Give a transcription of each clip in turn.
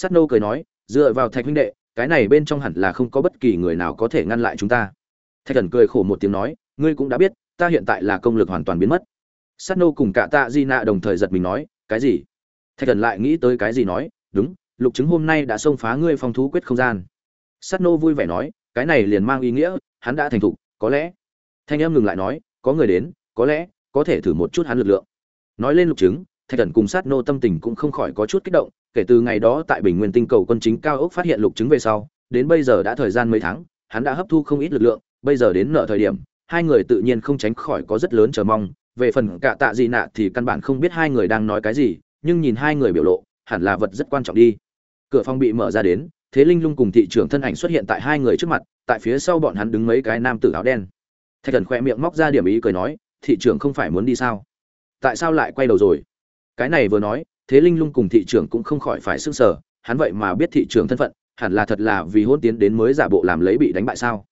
sát nô cười nói, dựa vào thạch huynh đệ, cái này bên trong hẳn là không có bất kỳ người nào có thể ngăn lại chúng ta. Thạch thần cười khổ một tiếng nói, ngươi cũng đã biết, ta hiện tại là công lực hoàn toàn biến mất. Sát nô cùng cả tạ di nạ đồng thời giật mình nói, cái gì? Thạch thần lại nghĩ tới cái gì nói, đúng, lục chứng hôm nay đã xông phá ngươi phong thú quyết không gian. Sát nô vui vẻ nói, cái này liền mang ý nghĩa, hắn đã thành thục, có lẽ. Thanh em ngừng lại nói, có người đến, có lẽ có thể thử một chút hắn lực lượng. Nói lên lục chứng, thạch thần cùng sát nô tâm tình cũng không khỏi có chút kích động kể từ ngày đó tại bình nguyên tinh cầu quân chính cao ốc phát hiện lục chứng về sau, đến bây giờ đã thời gian mấy tháng, hắn đã hấp thu không ít lực lượng, bây giờ đến nợ thời điểm, hai người tự nhiên không tránh khỏi có rất lớn chờ mong. Về phần cả tạ gì nạ thì căn bản không biết hai người đang nói cái gì, nhưng nhìn hai người biểu lộ, hẳn là vật rất quan trọng đi. Cửa phòng bị mở ra đến, thế linh lung cùng thị trưởng thân ảnh xuất hiện tại hai người trước mặt, tại phía sau bọn hắn đứng mấy cái nam tử áo đen. Thạch thần khoe miệng móc ra điểm ý cười nói, thị trưởng không phải muốn đi sao? Tại sao lại quay đầu rồi? Cái này vừa nói thế linh lung cùng thị trưởng cũng không khỏi phải sưng sờ, hắn vậy mà biết thị trưởng thân phận, hẳn là thật là vì hôn tiến đến mới giả bộ làm lấy bị đánh bại sao?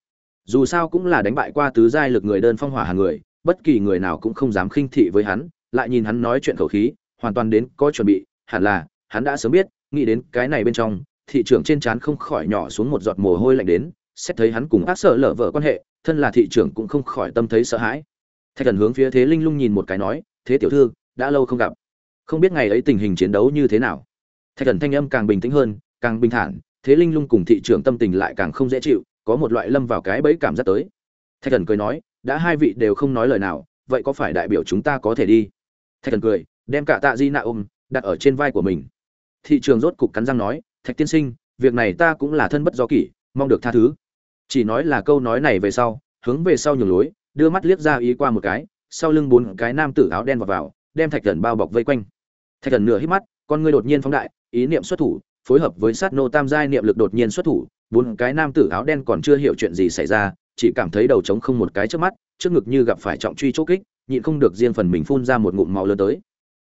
Dù sao cũng là đánh bại qua tứ giai lực người đơn phong hỏa hàng người, bất kỳ người nào cũng không dám khinh thị với hắn, lại nhìn hắn nói chuyện khẩu khí, hoàn toàn đến có chuẩn bị, hẳn là, hắn đã sớm biết, nghĩ đến cái này bên trong, thị trưởng trên trán không khỏi nhỏ xuống một giọt mồ hôi lạnh đến, xét thấy hắn cùng ác sợ lở vợ quan hệ, thân là thị trưởng cũng không khỏi tâm thấy sợ hãi. Thạch thần hướng phía thế linh lung nhìn một cái nói, thế tiểu thư, đã lâu không gặp không biết ngày ấy tình hình chiến đấu như thế nào. Thạch thần thanh âm càng bình tĩnh hơn, càng bình thản, thế linh lung cùng thị trưởng tâm tình lại càng không dễ chịu, có một loại lâm vào cái bẫy cảm giác tới. Thạch thần cười nói, đã hai vị đều không nói lời nào, vậy có phải đại biểu chúng ta có thể đi? Thạch thần cười, đem cả tạ di nạ ôm, đặt ở trên vai của mình. Thị trường rốt cục cắn răng nói, thạch tiên sinh, việc này ta cũng là thân bất do kỷ, mong được tha thứ. Chỉ nói là câu nói này về sau, hướng về sau nhường lối, đưa mắt liếc ra ý qua một cái, sau lưng bốn cái nam tử áo đen vào vào, đem thạch thần bao bọc vây quanh thạch thần nửa hít mắt, con ngươi đột nhiên phóng đại, ý niệm xuất thủ, phối hợp với sát nô tam giai niệm lực đột nhiên xuất thủ, bốn cái nam tử áo đen còn chưa hiểu chuyện gì xảy ra, chỉ cảm thấy đầu trống không một cái trước mắt, trước ngực như gặp phải trọng truy chỗ kích, nhịn không được riêng phần mình phun ra một ngụm máu lớn tới.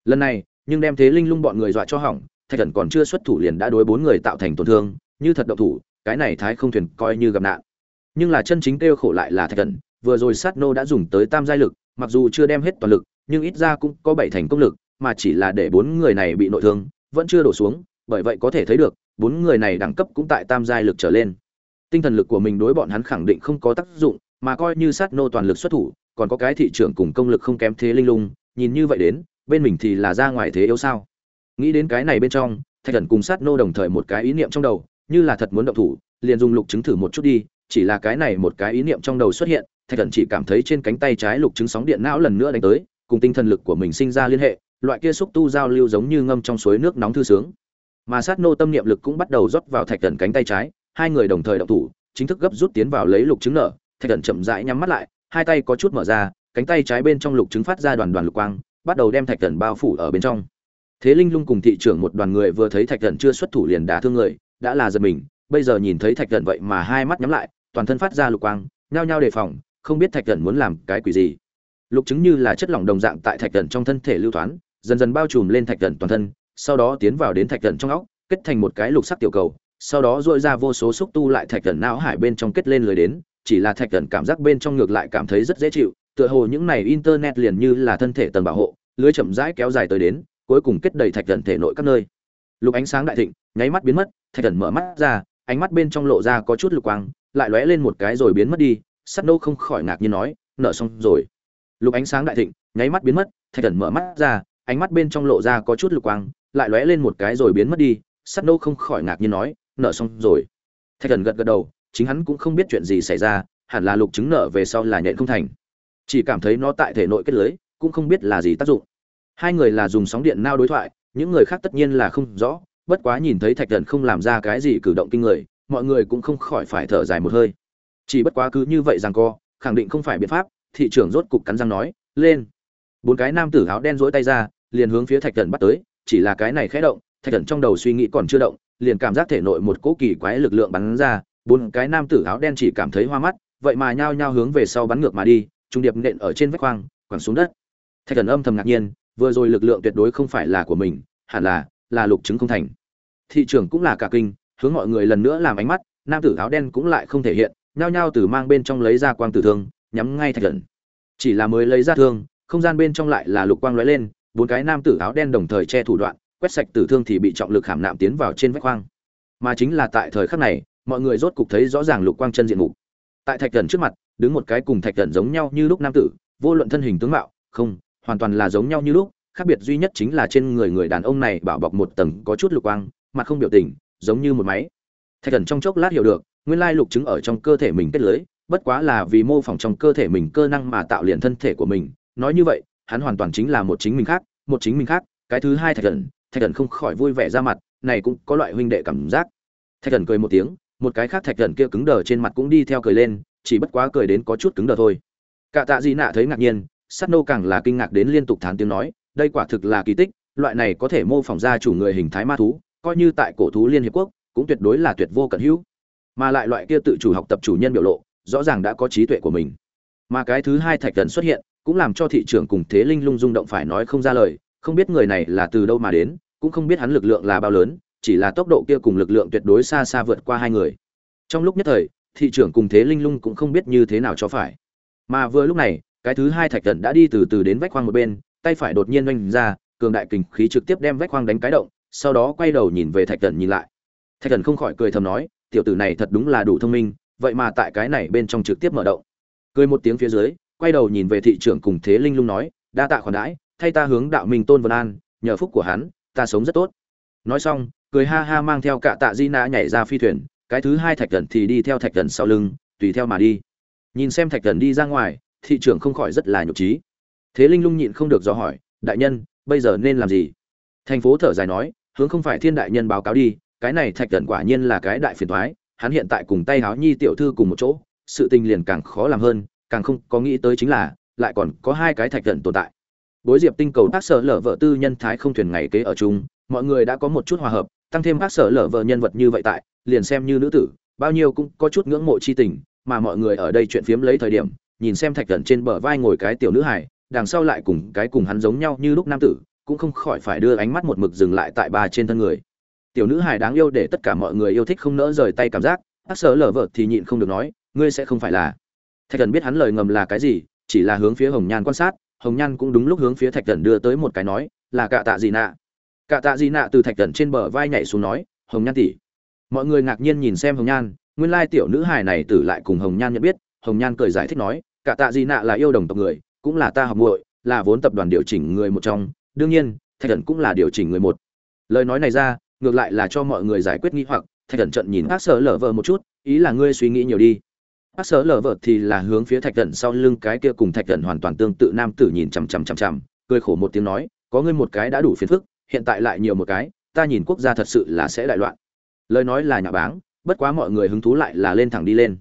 Lần này, nhưng đem thế linh lung bọn người dọa cho hỏng, thạch thần còn chưa xuất thủ liền đã đối bốn người tạo thành tổn thương, như thật động thủ, cái này thái không thuyền coi như gặp nạn. Nhưng là chân chính kêu khổ lại là thạch thần, vừa rồi sát nô đã dùng tới tam giai lực, mặc dù chưa đem hết toàn lực, nhưng ít ra cũng có bảy thành công lực mà chỉ là để bốn người này bị nội thương, vẫn chưa đổ xuống, bởi vậy có thể thấy được, bốn người này đẳng cấp cũng tại tam giai lực trở lên. Tinh thần lực của mình đối bọn hắn khẳng định không có tác dụng, mà coi như sát nô toàn lực xuất thủ, còn có cái thị trưởng cùng công lực không kém thế linh lung, nhìn như vậy đến, bên mình thì là ra ngoài thế yếu sao? Nghĩ đến cái này bên trong, thạch thần cùng sát nô đồng thời một cái ý niệm trong đầu, như là thật muốn động thủ, liền dùng lục chứng thử một chút đi, chỉ là cái này một cái ý niệm trong đầu xuất hiện, thạch thần chỉ cảm thấy trên cánh tay trái lục chứng sóng điện não lần nữa đánh tới, cùng tinh thần lực của mình sinh ra liên hệ loại kia xúc tu giao lưu giống như ngâm trong suối nước nóng thư sướng. Mà sát nô tâm niệm lực cũng bắt đầu rót vào thạch thần cánh tay trái, hai người đồng thời động thủ, chính thức gấp rút tiến vào lấy lục chứng nở. Thạch thần chậm rãi nhắm mắt lại, hai tay có chút mở ra, cánh tay trái bên trong lục chứng phát ra đoàn đoàn lục quang, bắt đầu đem thạch thần bao phủ ở bên trong. Thế linh lung cùng thị trưởng một đoàn người vừa thấy thạch thần chưa xuất thủ liền đả thương người, đã là giật mình, bây giờ nhìn thấy thạch thần vậy mà hai mắt nhắm lại, toàn thân phát ra lục quang, nhao nhao đề phòng, không biết thạch thần muốn làm cái quỷ gì. Lục chứng như là chất lỏng đồng dạng tại thạch thần trong thân thể lưu thoáng dần dần bao trùm lên thạch thần toàn thân, sau đó tiến vào đến thạch thần trong óc, kết thành một cái lục sắc tiểu cầu, sau đó dội ra vô số xúc tu lại thạch thần não hải bên trong kết lên lưới đến, chỉ là thạch thần cảm giác bên trong ngược lại cảm thấy rất dễ chịu, tựa hồ những này internet liền như là thân thể tầng bảo hộ, lưới chậm rãi kéo dài tới đến, cuối cùng kết đầy thạch thần thể nội các nơi. Lục ánh sáng đại thịnh, nháy mắt biến mất, thạch thần mở mắt ra, ánh mắt bên trong lộ ra có chút lục quang, lại lóe lên một cái rồi biến mất đi sắt nô không khỏi ngạc nhiên nói, nợ xong rồi. Lục ánh sáng đại thịnh, nháy mắt biến mất, thạch thần mở mắt ra ánh mắt bên trong lộ ra có chút lục quang, lại lóe lên một cái rồi biến mất đi sắt nô không khỏi ngạc nhiên nói, nợ xong rồi. Thạch thần gật gật đầu, chính hắn cũng không biết chuyện gì xảy ra, hẳn là lục chứng nợ về sau là nhện không thành. Chỉ cảm thấy nó tại thể nội kết lưới, cũng không biết là gì tác dụng. Hai người là dùng sóng điện nao đối thoại, những người khác tất nhiên là không rõ, bất quá nhìn thấy thạch thần không làm ra cái gì cử động kinh người, mọi người cũng không khỏi phải thở dài một hơi. Chỉ bất quá cứ như vậy rằng co, khẳng định không phải biện pháp, thị trưởng rốt cục cắn răng nói, lên. Bốn cái nam tử áo đen rỗi tay ra liền hướng phía thạch thần bắt tới, chỉ là cái này khẽ động, thạch thần trong đầu suy nghĩ còn chưa động, liền cảm giác thể nội một cỗ kỳ quái lực lượng bắn ra, bốn cái nam tử áo đen chỉ cảm thấy hoa mắt, vậy mà nhao nhao hướng về sau bắn ngược mà đi, trung điệp nện ở trên vách khoang quẳng xuống đất. Thạch thần âm thầm ngạc nhiên, vừa rồi lực lượng tuyệt đối không phải là của mình, hẳn là là lục chứng không thành. Thị trưởng cũng là cả kinh, hướng mọi người lần nữa làm ánh mắt, nam tử áo đen cũng lại không thể hiện, nhao nhao từ mang bên trong lấy ra quang tử thương, nhắm ngay thạch thần. Chỉ là mới lấy ra thương, không gian bên trong lại là lục quang lóe lên bốn cái nam tử áo đen đồng thời che thủ đoạn, quét sạch tử thương thì bị trọng lực hàm nạm tiến vào trên vách khoang. Mà chính là tại thời khắc này, mọi người rốt cục thấy rõ ràng lục quang chân diện mục. Tại thạch thần trước mặt, đứng một cái cùng thạch thần giống nhau như lúc nam tử, vô luận thân hình tướng mạo, không, hoàn toàn là giống nhau như lúc, khác biệt duy nhất chính là trên người người đàn ông này bảo bọc một tầng có chút lục quang, mặt không biểu tình, giống như một máy. Thạch thần trong chốc lát hiểu được, nguyên lai lục chứng ở trong cơ thể mình kết lưới, bất quá là vì mô phỏng trong cơ thể mình cơ năng mà tạo liền thân thể của mình. Nói như vậy, hắn hoàn toàn chính là một chính mình khác một chính mình khác, cái thứ hai thạch thần thạch thần không khỏi vui vẻ ra mặt, này cũng có loại huynh đệ cảm giác. Thạch thần cười một tiếng, một cái khác thạch thần kia cứng đờ trên mặt cũng đi theo cười lên, chỉ bất quá cười đến có chút cứng đờ thôi. Cả tạ di nạ thấy ngạc nhiên sắt nô càng là kinh ngạc đến liên tục thán tiếng nói, đây quả thực là kỳ tích, loại này có thể mô phỏng ra chủ người hình thái ma thú, coi như tại cổ thú liên hiệp quốc, cũng tuyệt đối là tuyệt vô cận hữu. Mà lại loại kia tự chủ học tập chủ nhân biểu lộ, rõ ràng đã có trí tuệ của mình mà cái thứ hai thạch thần xuất hiện, cũng làm cho thị trường cùng thế linh lung rung động phải nói không ra lời, không biết người này là từ đâu mà đến, cũng không biết hắn lực lượng là bao lớn, chỉ là tốc độ kia cùng lực lượng tuyệt đối xa xa vượt qua hai người. Trong lúc nhất thời, thị trưởng cùng thế linh lung cũng không biết như thế nào cho phải. Mà vừa lúc này, cái thứ hai thạch thần đã đi từ từ đến vách khoang một bên, tay phải đột nhiên oanh ra, cường đại kình khí trực tiếp đem vách khoang đánh cái động, sau đó quay đầu nhìn về thạch thần nhìn lại. Thạch thần không khỏi cười thầm nói, tiểu tử này thật đúng là đủ thông minh, vậy mà tại cái này bên trong trực tiếp mở động cười một tiếng phía dưới, quay đầu nhìn về thị trưởng cùng thế linh lung nói, đa tạ khoản đãi, thay ta hướng đạo minh tôn vân an, nhờ phúc của hắn, ta sống rất tốt. Nói xong, cười ha ha mang theo cả tạ di nã nhảy ra phi thuyền, cái thứ hai thạch thần thì đi theo thạch thần sau lưng, tùy theo mà đi. Nhìn xem thạch thần đi ra ngoài, thị trưởng không khỏi rất là nhục trí thế linh lung nhịn không được do hỏi, đại nhân, bây giờ nên làm gì? Thành phố thở dài nói, hướng không phải thiên đại nhân báo cáo đi, cái này thạch thần quả nhiên là cái đại phiền thoái, hắn hiện tại cùng tay háo nhi tiểu thư cùng một chỗ sự tình liền càng khó làm hơn, càng không có nghĩ tới chính là, lại còn có hai cái thạch thận tồn tại. Bối diệp tinh cầu tác sở lở vợ tư nhân thái không thuyền ngày kế ở chung, mọi người đã có một chút hòa hợp, tăng thêm tác sở lở vợ nhân vật như vậy tại, liền xem như nữ tử, bao nhiêu cũng có chút ngưỡng mộ chi tình, mà mọi người ở đây chuyện phiếm lấy thời điểm, nhìn xem thạch thần trên bờ vai ngồi cái tiểu nữ hải đằng sau lại cùng cái cùng hắn giống nhau như lúc nam tử, cũng không khỏi phải đưa ánh mắt một mực dừng lại tại ba trên thân người. Tiểu nữ hải đáng yêu để tất cả mọi người yêu thích không nỡ rời tay cảm giác tác sở lở vợ thì nhịn không được nói ngươi sẽ không phải là. Thạch thần biết hắn lời ngầm là cái gì, chỉ là hướng phía hồng nhan quan sát, hồng nhan cũng đúng lúc hướng phía thạch thần đưa tới một cái nói, là cạ tạ gì nạ. Cạ tạ gì nạ từ thạch thần trên bờ vai nhảy xuống nói, hồng nhan tỷ. Mọi người ngạc nhiên nhìn xem hồng nhan, nguyên lai tiểu nữ hài này tử lại cùng hồng nhan nhận biết, hồng nhan cười giải thích nói, cạ tạ gì nạ là yêu đồng tộc người, cũng là ta học muội, là vốn tập đoàn điều chỉnh người một trong, đương nhiên, thạch thần cũng là điều chỉnh người một. Lời nói này ra, ngược lại là cho mọi người giải quyết nghi hoặc, thạch thần trận nhìn ác sở lở vợ một chút, ý là ngươi suy nghĩ nhiều đi bác sở lở vợ thì là hướng phía thạch thần sau lưng cái kia cùng thạch thần hoàn toàn tương tự nam tử nhìn chằm chằm chằm chằm, cười khổ một tiếng nói, có ngươi một cái đã đủ phiền phức, hiện tại lại nhiều một cái, ta nhìn quốc gia thật sự là sẽ đại loạn. Lời nói là nhà báng, bất quá mọi người hứng thú lại là lên thẳng đi lên.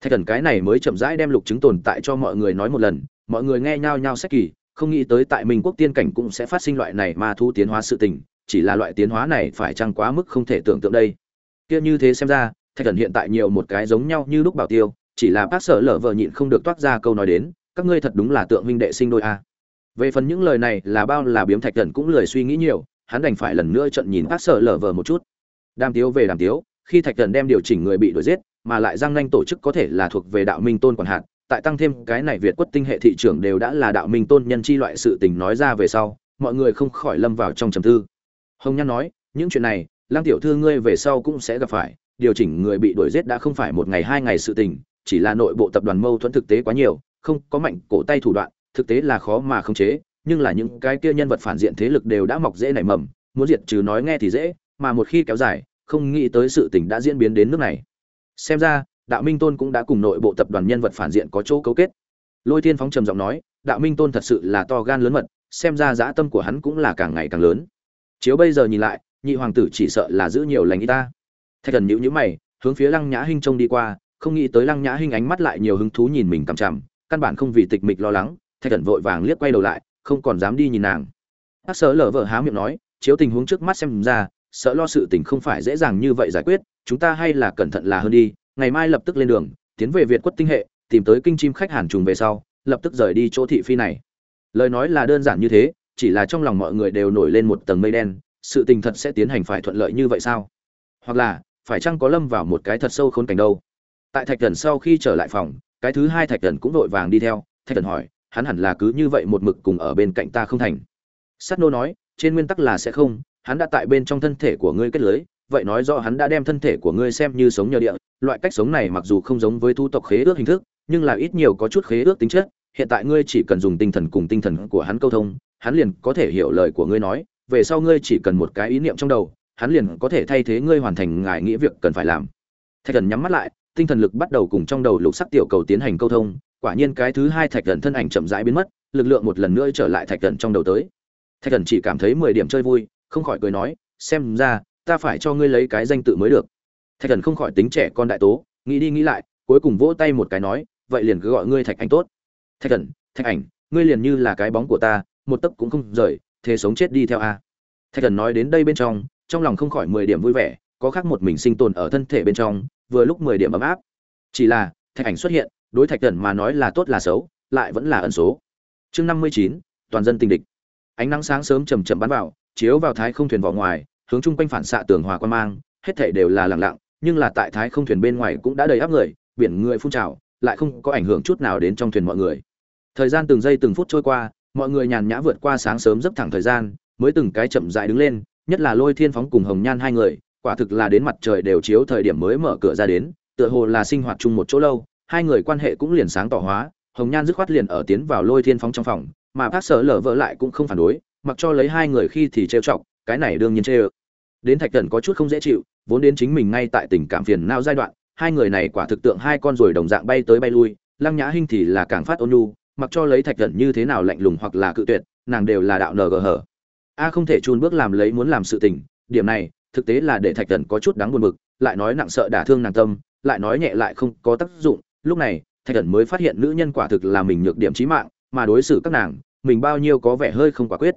Thạch thần cái này mới chậm rãi đem lục chứng tồn tại cho mọi người nói một lần, mọi người nghe nhao nhao sách kỳ, không nghĩ tới tại minh quốc tiên cảnh cũng sẽ phát sinh loại này ma thu tiến hóa sự tình, chỉ là loại tiến hóa này phải chăng quá mức không thể tưởng tượng đây. Kia như thế xem ra, thạch thần hiện tại nhiều một cái giống nhau như lúc bảo tiêu chỉ là bác sở lở vợ nhịn không được toát ra câu nói đến, các ngươi thật đúng là tượng minh đệ sinh đôi a. Về phần những lời này là bao là biếm thạch thần cũng lười suy nghĩ nhiều, hắn đành phải lần nữa trận nhìn bác sở lở vợ một chút. Đàm tiếu về đàm tiếu, khi thạch thần đem điều chỉnh người bị đuổi giết, mà lại giang nanh tổ chức có thể là thuộc về đạo minh tôn quản hạt, tại tăng thêm cái này việt quất tinh hệ thị trường đều đã là đạo minh tôn nhân chi loại sự tình nói ra về sau, mọi người không khỏi lâm vào trong trầm tư. Hồng nhan nói, những chuyện này, lăng tiểu thư ngươi về sau cũng sẽ gặp phải, điều chỉnh người bị đuổi giết đã không phải một ngày hai ngày sự tình chỉ là nội bộ tập đoàn mâu thuẫn thực tế quá nhiều, không có mạnh cổ tay thủ đoạn, thực tế là khó mà khống chế, nhưng là những cái kia nhân vật phản diện thế lực đều đã mọc dễ nảy mầm, muốn diệt trừ nói nghe thì dễ, mà một khi kéo dài, không nghĩ tới sự tình đã diễn biến đến nước này. Xem ra, đạo minh tôn cũng đã cùng nội bộ tập đoàn nhân vật phản diện có chỗ cấu kết. Lôi thiên phóng trầm giọng nói, đạo minh tôn thật sự là to gan lớn mật, xem ra dã tâm của hắn cũng là càng ngày càng lớn. Chiếu bây giờ nhìn lại, nhị hoàng tử chỉ sợ là giữ nhiều lành y ta. Thạch thần nhữ nhữ mày, hướng phía lăng nhã hinh trông đi qua không nghĩ tới lăng nhã hinh ánh mắt lại nhiều hứng thú nhìn mình cằm chằm, căn bản không vì tịch mịch lo lắng, thạch thần vội vàng liếc quay đầu lại, không còn dám đi nhìn nàng. Bác sở lở vợ há miệng nói, chiếu tình huống trước mắt xem ra, sợ lo sự tình không phải dễ dàng như vậy giải quyết, chúng ta hay là cẩn thận là hơn đi, ngày mai lập tức lên đường, tiến về việt quất tinh hệ, tìm tới kinh chim khách hàn trùng về sau, lập tức rời đi chỗ thị phi này. Lời nói là đơn giản như thế, chỉ là trong lòng mọi người đều nổi lên một tầng mây đen, sự tình thật sẽ tiến hành phải thuận lợi như vậy sao? Hoặc là, phải chăng có lâm vào một cái thật sâu khốn cảnh đâu? Tại thạch thần sau khi trở lại phòng, cái thứ hai thạch thần cũng vội vàng đi theo. Thạch thần hỏi, hắn hẳn là cứ như vậy một mực cùng ở bên cạnh ta không thành? Sắt nô nói, trên nguyên tắc là sẽ không, hắn đã tại bên trong thân thể của ngươi kết lưới, vậy nói rõ hắn đã đem thân thể của ngươi xem như sống nhờ địa. Loại cách sống này mặc dù không giống với thu tộc khế ước hình thức, nhưng là ít nhiều có chút khế ước tính chất. Hiện tại ngươi chỉ cần dùng tinh thần cùng tinh thần của hắn câu thông, hắn liền có thể hiểu lời của ngươi nói. Về sau ngươi chỉ cần một cái ý niệm trong đầu, hắn liền có thể thay thế ngươi hoàn thành ngài nghĩa việc cần phải làm. Thạch thần nhắm mắt lại tinh thần lực bắt đầu cùng trong đầu lục sắc tiểu cầu tiến hành câu thông, quả nhiên cái thứ hai thạch thần thân ảnh chậm rãi biến mất, lực lượng một lần nữa trở lại thạch thần trong đầu tới. Thạch thần chỉ cảm thấy mười điểm chơi vui, không khỏi cười nói, xem ra, ta phải cho ngươi lấy cái danh tự mới được. Thạch thần không khỏi tính trẻ con đại tố, nghĩ đi nghĩ lại, cuối cùng vỗ tay một cái nói, vậy liền cứ gọi ngươi thạch anh tốt. Thạch thần, thạch ảnh, ngươi liền như là cái bóng của ta, một tấc cũng không rời, thế sống chết đi theo a. Thạch thần nói đến đây bên trong trong lòng không khỏi mười điểm vui vẻ, có khác một mình sinh tồn ở thân thể bên trong vừa lúc mười điểm ấm áp. Chỉ là, thạch ảnh xuất hiện, đối thạch thần mà nói là tốt là xấu, lại vẫn là ẩn số. Chương năm mươi chín, toàn dân tình địch. Ánh nắng sáng sớm chầm chậm bắn vào, chiếu vào thái không thuyền vỏ ngoài, hướng chung quanh phản xạ tường hòa quan mang, hết thảy đều là lặng lặng, nhưng là tại thái không thuyền bên ngoài cũng đã đầy áp người, biển người phun trào, lại không có ảnh hưởng chút nào đến trong thuyền mọi người. Thời gian từng giây từng phút trôi qua, mọi người nhàn nhã vượt qua sáng sớm dấp thẳng thời gian, mới từng cái chậm dại đứng lên, nhất là lôi thiên phóng cùng hồng nhan hai người quả thực là đến mặt trời đều chiếu thời điểm mới mở cửa ra đến, tựa hồ là sinh hoạt chung một chỗ lâu, hai người quan hệ cũng liền sáng tỏ hóa, hồng nhan dứt khoát liền ở tiến vào lôi thiên phóng trong phòng, mà bác sở lở vợ lại cũng không phản đối, mặc cho lấy hai người khi thì trêu chọc, cái này đương nhiên trêu. Đến thạch thần có chút không dễ chịu, vốn đến chính mình ngay tại tình cảm phiền não giai đoạn, hai người này quả thực tượng hai con ruồi đồng dạng bay tới bay lui, lăng nhã hinh thì là càng phát ôn nhu, mặc cho lấy thạch thần như thế nào lạnh lùng hoặc là cự tuyệt, nàng đều là đạo ng hở. A không thể chun bước làm lấy muốn làm sự tình, điểm này thực tế là để thạch thần có chút đáng buồn bực, lại nói nặng sợ đả thương nàng tâm, lại nói nhẹ lại không có tác dụng. Lúc này, thạch thần mới phát hiện nữ nhân quả thực là mình nhược điểm trí mạng, mà đối xử các nàng, mình bao nhiêu có vẻ hơi không quả quyết.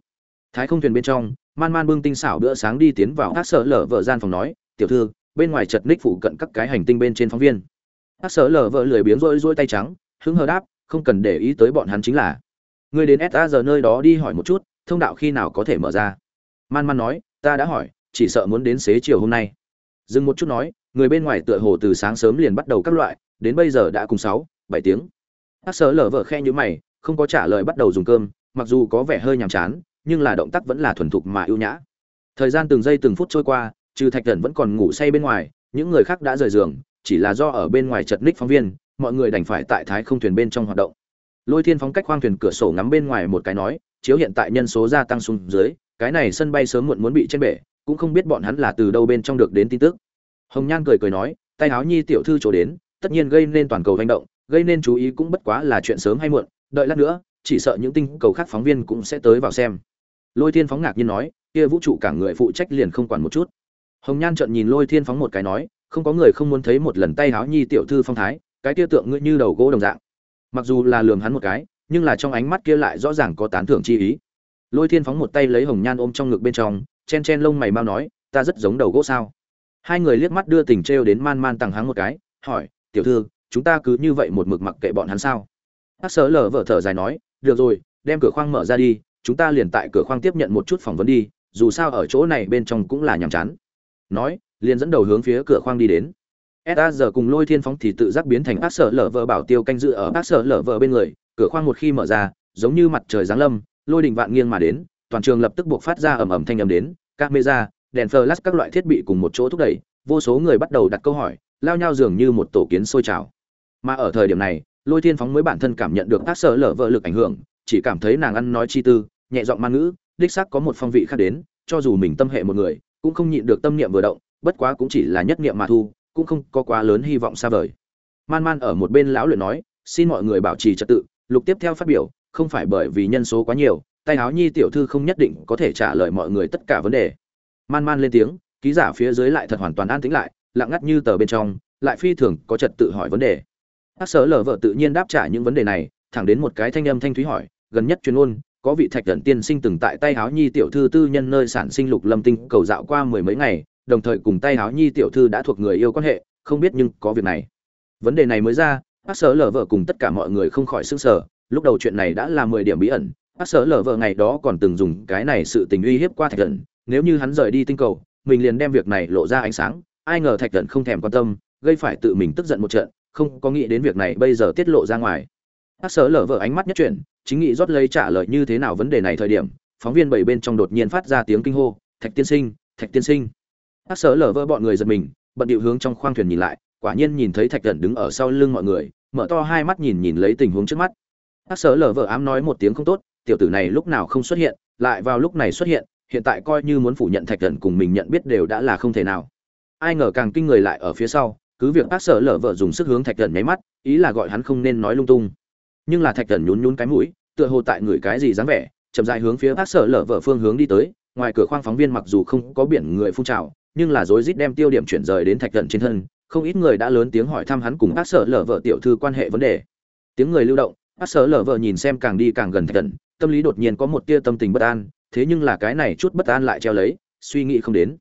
Thái không thuyền bên trong, man man bưng tinh xảo bữa sáng đi tiến vào hát sợ lở vợ gian phòng nói, tiểu thư, bên ngoài chật ních phụ cận các cái hành tinh bên trên phóng viên. Hát sợ lở vợ lười biếng rỗi rỗi tay trắng, hứng hờ đáp, không cần để ý tới bọn hắn chính là. Người đến sa giờ nơi đó đi hỏi một chút, thông đạo khi nào có thể mở ra? Man man nói, ta đã hỏi chỉ sợ muốn đến xế chiều hôm nay. Dừng một chút nói, người bên ngoài tựa hồ từ sáng sớm liền bắt đầu các loại, đến bây giờ đã cùng sáu, bảy tiếng. Hát sở lở vợ khe như mày, không có trả lời bắt đầu dùng cơm, mặc dù có vẻ hơi nhàm chán, nhưng là động tác vẫn là thuần thục mà ưu nhã. Thời gian từng giây từng phút trôi qua, trừ thạch thần vẫn còn ngủ say bên ngoài, những người khác đã rời giường, chỉ là do ở bên ngoài chật ních phóng viên, mọi người đành phải tại thái không thuyền bên trong hoạt động. Lôi thiên phóng cách khoang thuyền cửa sổ ngắm bên ngoài một cái nói, chiếu hiện tại nhân số gia tăng xuống dưới, cái này sân bay sớm muộn muốn bị trên bể cũng không biết bọn hắn là từ đâu bên trong được đến tin tức. Hồng nhan cười cười nói, tay áo nhi tiểu thư chỗ đến, tất nhiên gây nên toàn cầu hành động, gây nên chú ý cũng bất quá là chuyện sớm hay muộn, đợi lát nữa, chỉ sợ những tinh cầu khác phóng viên cũng sẽ tới vào xem. Lôi thiên phóng ngạc nhiên nói, kia vũ trụ cả người phụ trách liền không quản một chút. Hồng nhan trợn nhìn lôi thiên phóng một cái nói, không có người không muốn thấy một lần tay háo nhi tiểu thư phong thái, cái kia tượng ngươi như đầu gỗ đồng dạng. Mặc dù là lường hắn một cái, nhưng là trong ánh mắt kia lại rõ ràng có tán thưởng chi ý. Lôi thiên phóng một tay lấy hồng nhan ôm trong ngực bên trong chen chen lông mày mau nói, ta rất giống đầu gỗ sao? Hai người liếc mắt đưa tình trêu đến man man tằng hắng một cái, hỏi, tiểu thư, chúng ta cứ như vậy một mực mặc kệ bọn hắn sao? Bác sở lở vợ thở dài nói, được rồi, đem cửa khoang mở ra đi, chúng ta liền tại cửa khoang tiếp nhận một chút phỏng vấn đi, dù sao ở chỗ này bên trong cũng là nhàm chán. Nói, liền dẫn đầu hướng phía cửa khoang đi đến. Sa giờ cùng lôi thiên phóng thì tự giác biến thành bác sở lở vợ bảo tiêu canh dự ở bác sở lở vợ bên người, cửa khoang một khi mở ra, giống như mặt trời giáng lâm, lôi đình vạn nghiêng mà đến toàn trường lập tức buộc phát ra ầm ầm thanh âm đến, camera, đèn flash các loại thiết bị cùng một chỗ thúc đẩy, vô số người bắt đầu đặt câu hỏi, lao nhau dường như một tổ kiến sôi trào. Mà ở thời điểm này, lôi thiên phóng mới bản thân cảm nhận được tác sở lở vợ lực ảnh hưởng, chỉ cảm thấy nàng ăn nói chi tư, nhẹ giọng man ngữ, đích xác có một phong vị khác đến, cho dù mình tâm hệ một người, cũng không nhịn được tâm niệm vừa động, bất quá cũng chỉ là nhất niệm mà thu, cũng không có quá lớn hy vọng xa vời. Man man ở một bên lão luyện nói, xin mọi người bảo trì trật tự, lục tiếp theo phát biểu, không phải bởi vì nhân số quá nhiều tay áo nhi tiểu thư không nhất định có thể trả lời mọi người tất cả vấn đề. Man man lên tiếng, ký giả phía dưới lại thật hoàn toàn an tĩnh lại, lặng ngắt như tờ bên trong, lại phi thường có trật tự hỏi vấn đề. Các sở lờ vợ tự nhiên đáp trả những vấn đề này, thẳng đến một cái thanh âm thanh thúy hỏi, gần nhất chuyên ôn, có vị thạch thần tiên sinh từng tại tay háo nhi tiểu thư tư nhân nơi sản sinh lục lâm tinh cầu dạo qua mười mấy ngày, đồng thời cùng tay háo nhi tiểu thư đã thuộc người yêu quan hệ, không biết nhưng có việc này. Vấn đề này mới ra bác sở lờ vợ cùng tất cả mọi người không khỏi sưng sở lúc đầu chuyện này đã là mười điểm bí ẩn bác sở lở vợ ngày đó còn từng dùng cái này sự tình uy hiếp qua thạch thần. Nếu như hắn rời đi tinh cầu, mình liền đem việc này lộ ra ánh sáng. Ai ngờ thạch thần không thèm quan tâm, gây phải tự mình tức giận một trận, không có nghĩ đến việc này bây giờ tiết lộ ra ngoài. Bác sở lở vợ ánh mắt nhất chuyển, chính nghị rót lấy trả lời như thế nào vấn đề này thời điểm, phóng viên bảy bên trong đột nhiên phát ra tiếng kinh hô, thạch tiên sinh, thạch tiên sinh. Bác sở lở vợ bọn người giật mình, bận điệu hướng trong khoang thuyền nhìn lại, quả nhiên nhìn thấy thạch thần đứng ở sau lưng mọi người, mở to hai mắt nhìn nhìn lấy tình huống trước mắt. Bác sở lở vợ ám nói một tiếng không tốt tiểu tử này lúc nào không xuất hiện, lại vào lúc này xuất hiện hiện tại coi như muốn phủ nhận thạch thần cùng mình nhận biết đều đã là không thể nào. Ai ngờ càng kinh người lại ở phía sau, cứ việc bác sở lở vợ dùng sức hướng thạch thần nháy mắt, ý là gọi hắn không nên nói lung tung. Nhưng là thạch thần nhún nhún cái mũi, tựa hồ tại người cái gì dáng vẻ, chậm rãi hướng phía bác sở lở vợ phương hướng đi tới, ngoài cửa khoang phóng viên mặc dù không có biển người phun trào, nhưng là rối rít đem tiêu điểm chuyển rời đến thạch thần trên thân, không ít người đã lớn tiếng hỏi thăm hắn cùng bác sở lở vợ tiểu thư quan hệ vấn đề. Tiếng người lưu động, bác sở lở vợ nhìn xem càng đi càng gần thạch thần tâm lý đột nhiên có một tia tâm tình bất an, thế nhưng là cái này chút bất an lại treo lấy, suy nghĩ không đến.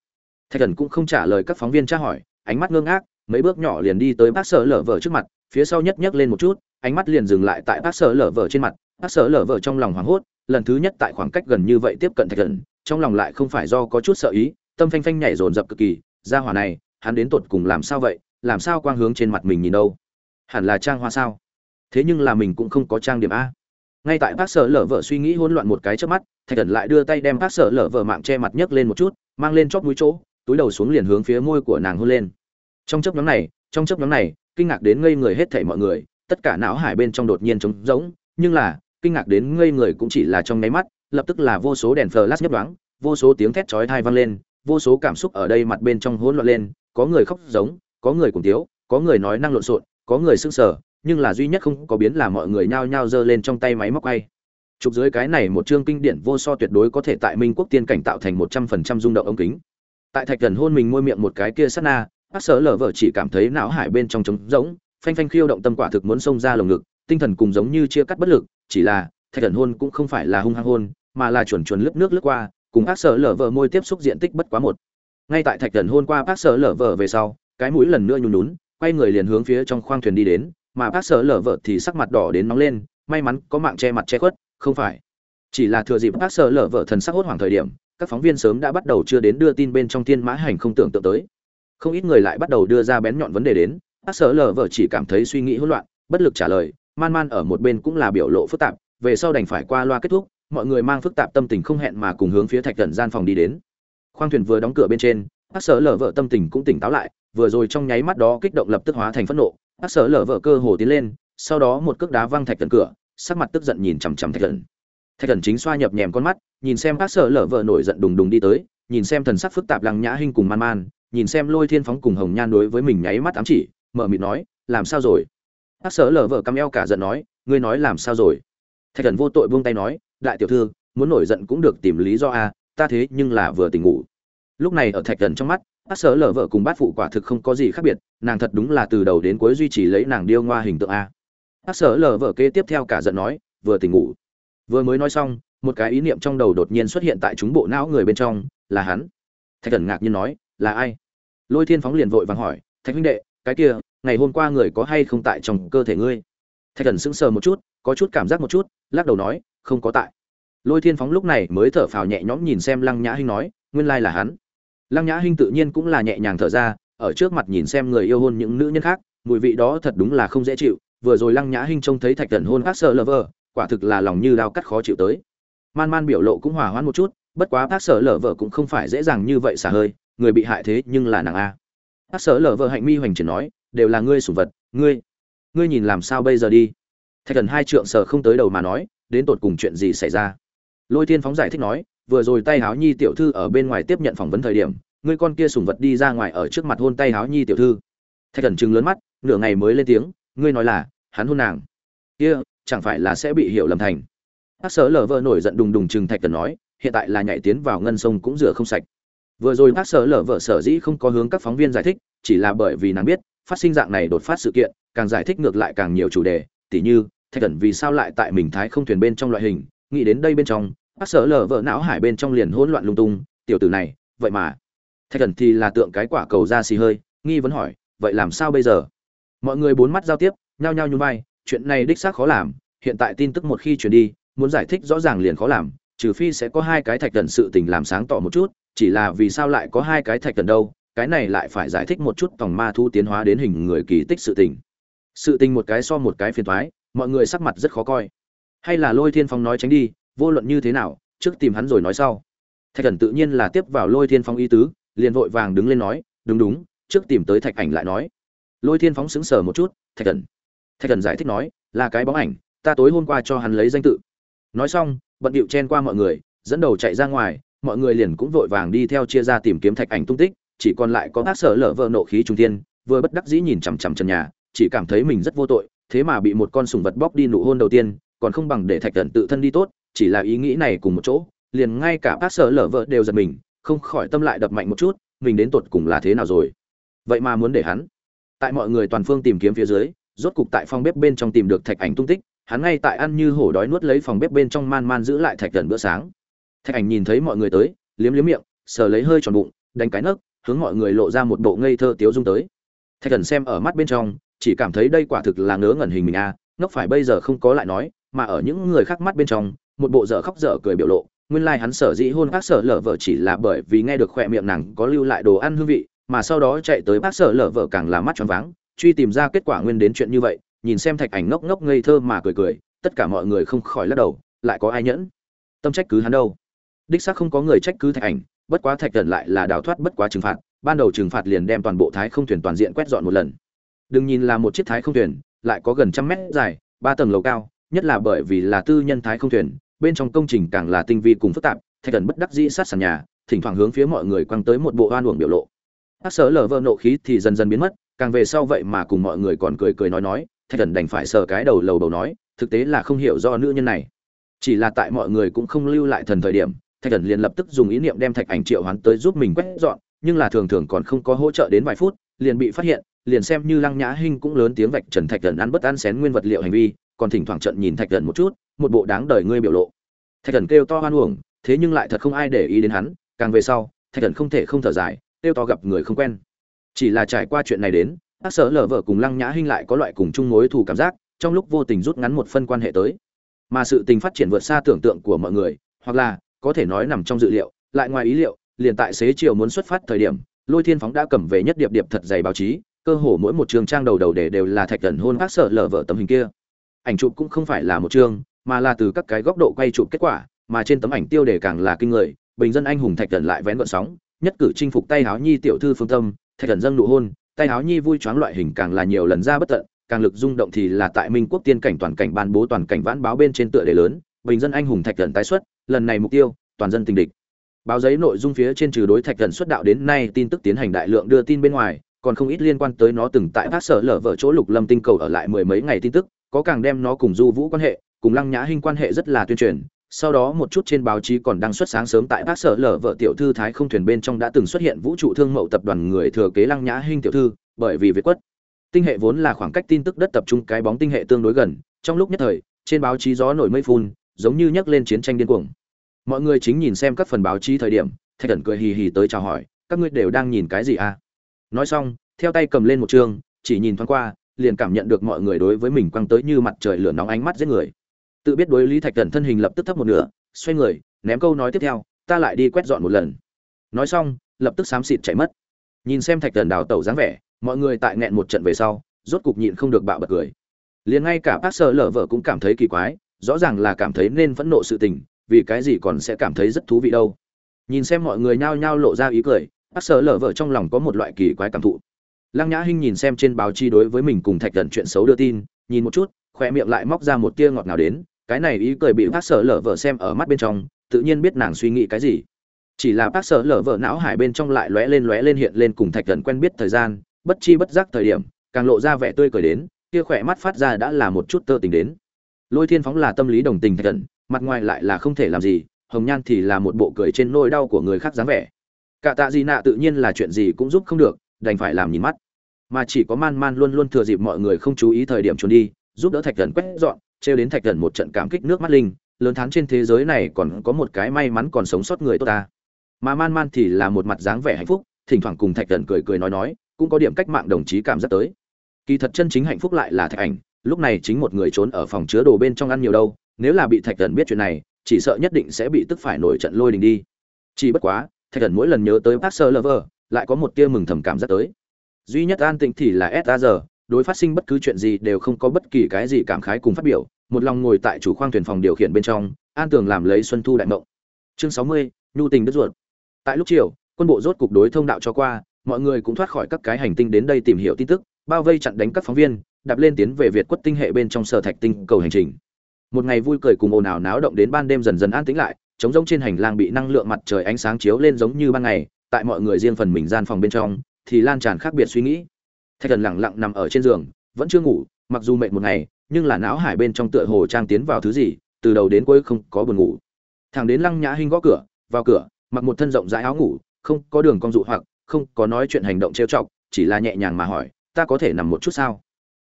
Thạch thần cũng không trả lời các phóng viên tra hỏi, ánh mắt ngơ ngác, mấy bước nhỏ liền đi tới bác sở lở vở trước mặt, phía sau nhất nhấc lên một chút, ánh mắt liền dừng lại tại bác sở lở vở trên mặt. Bác sở lở vở trong lòng hoảng hốt, lần thứ nhất tại khoảng cách gần như vậy tiếp cận thạch thần, trong lòng lại không phải do có chút sợ ý, tâm phanh phanh nhảy dồn dập cực kỳ, ra hỏa này, hắn đến tột cùng làm sao vậy, làm sao quang hướng trên mặt mình nhìn đâu? Hẳn là trang hoa sao? Thế nhưng là mình cũng không có trang điểm a ngay tại bác sở lở vợ suy nghĩ hỗn loạn một cái trước mắt, thạch thần lại đưa tay đem bác sở lở vợ mạng che mặt nhấc lên một chút, mang lên chóp mũi chỗ, túi đầu xuống liền hướng phía môi của nàng hôn lên. Trong chớp nhóm này, trong chớp nhóm này, kinh ngạc đến ngây người hết thảy mọi người, tất cả não hải bên trong đột nhiên trống rỗng, nhưng là, kinh ngạc đến ngây người cũng chỉ là trong nháy mắt, lập tức là vô số đèn flash nhấp đoáng vô số tiếng thét chói tai vang lên, vô số cảm xúc ở đây mặt bên trong hỗn loạn lên, có người khóc giống, có người cùng tiếu, có người nói năng lộn xộn, có người sưng sờ nhưng là duy nhất không có biến là mọi người nhao nhao giơ lên trong tay máy móc quay. Chụp dưới cái này một chương kinh điển vô so tuyệt đối có thể tại minh quốc tiên cảnh tạo thành một trăm phần trăm rung động ống kính. Tại thạch thần hôn mình môi miệng một cái kia sát na, bác sở lở vợ chỉ cảm thấy não hải bên trong trống rỗng, phanh phanh khiêu động tâm quả thực muốn xông ra lồng ngực, tinh thần cùng giống như chia cắt bất lực, chỉ là thạch thần hôn cũng không phải là hung hăng hôn, mà là chuẩn chuẩn lướt nước lướt qua, cùng bác sở lở vợ môi tiếp xúc diện tích bất quá một. Ngay tại thạch thần hôn qua bác sở lở vợ về sau, cái mũi lần nữa nhún nhún, quay người liền hướng phía trong khoang thuyền đi đến mà bác sở lở vợ thì sắc mặt đỏ đến nóng lên, may mắn có mạng che mặt che khuất, không phải. Chỉ là thừa dịp bác sở lở vợ thần sắc hốt hoảng thời điểm, các phóng viên sớm đã bắt đầu chưa đến đưa tin bên trong thiên mã hành không tưởng tượng tới. Không ít người lại bắt đầu đưa ra bén nhọn vấn đề đến, bác sở lở vợ chỉ cảm thấy suy nghĩ hỗn loạn, bất lực trả lời, man man ở một bên cũng là biểu lộ phức tạp, về sau đành phải qua loa kết thúc, mọi người mang phức tạp tâm tình không hẹn mà cùng hướng phía thạch thần gian phòng đi đến. Khoang thuyền vừa đóng cửa bên trên, bác sở lở vợ tâm tình cũng tỉnh táo lại, vừa rồi trong nháy mắt đó kích động lập tức hóa thành phẫn nộ bác sở lở vợ cơ hồ tiến lên, sau đó một cước đá văng thạch thần cửa, sắc mặt tức giận nhìn chằm chằm thạch thần. Thạch thần chính xoa nhập nhèm con mắt, nhìn xem bác sở lở vợ nổi giận đùng đùng đi tới, nhìn xem thần sắc phức tạp lăng nhã hinh cùng man man, nhìn xem lôi thiên phóng cùng hồng nhan đối với mình nháy mắt ám chỉ, mở mịt nói, làm sao rồi? Bác sở lở vợ căm eo cả giận nói, ngươi nói làm sao rồi? Thạch thần vô tội buông tay nói, đại tiểu thư, muốn nổi giận cũng được tìm lý do a, ta thế nhưng là vừa tỉnh ngủ. Lúc này ở thạch thần trong mắt bác sở lở vợ cùng bát phụ quả thực không có gì khác biệt, nàng thật đúng là từ đầu đến cuối duy trì lấy nàng điêu ngoa hình tượng a. Bác sở lở vợ kế tiếp theo cả giận nói, vừa tỉnh ngủ. Vừa mới nói xong, một cái ý niệm trong đầu đột nhiên xuất hiện tại chúng bộ não người bên trong, là hắn. Thạch thần ngạc nhiên nói, là ai? Lôi thiên phóng liền vội vàng hỏi, thạch huynh đệ, cái kia, ngày hôm qua người có hay không tại trong cơ thể ngươi? Thạch thần sững sờ một chút, có chút cảm giác một chút, lắc đầu nói, không có tại. Lôi thiên phóng lúc này mới thở phào nhẹ nhõm nhìn xem lăng nhã hinh nói, nguyên lai là hắn lăng nhã hinh tự nhiên cũng là nhẹ nhàng thở ra, ở trước mặt nhìn xem người yêu hôn những nữ nhân khác, mùi vị đó thật đúng là không dễ chịu, vừa rồi lăng nhã hinh trông thấy thạch thần hôn khác sợ lờ vờ, quả thực là lòng như đao cắt khó chịu tới. Man man biểu lộ cũng hòa hoãn một chút, bất quá bác sở lở vợ cũng không phải dễ dàng như vậy xả hơi, người bị hại thế nhưng là nàng a. Bác sở lở vợ hạnh mi hoành triển nói, đều là ngươi sủng vật, ngươi ngươi nhìn làm sao bây giờ đi? Thạch thần hai trượng sở không tới đầu mà nói, đến tột cùng chuyện gì xảy ra? Lôi thiên phóng giải thích nói vừa rồi tay háo nhi tiểu thư ở bên ngoài tiếp nhận phỏng vấn thời điểm, ngươi con kia sủng vật đi ra ngoài ở trước mặt hôn tay háo nhi tiểu thư. Thạch thần chừng lớn mắt, nửa ngày mới lên tiếng, ngươi nói là, hắn hôn nàng. Kia, chẳng phải là sẽ bị hiểu lầm thành. Bác sở lờ vợ nổi giận đùng đùng chừng thạch thần nói, hiện tại là nhảy tiến vào ngân sông cũng rửa không sạch. Vừa rồi bác sở lờ vợ sở dĩ không có hướng các phóng viên giải thích, chỉ là bởi vì nàng biết, phát sinh dạng này đột phát sự kiện, càng giải thích ngược lại càng nhiều chủ đề, tỉ như, thạch thần vì sao lại tại mình thái không thuyền bên trong loại hình, nghĩ đến đây bên trong bác sở lờ vợ não hải bên trong liền hỗn loạn lung tung, tiểu tử này, vậy mà. Thạch thần thì là tượng cái quả cầu ra xì hơi, nghi vấn hỏi, vậy làm sao bây giờ? Mọi người bốn mắt giao tiếp, nhao nhao nhún vai, chuyện này đích xác khó làm, hiện tại tin tức một khi truyền đi, muốn giải thích rõ ràng liền khó làm, trừ phi sẽ có hai cái thạch thần sự tình làm sáng tỏ một chút, chỉ là vì sao lại có hai cái thạch thần đâu, cái này lại phải giải thích một chút tòng ma thu tiến hóa đến hình người kỳ tích sự tình. Sự tình một cái so một cái phiền thoái mọi người sắc mặt rất khó coi. Hay là lôi thiên phong nói tránh đi vô luận như thế nào, trước tìm hắn rồi nói sau. Thạch thần tự nhiên là tiếp vào lôi thiên phóng ý tứ, liền vội vàng đứng lên nói, đúng đúng, trước tìm tới thạch ảnh lại nói. Lôi thiên phóng sững sờ một chút, thạch thần thạch thần giải thích nói, là cái bóng ảnh, ta tối hôm qua cho hắn lấy danh tự. Nói xong, bận điệu chen qua mọi người, dẫn đầu chạy ra ngoài, mọi người liền cũng vội vàng đi theo chia ra tìm kiếm thạch ảnh tung tích, chỉ còn lại có các sở lở vợ nộ khí trung thiên, vừa bất đắc dĩ nhìn chằm chằm trần nhà, chỉ cảm thấy mình rất vô tội, thế mà bị một con sùng vật bóc đi nụ hôn đầu tiên, còn không bằng để thạch thần tự thân đi tốt chỉ là ý nghĩ này cùng một chỗ liền ngay cả bác sở lở vợ đều giật mình không khỏi tâm lại đập mạnh một chút mình đến tột cùng là thế nào rồi? Vậy mà muốn để hắn. Tại mọi người toàn phương tìm kiếm phía dưới rốt cục tại phòng bếp bên trong tìm được thạch ảnh tung tích hắn ngay tại ăn như hổ đói nuốt lấy phòng bếp bên trong man man giữ lại thạch gần bữa sáng. Thạch ảnh nhìn thấy mọi người tới liếm liếm miệng sờ lấy hơi tròn bụng đánh cái nấc hướng mọi người lộ ra một bộ ngây thơ tiếu dung tới. Thạch thần xem ở mắt bên trong chỉ cảm thấy đây quả thực là ngớ ngẩn hình mình a à, ngốc phải bây giờ không có lại nói mà ở những người khác mắt bên trong một bộ dở khóc dở cười biểu lộ. Nguyên lai like hắn sở dĩ hôn bác sở lở vợ chỉ là bởi vì nghe được khỏe miệng nàng có lưu lại đồ ăn hương vị, mà sau đó chạy tới bác sở lở vợ càng là mắt choáng váng, truy tìm ra kết quả nguyên đến chuyện như vậy, nhìn xem thạch ảnh ngốc ngốc ngây thơ mà cười cười, tất cả mọi người không khỏi lắc đầu, lại có ai nhẫn? Tâm trách cứ hắn đâu? Đích xác không có người trách cứ thạch ảnh, bất quá thạch thần lại là đào thoát bất quá trừng phạt, ban đầu trừng phạt liền đem toàn bộ thái không thuyền toàn diện quét dọn một lần. Đừng nhìn là một chiếc thái không thuyền, lại có gần trăm mét dài, ba tầng lầu cao, nhất là bởi vì là tư nhân thái không thuyền bên trong công trình càng là tinh vi cùng phức tạp, thạch thần bất đắc dĩ sát sàn nhà, thỉnh thoảng hướng phía mọi người quăng tới một bộ oan uổng biểu lộ. Các sở lở vơ nộ khí thì dần dần biến mất, càng về sau vậy mà cùng mọi người còn cười cười nói nói, thạch thần đành phải sờ cái đầu lầu đầu nói, thực tế là không hiểu do nữ nhân này. Chỉ là tại mọi người cũng không lưu lại thần thời điểm, thạch thần liền lập tức dùng ý niệm đem thạch ảnh triệu hoán tới giúp mình quét dọn, nhưng là thường thường còn không có hỗ trợ đến vài phút, liền bị phát hiện, liền xem như lăng nhã hinh cũng lớn tiếng vạch trần thạch thần ăn bất ăn xén nguyên vật liệu hành vi, còn thỉnh thoảng trận nhìn thạch thần một chút một bộ đáng đời ngươi biểu lộ. Thạch thần kêu to hoan uổng, thế nhưng lại thật không ai để ý đến hắn, càng về sau, thạch thần không thể không thở dài, kêu to gặp người không quen. Chỉ là trải qua chuyện này đến ác sở lở vợ cùng lăng nhã hinh lại có loại cùng chung mối thù cảm giác, trong lúc vô tình rút ngắn một phân quan hệ tới. Mà sự tình phát triển vượt xa tưởng tượng của mọi người, hoặc là, có thể nói nằm trong dự liệu, lại ngoài ý liệu, liền tại xế chiều muốn xuất phát thời điểm, lôi thiên phóng đã cầm về nhất điệp điệp thật dày báo chí, cơ hồ mỗi một trường trang đầu đầu để đều là thạch thần hôn ác sở lở vợ tấm hình kia. Ảnh chụp cũng không phải là một chương mà là từ các cái góc độ quay chụp kết quả, mà trên tấm ảnh tiêu đề càng là kinh người, bình dân anh hùng thạch thần lại vén gợn sóng, nhất cử chinh phục tay háo nhi tiểu thư phương tâm, thạch thần dâng nụ hôn, tay háo nhi vui choáng loại hình càng là nhiều lần ra bất tận, càng lực rung động thì là tại minh quốc tiên cảnh toàn cảnh ban bố toàn cảnh vãn báo bên trên tựa đề lớn, bình dân anh hùng thạch thần tái xuất, lần này mục tiêu, toàn dân tình địch. Báo giấy nội dung phía trên trừ đối thạch thần xuất đạo đến nay tin tức tiến hành đại lượng đưa tin bên ngoài, còn không ít liên quan tới nó từng tại bác sở lở vợ chỗ lục lâm tinh cầu ở lại mười mấy ngày tin tức, có càng đem nó cùng du vũ quan hệ cùng lăng nhã hinh quan hệ rất là tuyên truyền, sau đó một chút trên báo chí còn đăng xuất sáng sớm tại bác sở lở vợ tiểu thư thái không thuyền bên trong đã từng xuất hiện vũ trụ thương mậu tập đoàn người thừa kế lăng nhã hinh tiểu thư, bởi vì việt quất. Tinh hệ vốn là khoảng cách tin tức đất tập trung cái bóng tinh hệ tương đối gần, trong lúc nhất thời, trên báo chí gió nổi mây phun, giống như nhắc lên chiến tranh điên cuồng. Mọi người chính nhìn xem các phần báo chí thời điểm, thạch Cẩn cười hì hì tới chào hỏi, các ngươi đều đang nhìn cái gì à? Nói xong, theo tay cầm lên một chương chỉ nhìn thoáng qua, liền cảm nhận được mọi người đối với mình quăng tới như mặt trời lửa nóng ánh mắt giết người tự biết đối lý thạch thần thân hình lập tức thấp một nửa, xoay người, ném câu nói tiếp theo, ta lại đi quét dọn một lần. Nói xong, lập tức xám xịt chạy mất. Nhìn xem thạch thần đào tẩu dáng vẻ, mọi người tại nghẹn một trận về sau, rốt cục nhịn không được bạo bật cười. Liền ngay cả bác sợ lở vợ cũng cảm thấy kỳ quái, rõ ràng là cảm thấy nên phẫn nộ sự tình, vì cái gì còn sẽ cảm thấy rất thú vị đâu. Nhìn xem mọi người nhao nhao lộ ra ý cười bác sợ lở vợ trong lòng có một loại kỳ quái cảm thụ. Lăng nhã hinh nhìn xem trên báo chí đối với mình cùng thạch thần chuyện xấu đưa tin, nhìn một chút khoe miệng lại móc ra một tia ngọt nào đến cái này ý cười bị bác sở lở vợ xem ở mắt bên trong, tự nhiên biết nàng suy nghĩ cái gì. Chỉ là bác sở lở vợ não hải bên trong lại lóe lên lóe lên hiện lên cùng thạch thần quen biết thời gian, bất chi bất giác thời điểm, càng lộ ra vẻ tươi cười đến, kia khỏe mắt phát ra đã là một chút tơ tình đến. Lôi thiên phóng là tâm lý đồng tình thạch thần, mặt ngoài lại là không thể làm gì, hồng nhan thì là một bộ cười trên nỗi đau của người khác dáng vẻ. Cả tạ gì nạ tự nhiên là chuyện gì cũng giúp không được, đành phải làm nhìn mắt. Mà chỉ có man man luôn luôn thừa dịp mọi người không chú ý thời điểm trốn đi, giúp đỡ thạch thần quét dọn trêu đến thạch thần một trận cảm kích nước mắt linh, lớn thán trên thế giới này còn có một cái may mắn còn sống sót người tốt ta. Mà man man thì là một mặt dáng vẻ hạnh phúc, thỉnh thoảng cùng thạch thần cười cười nói nói, cũng có điểm cách mạng đồng chí cảm giác tới. Kỳ thật chân chính hạnh phúc lại là thạch ảnh, lúc này chính một người trốn ở phòng chứa đồ bên trong ăn nhiều đâu, nếu là bị thạch thần biết chuyện này, chỉ sợ nhất định sẽ bị tức phải nổi trận lôi đình đi. Chỉ bất quá, thạch thần mỗi lần nhớ tới bác sơ lover lại có một tia mừng thầm cảm giác tới. Duy nhất an tĩnh thì là s giờ đối phát sinh bất cứ chuyện gì đều không có bất kỳ cái gì cảm khái cùng phát biểu, một lòng ngồi tại chủ khoang thuyền phòng điều khiển bên trong, an tường làm lấy xuân thu đại mộng. Chương sáu mươi, nhu tình đất ruột. Tại lúc chiều, quân bộ rốt cục đối thông đạo cho qua, mọi người cũng thoát khỏi các cái hành tinh đến đây tìm hiểu tin tức, bao vây chặn đánh các phóng viên, đạp lên tiến về việt quất tinh hệ bên trong sở thạch tinh cầu hành trình. Một ngày vui cười cùng ồn ào náo động đến ban đêm dần dần an tĩnh lại, trống rỗng trên hành lang bị năng lượng mặt trời ánh sáng chiếu lên giống như ban ngày, tại mọi người riêng phần mình gian phòng bên trong, thì lan tràn khác biệt suy nghĩ thạch thần lẳng lặng nằm ở trên giường, vẫn chưa ngủ, mặc dù mệt một ngày, nhưng là não hải bên trong tựa hồ trang tiến vào thứ gì, từ đầu đến cuối không có buồn ngủ. Thằng đến lăng nhã hinh gõ cửa, vào cửa, mặc một thân rộng rãi áo ngủ, không có đường cong dụ hoặc, không có nói chuyện hành động trêu chọc, chỉ là nhẹ nhàng mà hỏi, ta có thể nằm một chút sao?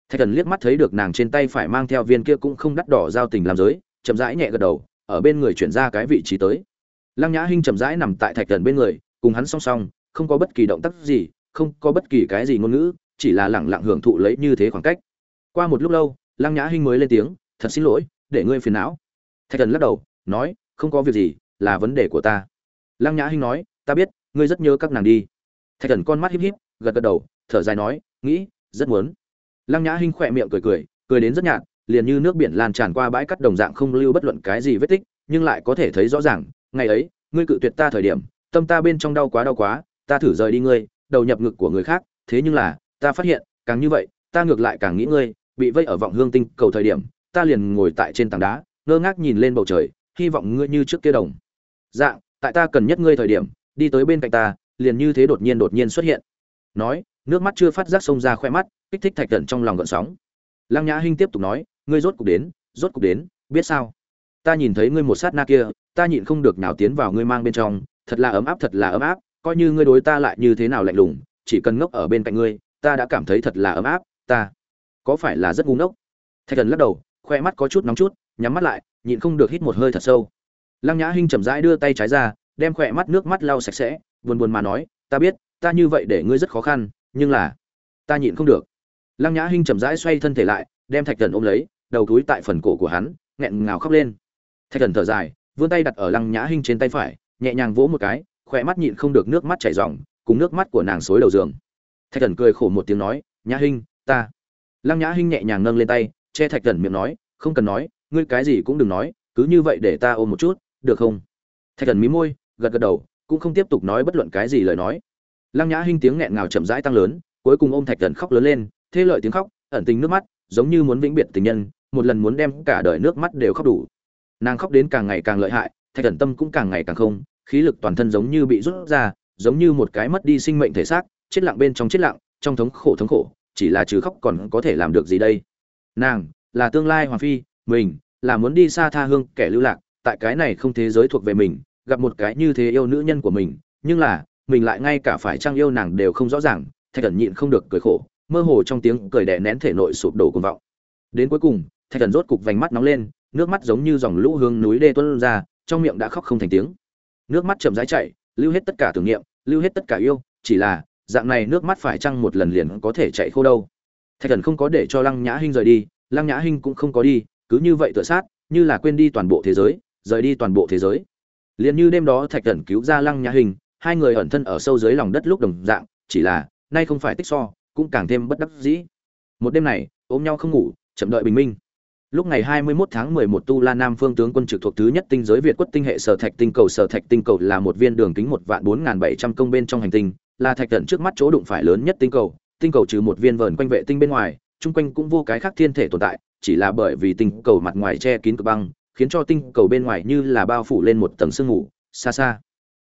Thạch thần liếc mắt thấy được nàng trên tay phải mang theo viên kia cũng không đắt đỏ giao tình làm giới, chậm rãi nhẹ gật đầu, ở bên người chuyển ra cái vị trí tới. Lăng nhã hinh chậm rãi nằm tại thạch thần bên người, cùng hắn song song, không có bất kỳ động tác gì, không có bất kỳ cái gì ngôn ngữ chỉ là lẳng lặng hưởng thụ lấy như thế khoảng cách. Qua một lúc lâu, lăng nhã hinh mới lên tiếng, thật xin lỗi, để ngươi phiền não. Thạch thần lắc đầu, nói, không có việc gì, là vấn đề của ta. Lăng nhã hinh nói, ta biết, ngươi rất nhớ các nàng đi. Thạch thần con mắt híp híp, gật gật đầu, thở dài nói, nghĩ, rất muốn. Lăng nhã hinh khỏe miệng cười cười cười đến rất nhạt, liền như nước biển lan tràn qua bãi cắt đồng dạng không lưu bất luận cái gì vết tích, nhưng lại có thể thấy rõ ràng, ngày ấy, ngươi cự tuyệt ta thời điểm, tâm ta bên trong đau quá đau quá, ta thử rời đi ngươi, đầu nhập ngực của người khác, thế nhưng là ta phát hiện, càng như vậy, ta ngược lại càng nghĩ ngươi, bị vây ở vọng hương tinh cầu thời điểm, ta liền ngồi tại trên tảng đá, ngơ ngác nhìn lên bầu trời, hy vọng ngươi như trước kia đồng. Dạng tại ta cần nhất ngươi thời điểm, đi tới bên cạnh ta, liền như thế đột nhiên đột nhiên xuất hiện. Nói, nước mắt chưa phát giác xông ra khoe mắt, kích thích thạch cẩn trong lòng gợn sóng. Lăng nhã hinh tiếp tục nói, ngươi rốt cục đến, rốt cục đến, biết sao? Ta nhìn thấy ngươi một sát na kia, ta nhịn không được nào tiến vào ngươi mang bên trong, thật là ấm áp, thật là ấm áp, coi như ngươi đối ta lại như thế nào lạnh lùng, chỉ cần ngốc ở bên cạnh ngươi ta đã cảm thấy thật là ấm áp, ta có phải là rất ngu ngốc? Thạch thần lắc đầu, khoe mắt có chút nóng chút, nhắm mắt lại, nhịn không được hít một hơi thật sâu. Lăng nhã hinh chậm rãi đưa tay trái ra, đem khoe mắt nước mắt lau sạch sẽ, buồn buồn mà nói, ta biết, ta như vậy để ngươi rất khó khăn, nhưng là ta nhịn không được. Lăng nhã hinh chậm rãi xoay thân thể lại, đem thạch thần ôm lấy, đầu túi tại phần cổ của hắn, nghẹn ngào khóc lên. Thạch thần thở dài, vươn tay đặt ở lăng nhã hinh trên tay phải, nhẹ nhàng vỗ một cái khỏe mắt nhịn không được nước mắt chảy ròng, cùng nước mắt của nàng xối đầu giường thạch thần cười khổ một tiếng nói, nhã hinh, ta. Lăng nhã hinh nhẹ nhàng nâng lên tay, che thạch thần miệng nói, không cần nói, ngươi cái gì cũng đừng nói, cứ như vậy để ta ôm một chút, được không? Thạch thần mí môi, gật gật đầu, cũng không tiếp tục nói bất luận cái gì lời nói. Lăng nhã hinh tiếng nghẹn ngào chậm rãi tăng lớn, cuối cùng ôm thạch thần khóc lớn lên thế lợi tiếng khóc, ẩn tình nước mắt, giống như muốn vĩnh biệt tình nhân, một lần muốn đem cả đời nước mắt đều khóc đủ. Nàng khóc đến càng ngày càng lợi hại, thạch thần tâm cũng càng ngày càng không, khí lực toàn thân giống như bị rút ra, giống như một cái mất đi sinh mệnh thể xác chết lặng bên trong chết lặng, trong thống khổ thống khổ, chỉ là trừ khóc còn có thể làm được gì đây? Nàng là tương lai hoàng phi, mình là muốn đi xa tha hương kẻ lưu lạc, tại cái này không thế giới thuộc về mình, gặp một cái như thế yêu nữ nhân của mình, nhưng là, mình lại ngay cả phải trang yêu nàng đều không rõ ràng, thạch thần nhịn không được cười khổ, mơ hồ trong tiếng cười đè nén thể nội sụp đổ cuồng vọng. Đến cuối cùng, thạch thần rốt cục vành mắt nóng lên, nước mắt giống như dòng lũ hướng núi đê tuôn ra, trong miệng đã khóc không thành tiếng. Nước mắt chậm rãi chảy, lưu hết tất cả tưởng niệm, lưu hết tất cả yêu, chỉ là dạng này nước mắt phải chăng một lần liền có thể chạy khô đâu? Thạch thần không có để cho lăng nhã hinh rời đi, lăng nhã hinh cũng không có đi, cứ như vậy tựa sát, như là quên đi toàn bộ thế giới, rời đi toàn bộ thế giới. Liền như đêm đó thạch thần cứu ra lăng nhã hinh, hai người ẩn thân ở sâu dưới lòng đất lúc đồng dạng, chỉ là, nay không phải tích so, cũng càng thêm bất đắc dĩ. Một đêm này, ôm nhau không ngủ, chậm đợi bình minh. Lúc ngày 21 tháng 11 tu la nam phương tướng quân trực thuộc thứ nhất tinh giới việt quất tinh hệ sở thạch tinh cầu, sở thạch tinh cầu là một viên đường kính một vạn bốn bảy trăm công bên trong hành tinh là thạch tận trước mắt chỗ đụng phải lớn nhất tinh cầu tinh cầu trừ một viên vờn quanh vệ tinh bên ngoài chung quanh cũng vô cái khác thiên thể tồn tại chỉ là bởi vì tinh cầu mặt ngoài che kín cực băng khiến cho tinh cầu bên ngoài như là bao phủ lên một tầng sương mù xa xa.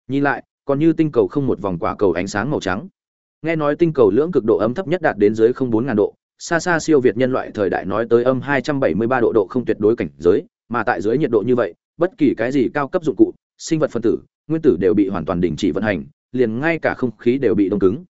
Nhìn lại còn như tinh cầu không một vòng quả cầu ánh sáng màu trắng. Nghe nói tinh cầu lưỡng cực độ ấm thấp nhất đạt đến dưới không bốn ngàn độ xa xa siêu việt nhân loại thời đại nói tới âm 273 độ độ không tuyệt đối cảnh giới, mà tại dưới nhiệt độ như vậy, bất kỳ cái gì cao cấp dụng cụ, sinh vật phân tử, nguyên tử đều bị hoàn toàn đình chỉ vận hành, liền ngay cả không khí đều bị đông cứng.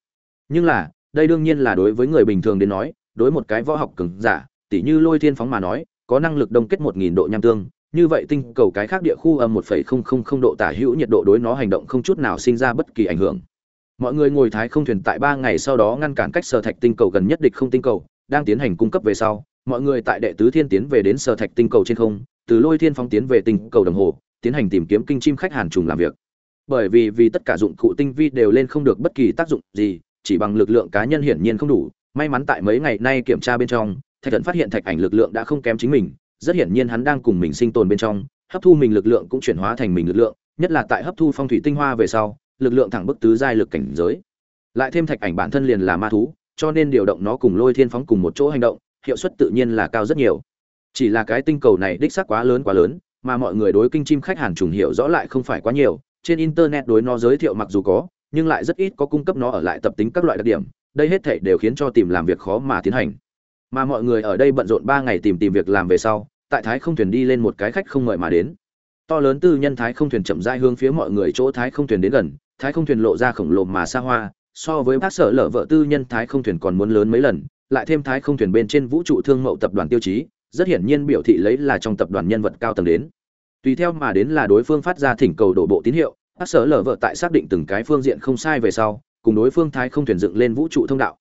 Nhưng là, đây đương nhiên là đối với người bình thường đến nói, đối một cái võ học cường giả, tỉ như Lôi Thiên phóng mà nói, có năng lực đông kết 1000 độ nham tương, như vậy tinh cầu cái khác địa khu âm 1.000 độ tả hữu nhiệt độ đối nó hành động không chút nào sinh ra bất kỳ ảnh hưởng. Mọi người ngồi thái không thuyền tại 3 ngày sau đó ngăn cản cách sở thạch tinh cầu gần nhất địch không tinh cầu, đang tiến hành cung cấp về sau mọi người tại đệ tứ thiên tiến về đến sở thạch tinh cầu trên không từ lôi thiên phóng tiến về tinh cầu đồng hồ tiến hành tìm kiếm kinh chim khách hàn trùng làm việc bởi vì vì tất cả dụng cụ tinh vi đều lên không được bất kỳ tác dụng gì, chỉ bằng lực lượng cá nhân hiển nhiên không đủ. May mắn tại mấy ngày nay kiểm tra bên trong, thạch thần phát hiện thạch ảnh lực lượng đã không kém chính mình, rất hiển nhiên hắn đang cùng mình sinh tồn bên trong, hấp thu mình lực lượng cũng chuyển hóa thành mình lực lượng, nhất là tại hấp thu phong thủy tinh hoa về sau, lực lượng thẳng bức tứ giai lực cảnh giới. Lại thêm thạch ảnh bản thân liền là ma thú, cho nên điều động nó cùng lôi thiên phóng cùng một chỗ hành động, hiệu suất tự nhiên là cao rất nhiều. Chỉ là cái tinh cầu này đích xác quá lớn quá lớn, mà mọi người đối kinh chim khách hàng trùng hiểu rõ lại không phải quá nhiều trên internet đối nó giới thiệu mặc dù có, nhưng lại rất ít có cung cấp nó ở lại tập tính các loại đặc điểm, đây hết thể đều khiến cho tìm làm việc khó mà tiến hành. Mà mọi người ở đây bận rộn ba ngày tìm tìm việc làm về sau, tại thái không thuyền đi lên một cái khách không mời mà đến. To lớn tư nhân thái không thuyền chậm rãi hướng phía mọi người chỗ thái không thuyền đến gần, thái không thuyền lộ ra khổng lồ mà xa hoa, so với bác sở lở vợ tư nhân thái không thuyền còn muốn lớn mấy lần, lại thêm thái không thuyền bên trên vũ trụ thương mậu tập đoàn tiêu chí, rất hiển nhiên biểu thị lấy là trong tập đoàn nhân vật cao tầng đến tùy theo mà đến là đối phương phát ra thỉnh cầu đổ bộ tín hiệu hát sở lở vợ tại xác định từng cái phương diện không sai về sau, cùng đối phương thái không thuyền dựng lên vũ trụ thông đạo.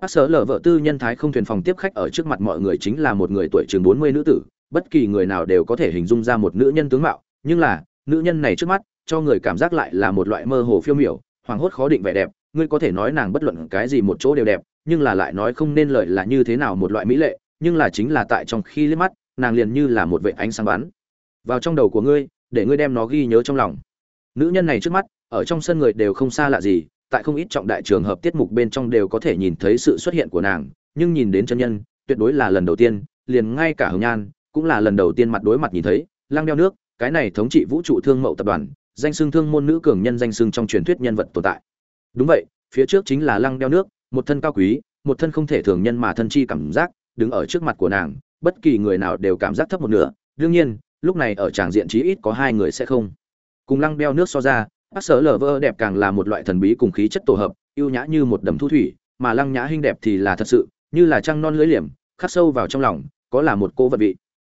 Hát sở lở vợ tư nhân thái không thuyền phòng tiếp khách ở trước mặt mọi người chính là một người tuổi chừng bốn mươi nữ tử, bất kỳ người nào đều có thể hình dung ra một nữ nhân tướng mạo, nhưng là, nữ nhân này trước mắt, cho người cảm giác lại là một loại mơ hồ phiêu miểu, hoàng hốt khó định vẻ đẹp, ngươi có thể nói nàng bất luận cái gì một chỗ đều đẹp, nhưng là lại nói không nên lợi là như thế nào một loại mỹ lệ, nhưng là chính là tại trong khi liếc mắt, nàng liền như là một vệ ánh sáng bắn vào trong đầu của ngươi, để ngươi đem nó ghi nhớ trong lòng. Nữ nhân này trước mắt, ở trong sân người đều không xa lạ gì, tại không ít trọng đại trường hợp tiết mục bên trong đều có thể nhìn thấy sự xuất hiện của nàng, nhưng nhìn đến chân nhân, tuyệt đối là lần đầu tiên, liền ngay cả hồng nhan cũng là lần đầu tiên mặt đối mặt nhìn thấy, lăng đeo nước, cái này thống trị vũ trụ thương mậu tập đoàn, danh xưng thương môn nữ cường nhân danh xưng trong truyền thuyết nhân vật tồn tại. Đúng vậy, phía trước chính là lăng đeo nước, một thân cao quý, một thân không thể thường nhân mà thân chi cảm giác, đứng ở trước mặt của nàng, bất kỳ người nào đều cảm giác thấp một nửa, đương nhiên lúc này ở tràng diện chí ít có hai người sẽ không. Cùng lăng đeo nước so ra, bác sở lờ vơ đẹp càng là một loại thần bí cùng khí chất tổ hợp ưu nhã như một đầm thu thủy, mà lăng nhã hinh đẹp thì là thật sự, như là trăng non lưới liềm, khắc sâu vào trong lòng, có là một cô vật vị.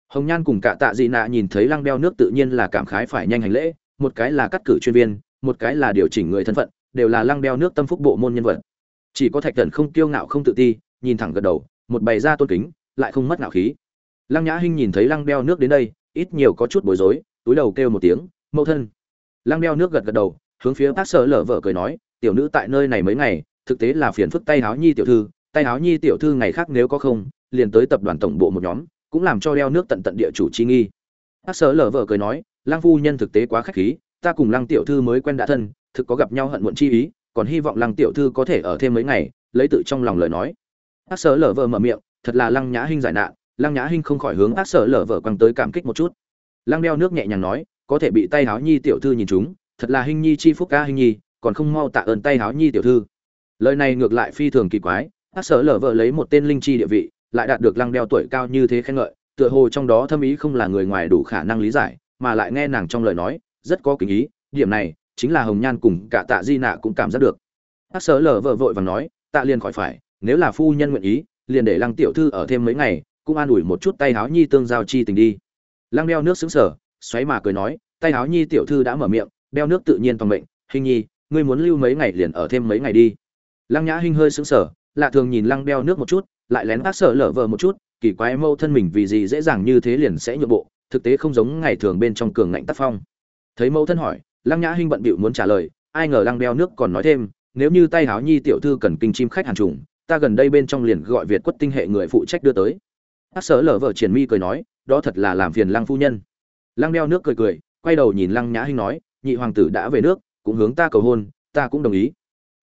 Hồng nhan cùng cả tạ dị nạ nhìn thấy lăng đeo nước tự nhiên là cảm khái phải nhanh hành lễ, một cái là cắt cử chuyên viên, một cái là điều chỉnh người thân phận, đều là lăng đeo nước tâm phúc bộ môn nhân vật. Chỉ có thạch thần không kiêu ngạo không tự ti, nhìn thẳng gật đầu, một bày ra tôn kính, lại không mất ngạo khí. Lăng nhã hinh nhìn thấy lăng đeo nước đến đây ít nhiều có chút bối rối, túi đầu kêu một tiếng, mẫu thân. Lăng đeo nước gật gật đầu, hướng phía bác sở lở vợ cười nói, tiểu nữ tại nơi này mấy ngày, thực tế là phiền phức tay háo nhi tiểu thư, tay háo nhi tiểu thư ngày khác nếu có không, liền tới tập đoàn tổng bộ một nhóm, cũng làm cho đeo nước tận tận địa chủ chi nghi. Bác sở lở vợ cười nói, lăng phu nhân thực tế quá khách khí, ta cùng lăng tiểu thư mới quen đã thân, thực có gặp nhau hận muộn chi ý, còn hy vọng lăng tiểu thư có thể ở thêm mấy ngày, lấy tự trong lòng lời nói. Bác sở lở vợ mở miệng, thật là lăng nhã hinh giải nạn lăng nhã hinh không khỏi hướng Ác sở lở vợ quăng tới cảm kích một chút. Lăng đeo nước nhẹ nhàng nói, có thể bị tay háo nhi tiểu thư nhìn chúng, thật là hinh nhi chi phúc ca hinh nhi, còn không mau tạ ơn tay háo nhi tiểu thư. Lời này ngược lại phi thường kỳ quái, Ác sở lở vợ lấy một tên linh chi địa vị, lại đạt được lăng đeo tuổi cao như thế khen ngợi, tựa hồ trong đó thâm ý không là người ngoài đủ khả năng lý giải, mà lại nghe nàng trong lời nói, rất có kính ý, điểm này chính là hồng nhan cùng cả tạ di nạ cũng cảm giác được. Ác sở lở vợ vội và nói, tạ liền khỏi phải, nếu là phu nhân nguyện ý, liền để lăng tiểu thư ở thêm mấy ngày cũng an ủi một chút tay háo nhi tương giao chi tình đi. Lăng đeo nước xứng sở xoáy mà cười nói, tay háo nhi tiểu thư đã mở miệng đeo nước tự nhiên toàn mệnh hình nhi, ngươi muốn lưu mấy ngày liền ở thêm mấy ngày đi. Lăng nhã hinh hơi xứng sở lạ thường nhìn lăng đeo nước một chút, lại lén bác sở lở vờ một chút, kỳ quái mâu thân mình vì gì dễ dàng như thế liền sẽ nhượng bộ, thực tế không giống ngày thường bên trong cường ngạnh tác phong. Thấy mâu thân hỏi, lăng nhã hinh bận bịu muốn trả lời, ai ngờ lăng đeo nước còn nói thêm, nếu như tay háo nhi tiểu thư cần kinh chim khách hàng trùng, ta gần đây bên trong liền gọi việt quất tinh hệ người phụ trách đưa tới bác sở lở vợ triển mi cười nói, đó thật là làm phiền lăng phu nhân. Lăng đeo nước cười cười, quay đầu nhìn lăng nhã hinh nói, nhị hoàng tử đã về nước, cũng hướng ta cầu hôn, ta cũng đồng ý.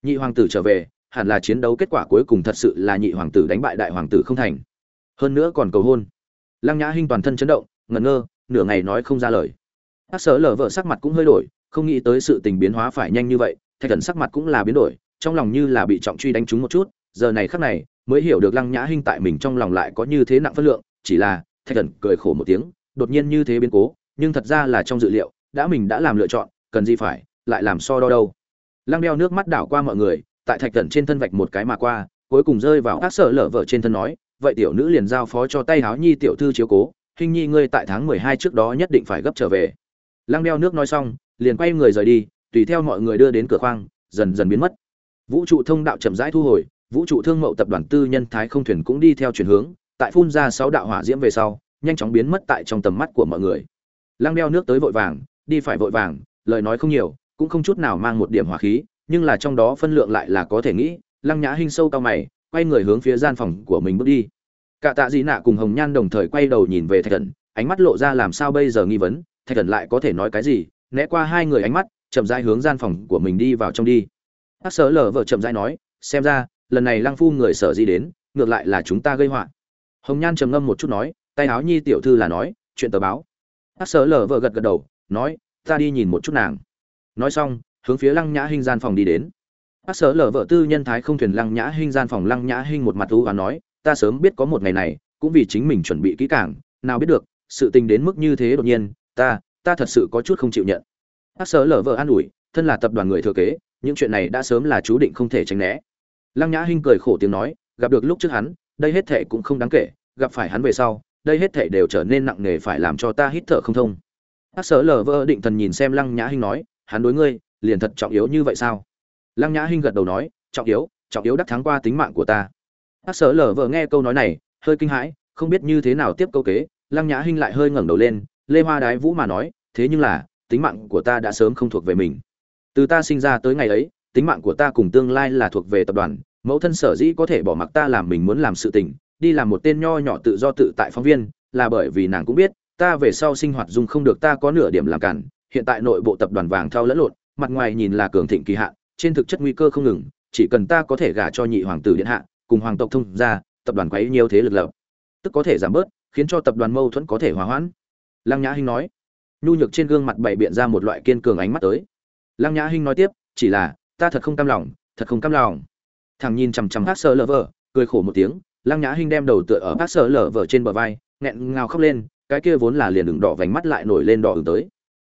Nhị hoàng tử trở về, hẳn là chiến đấu kết quả cuối cùng thật sự là nhị hoàng tử đánh bại đại hoàng tử không thành. Hơn nữa còn cầu hôn. Lăng nhã hinh toàn thân chấn động, ngẩn ngơ, nửa ngày nói không ra lời. Bác sở lở vợ sắc mặt cũng hơi đổi, không nghĩ tới sự tình biến hóa phải nhanh như vậy, thạch thần sắc mặt cũng là biến đổi, trong lòng như là bị trọng truy đánh trúng một chút giờ này khắc này, mới hiểu được lăng nhã hinh tại mình trong lòng lại có như thế nặng phân lượng, chỉ là, thạch thần cười khổ một tiếng, đột nhiên như thế biến cố, nhưng thật ra là trong dự liệu, đã mình đã làm lựa chọn, cần gì phải, lại làm so đo đâu. Lăng đeo nước mắt đảo qua mọi người, tại thạch thần trên thân vạch một cái mà qua, cuối cùng rơi vào các sở lở vợ trên thân nói, vậy tiểu nữ liền giao phó cho tay háo nhi tiểu thư chiếu cố hình nhi ngươi tại tháng mười hai trước đó nhất định phải gấp trở về. Lăng đeo nước nói xong, liền quay người rời đi, tùy theo mọi người đưa đến cửa khoang, dần dần biến mất. Vũ trụ thông đạo chậm rãi thu hồi vũ trụ thương mậu tập đoàn tư nhân thái không thuyền cũng đi theo chuyển hướng, tại phun ra sáu đạo hỏa diễm về sau, nhanh chóng biến mất tại trong tầm mắt của mọi người. Lăng đeo nước tới vội vàng, đi phải vội vàng, lời nói không nhiều, cũng không chút nào mang một điểm hỏa khí, nhưng là trong đó phân lượng lại là có thể nghĩ, lăng nhã hinh sâu cao mày, quay người hướng phía gian phòng của mình bước đi. Cả tạ dị nạ cùng hồng nhan đồng thời quay đầu nhìn về thạch thần ánh mắt lộ ra làm sao bây giờ nghi vấn, thạch thần lại có thể nói cái gì, né qua hai người ánh mắt, chậm rãi hướng gian phòng của mình đi vào trong đi. Hát sở lờ vợ chậm rãi nói, xem ra lần này lăng phu người sở di đến, ngược lại là chúng ta gây họa. Hồng nhan trầm ngâm một chút nói, tay áo nhi tiểu thư là nói, chuyện tờ báo. Bác sở lờ vợ gật gật đầu, nói, ta đi nhìn một chút nàng. Nói xong, hướng phía lăng nhã hinh gian phòng đi đến. Bác sở lờ vợ tư nhân thái không thuyền lăng nhã hinh gian phòng lăng nhã hinh một mặt u và nói, ta sớm biết có một ngày này, cũng vì chính mình chuẩn bị kỹ càng, nào biết được, sự tình đến mức như thế đột nhiên, ta ta thật sự có chút không chịu nhận. Bác sở lờ vợ an ủi, thân là tập đoàn người thừa kế, những chuyện này đã sớm là chú định không thể tránh né lăng nhã hinh cười khổ tiếng nói, gặp được lúc trước hắn, đây hết thệ cũng không đáng kể, gặp phải hắn về sau, đây hết thệ đều trở nên nặng nề phải làm cho ta hít thở không thông. Bác sở lờ vợ định thần nhìn xem lăng nhã hinh nói, hắn đối ngươi, liền thật trọng yếu như vậy sao? Lăng nhã hinh gật đầu nói, trọng yếu trọng yếu đắc thắng qua tính mạng của ta. Bác sở lờ vợ nghe câu nói này, hơi kinh hãi, không biết như thế nào tiếp câu kế, lăng nhã hinh lại hơi ngẩng đầu lên, lê hoa đái vũ mà nói, thế nhưng là, tính mạng của ta đã sớm không thuộc về mình. Từ ta sinh ra tới ngày ấy tính mạng của ta cùng tương lai là thuộc về tập đoàn, mẫu thân sở dĩ có thể bỏ mặc ta làm mình muốn làm sự tình, đi làm một tên nho nhỏ tự do tự tại phóng viên, là bởi vì nàng cũng biết, ta về sau sinh hoạt dung không được ta có nửa điểm làm cản, hiện tại nội bộ tập đoàn vàng thao lẫn lộn, mặt ngoài nhìn là cường thịnh kỳ hạn, trên thực chất nguy cơ không ngừng, chỉ cần ta có thể gả cho nhị hoàng tử điện hạ, cùng hoàng tộc thông ra tập đoàn quấy nhiều thế lực lập, tức có thể giảm bớt, khiến cho tập đoàn mâu thuẫn có thể hòa hoãn. Lăng nhã hinh nói. Nhu nhược trên gương mặt bày biện ra một loại kiên cường ánh mắt tới. Lăng nhã hinh nói tiếp, chỉ là ta thật không cam lòng, thật không cam lòng. Thằng nhìn chằm chằm hát sơ lờ vờ cười khổ một tiếng, lăng nhã hinh đem đầu tựa ở hát sơ lờ vờ trên bờ vai, nghẹn ngào khóc lên, cái kia vốn là liền đường đỏ vành mắt lại nổi lên đỏ ửng tới.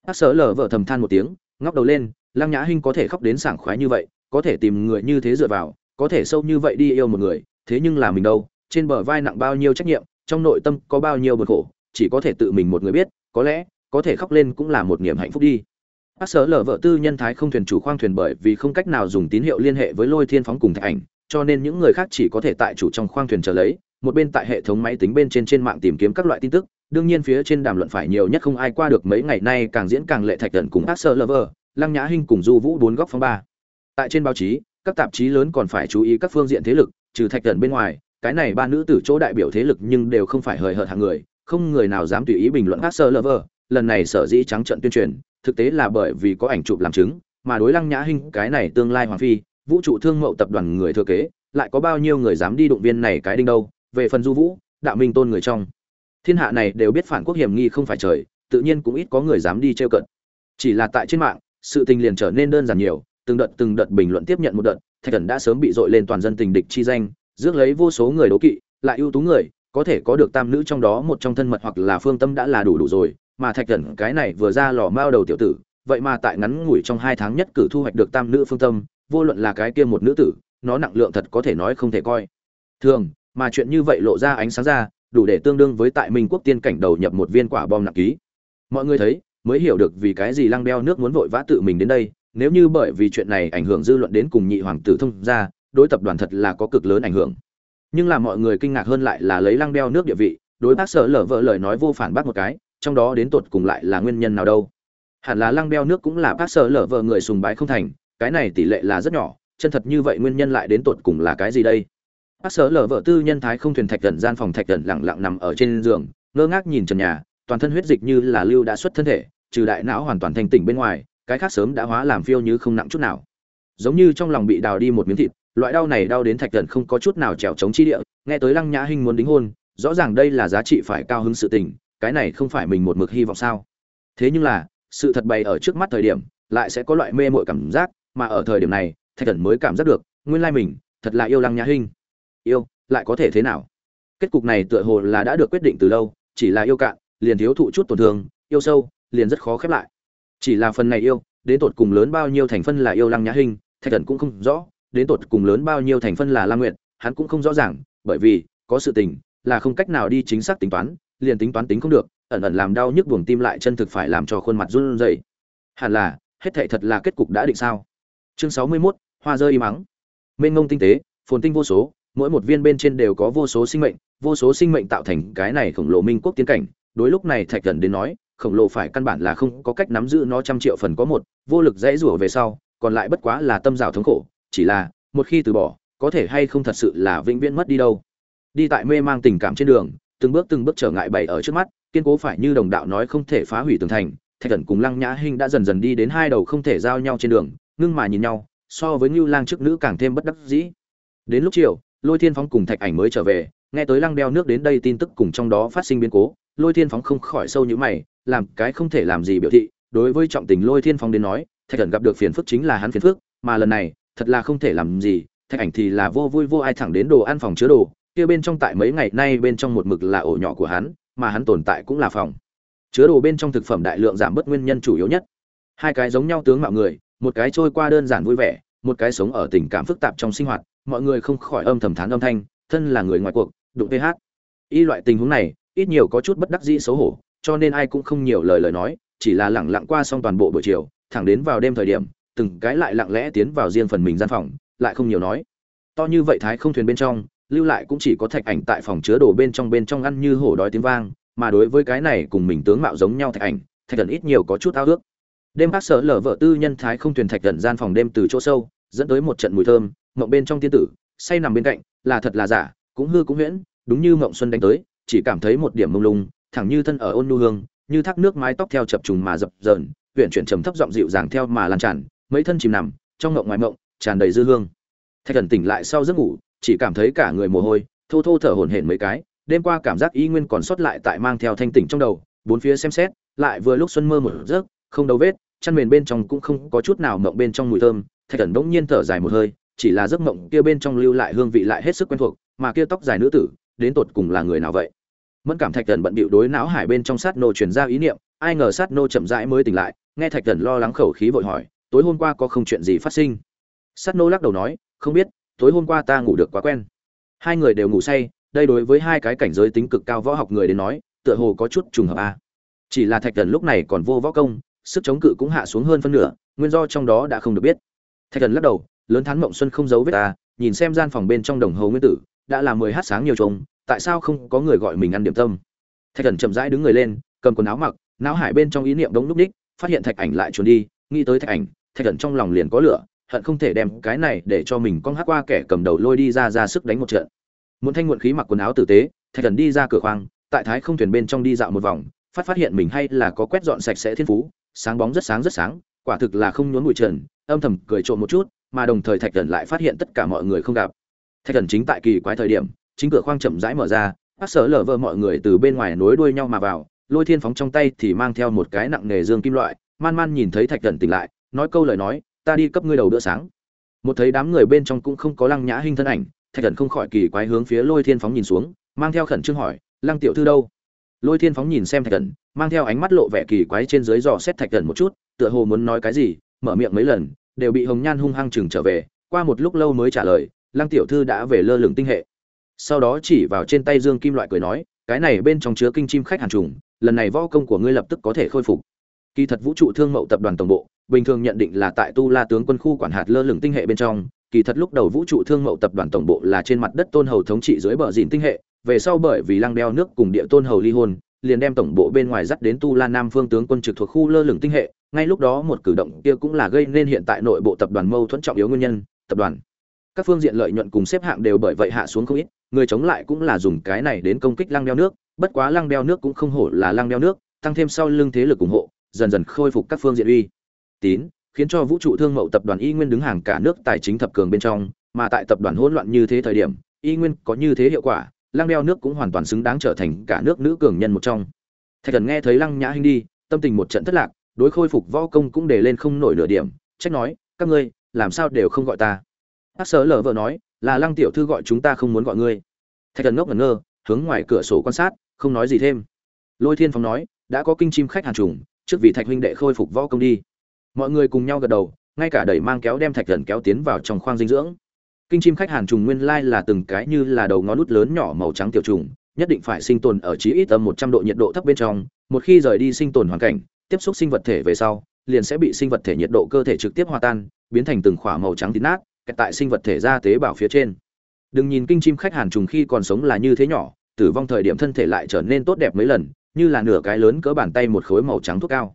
Hát sơ lờ vờ thầm than một tiếng, ngóc đầu lên, lăng nhã hinh có thể khóc đến sảng khoái như vậy, có thể tìm người như thế dựa vào, có thể sâu như vậy đi yêu một người, thế nhưng là mình đâu, trên bờ vai nặng bao nhiêu trách nhiệm, trong nội tâm có bao nhiêu bực khổ, chỉ có thể tự mình một người biết, có lẽ, có thể khóc lên cũng là một niềm hạnh phúc đi bác sở lở vợ tư nhân thái không thuyền chủ khoang thuyền bởi vì không cách nào dùng tín hiệu liên hệ với lôi thiên phóng cùng thạch ảnh, cho nên những người khác chỉ có thể tại chủ trong khoang thuyền chờ lấy, một bên tại hệ thống máy tính bên trên trên mạng tìm kiếm các loại tin tức. Đương nhiên phía trên đàm luận phải nhiều nhất không ai qua được mấy ngày nay càng diễn càng lệ thạch tần cùng bác sở lở vợ, lăng nhã hinh cùng du vũ bốn góc phong ba. Tại trên báo chí, các tạp chí lớn còn phải chú ý các phương diện thế lực, trừ thạch tần bên ngoài, cái này ba nữ tử chỗ đại biểu thế lực nhưng đều không phải hời hợt hàng người, không người nào dám tùy ý bình luận bác sở lở vợ. Lần này sở dĩ trắng trận tuyên truyền thực tế là bởi vì có ảnh chụp làm chứng, mà đối lăng nhã hinh, cái này tương lai hoàng phi, vũ trụ thương mậu tập đoàn người thừa kế, lại có bao nhiêu người dám đi động viên này cái đinh đâu, về phần du vũ, đạo minh tôn người trong. Thiên hạ này đều biết phản quốc hiểm nghi không phải trời, tự nhiên cũng ít có người dám đi trêu cận. Chỉ là tại trên mạng, sự tình liền trở nên đơn giản nhiều, từng đợt từng đợt bình luận tiếp nhận một đợt, thạch thần đã sớm bị dội lên toàn dân tình địch chi danh, rước lấy vô số người đố kỵ, lại ưu tú người, có thể có được tam nữ trong đó một trong thân mật hoặc là phương tâm đã là đủ đủ rồi mà thạch thần cái này vừa ra lò mao đầu tiểu tử, vậy mà tại ngắn ngủi trong hai tháng nhất cử thu hoạch được tam nữ phương tâm, vô luận là cái kia một nữ tử, nó nặng lượng thật có thể nói không thể coi. Thường, mà chuyện như vậy lộ ra ánh sáng ra, đủ để tương đương với tại minh quốc tiên cảnh đầu nhập một viên quả bom nặng ký. Mọi người thấy, mới hiểu được vì cái gì lăng đeo nước muốn vội vã tự mình đến đây, nếu như bởi vì chuyện này ảnh hưởng dư luận đến cùng nhị hoàng tử thông ra đối tập đoàn thật là có cực lớn ảnh hưởng. Nhưng là mọi người kinh ngạc hơn lại là lấy lăng đeo nước địa vị, đối bác sở lở vợ lời nói vô phản bác một cái trong đó đến tột cùng lại là nguyên nhân nào đâu. Hẳn là lăng beo nước cũng là bác sở lở vợ người sùng bái không thành, cái này tỷ lệ là rất nhỏ, chân thật như vậy nguyên nhân lại đến tột cùng là cái gì đây? Bác sở lở vợ tư nhân thái không thuyền thạch gần gian phòng thạch gần lặng lặng nằm ở trên giường, ngơ ngác nhìn trần nhà, toàn thân huyết dịch như là lưu đã xuất thân thể, trừ đại não hoàn toàn thanh tỉnh bên ngoài, cái khác sớm đã hóa làm phiêu như không nặng chút nào. Giống như trong lòng bị đào đi một miếng thịt, loại đau này đau đến thạch gần không có chút nào trèo chống chi địa, nghe tới lăng nhã hinh muốn đính hôn, rõ ràng đây là giá trị phải cao hứng sự tình cái này không phải mình một mực hy vọng sao? Thế nhưng là, sự thật bày ở trước mắt thời điểm, lại sẽ có loại mê mội cảm giác, mà ở thời điểm này, thạch thần mới cảm giác được, nguyên lai mình, thật là yêu lăng nhã hinh. Yêu, lại có thể thế nào? Kết cục này tựa hồ là đã được quyết định từ lâu, chỉ là yêu cạn, liền thiếu thụ chút tổn thương, yêu sâu, liền rất khó khép lại. Chỉ là phần này yêu, đến tột cùng lớn bao nhiêu thành phân là yêu lăng nhã hinh, thạch thần cũng không rõ, đến tột cùng lớn bao nhiêu thành phân là lam nguyện hắn cũng không rõ ràng, bởi vì, có sự tình, là không cách nào đi chính xác tính toán liền tính toán tính không được ẩn ẩn làm đau nhức buồng tim lại chân thực phải làm cho khuôn mặt run rẩy. Hẳn là hết thảy thật là kết cục đã định sao? Chương sáu mươi 61, hoa rơi im mắng mênh ngông tinh tế phồn tinh vô số mỗi một viên bên trên đều có vô số sinh mệnh vô số sinh mệnh tạo thành cái này khổng lồ minh quốc tiến cảnh. Đối lúc này thạch thần đến nói khổng lồ phải căn bản là không có cách nắm giữ nó trăm triệu phần có một vô lực dễ rủa về sau còn lại bất quá là tâm rào thống khổ chỉ là một khi từ bỏ có thể hay không thật sự là vĩnh viễn mất đi đâu. Đi tại mê mang tình cảm trên đường từng bước từng bước trở ngại bày ở trước mắt, kiên cố phải như đồng đạo nói không thể phá hủy tường thành, thạch thần cùng lăng nhã hinh đã dần dần đi đến hai đầu không thể giao nhau trên đường, ngưng mà nhìn nhau, so với ngưu lang trước nữ càng thêm bất đắc dĩ. Đến lúc chiều, lôi thiên phóng cùng thạch ảnh mới trở về, nghe tới lăng đeo nước đến đây tin tức cùng trong đó phát sinh biến cố, lôi thiên phóng không khỏi sâu như mày, làm cái không thể làm gì biểu thị, đối với trọng tình lôi thiên phóng đến nói, thạch thần gặp được phiền phức chính là hắn phiền phức, mà lần này, thật là không thể làm gì, thạch ảnh thì là vô vui vô ai thẳng đến đồ ăn phòng chứa đồ kia bên trong tại mấy ngày nay bên trong một mực là ổ nhỏ của hắn, mà hắn tồn tại cũng là phòng. Chứa đồ bên trong thực phẩm đại lượng giảm bớt nguyên nhân chủ yếu nhất. Hai cái giống nhau tướng mạo người, một cái trôi qua đơn giản vui vẻ, một cái sống ở tình cảm phức tạp trong sinh hoạt, mọi người không khỏi âm thầm thán âm thanh, thân là người ngoài cuộc, đụng ph y loại tình huống này, ít nhiều có chút bất đắc dĩ xấu hổ, cho nên ai cũng không nhiều lời lời nói, chỉ là lẳng lặng qua xong toàn bộ buổi chiều, thẳng đến vào đêm thời điểm, từng cái lại lặng lẽ tiến vào riêng phần mình gian phòng, lại không nhiều nói. To như vậy thái không thuyền bên trong lưu lại cũng chỉ có thạch ảnh tại phòng chứa đồ bên trong bên trong ăn như hổ đói tiếng vang, mà đối với cái này cùng mình tướng mạo giống nhau thạch ảnh, thạch thần ít nhiều có chút ao ước. Đêm bác sở lở vợ tư nhân thái không thuyền thạch thần gian phòng đêm từ chỗ sâu, dẫn tới một trận mùi thơm, mộng bên trong tiên tử, say nằm bên cạnh, là thật là giả, cũng hư cũng huyễn, đúng như mộng xuân đánh tới, chỉ cảm thấy một điểm mông lung, thẳng như thân ở ôn nu hương, như thác nước mái tóc theo chập trùng mà dập dờn huyện chuyển trầm thấp giọng dịu dàng theo mà lan tràn, mấy thân chìm nằm, trong mộng ngoài mộng, tràn đầy dư hương. Thạch thần tỉnh lại sau giấc ngủ chỉ cảm thấy cả người mồ hôi, thô thô thở hổn hển mấy cái, đêm qua cảm giác y nguyên còn sót lại tại mang theo thanh tỉnh trong đầu, bốn phía xem xét, lại vừa lúc xuân mơ một giấc, không đâu vết, chăn mền bên trong cũng không có chút nào mộng bên trong mùi thơm, thạch thần bỗng nhiên thở dài một hơi, chỉ là giấc mộng kia bên trong lưu lại hương vị lại hết sức quen thuộc, mà kia tóc dài nữ tử, đến tột cùng là người nào vậy? Mẫn cảm thạch thần bận bịu đối não hải bên trong sát nô truyền ra ý niệm, ai ngờ sát nô chậm rãi mới tỉnh lại, nghe thạch thần lo lắng khẩu khí vội hỏi, tối hôm qua có không chuyện gì phát sinh? Sát nô lắc đầu nói, không biết tối hôm qua ta ngủ được quá quen. Hai người đều ngủ say, đây đối với hai cái cảnh giới tính cực cao võ học người đến nói, tựa hồ có chút trùng hợp a. Chỉ là thạch thần lúc này còn vô võ công, sức chống cự cũng hạ xuống hơn phân nửa, nguyên do trong đó đã không được biết. Thạch thần lắc đầu, lớn thán mộng xuân không giấu vết ta, nhìn xem gian phòng bên trong đồng hồ nguyên tử, đã là mười h sáng nhiều trống tại sao không có người gọi mình ăn điểm tâm? Thạch thần chậm rãi đứng người lên, cầm quần áo mặc, não hải bên trong ý niệm đống núp ních, phát hiện thạch ảnh lại trốn đi, nghĩ tới thạch ảnh, thạch thần trong lòng liền có lửa hận không thể đem cái này để cho mình con hát qua kẻ cầm đầu lôi đi ra ra sức đánh một trận. Muốn thanh muộn khí mặc quần áo tử tế, thạch thần đi ra cửa khoang, tại thái không thuyền bên trong đi dạo một vòng, phát phát hiện mình hay là có quét dọn sạch sẽ thiên phú, sáng bóng rất sáng rất sáng, quả thực là không nhốn bụi trần, âm thầm cười trộm một chút, mà đồng thời thạch thần lại phát hiện tất cả mọi người không gặp. Thạch thần chính tại kỳ quái thời điểm, chính cửa khoang chậm rãi mở ra, bác sở lở vợ mọi người từ bên ngoài nối đuôi nhau mà vào, lôi thiên phóng trong tay thì mang theo một cái nặng nghề dương kim loại, man man nhìn thấy thạch thần tỉnh lại, nói câu lời nói ta đi cấp ngươi đầu bữa sáng. Một thấy đám người bên trong cũng không có lăng nhã hình thân ảnh, thạch thần không khỏi kỳ quái hướng phía lôi thiên phóng nhìn xuống, mang theo khẩn trương hỏi, lăng tiểu thư đâu? Lôi thiên phóng nhìn xem thạch thần mang theo ánh mắt lộ vẻ kỳ quái trên dưới dò xét thạch thần một chút, tựa hồ muốn nói cái gì, mở miệng mấy lần, đều bị hồng nhan hung hăng chừng trở về. Qua một lúc lâu mới trả lời, lăng tiểu thư đã về lơ lửng tinh hệ. Sau đó chỉ vào trên tay dương kim loại cười nói, cái này bên trong chứa kinh chim khách hàng trùng, lần này võ công của ngươi lập tức có thể khôi phục kỳ thật vũ trụ thương mậu tập đoàn tổng bộ, bình thường nhận định là tại tu la tướng quân khu quản hạt lơ lửng tinh hệ bên trong. Kỳ thật lúc đầu vũ trụ thương mậu tập đoàn tổng bộ là trên mặt đất tôn hầu thống trị dưới bờ dìn tinh hệ, về sau bởi vì lăng đeo nước cùng địa tôn hầu ly hôn, liền đem tổng bộ bên ngoài dắt đến tu la nam phương tướng quân trực thuộc khu lơ lửng tinh hệ. Ngay lúc đó một cử động kia cũng là gây nên hiện tại nội bộ tập đoàn mâu thuẫn trọng yếu nguyên nhân, tập đoàn. Các phương diện lợi nhuận cùng xếp hạng đều bởi vậy hạ xuống không ít, người chống lại cũng là dùng cái này đến công kích lăng đeo nước, bất quá lăng đeo nước cũng không hổ là lăng đeo nước, tăng thêm sau lưng thế lực ủng hộ dần dần khôi phục các phương diện uy. Tín, khiến cho vũ trụ thương mậu tập đoàn y nguyên đứng hàng cả nước tài chính thập cường bên trong, mà tại tập đoàn hỗn loạn như thế thời điểm, y nguyên có như thế hiệu quả, lăng đeo nước cũng hoàn toàn xứng đáng trở thành cả nước nữ cường nhân một trong. Thạch thần nghe thấy lăng nhã hinh đi, tâm tình một trận thất lạc, đối khôi phục võ công cũng để lên không nổi nửa điểm, trách nói, các ngươi, làm sao đều không gọi ta? Bác sở lờ vợ nói, là lăng tiểu thư gọi chúng ta không muốn gọi ngươi. Thạch thần ngốc ngẩn ngơ, hướng ngoài cửa sổ quan sát, không nói gì thêm. Lôi thiên phong nói, đã có kinh chim khách hàng trùng trước vì thạch huynh đệ khôi phục võ công đi. Mọi người cùng nhau gật đầu, ngay cả đẩy mang kéo đem thạch thần kéo tiến vào trong khoang dinh dưỡng. Kinh chim khách hàn trùng nguyên lai là từng cái như là đầu ngón nút lớn nhỏ màu trắng tiểu trùng, nhất định phải sinh tồn ở chí ít tầm một trăm độ nhiệt độ thấp bên trong, một khi rời đi sinh tồn hoàn cảnh, tiếp xúc sinh vật thể về sau, liền sẽ bị sinh vật thể nhiệt độ cơ thể trực tiếp hòa tan, biến thành từng khỏa màu trắng thịt nát, kẹt tại sinh vật thể ra tế bào phía trên. Đừng nhìn kinh chim khách hàn trùng khi còn sống là như thế nhỏ, tử vong thời điểm thân thể lại trở nên tốt đẹp mấy lần như là nửa cái lớn cỡ bàn tay một khối màu trắng thuốc cao.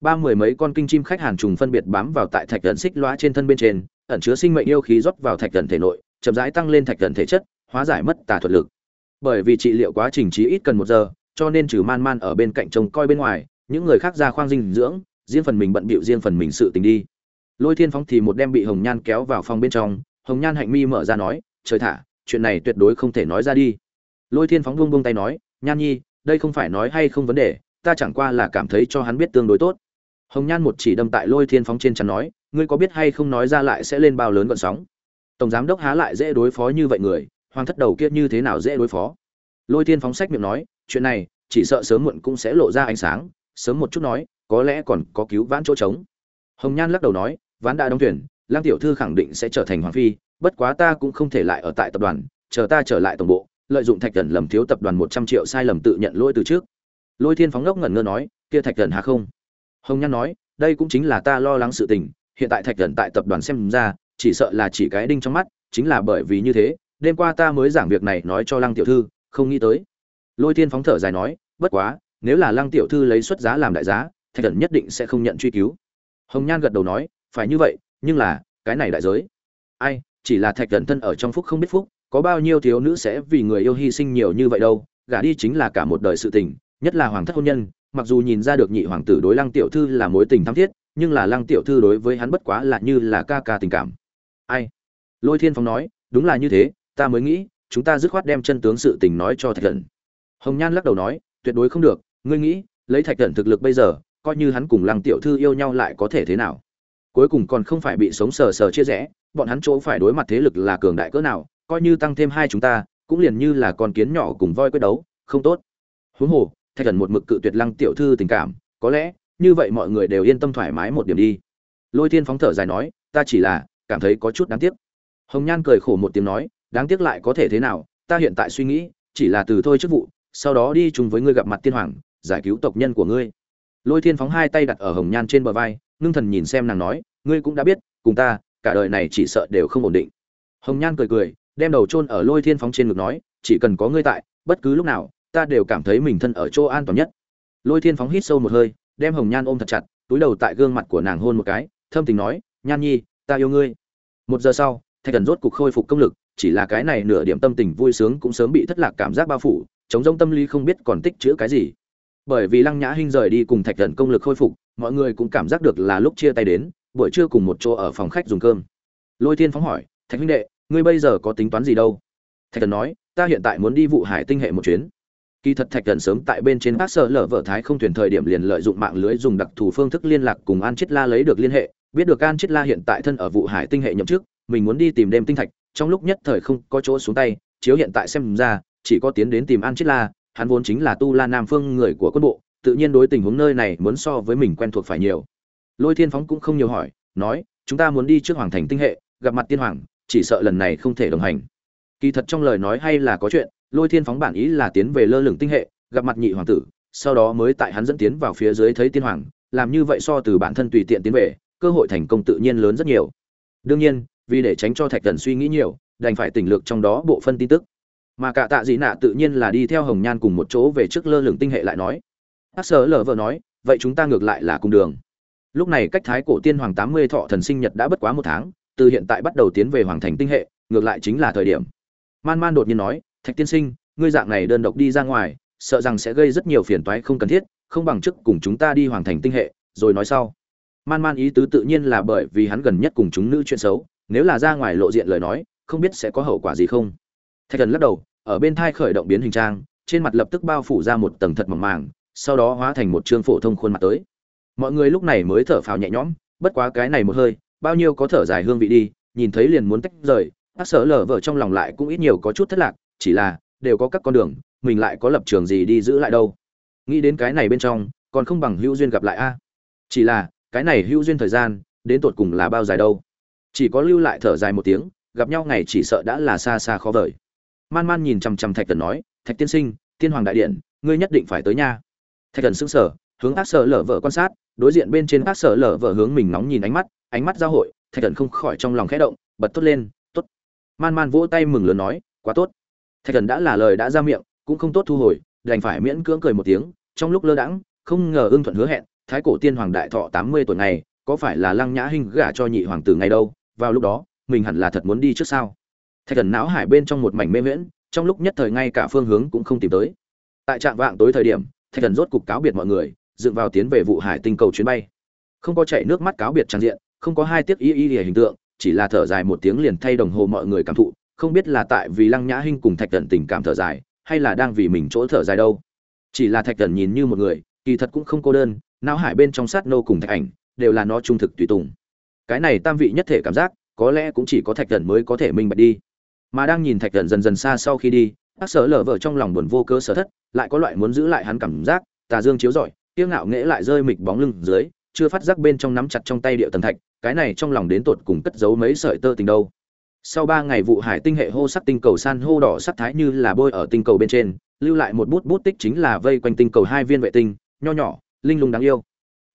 Ba mười mấy con kinh chim khách hàn trùng phân biệt bám vào tại thạch thần xích loa trên thân bên trên, ẩn chứa sinh mệnh yêu khí rót vào thạch thần thể nội, chậm rãi tăng lên thạch thần thể chất, hóa giải mất tà thuật lực. Bởi vì trị liệu quá trình chỉ ít cần một giờ, cho nên trừ man man ở bên cạnh trông coi bên ngoài, những người khác ra khoang dinh dưỡng, riêng phần mình bận bịu riêng phần mình sự tình đi. Lôi thiên phóng thì một đem bị hồng nhan kéo vào phòng bên trong, hồng nhan hạnh mi mở ra nói, trời thả, chuyện này tuyệt đối không thể nói ra đi. Lôi thiên phóng buông buông tay nói, nhan nhi đây không phải nói hay không vấn đề, ta chẳng qua là cảm thấy cho hắn biết tương đối tốt. Hồng nhan một chỉ đâm tại lôi thiên phóng trên chắn nói, ngươi có biết hay không nói ra lại sẽ lên bao lớn gọn sóng? Tổng giám đốc há lại dễ đối phó như vậy người, hoàng thất đầu kia như thế nào dễ đối phó? Lôi thiên phóng sách miệng nói, chuyện này, chỉ sợ sớm muộn cũng sẽ lộ ra ánh sáng, sớm một chút nói, có lẽ còn có cứu vãn chỗ trống. Hồng nhan lắc đầu nói, ván đã đóng thuyền lang tiểu thư khẳng định sẽ trở thành hoàng phi, bất quá ta cũng không thể lại ở tại tập đoàn, chờ ta trở lại tổng bộ lợi dụng thạch thần lầm thiếu tập đoàn một trăm triệu sai lầm tự nhận lỗi từ trước. Lôi thiên phóng ngốc ngẩn ngơ nói, kia thạch thần hà không? Hồng nhan nói, đây cũng chính là ta lo lắng sự tình, hiện tại thạch thần tại tập đoàn xem ra, chỉ sợ là chỉ cái đinh trong mắt, chính là bởi vì như thế, đêm qua ta mới giảng việc này nói cho lăng tiểu thư, không nghĩ tới. Lôi thiên phóng thở dài nói, bất quá, nếu là lăng tiểu thư lấy xuất giá làm đại giá, thạch thần nhất định sẽ không nhận truy cứu. Hồng nhan gật đầu nói, phải như vậy, nhưng là, cái này đại giới. Ai, chỉ là thạch thần thân ở trong phúc không biết phúc có bao nhiêu thiếu nữ sẽ vì người yêu hy sinh nhiều như vậy đâu, gả đi chính là cả một đời sự tình, nhất là hoàng thất hôn nhân, mặc dù nhìn ra được nhị hoàng tử đối lăng tiểu thư là mối tình thắm thiết, nhưng là lăng tiểu thư đối với hắn bất quá là như là ca ca tình cảm. Ai? Lôi thiên phong nói, đúng là như thế, ta mới nghĩ, chúng ta dứt khoát đem chân tướng sự tình nói cho thạch thần hồng nhan lắc đầu nói, tuyệt đối không được, ngươi nghĩ, lấy thạch thần thực lực bây giờ, coi như hắn cùng lăng tiểu thư yêu nhau lại có thể thế nào? Cuối cùng còn không phải bị sống sờ sờ chia rẽ, bọn hắn chỗ phải đối mặt thế lực là cường đại cỡ nào coi như tăng thêm hai chúng ta, cũng liền như là con kiến nhỏ cùng voi quyết đấu, không tốt. Huống hồ, thạch thần một mực cự tuyệt lăng tiểu thư tình cảm, có lẽ, như vậy mọi người đều yên tâm thoải mái một điểm đi. Lôi thiên phóng thở dài nói, ta chỉ là cảm thấy có chút đáng tiếc. Hồng nhan cười khổ một tiếng nói, đáng tiếc lại có thể thế nào, ta hiện tại suy nghĩ, chỉ là từ thôi chức vụ, sau đó đi chung với ngươi gặp mặt tiên hoàng, giải cứu tộc nhân của ngươi. Lôi thiên phóng hai tay đặt ở hồng nhan trên bờ vai, ngưng thần nhìn xem nàng nói, ngươi cũng đã biết, cùng ta, cả đời này chỉ sợ đều không ổn định. Hồng nhan cười cười đem đầu chôn ở lôi thiên phóng trên ngực nói, chỉ cần có ngươi tại, bất cứ lúc nào, ta đều cảm thấy mình thân ở chỗ an toàn nhất. Lôi thiên phóng hít sâu một hơi, đem hồng nhan ôm thật chặt, túi đầu tại gương mặt của nàng hôn một cái, thâm tình nói, nhan nhi, ta yêu ngươi. Một giờ sau, thạch thần rốt cục khôi phục công lực, chỉ là cái này nửa điểm tâm tình vui sướng cũng sớm bị thất lạc cảm giác bao phủ, chống rông tâm lý không biết còn tích chữ cái gì. Bởi vì lăng nhã hinh rời đi cùng thạch thần công lực khôi phục, mọi người cũng cảm giác được là lúc chia tay đến, buổi trưa cùng một chỗ ở phòng khách dùng cơm. Lôi thiên phóng hỏi, thạch huynh đệ ngươi bây giờ có tính toán gì đâu? Thạch thần nói, ta hiện tại muốn đi vụ hải tinh hệ một chuyến. Kỳ thật thạch thần sớm tại bên trên các sở lở vợ thái không thuyền thời điểm liền lợi dụng mạng lưới dùng đặc thù phương thức liên lạc cùng an chiết la lấy được liên hệ. Biết được an chiết la hiện tại thân ở vụ hải tinh hệ nhậm chức, mình muốn đi tìm đêm tinh thạch, trong lúc nhất thời không có chỗ xuống tay, chiếu hiện tại xem ra, chỉ có tiến đến tìm an chiết la, hắn vốn chính là tu la nam phương người của quân bộ, tự nhiên đối tình huống nơi này muốn so với mình quen thuộc phải nhiều. Lôi thiên phóng cũng không nhiều hỏi, nói, chúng ta muốn đi trước hoàng thành tinh hệ, gặp mặt tiên hoàng chỉ sợ lần này không thể đồng hành. Kỳ thật trong lời nói hay là có chuyện, lôi thiên phóng bản ý là tiến về lơ lửng tinh hệ, gặp mặt nhị hoàng tử, sau đó mới tại hắn dẫn tiến vào phía dưới thấy tiên hoàng, làm như vậy so từ bản thân tùy tiện tiến về, cơ hội thành công tự nhiên lớn rất nhiều. Đương nhiên, vì để tránh cho thạch thần suy nghĩ nhiều, đành phải tỉnh lược trong đó bộ phân tin tức. Mà cả tạ dị nạ tự nhiên là đi theo hồng nhan cùng một chỗ về trước lơ lửng tinh hệ lại nói. Hát sở lờ vợ nói, vậy chúng ta ngược lại là cùng đường. Lúc này cách thái cổ tiên hoàng tám mươi thọ thần sinh nhật đã bất quá một tháng từ hiện tại bắt đầu tiến về hoàng thành tinh hệ, ngược lại chính là thời điểm. Man man đột nhiên nói, thạch tiên sinh, ngươi dạng này đơn độc đi ra ngoài, sợ rằng sẽ gây rất nhiều phiền toái không cần thiết, không bằng chức cùng chúng ta đi hoàng thành tinh hệ, rồi nói sau. Man man ý tứ tự nhiên là bởi vì hắn gần nhất cùng chúng nữ chuyện xấu, nếu là ra ngoài lộ diện lời nói, không biết sẽ có hậu quả gì không. Thạch thần lắc đầu, ở bên thai khởi động biến hình trang, trên mặt lập tức bao phủ ra một tầng thật mỏng màng, sau đó hóa thành một trương phổ thông khuôn mặt tới. Mọi người lúc này mới thở phào nhẹ nhõm, bất quá cái này một hơi bao nhiêu có thở dài hương vị đi, nhìn thấy liền muốn tách rời hát sở lở vợ trong lòng lại cũng ít nhiều có chút thất lạc, chỉ là, đều có các con đường, mình lại có lập trường gì đi giữ lại đâu. Nghĩ đến cái này bên trong, còn không bằng hữu duyên gặp lại a. Chỉ là, cái này hữu duyên thời gian, đến tột cùng là bao dài đâu. Chỉ có lưu lại thở dài một tiếng, gặp nhau ngày chỉ sợ đã là xa xa khó vời. Man man nhìn chằm chằm thạch thần nói, thạch tiên sinh, tiên hoàng đại điện, ngươi nhất định phải tới nha. Thạch thần sững sờ, hướng ác sở lở vợ quan sát, đối diện bên trên ác sở lở vợ hướng mình nóng nhìn ánh mắt ánh mắt giao hội, thạch thần không khỏi trong lòng khẽ động, bật tốt lên, tốt. Man man vỗ tay mừng lớn nói, quá tốt. Thạch thần đã là lời đã ra miệng, cũng không tốt thu hồi, đành phải miễn cưỡng cười một tiếng, trong lúc lơ đãng, không ngờ ưng thuận hứa hẹn, thái cổ tiên hoàng đại thọ tám mươi tuổi này, có phải là lăng nhã hình gả cho nhị hoàng tử ngày đâu, vào lúc đó, mình hẳn là thật muốn đi trước sao? Thạch thần não hải bên trong một mảnh mê miễn trong lúc nhất thời ngay cả phương hướng cũng không tìm tới. Tại trạm vạng tối thời điểm, thạch thần rốt cục cáo biệt mọi người, dựng vào tiến về vụ hải tinh cầu chuyến bay. Không có chạy nước mắt cáo biệt trang diện không có hai tiếc y y hình tượng, chỉ là thở dài một tiếng liền thay đồng hồ mọi người cảm thụ, không biết là tại vì lăng nhã hinh cùng thạch thần tình cảm thở dài, hay là đang vì mình chỗ thở dài đâu. Chỉ là thạch thần nhìn như một người, kỳ thật cũng không cô đơn, não hải bên trong sát nô cùng thạch ảnh, đều là nó trung thực tùy tùng. Cái này tam vị nhất thể cảm giác, có lẽ cũng chỉ có thạch thần mới có thể minh bạch đi. Mà đang nhìn thạch thần dần dần xa sau khi đi, bác sở lở vợ trong lòng buồn vô cơ sở thất, lại có loại muốn giữ lại hắn cảm giác, tà dương chiếu rọi tiêu ngạo nghễ lại rơi mịch bóng lưng dưới chưa phát giác bên trong nắm chặt trong tay điệu thần thạch, cái này trong lòng đến tột cùng cất giấu mấy sợi tơ tình đâu. Sau ba ngày vụ hải tinh hệ hô sắc tinh cầu san hô đỏ sắc thái như là bôi ở tinh cầu bên trên, lưu lại một bút bút tích chính là vây quanh tinh cầu hai viên vệ tinh, nho nhỏ, linh lung đáng yêu.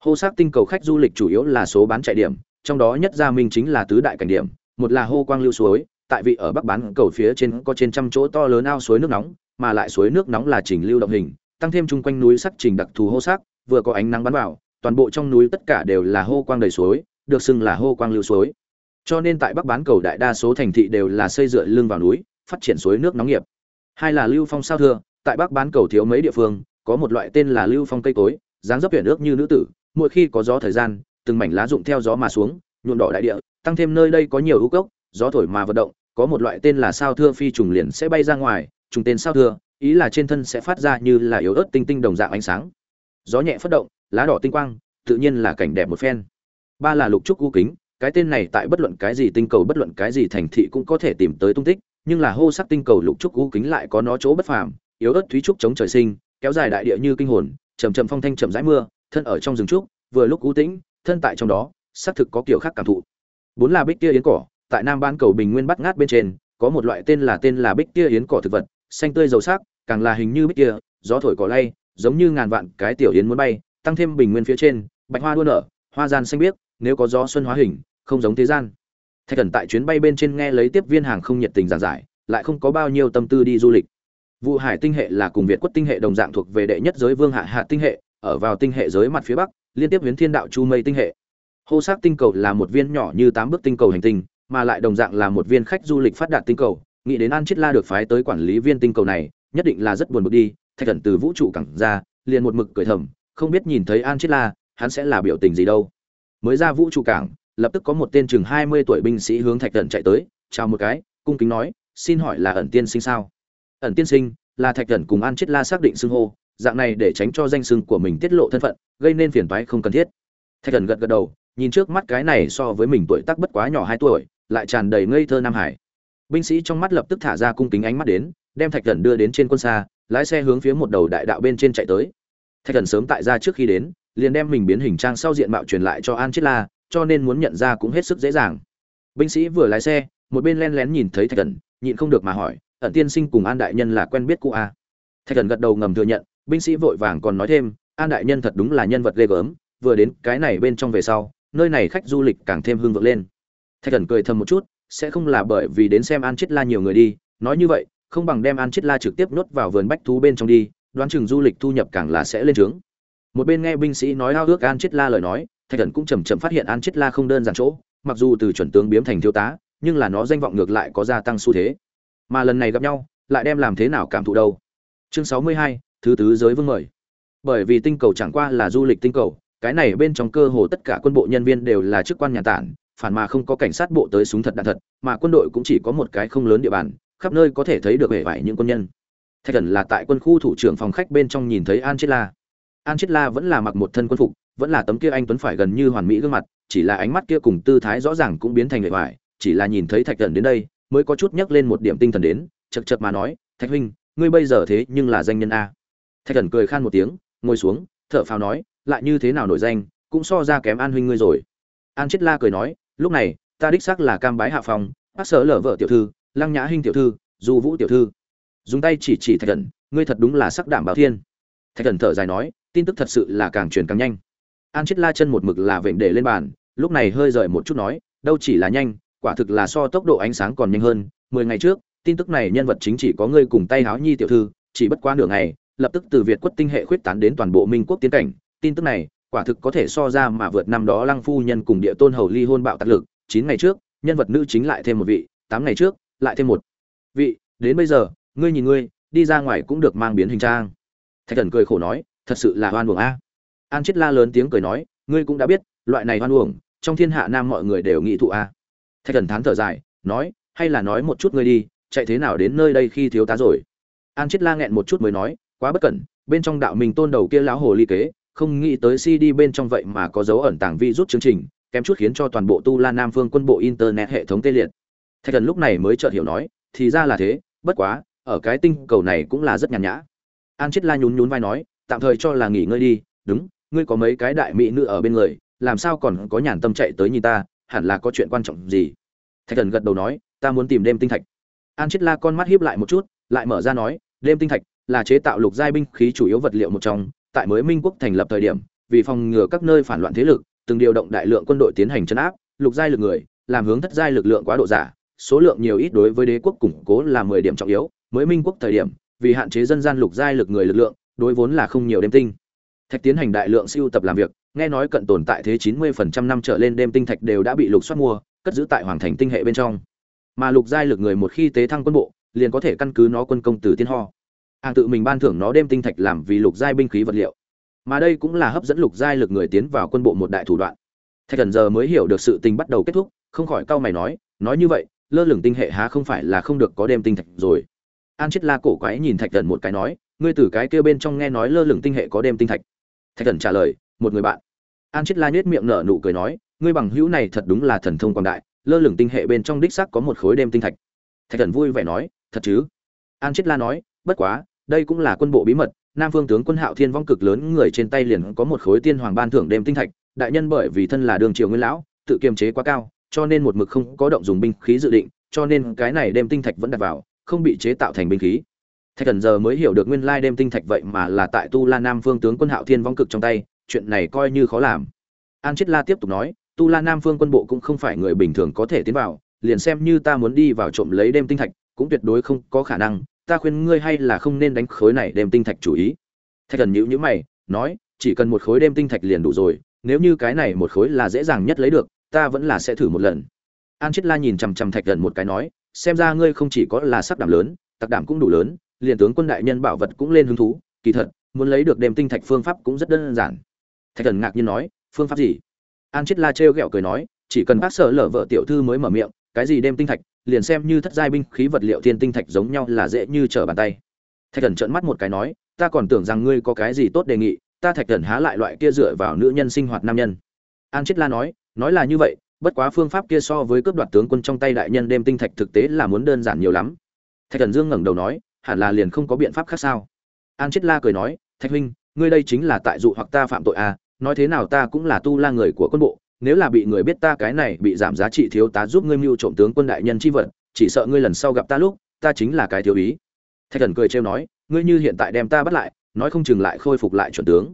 Hô sắc tinh cầu khách du lịch chủ yếu là số bán chạy điểm, trong đó nhất gia minh chính là tứ đại cảnh điểm, một là hô quang lưu suối, tại vị ở bắc bán cầu phía trên có trên trăm chỗ to lớn ao suối nước nóng, mà lại suối nước nóng là trình lưu động hình, tăng thêm chung quanh núi sắc trình đặc thù hô sắc, vừa có ánh nắng bắn vào toàn bộ trong núi tất cả đều là hô quang đầy suối, được xưng là hô quang lưu suối. Cho nên tại bắc bán cầu đại đa số thành thị đều là xây dựa lưng vào núi, phát triển suối nước nóng nghiệp. Hai là lưu phong sao thưa, tại bắc bán cầu thiếu mấy địa phương, có một loại tên là lưu phong cây cối, dáng dấp huyền nước như nữ tử, mỗi khi có gió thời gian, từng mảnh lá rụng theo gió mà xuống nhuộn đỏ đại địa, tăng thêm nơi đây có nhiều ưu cốc, gió thổi mà vận động, có một loại tên là sao thưa phi trùng liền sẽ bay ra ngoài, trùng tên sao thưa, ý là trên thân sẽ phát ra như là yếu ớt tinh tinh đồng dạng ánh sáng. Gió nhẹ phất động lá đỏ tinh quang, tự nhiên là cảnh đẹp một phen. Ba là lục trúc u kính, cái tên này tại bất luận cái gì tinh cầu, bất luận cái gì thành thị cũng có thể tìm tới tung tích, nhưng là hô sắc tinh cầu lục trúc u kính lại có nó chỗ bất phàm, yếu ớt thúy trúc chống trời sinh, kéo dài đại địa như kinh hồn, chậm chậm phong thanh chậm rãi mưa, thân ở trong rừng trúc, vừa lúc u tĩnh, thân tại trong đó, xác thực có kiểu khác cảm thụ. Bốn là bích tia yến cỏ, tại nam ban cầu bình nguyên bắt ngát bên trên, có một loại tên là tên là bích tia yến cỏ thực vật, xanh tươi dầu sắc, càng là hình như bích tia, gió thổi cỏ lay, giống như ngàn vạn cái tiểu yến muốn bay tăng thêm bình nguyên phía trên, bạch hoa đua nở, hoa gian xanh biếc, nếu có gió xuân hóa hình, không giống thế gian. Thạch thần tại chuyến bay bên trên nghe lấy tiếp viên hàng không nhiệt tình giảng giải, lại không có bao nhiêu tâm tư đi du lịch. Vụ hải tinh hệ là cùng việt quất tinh hệ đồng dạng thuộc về đệ nhất giới vương hạ hạ tinh hệ, ở vào tinh hệ giới mặt phía bắc, liên tiếp huyến thiên đạo chu mây tinh hệ. Hô sát tinh cầu là một viên nhỏ như tám bước tinh cầu hành tinh, mà lại đồng dạng là một viên khách du lịch phát đạt tinh cầu, nghĩ đến an chiết la được phái tới quản lý viên tinh cầu này, nhất định là rất buồn bực đi, thạch thần từ vũ trụ cẳng ra, liền một mực cười thầm không biết nhìn thấy an chiết la, hắn sẽ là biểu tình gì đâu. Mới ra vũ trụ cảng, lập tức có một tên chừng hai mươi tuổi binh sĩ hướng thạch thần chạy tới, chào một cái, cung kính nói, xin hỏi là ẩn tiên sinh sao? Ẩn tiên sinh, là thạch thần cùng an chiết la xác định xưng hô, dạng này để tránh cho danh xưng của mình tiết lộ thân phận, gây nên phiền toái không cần thiết. Thạch thần gật gật đầu, nhìn trước mắt cái này so với mình tuổi tác bất quá nhỏ hai tuổi, lại tràn đầy ngây thơ nam hải. Binh sĩ trong mắt lập tức thả ra cung kính ánh mắt đến, đem thạch thần đưa đến trên quân xa, lái xe hướng phía một đầu đại đạo bên trên chạy tới thạch thần sớm tại ra trước khi đến, liền đem mình biến hình trang sau diện mạo truyền lại cho an chiết la, cho nên muốn nhận ra cũng hết sức dễ dàng. Binh sĩ vừa lái xe, một bên len lén nhìn thấy thạch thần, nhịn không được mà hỏi, ẩn tiên sinh cùng an đại nhân là quen biết cụ a à? thạch thần gật đầu ngầm thừa nhận, binh sĩ vội vàng còn nói thêm, an đại nhân thật đúng là nhân vật ghê gớm, vừa đến cái này bên trong về sau, nơi này khách du lịch càng thêm hương vượng lên. Thạch thần cười thầm một chút, sẽ không là bởi vì đến xem an chết la nhiều người đi, nói như vậy, không bằng đem an chết la trực tiếp nhốt vào vườn bách thú bên trong đi đoán chừng du lịch thu nhập càng là sẽ lên trướng. Một bên nghe binh sĩ nói ao ước an chết la lời nói, thạch thần cũng chầm chậm phát hiện an chết la không đơn giản chỗ, mặc dù từ chuẩn tướng biếm thành thiếu tá, nhưng là nó danh vọng ngược lại có gia tăng xu thế. Mà lần này gặp nhau, lại đem làm thế nào cảm thụ đâu? Chương sáu mươi hai, thứ tứ giới vương mời. Bởi vì tinh cầu chẳng qua là du lịch tinh cầu, cái này bên trong cơ hồ tất cả quân bộ nhân viên đều là chức quan nhà tản, phản mà không có cảnh sát bộ tới súng thật đạn thật, mà quân đội cũng chỉ có một cái không lớn địa bàn, khắp nơi có thể thấy được vẻ vải những quân nhân thạch thần là tại quân khu thủ trưởng phòng khách bên trong nhìn thấy an chết la. An chết la vẫn là mặc một thân quân phục, vẫn là tấm kia anh tuấn phải gần như hoàn mỹ gương mặt, chỉ là ánh mắt kia cùng tư thái rõ ràng cũng biến thành vẻ vải, chỉ là nhìn thấy thạch thần đến đây, mới có chút nhắc lên một điểm tinh thần đến, chật chật mà nói, thạch huynh, ngươi bây giờ thế nhưng là danh nhân a. Thạch thần cười khan một tiếng, ngồi xuống, thở phào nói, lại như thế nào nổi danh, cũng so ra kém an huynh ngươi rồi. An chết la cười nói, lúc này, ta đích xác là cam bái hạ phòng, bác sở lở vợ tiểu thư, lăng nhã hinh tiểu thư, du vũ tiểu thư dùng tay chỉ chỉ thạch thần ngươi thật đúng là sắc đảm bảo thiên. Thạch thần thở dài nói, tin tức thật sự là càng truyền càng nhanh. An chết la chân một mực là vệnh để lên bàn, lúc này hơi rời một chút nói, đâu chỉ là nhanh, quả thực là so tốc độ ánh sáng còn nhanh hơn. Mười ngày trước, tin tức này nhân vật chính chỉ có ngươi cùng tay háo nhi tiểu thư, chỉ bất quá nửa ngày, lập tức từ việt quất tinh hệ khuyết tán đến toàn bộ minh quốc tiến cảnh. Tin tức này, quả thực có thể so ra mà vượt năm đó lăng phu nhân cùng địa tôn hầu ly hôn bạo tạc lực. Chín ngày trước, nhân vật nữ chính lại thêm một vị, tám ngày trước, lại thêm một vị. Đến bây giờ ngươi nhìn ngươi, đi ra ngoài cũng được mang biến hình trang. Thạch thần cười khổ nói, thật sự là hoan uổng a. An chết la lớn tiếng cười nói, ngươi cũng đã biết, loại này hoan uổng, trong thiên hạ nam mọi người đều nghĩ thụ a. Thạch thần thán thở dài, nói, hay là nói một chút ngươi đi, chạy thế nào đến nơi đây khi thiếu tá rồi? An chết la nghẹn một chút mới nói, quá bất cẩn, bên trong đạo mình tôn đầu kia lão hồ ly kế, không nghĩ tới cd bên trong vậy mà có dấu ẩn tàng vi rút chương trình, kém chút khiến cho toàn bộ tu la nam phương quân bộ internet hệ thống tê liệt. Thạch thần lúc này mới chợt hiểu nói, thì ra là thế, bất quá ở cái tinh cầu này cũng là rất nhàn nhã. An chết la nhún nhún vai nói, tạm thời cho là nghỉ ngơi đi, đúng, ngươi có mấy cái đại mỹ nữ ở bên người, làm sao còn có nhàn tâm chạy tới nhìn ta, hẳn là có chuyện quan trọng gì? Thạch thần gật đầu nói, ta muốn tìm đêm tinh thạch. An chết la con mắt hiếp lại một chút, lại mở ra nói, đêm tinh thạch là chế tạo lục giai binh khí chủ yếu vật liệu một trong, tại mới minh quốc thành lập thời điểm, vì phòng ngừa các nơi phản loạn thế lực, từng điều động đại lượng quân đội tiến hành chấn áp, lục giai lực người, làm hướng thất giai lực lượng quá độ giả, số lượng nhiều ít đối với đế quốc củng cố là mười điểm trọng yếu mới minh quốc thời điểm, vì hạn chế dân gian lục giai lực người lực lượng, đối vốn là không nhiều đêm tinh. Thạch tiến hành đại lượng siêu tập làm việc, nghe nói cận tồn tại thế chín mươi phần trăm năm trở lên đêm tinh thạch đều đã bị lục soát mua, cất giữ tại hoàng thành tinh hệ bên trong. Mà lục giai lực người một khi tế thăng quân bộ, liền có thể căn cứ nó quân công từ tiên ho. Hàng tự mình ban thưởng nó đêm tinh thạch làm vì lục giai binh khí vật liệu. Mà đây cũng là hấp dẫn lục giai lực người tiến vào quân bộ một đại thủ đoạn. Thạch thần giờ mới hiểu được sự tình bắt đầu kết thúc, không khỏi cau mày nói nói như vậy, lơ lửng tinh hệ há không phải là không được có đêm tinh thạch rồi an chết la cổ quái nhìn thạch thần một cái nói, ngươi từ cái kia bên trong nghe nói lơ lửng tinh hệ có đêm tinh thạch. Thạch thần trả lời, một người bạn. An chết la nhếch miệng nở nụ cười nói, ngươi bằng hữu này thật đúng là thần thông quảng đại, lơ lửng tinh hệ bên trong đích xác có một khối đêm tinh thạch. Thạch thần vui vẻ nói, thật chứ? An chết la nói, bất quá, đây cũng là quân bộ bí mật, nam phương tướng quân hạo thiên vong cực lớn người trên tay liền có một khối tiên hoàng ban thưởng đêm tinh thạch, đại nhân bởi vì thân là đường triều nguyên lão, tự kiềm chế quá cao, cho nên một mực không có động dùng binh khí dự định, cho nên cái này đêm tinh thạch vẫn đặt vào không bị chế tạo thành binh khí. Thạch thần giờ mới hiểu được nguyên lai đêm tinh thạch vậy mà là tại tu la nam phương tướng quân hạo thiên vong cực trong tay, chuyện này coi như khó làm. An chết la tiếp tục nói, tu la nam phương quân bộ cũng không phải người bình thường có thể tiến vào, liền xem như ta muốn đi vào trộm lấy đêm tinh thạch, cũng tuyệt đối không có khả năng, ta khuyên ngươi hay là không nên đánh khối này đêm tinh thạch chủ ý. Thạch thần nhữ nhữ mày, nói, chỉ cần một khối đêm tinh thạch liền đủ rồi, nếu như cái này một khối là dễ dàng nhất lấy được, ta vẫn là sẽ thử một lần. An chết la nhìn chằm chằm thạch thần một cái nói xem ra ngươi không chỉ có là sắc đảm lớn, tặc đảm cũng đủ lớn, liền tướng quân đại nhân bảo vật cũng lên hứng thú, kỳ thật, muốn lấy được đêm tinh thạch phương pháp cũng rất đơn giản. Thạch thần ngạc nhiên nói, phương pháp gì? An chết la trêu ghẹo cười nói, chỉ cần bác sở lở vợ tiểu thư mới mở miệng, cái gì đêm tinh thạch, liền xem như thất giai binh khí vật liệu thiên tinh thạch giống nhau là dễ như trở bàn tay. Thạch thần trợn mắt một cái nói, ta còn tưởng rằng ngươi có cái gì tốt đề nghị, ta thạch thần há lại loại kia dựa vào nữ nhân sinh hoạt nam nhân. An chết la nói nói là như vậy bất quá phương pháp kia so với cướp đoạt tướng quân trong tay đại nhân đêm tinh thạch thực tế là muốn đơn giản nhiều lắm. Thạch thần dương ngẩng đầu nói, hẳn là liền không có biện pháp khác sao? An chết la cười nói, thạch huynh, ngươi đây chính là tại dụ hoặc ta phạm tội à nói thế nào ta cũng là tu la người của quân bộ, nếu là bị người biết ta cái này bị giảm giá trị thiếu tá giúp ngươi mưu trộm tướng quân đại nhân chi vật, chỉ sợ ngươi lần sau gặp ta lúc, ta chính là cái thiếu ý. Thạch thần cười trêu nói, ngươi như hiện tại đem ta bắt lại, nói không chừng lại khôi phục lại chuẩn tướng.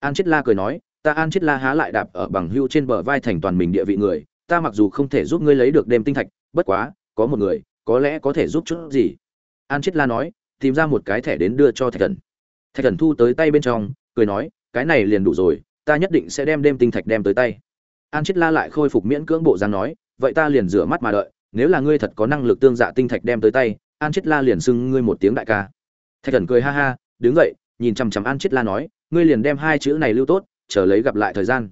An chết la cười nói ta an chết la há lại đạp ở bằng hưu trên bờ vai thành toàn mình địa vị người, ta mặc dù không thể giúp ngươi lấy được đêm tinh thạch, bất quá, có một người, có lẽ có thể giúp chút gì. An chết la nói, tìm ra một cái thẻ đến đưa cho thạch thần. Thạch thần thu tới tay bên trong, cười nói, cái này liền đủ rồi, ta nhất định sẽ đem đêm tinh thạch đem tới tay. An chết la lại khôi phục miễn cưỡng bộ dáng nói, vậy ta liền rửa mắt mà đợi, nếu là ngươi thật có năng lực tương dạ tinh thạch đem tới tay, an chết la liền xưng ngươi một tiếng đại ca. Thạch thần cười ha ha, đứng dậy, nhìn chằm chằm an chết la nói, ngươi liền đem hai chữ này lưu tốt chờ lấy gặp lại thời gian.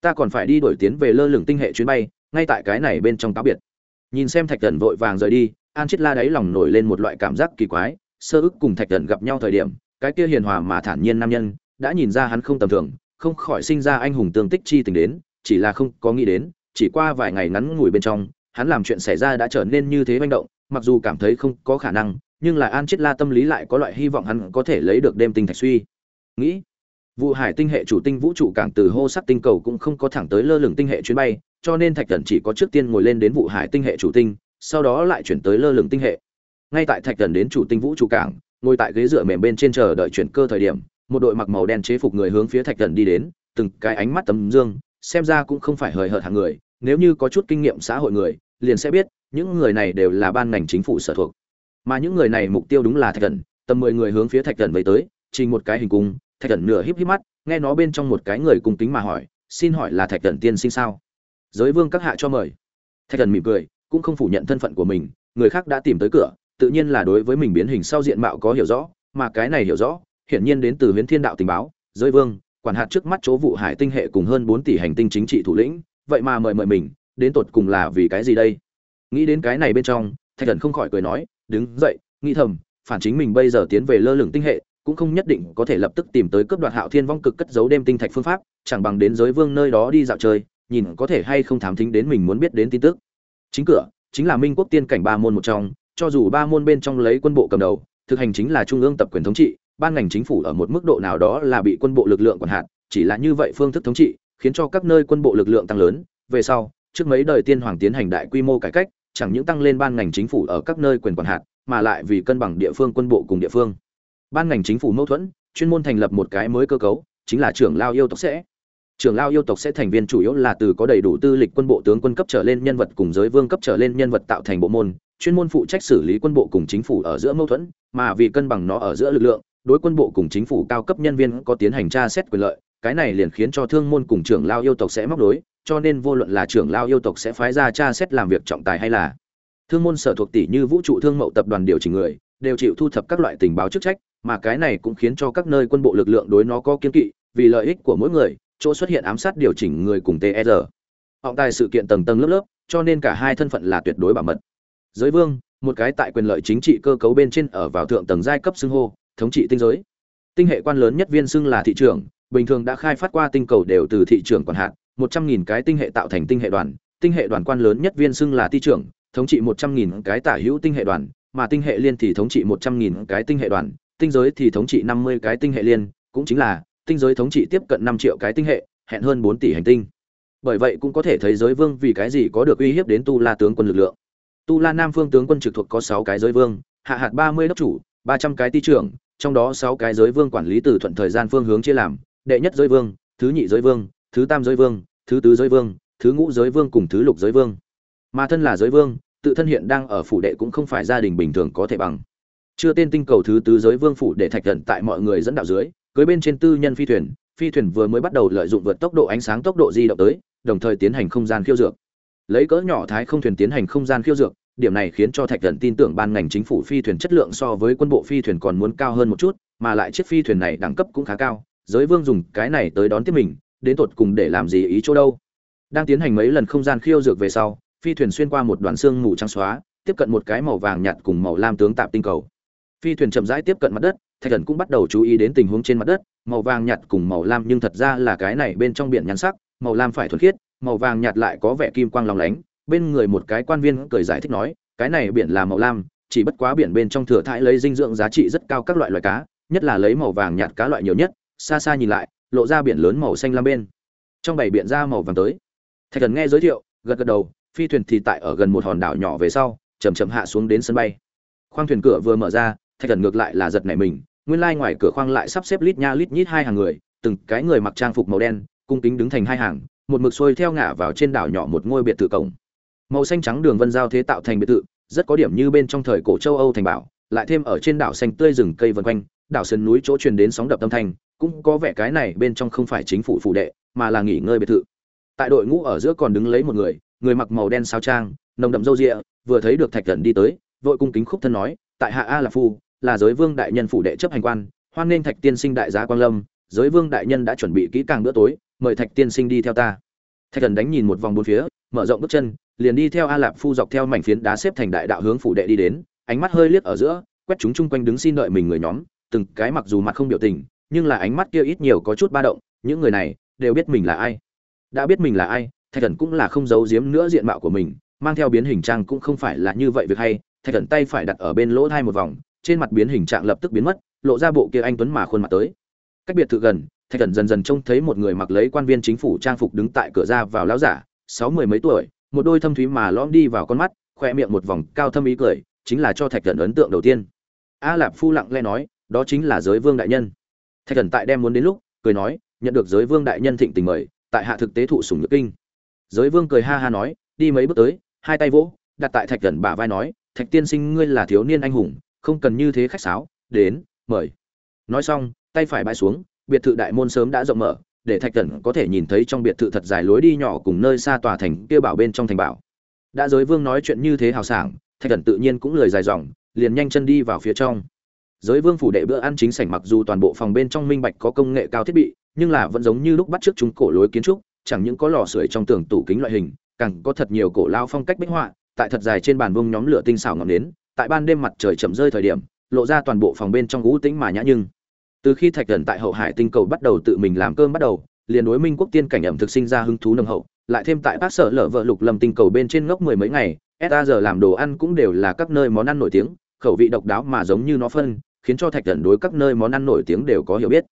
Ta còn phải đi đổi tiến về lơ lửng tinh hệ chuyến bay, ngay tại cái này bên trong cáo biệt. Nhìn xem thạch thần vội vàng rời đi, an chết la đáy lòng nổi lên một loại cảm giác kỳ quái, sơ ức cùng thạch thần gặp nhau thời điểm, cái kia hiền hòa mà thản nhiên nam nhân, đã nhìn ra hắn không tầm thường, không khỏi sinh ra anh hùng tương tích chi tình đến, chỉ là không có nghĩ đến, chỉ qua vài ngày ngắn ngủi bên trong, hắn làm chuyện xảy ra đã trở nên như thế manh động, mặc dù cảm thấy không có khả năng, nhưng là an chết la tâm lý lại có loại hy vọng hắn có thể lấy được đêm tinh thạch suy. Nghĩ vụ hải tinh hệ chủ tinh vũ trụ cảng từ hô sắc tinh cầu cũng không có thẳng tới lơ lửng tinh hệ chuyến bay, cho nên thạch thần chỉ có trước tiên ngồi lên đến vụ hải tinh hệ chủ tinh, sau đó lại chuyển tới lơ lửng tinh hệ. Ngay tại thạch thần đến chủ tinh vũ trụ cảng, ngồi tại ghế dựa mềm bên trên chờ đợi chuyển cơ thời điểm, một đội mặc màu đen chế phục người hướng phía thạch thần đi đến, từng cái ánh mắt tấm dương, xem ra cũng không phải hời hợt hàng người, nếu như có chút kinh nghiệm xã hội người, liền sẽ biết, những người này đều là ban ngành chính phủ sở thuộc. Mà những người này mục tiêu đúng là thạch thần tầm mười người hướng phía thạch thần vây tới, trình một cái hình cung thạch thần nửa híp híp mắt, nghe nó bên trong một cái người cùng kính mà hỏi, xin hỏi là thạch thần tiên sinh sao? Giới vương các hạ cho mời. Thạch thần mỉm cười, cũng không phủ nhận thân phận của mình, người khác đã tìm tới cửa, tự nhiên là đối với mình biến hình sau diện mạo có hiểu rõ, mà cái này hiểu rõ, hiển nhiên đến từ huyến thiên đạo tình báo, giới vương, quản hạt trước mắt chỗ vụ hải tinh hệ cùng hơn bốn tỷ hành tinh chính trị thủ lĩnh, vậy mà mời mời mình, đến tột cùng là vì cái gì đây? Nghĩ đến cái này bên trong, thạch thần không khỏi cười nói, đứng dậy, nghĩ thầm, phản chính mình bây giờ tiến về lơ lửng tinh hệ cũng không nhất định có thể lập tức tìm tới cướp đoạt hạo thiên vong cực cất giấu đêm tinh thạch phương pháp, chẳng bằng đến giới vương nơi đó đi dạo chơi, nhìn có thể hay không thám thính đến mình muốn biết đến tin tức. Chính cửa, chính là minh quốc tiên cảnh ba môn một trong, cho dù ba môn bên trong lấy quân bộ cầm đầu, thực hành chính là trung ương tập quyền thống trị, ban ngành chính phủ ở một mức độ nào đó là bị quân bộ lực lượng quản hạt, chỉ là như vậy phương thức thống trị, khiến cho các nơi quân bộ lực lượng tăng lớn. Về sau, trước mấy đời tiên hoàng tiến hành đại quy mô cải cách, chẳng những tăng lên ban ngành chính phủ ở các nơi quyền quản hạt, mà lại vì cân bằng địa phương quân bộ cùng địa phương ban ngành chính phủ mâu thuẫn, chuyên môn thành lập một cái mới cơ cấu, chính là trưởng lao yêu tộc sẽ. Trưởng lao yêu tộc sẽ thành viên chủ yếu là từ có đầy đủ tư lịch quân bộ tướng quân cấp trở lên nhân vật cùng giới vương cấp trở lên nhân vật tạo thành bộ môn, chuyên môn phụ trách xử lý quân bộ cùng chính phủ ở giữa mâu thuẫn, mà vì cân bằng nó ở giữa lực lượng, đối quân bộ cùng chính phủ cao cấp nhân viên có tiến hành tra xét quyền lợi, cái này liền khiến cho thương môn cùng trưởng lao yêu tộc sẽ móc đối cho nên vô luận là trưởng lao yêu tộc sẽ phái ra tra xét làm việc trọng tài hay là thương môn sở thuộc tỷ như vũ trụ thương mậu tập đoàn điều chỉnh người đều chịu thu thập các loại tình báo chức trách mà cái này cũng khiến cho các nơi quân bộ lực lượng đối nó có kiên kỵ vì lợi ích của mỗi người chỗ xuất hiện ám sát điều chỉnh người cùng TR. Họng tài sự kiện tầng tầng lớp lớp, cho nên cả hai thân phận là tuyệt đối bảo mật. Giới vương, một cái tại quyền lợi chính trị cơ cấu bên trên ở vào thượng tầng giai cấp xưng hô, thống trị tinh giới. Tinh hệ quan lớn nhất viên xưng là thị trưởng, bình thường đã khai phát qua tinh cầu đều từ thị trưởng quản hạt, một trăm nghìn cái tinh hệ tạo thành tinh hệ đoàn, tinh hệ đoàn quan lớn nhất viên xưng là thị trưởng, thống trị một trăm nghìn cái tả hữu tinh hệ đoàn, mà tinh hệ liên thì thống trị một trăm nghìn cái tinh hệ đoàn, tinh giới thì thống trị năm mươi cái tinh hệ liên, cũng chính là tinh giới thống trị tiếp cận năm triệu cái tinh hệ, hẹn hơn bốn tỷ hành tinh. Bởi vậy cũng có thể thấy giới vương vì cái gì có được uy hiếp đến Tu La tướng quân lực lượng. Tu La Nam Phương tướng quân trực thuộc có sáu cái giới vương, hạ hạt ba mươi đốc chủ, ba trăm cái ti trưởng, trong đó sáu cái giới vương quản lý từ thuận thời gian phương hướng chia làm, đệ nhất giới vương, thứ nhị giới vương, thứ tam giới vương, thứ tứ giới vương, thứ ngũ giới vương cùng thứ lục giới vương. Mà thân là giới vương, tự thân hiện đang ở phủ đệ cũng không phải gia đình bình thường có thể bằng. Chưa tên tinh cầu thứ tứ giới vương phủ để thạch thần tại mọi người dẫn đạo dưới, cưới bên trên tư nhân phi thuyền phi thuyền vừa mới bắt đầu lợi dụng vượt tốc độ ánh sáng tốc độ di động tới đồng thời tiến hành không gian khiêu dược lấy cỡ nhỏ thái không thuyền tiến hành không gian khiêu dược điểm này khiến cho thạch thần tin tưởng ban ngành chính phủ phi thuyền chất lượng so với quân bộ phi thuyền còn muốn cao hơn một chút mà lại chiếc phi thuyền này đẳng cấp cũng khá cao giới vương dùng cái này tới đón tiếp mình đến tột cùng để làm gì ý chỗ đâu đang tiến hành mấy lần không gian khiêu dược về sau phi thuyền xuyên qua một đoạn xương mù trắng xóa, tiếp cận một cái màu vàng nhạt cùng màu lam tướng tạp tinh cầu. Phi thuyền chậm rãi tiếp cận mặt đất, thạch thần cũng bắt đầu chú ý đến tình huống trên mặt đất, màu vàng nhạt cùng màu lam nhưng thật ra là cái này bên trong biển nhắn sắc, màu lam phải thuần khiết, màu vàng nhạt lại có vẻ kim quang lòng lánh, bên người một cái quan viên cười giải thích nói, cái này biển là màu lam, chỉ bất quá biển bên trong thừa thãi lấy dinh dưỡng giá trị rất cao các loại loài cá, nhất là lấy màu vàng nhạt cá loại nhiều nhất, xa xa nhìn lại, lộ ra biển lớn màu xanh lam bên. Trong bảy biển ra màu vàng tới. Thạch thần nghe giới thiệu, gật gật đầu phi thuyền thì tại ở gần một hòn đảo nhỏ về sau chầm chậm hạ xuống đến sân bay. Khoang thuyền cửa vừa mở ra, thạch thần ngược lại là giật nảy mình, nguyên lai ngoài cửa khoang lại sắp xếp lít nha lít nhít hai hàng người, từng cái người mặc trang phục màu đen, cung kính đứng thành hai hàng, một mực xuôi theo ngả vào trên đảo nhỏ một ngôi biệt thự cổng. Màu xanh trắng đường vân giao thế tạo thành biệt thự, rất có điểm như bên trong thời cổ châu âu thành bảo, lại thêm ở trên đảo xanh tươi rừng cây vân quanh, đảo sườn núi chỗ truyền đến sóng đập tâm thanh, cũng có vẻ cái này bên trong không phải chính phủ phụ đệ, mà là nghỉ ngơi biệt thự. Tại đội ngũ ở giữa còn đứng lấy một người người mặc màu đen sao trang, nồng đậm râu rịa, vừa thấy được thạch thần đi tới, vội cung kính khúc thân nói, tại hạ a là phu, là giới vương đại nhân phủ đệ chấp hành quan, hoan nghênh thạch tiên sinh đại giá quang lâm, giới vương đại nhân đã chuẩn bị kỹ càng bữa tối, mời thạch tiên sinh đi theo ta. Thạch thần đánh nhìn một vòng bốn phía, mở rộng bước chân, liền đi theo a lạp phu dọc theo mảnh phiến đá xếp thành đại đạo hướng phủ đệ đi đến, ánh mắt hơi liếc ở giữa, quét chúng chung quanh đứng xin đợi mình người nhóm, từng cái mặc dù mặt không biểu tình, nhưng là ánh mắt kia ít nhiều có chút ba động, những người này đều biết mình là ai. Đã biết mình là ai thạch thần cũng là không giấu giếm nữa diện mạo của mình, mang theo biến hình trang cũng không phải là như vậy việc hay. Thạch thần tay phải đặt ở bên lỗ thai một vòng, trên mặt biến hình trạng lập tức biến mất, lộ ra bộ kia anh tuấn mà khuôn mặt tới. Cách biệt thự gần, thạch thần dần dần trông thấy một người mặc lấy quan viên chính phủ trang phục đứng tại cửa ra vào lão giả, sáu mười mấy tuổi, một đôi thâm thúy mà lõm đi vào con mắt khoe miệng một vòng cao thâm ý cười, chính là cho thạch thần ấn tượng đầu tiên. A lạp phu lặng lẽ nói, đó chính là giới vương đại nhân. Thạch thần tại đem muốn đến lúc, cười nói, nhận được giới vương đại nhân thịnh tình mời, tại hạ thực tế thụ sủng nhược kinh giới vương cười ha ha nói, đi mấy bước tới, hai tay vỗ, đặt tại thạch gần bả vai nói, thạch tiên sinh ngươi là thiếu niên anh hùng, không cần như thế khách sáo, đến, mời. Nói xong, tay phải bãi xuống, biệt thự đại môn sớm đã rộng mở, để thạch cẩn có thể nhìn thấy trong biệt thự thật dài lối đi nhỏ cùng nơi xa tòa thành kia bảo bên trong thành bảo. Đã giới vương nói chuyện như thế hào sảng, thạch cẩn tự nhiên cũng lười dài dòng, liền nhanh chân đi vào phía trong. Giới vương phủ đệ bữa ăn chính sảnh mặc dù toàn bộ phòng bên trong minh bạch có công nghệ cao thiết bị, nhưng là vẫn giống như lúc bắt trước chúng cổ lối kiến trúc chẳng những có lò sưởi trong tường tủ kính loại hình, càng có thật nhiều cổ lao phong cách bích họa, tại thật dài trên bàn vuông nhóm lửa tinh xảo ngọn nến, tại ban đêm mặt trời chậm rơi thời điểm, lộ ra toàn bộ phòng bên trong ngũ tĩnh mà nhã nhưng. Từ khi thạch Cẩn tại hậu hải tinh cầu bắt đầu tự mình làm cơm bắt đầu, liền đối minh quốc tiên cảnh ẩm thực sinh ra hứng thú nồng hậu, lại thêm tại bác sở lở vợ lục lâm tinh cầu bên trên ngốc mười mấy ngày sa giờ làm đồ ăn cũng đều là các nơi món ăn nổi tiếng, khẩu vị độc đáo mà giống như nó phân, khiến cho thạch Cẩn đối các nơi món ăn nổi tiếng đều có hiểu biết.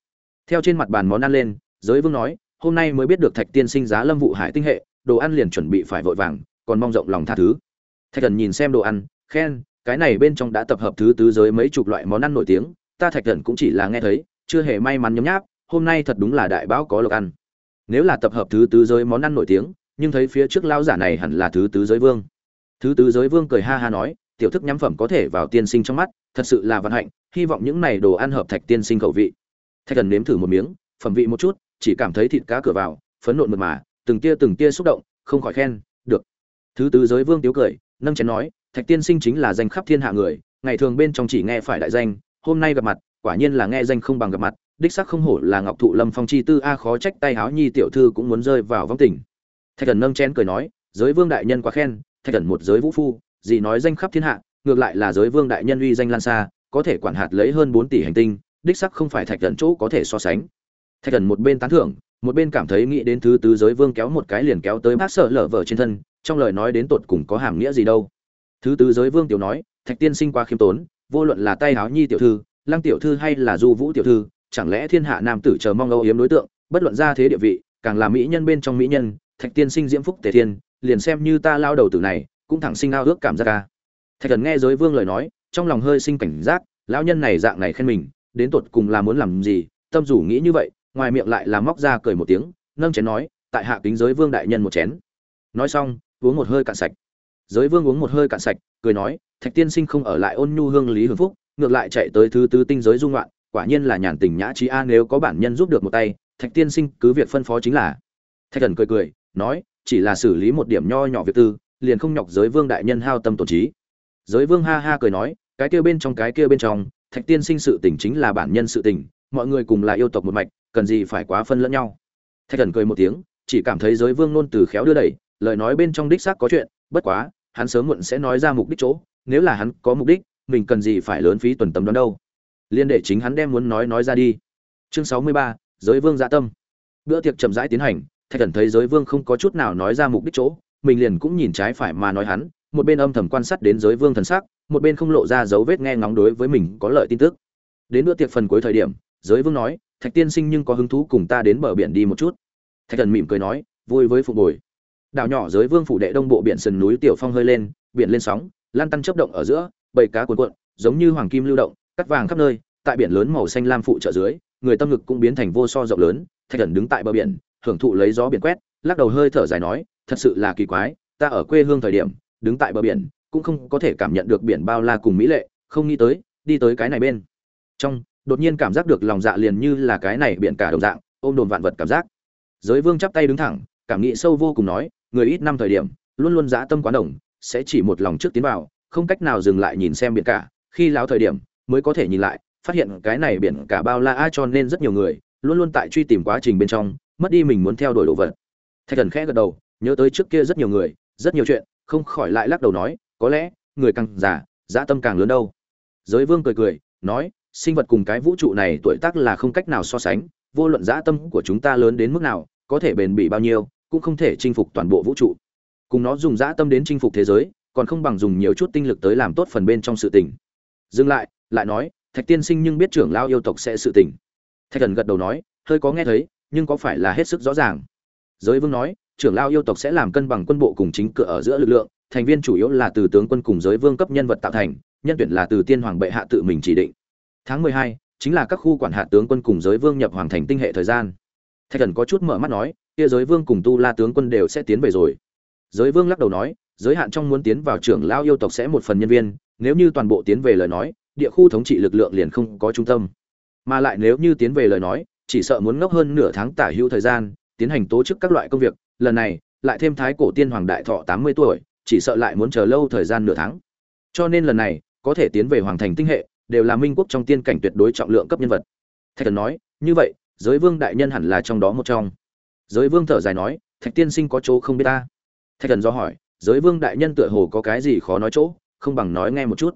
Theo trên mặt bàn món ăn lên, giới vương nói hôm nay mới biết được thạch tiên sinh giá lâm vụ hải tinh hệ, đồ ăn liền chuẩn bị phải vội vàng, còn mong rộng lòng tha thứ. Thạch thần nhìn xem đồ ăn, khen, cái này bên trong đã tập hợp thứ tứ giới mấy chục loại món ăn nổi tiếng, ta thạch thần cũng chỉ là nghe thấy, chưa hề may mắn nhấm nháp, hôm nay thật đúng là đại bão có lộc ăn. Nếu là tập hợp thứ tứ giới món ăn nổi tiếng, nhưng thấy phía trước lao giả này hẳn là thứ tứ giới vương. Thứ tứ giới vương cười ha ha nói, tiểu thức nhắm phẩm có thể vào tiên sinh trong mắt, thật sự là vận hạnh, hy vọng những này đồ ăn hợp thạch tiên sinh khẩu vị. Thạch thần nếm thử một miếng, phẩm vị một chút chỉ cảm thấy thịt cá cửa vào, phấn nộn mượt mà, từng tia từng tia xúc động, không khỏi khen, được. Thứ tứ giới vương tiếu cười, nâng chén nói, thạch tiên sinh chính là danh khắp thiên hạ người, ngày thường bên trong chỉ nghe phải đại danh, hôm nay gặp mặt, quả nhiên là nghe danh không bằng gặp mặt, đích sắc không hổ là ngọc thụ lâm phong chi tư a khó trách tay háo nhi tiểu thư cũng muốn rơi vào vong tình. Thạch thần nâng chén cười nói, giới vương đại nhân quá khen, thạch thần một giới vũ phu, gì nói danh khắp thiên hạ, ngược lại là giới vương đại nhân uy danh lan xa, có thể quản hạt lấy hơn bốn tỷ hành tinh, đích sắc không phải thạch thần chỗ có thể so sánh thạch thần một bên tán thưởng, một bên cảm thấy nghĩ đến thứ tứ giới vương kéo một cái liền kéo tới bác sợ lở vở trên thân, trong lời nói đến tột cùng có hàm nghĩa gì đâu. Thứ tứ giới vương tiểu nói, thạch tiên sinh quá khiêm tốn, vô luận là tay háo nhi tiểu thư, lăng tiểu thư hay là du vũ tiểu thư, chẳng lẽ thiên hạ nam tử chờ mong âu yếm đối tượng, bất luận ra thế địa vị, càng là mỹ nhân bên trong mỹ nhân, thạch tiên sinh diễm phúc tề thiên, liền xem như ta lao đầu tử này, cũng thẳng sinh ao ước cảm giác ca thạch thần nghe giới vương lời nói, trong lòng hơi sinh cảnh giác, lão nhân này dạng này khen mình, đến tột cùng là muốn làm gì, tâm dù nghĩ như vậy ngoài miệng lại là móc ra cười một tiếng, nâng chén nói, tại hạ kính giới vương đại nhân một chén. Nói xong, uống một hơi cạn sạch. Giới vương uống một hơi cạn sạch, cười nói, thạch tiên sinh không ở lại ôn nhu hương lý hưởng phúc, ngược lại chạy tới thứ tứ tinh giới dung loạn, quả nhiên là nhàn tình nhã trí a, nếu có bản nhân giúp được một tay, thạch tiên sinh cứ việc phân phó chính là. Thạch thần cười cười, nói, chỉ là xử lý một điểm nho nhỏ việc tư, liền không nhọc giới vương đại nhân hao tâm tổn trí. Giới vương ha ha cười nói, cái kia bên trong, cái kia bên trong, thạch tiên sinh sự tình chính là bản nhân sự tình, mọi người cùng là yêu tộc một mạch cần gì phải quá phân lẫn nhau. Thạch thần cười một tiếng, chỉ cảm thấy giới vương nôn từ khéo đưa đẩy, lời nói bên trong đích xác có chuyện, bất quá, hắn sớm muộn sẽ nói ra mục đích chỗ, nếu là hắn có mục đích, mình cần gì phải lớn phí tuần tâm đón đâu. Liên đệ chính hắn đem muốn nói nói ra đi. Chương sáu mươi ba, giới vương dạ tâm. Bữa tiệc chậm rãi tiến hành, thạch thần thấy giới vương không có chút nào nói ra mục đích chỗ, mình liền cũng nhìn trái phải mà nói hắn, một bên âm thầm quan sát đến giới vương thần sắc, một bên không lộ ra dấu vết nghe ngóng đối với mình có lợi tin tức. Đến bữa tiệc phần cuối thời điểm, giới vương nói thạch tiên sinh nhưng có hứng thú cùng ta đến bờ biển đi một chút. Thạch thần mỉm cười nói, vui với phục bồi đảo nhỏ giới vương phủ đệ đông bộ biển sườn núi tiểu phong hơi lên, biển lên sóng, lan tăn chấp động ở giữa, bầy cá cuồn cuộn, giống như hoàng kim lưu động, cắt vàng khắp nơi, tại biển lớn màu xanh lam phụ trợ dưới, người tâm ngực cũng biến thành vô so rộng lớn. Thạch thần đứng tại bờ biển, hưởng thụ lấy gió biển quét, lắc đầu hơi thở dài nói, thật sự là kỳ quái, ta ở quê hương thời điểm, đứng tại bờ biển, cũng không có thể cảm nhận được biển bao la cùng mỹ lệ, không nghĩ tới, đi tới cái này bên. Trong đột nhiên cảm giác được lòng dạ liền như là cái này biển cả đồng dạng, ôm đồn vạn vật cảm giác. Giới vương chắp tay đứng thẳng, cảm nghĩ sâu vô cùng nói, người ít năm thời điểm, luôn luôn dã tâm quá đồng, sẽ chỉ một lòng trước tiến vào, không cách nào dừng lại nhìn xem biển cả, khi láo thời điểm, mới có thể nhìn lại, phát hiện cái này biển cả bao la a cho nên rất nhiều người, luôn luôn tại truy tìm quá trình bên trong, mất đi mình muốn theo đuổi đồ vật. Thạch thần khẽ gật đầu, nhớ tới trước kia rất nhiều người, rất nhiều chuyện, không khỏi lại lắc đầu nói, có lẽ, người càng già, dã tâm càng lớn đâu. Giới vương cười cười, nói sinh vật cùng cái vũ trụ này tuổi tác là không cách nào so sánh, vô luận dã tâm của chúng ta lớn đến mức nào, có thể bền bỉ bao nhiêu, cũng không thể chinh phục toàn bộ vũ trụ. Cùng nó dùng dã tâm đến chinh phục thế giới, còn không bằng dùng nhiều chút tinh lực tới làm tốt phần bên trong sự tình. Dừng lại lại nói, thạch tiên sinh nhưng biết trưởng lao yêu tộc sẽ sự tình. Thạch thần gật đầu nói, hơi có nghe thấy, nhưng có phải là hết sức rõ ràng. Giới vương nói, trưởng lao yêu tộc sẽ làm cân bằng quân bộ cùng chính cửa ở giữa lực lượng, thành viên chủ yếu là từ tướng quân cùng giới vương cấp nhân vật tạo thành, nhân tuyển là từ tiên hoàng bệ hạ tự mình chỉ định tháng mười hai, chính là các khu quản hạt tướng quân cùng giới vương nhập hoàng thành tinh hệ thời gian. Thạch thần có chút mở mắt nói, kia giới vương cùng tu la tướng quân đều sẽ tiến về rồi. Giới vương lắc đầu nói, giới hạn trong muốn tiến vào trưởng lao yêu tộc sẽ một phần nhân viên, nếu như toàn bộ tiến về lời nói, địa khu thống trị lực lượng liền không có trung tâm. Mà lại nếu như tiến về lời nói, chỉ sợ muốn ngốc hơn nửa tháng tả hữu thời gian, tiến hành tố chức các loại công việc, lần này, lại thêm thái cổ tiên hoàng đại thọ tám mươi tuổi, chỉ sợ lại muốn chờ lâu thời gian nửa tháng. Cho nên lần này, có thể tiến về hoàng thành tinh hệ đều là minh quốc trong tiên cảnh tuyệt đối trọng lượng cấp nhân vật. Thạch thần nói, như vậy, giới vương đại nhân hẳn là trong đó một trong. Giới vương thở dài nói, thạch tiên sinh có chỗ không biết ta? Thạch thần do hỏi, giới vương đại nhân tựa hồ có cái gì khó nói chỗ, không bằng nói nghe một chút.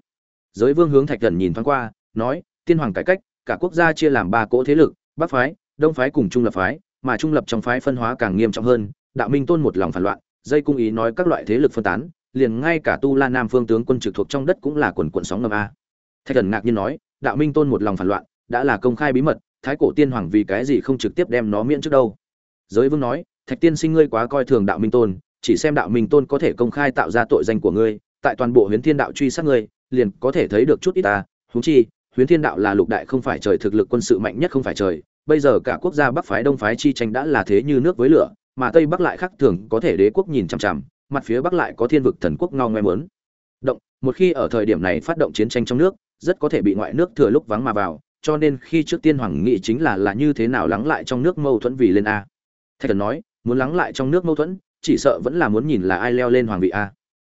Giới vương hướng thạch thần nhìn thoáng qua, nói, tiên hoàng cải cách, cả quốc gia chia làm ba cỗ thế lực, bắc phái, đông phái cùng trung lập phái, mà trung lập trong phái phân hóa càng nghiêm trọng hơn, đạo minh tôn một lòng phản loạn, dây cung ý nói các loại thế lực phân tán, liền ngay cả tu la nam phương tướng quân trực thuộc trong đất cũng là quần quận sóng ngầm a thạch thần ngạc nhiên nói, đạo minh tôn một lòng phản loạn, đã là công khai bí mật, thái cổ tiên hoàng vì cái gì không trực tiếp đem nó miễn trước đâu? Giới vương nói, thạch tiên sinh ngươi quá coi thường đạo minh tôn, chỉ xem đạo minh tôn có thể công khai tạo ra tội danh của ngươi, tại toàn bộ huyến thiên đạo truy sát ngươi, liền có thể thấy được chút ít ta, huống chi huyến thiên đạo là lục đại không phải trời, thực lực quân sự mạnh nhất không phải trời, bây giờ cả quốc gia bắc phái, đông phái chi tranh đã là thế như nước với lửa, mà tây bắc lại khác thường, có thể đế quốc nhìn chằm chằm, mặt phía bắc lại có thiên vực thần quốc ngao ngoe mớn động, một khi ở thời điểm này phát động chiến tranh trong nước rất có thể bị ngoại nước thừa lúc vắng mà vào, cho nên khi trước tiên hoàng nghị chính là là như thế nào lắng lại trong nước mâu thuẫn vì lên a. Thạch thần nói, muốn lắng lại trong nước mâu thuẫn, chỉ sợ vẫn là muốn nhìn là ai leo lên hoàng vị a.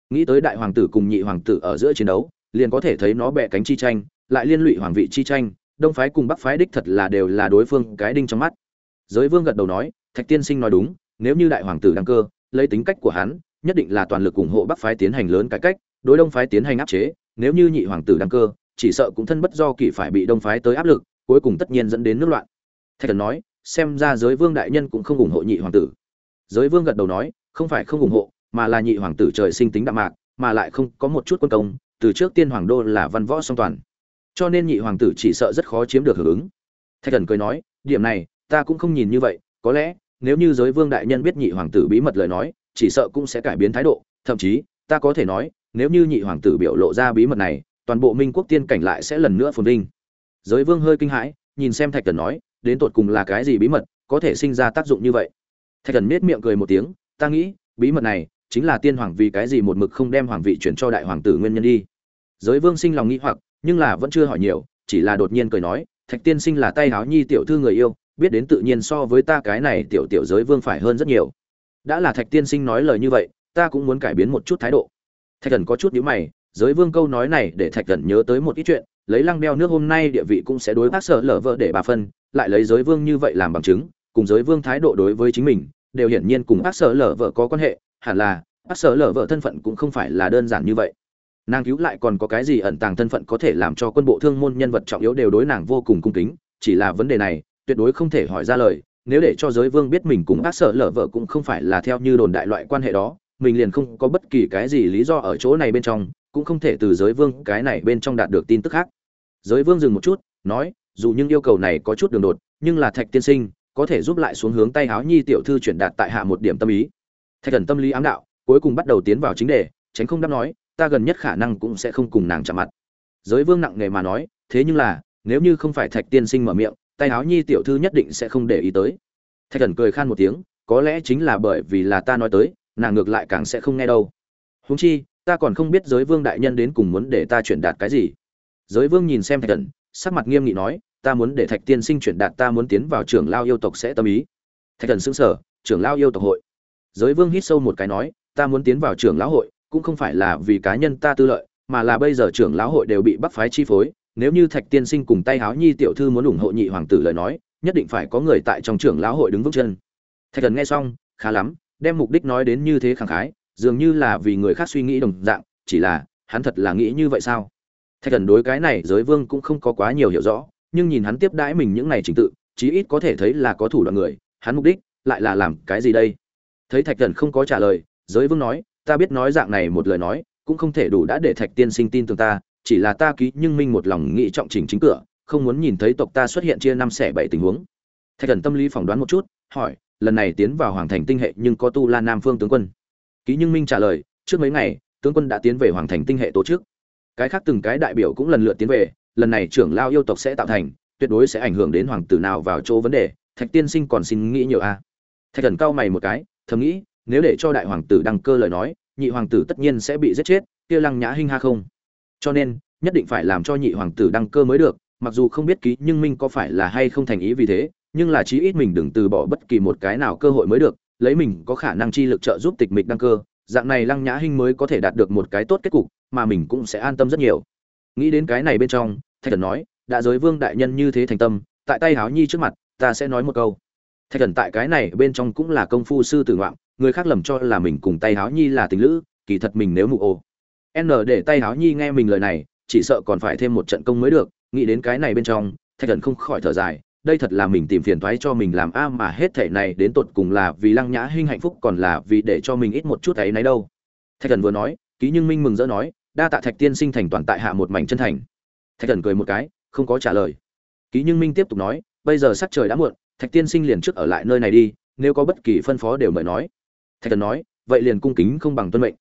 Nghĩ tới đại hoàng tử cùng nhị hoàng tử ở giữa chiến đấu, liền có thể thấy nó bẻ cánh chi tranh, lại liên lụy hoàng vị chi tranh, đông phái cùng bắc phái đích thật là đều là đối phương cái đinh trong mắt. Giới vương gật đầu nói, thạch tiên sinh nói đúng, nếu như đại hoàng tử đăng cơ, lấy tính cách của hắn, nhất định là toàn lực ủng hộ bắc phái tiến hành lớn cải cách, đối đông phái tiến hành áp chế, nếu như nhị hoàng tử đăng cơ chỉ sợ cũng thân bất do kỳ phải bị đông phái tới áp lực, cuối cùng tất nhiên dẫn đến nước loạn. Thạch thần nói, xem ra giới vương đại nhân cũng không ủng hộ nhị hoàng tử. Giới vương gật đầu nói, không phải không ủng hộ, mà là nhị hoàng tử trời sinh tính đạm mạc, mà lại không có một chút quân công, từ trước tiên hoàng đô là văn võ song toàn. Cho nên nhị hoàng tử chỉ sợ rất khó chiếm được hưởng ứng. Thạch thần cười nói, điểm này, ta cũng không nhìn như vậy, có lẽ, nếu như giới vương đại nhân biết nhị hoàng tử bí mật lời nói, chỉ sợ cũng sẽ cải biến thái độ, thậm chí, ta có thể nói, nếu như nhị hoàng tử biểu lộ ra bí mật này toàn bộ minh quốc tiên cảnh lại sẽ lần nữa phồn vinh. Giới vương hơi kinh hãi, nhìn xem thạch thần nói, đến tột cùng là cái gì bí mật, có thể sinh ra tác dụng như vậy? Thạch thần nết miệng cười một tiếng, ta nghĩ, bí mật này chính là tiên hoàng vì cái gì một mực không đem hoàng vị chuyển cho đại hoàng tử nguyên nhân đi. Giới vương sinh lòng nghĩ hoặc, nhưng là vẫn chưa hỏi nhiều, chỉ là đột nhiên cười nói, thạch tiên sinh là tay háo nhi tiểu thư người yêu, biết đến tự nhiên so với ta cái này tiểu tiểu giới vương phải hơn rất nhiều. Đã là thạch tiên sinh nói lời như vậy, ta cũng muốn cải biến một chút thái độ. Thạch thần có chút nhíu mày giới vương câu nói này để thạch cẩn nhớ tới một ít chuyện, lấy lăng đeo nước hôm nay địa vị cũng sẽ đối bác sở lở vợ để bà phân, lại lấy giới vương như vậy làm bằng chứng, cùng giới vương thái độ đối với chính mình, đều hiển nhiên cùng bác sở lở vợ có quan hệ, hẳn là, bác sở lở vợ thân phận cũng không phải là đơn giản như vậy. Nàng cứu lại còn có cái gì ẩn tàng thân phận có thể làm cho quân bộ thương môn nhân vật trọng yếu đều đối nàng vô cùng cung kính, chỉ là vấn đề này, tuyệt đối không thể hỏi ra lời, nếu để cho giới vương biết mình cùng bác sở lở vợ cũng không phải là theo như đồn đại loại quan hệ đó, mình liền không có bất kỳ cái gì lý do ở chỗ này bên trong cũng không thể từ giới vương cái này bên trong đạt được tin tức khác. Giới vương dừng một chút, nói, dù những yêu cầu này có chút đường đột, nhưng là thạch tiên sinh, có thể giúp lại xuống hướng tay háo nhi tiểu thư chuyển đạt tại hạ một điểm tâm ý. Thạch thần tâm lý ám đạo, cuối cùng bắt đầu tiến vào chính đề, tránh không đáp nói, ta gần nhất khả năng cũng sẽ không cùng nàng chạm mặt. Giới vương nặng nề mà nói, thế nhưng là, nếu như không phải thạch tiên sinh mở miệng, tay áo nhi tiểu thư nhất định sẽ không để ý tới. Thạch thần cười khan một tiếng, có lẽ chính là bởi vì là ta nói tới, nàng ngược lại càng sẽ không nghe đâu. Húng chi ta còn không biết giới vương đại nhân đến cùng muốn để ta chuyển đạt cái gì. Giới vương nhìn xem thạch thần, sắc mặt nghiêm nghị nói, ta muốn để thạch tiên sinh chuyển đạt ta muốn tiến vào trưởng lao yêu tộc sẽ tâm ý. Thạch thần xứng sở trưởng lao yêu tộc hội. Giới vương hít sâu một cái nói, ta muốn tiến vào trưởng lão hội, cũng không phải là vì cá nhân ta tư lợi, mà là bây giờ trưởng lão hội đều bị bắc phái chi phối. Nếu như thạch tiên sinh cùng tay háo nhi tiểu thư muốn ủng hộ nhị hoàng tử lời nói, nhất định phải có người tại trong trưởng lão hội đứng vững chân. Thạch thần nghe xong, khá lắm, đem mục đích nói đến như thế khẳng khái dường như là vì người khác suy nghĩ đồng dạng, chỉ là, hắn thật là nghĩ như vậy sao? Thạch thần đối cái này giới vương cũng không có quá nhiều hiểu rõ, nhưng nhìn hắn tiếp đãi mình những này trình tự, chí ít có thể thấy là có thủ đoạn người, hắn mục đích lại là làm cái gì đây? Thấy thạch thần không có trả lời, giới vương nói, ta biết nói dạng này một lời nói, cũng không thể đủ đã để thạch tiên sinh tin tưởng ta, chỉ là ta ký nhưng minh một lòng nghĩ trọng trình chính cửa, không muốn nhìn thấy tộc ta xuất hiện chia năm xẻ bảy tình huống. Thạch thần tâm lý phỏng đoán một chút, hỏi, lần này tiến vào hoàng thành tinh hệ nhưng có tu la nam phương tướng quân? Ký nhưng minh trả lời, trước mấy ngày, tướng quân đã tiến về hoàng thành tinh hệ tổ chức. Cái khác từng cái đại biểu cũng lần lượt tiến về, lần này trưởng lao yêu tộc sẽ tạo thành, tuyệt đối sẽ ảnh hưởng đến hoàng tử nào vào chỗ vấn đề, thạch tiên sinh còn xin nghĩ nhiều a. Thạch thần cau mày một cái, thầm nghĩ, nếu để cho đại hoàng tử đăng cơ lời nói, nhị hoàng tử tất nhiên sẽ bị giết chết, kia lăng nhã hinh ha không? Cho nên, nhất định phải làm cho nhị hoàng tử đăng cơ mới được, mặc dù không biết ký nhưng minh có phải là hay không thành ý vì thế, nhưng là chí ít mình đừng từ bỏ bất kỳ một cái nào cơ hội mới được lấy mình có khả năng chi lực trợ giúp tịch mịch đăng cơ, dạng này lăng nhã hinh mới có thể đạt được một cái tốt kết cục, mà mình cũng sẽ an tâm rất nhiều. Nghĩ đến cái này bên trong, thạch thần nói, đã giới vương đại nhân như thế thành tâm, tại tay háo nhi trước mặt, ta sẽ nói một câu. Thạch thần tại cái này bên trong cũng là công phu sư tử ngoạm người khác lầm cho là mình cùng tay háo nhi là tình lữ, kỳ thật mình nếu mụ ô. N để tay háo nhi nghe mình lời này, chỉ sợ còn phải thêm một trận công mới được. Nghĩ đến cái này bên trong, thạch thần không khỏi thở dài đây thật là mình tìm phiền toái cho mình làm a mà hết thể này đến tột cùng là vì lăng nhã hinh hạnh phúc còn là vì để cho mình ít một chút ấy nấy đâu. Thạch thần vừa nói, ký nhưng minh mừng rỡ nói, đa tạ thạch tiên sinh thành toàn tại hạ một mảnh chân thành. Thạch thần cười một cái, không có trả lời. Ký nhưng minh tiếp tục nói, bây giờ sắc trời đã muộn, thạch tiên sinh liền trước ở lại nơi này đi, nếu có bất kỳ phân phó đều mời nói. Thạch thần nói, vậy liền cung kính không bằng tuân mệnh.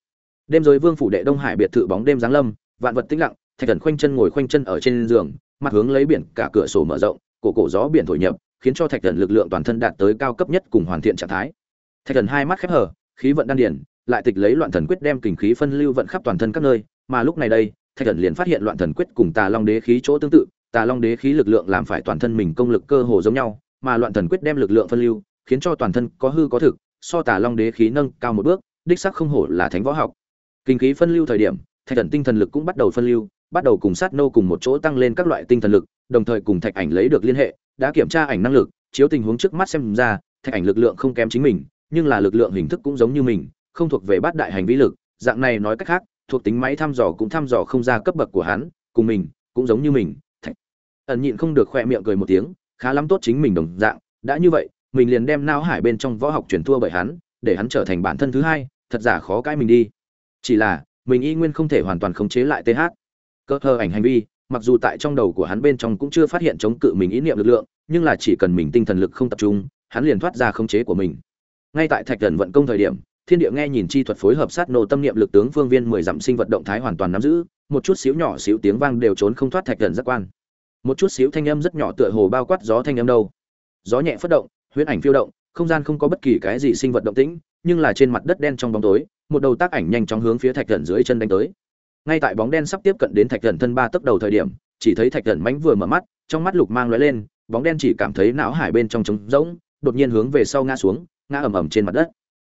Đêm rồi vương phủ đệ đông hải biệt thự bóng đêm giáng lâm, vạn vật tĩnh lặng, thạch thần khoanh chân ngồi khoanh chân ở trên giường, mặt hướng lấy biển cả cửa sổ mở rộng cổ cổ gió biển thổi nhập, khiến cho thạch thần lực lượng toàn thân đạt tới cao cấp nhất cùng hoàn thiện trạng thái. Thạch thần hai mắt khép hờ, khí vận đan điển lại tịch lấy loạn thần quyết đem kình khí phân lưu vận khắp toàn thân các nơi, mà lúc này đây, thạch thần liền phát hiện loạn thần quyết cùng tà long đế khí chỗ tương tự, tà long đế khí lực lượng làm phải toàn thân mình công lực cơ hồ giống nhau, mà loạn thần quyết đem lực lượng phân lưu, khiến cho toàn thân có hư có thực, so tà long đế khí nâng cao một bước, đích sắc không hổ là thánh võ học. Kinh khí phân lưu thời điểm, thạch thần tinh thần lực cũng bắt đầu phân lưu, bắt đầu cùng sát nô cùng một chỗ tăng lên các loại tinh thần lực đồng thời cùng thạch ảnh lấy được liên hệ, đã kiểm tra ảnh năng lực, chiếu tình huống trước mắt xem ra, thạch ảnh lực lượng không kém chính mình, nhưng là lực lượng hình thức cũng giống như mình, không thuộc về bát đại hành vi lực, dạng này nói cách khác, thuộc tính máy thăm dò cũng thăm dò không ra cấp bậc của hắn, cùng mình, cũng giống như mình, thạch ẩn nhịn không được khoe miệng cười một tiếng, khá lắm tốt chính mình đồng dạng, đã như vậy, mình liền đem nao hải bên trong võ học truyền thua bởi hắn, để hắn trở thành bản thân thứ hai, thật giả khó cãi mình đi. Chỉ là, mình y nguyên không thể hoàn toàn khống chế lại th cơ hờ ảnh hành vi mặc dù tại trong đầu của hắn bên trong cũng chưa phát hiện chống cự mình ý niệm lực lượng, nhưng là chỉ cần mình tinh thần lực không tập trung, hắn liền thoát ra khống chế của mình. Ngay tại thạch thần vận công thời điểm, thiên địa nghe nhìn chi thuật phối hợp sát nổ tâm niệm lực tướng phương viên mười dặm sinh vật động thái hoàn toàn nắm giữ, một chút xíu nhỏ xíu tiếng vang đều trốn không thoát thạch thần giác quan. Một chút xíu thanh âm rất nhỏ tựa hồ bao quát gió thanh âm đâu. Gió nhẹ phất động, huyễn ảnh phiêu động, không gian không có bất kỳ cái gì sinh vật động tĩnh, nhưng là trên mặt đất đen trong bóng tối, một đầu tác ảnh nhanh chóng hướng phía thạch thần dưới chân đánh tới ngay tại bóng đen sắp tiếp cận đến thạch thần thân ba tấc đầu thời điểm, chỉ thấy thạch thần mánh vừa mở mắt, trong mắt lục mang lóe lên, bóng đen chỉ cảm thấy não hải bên trong trống rỗng, đột nhiên hướng về sau ngã xuống, ngã ầm ầm trên mặt đất.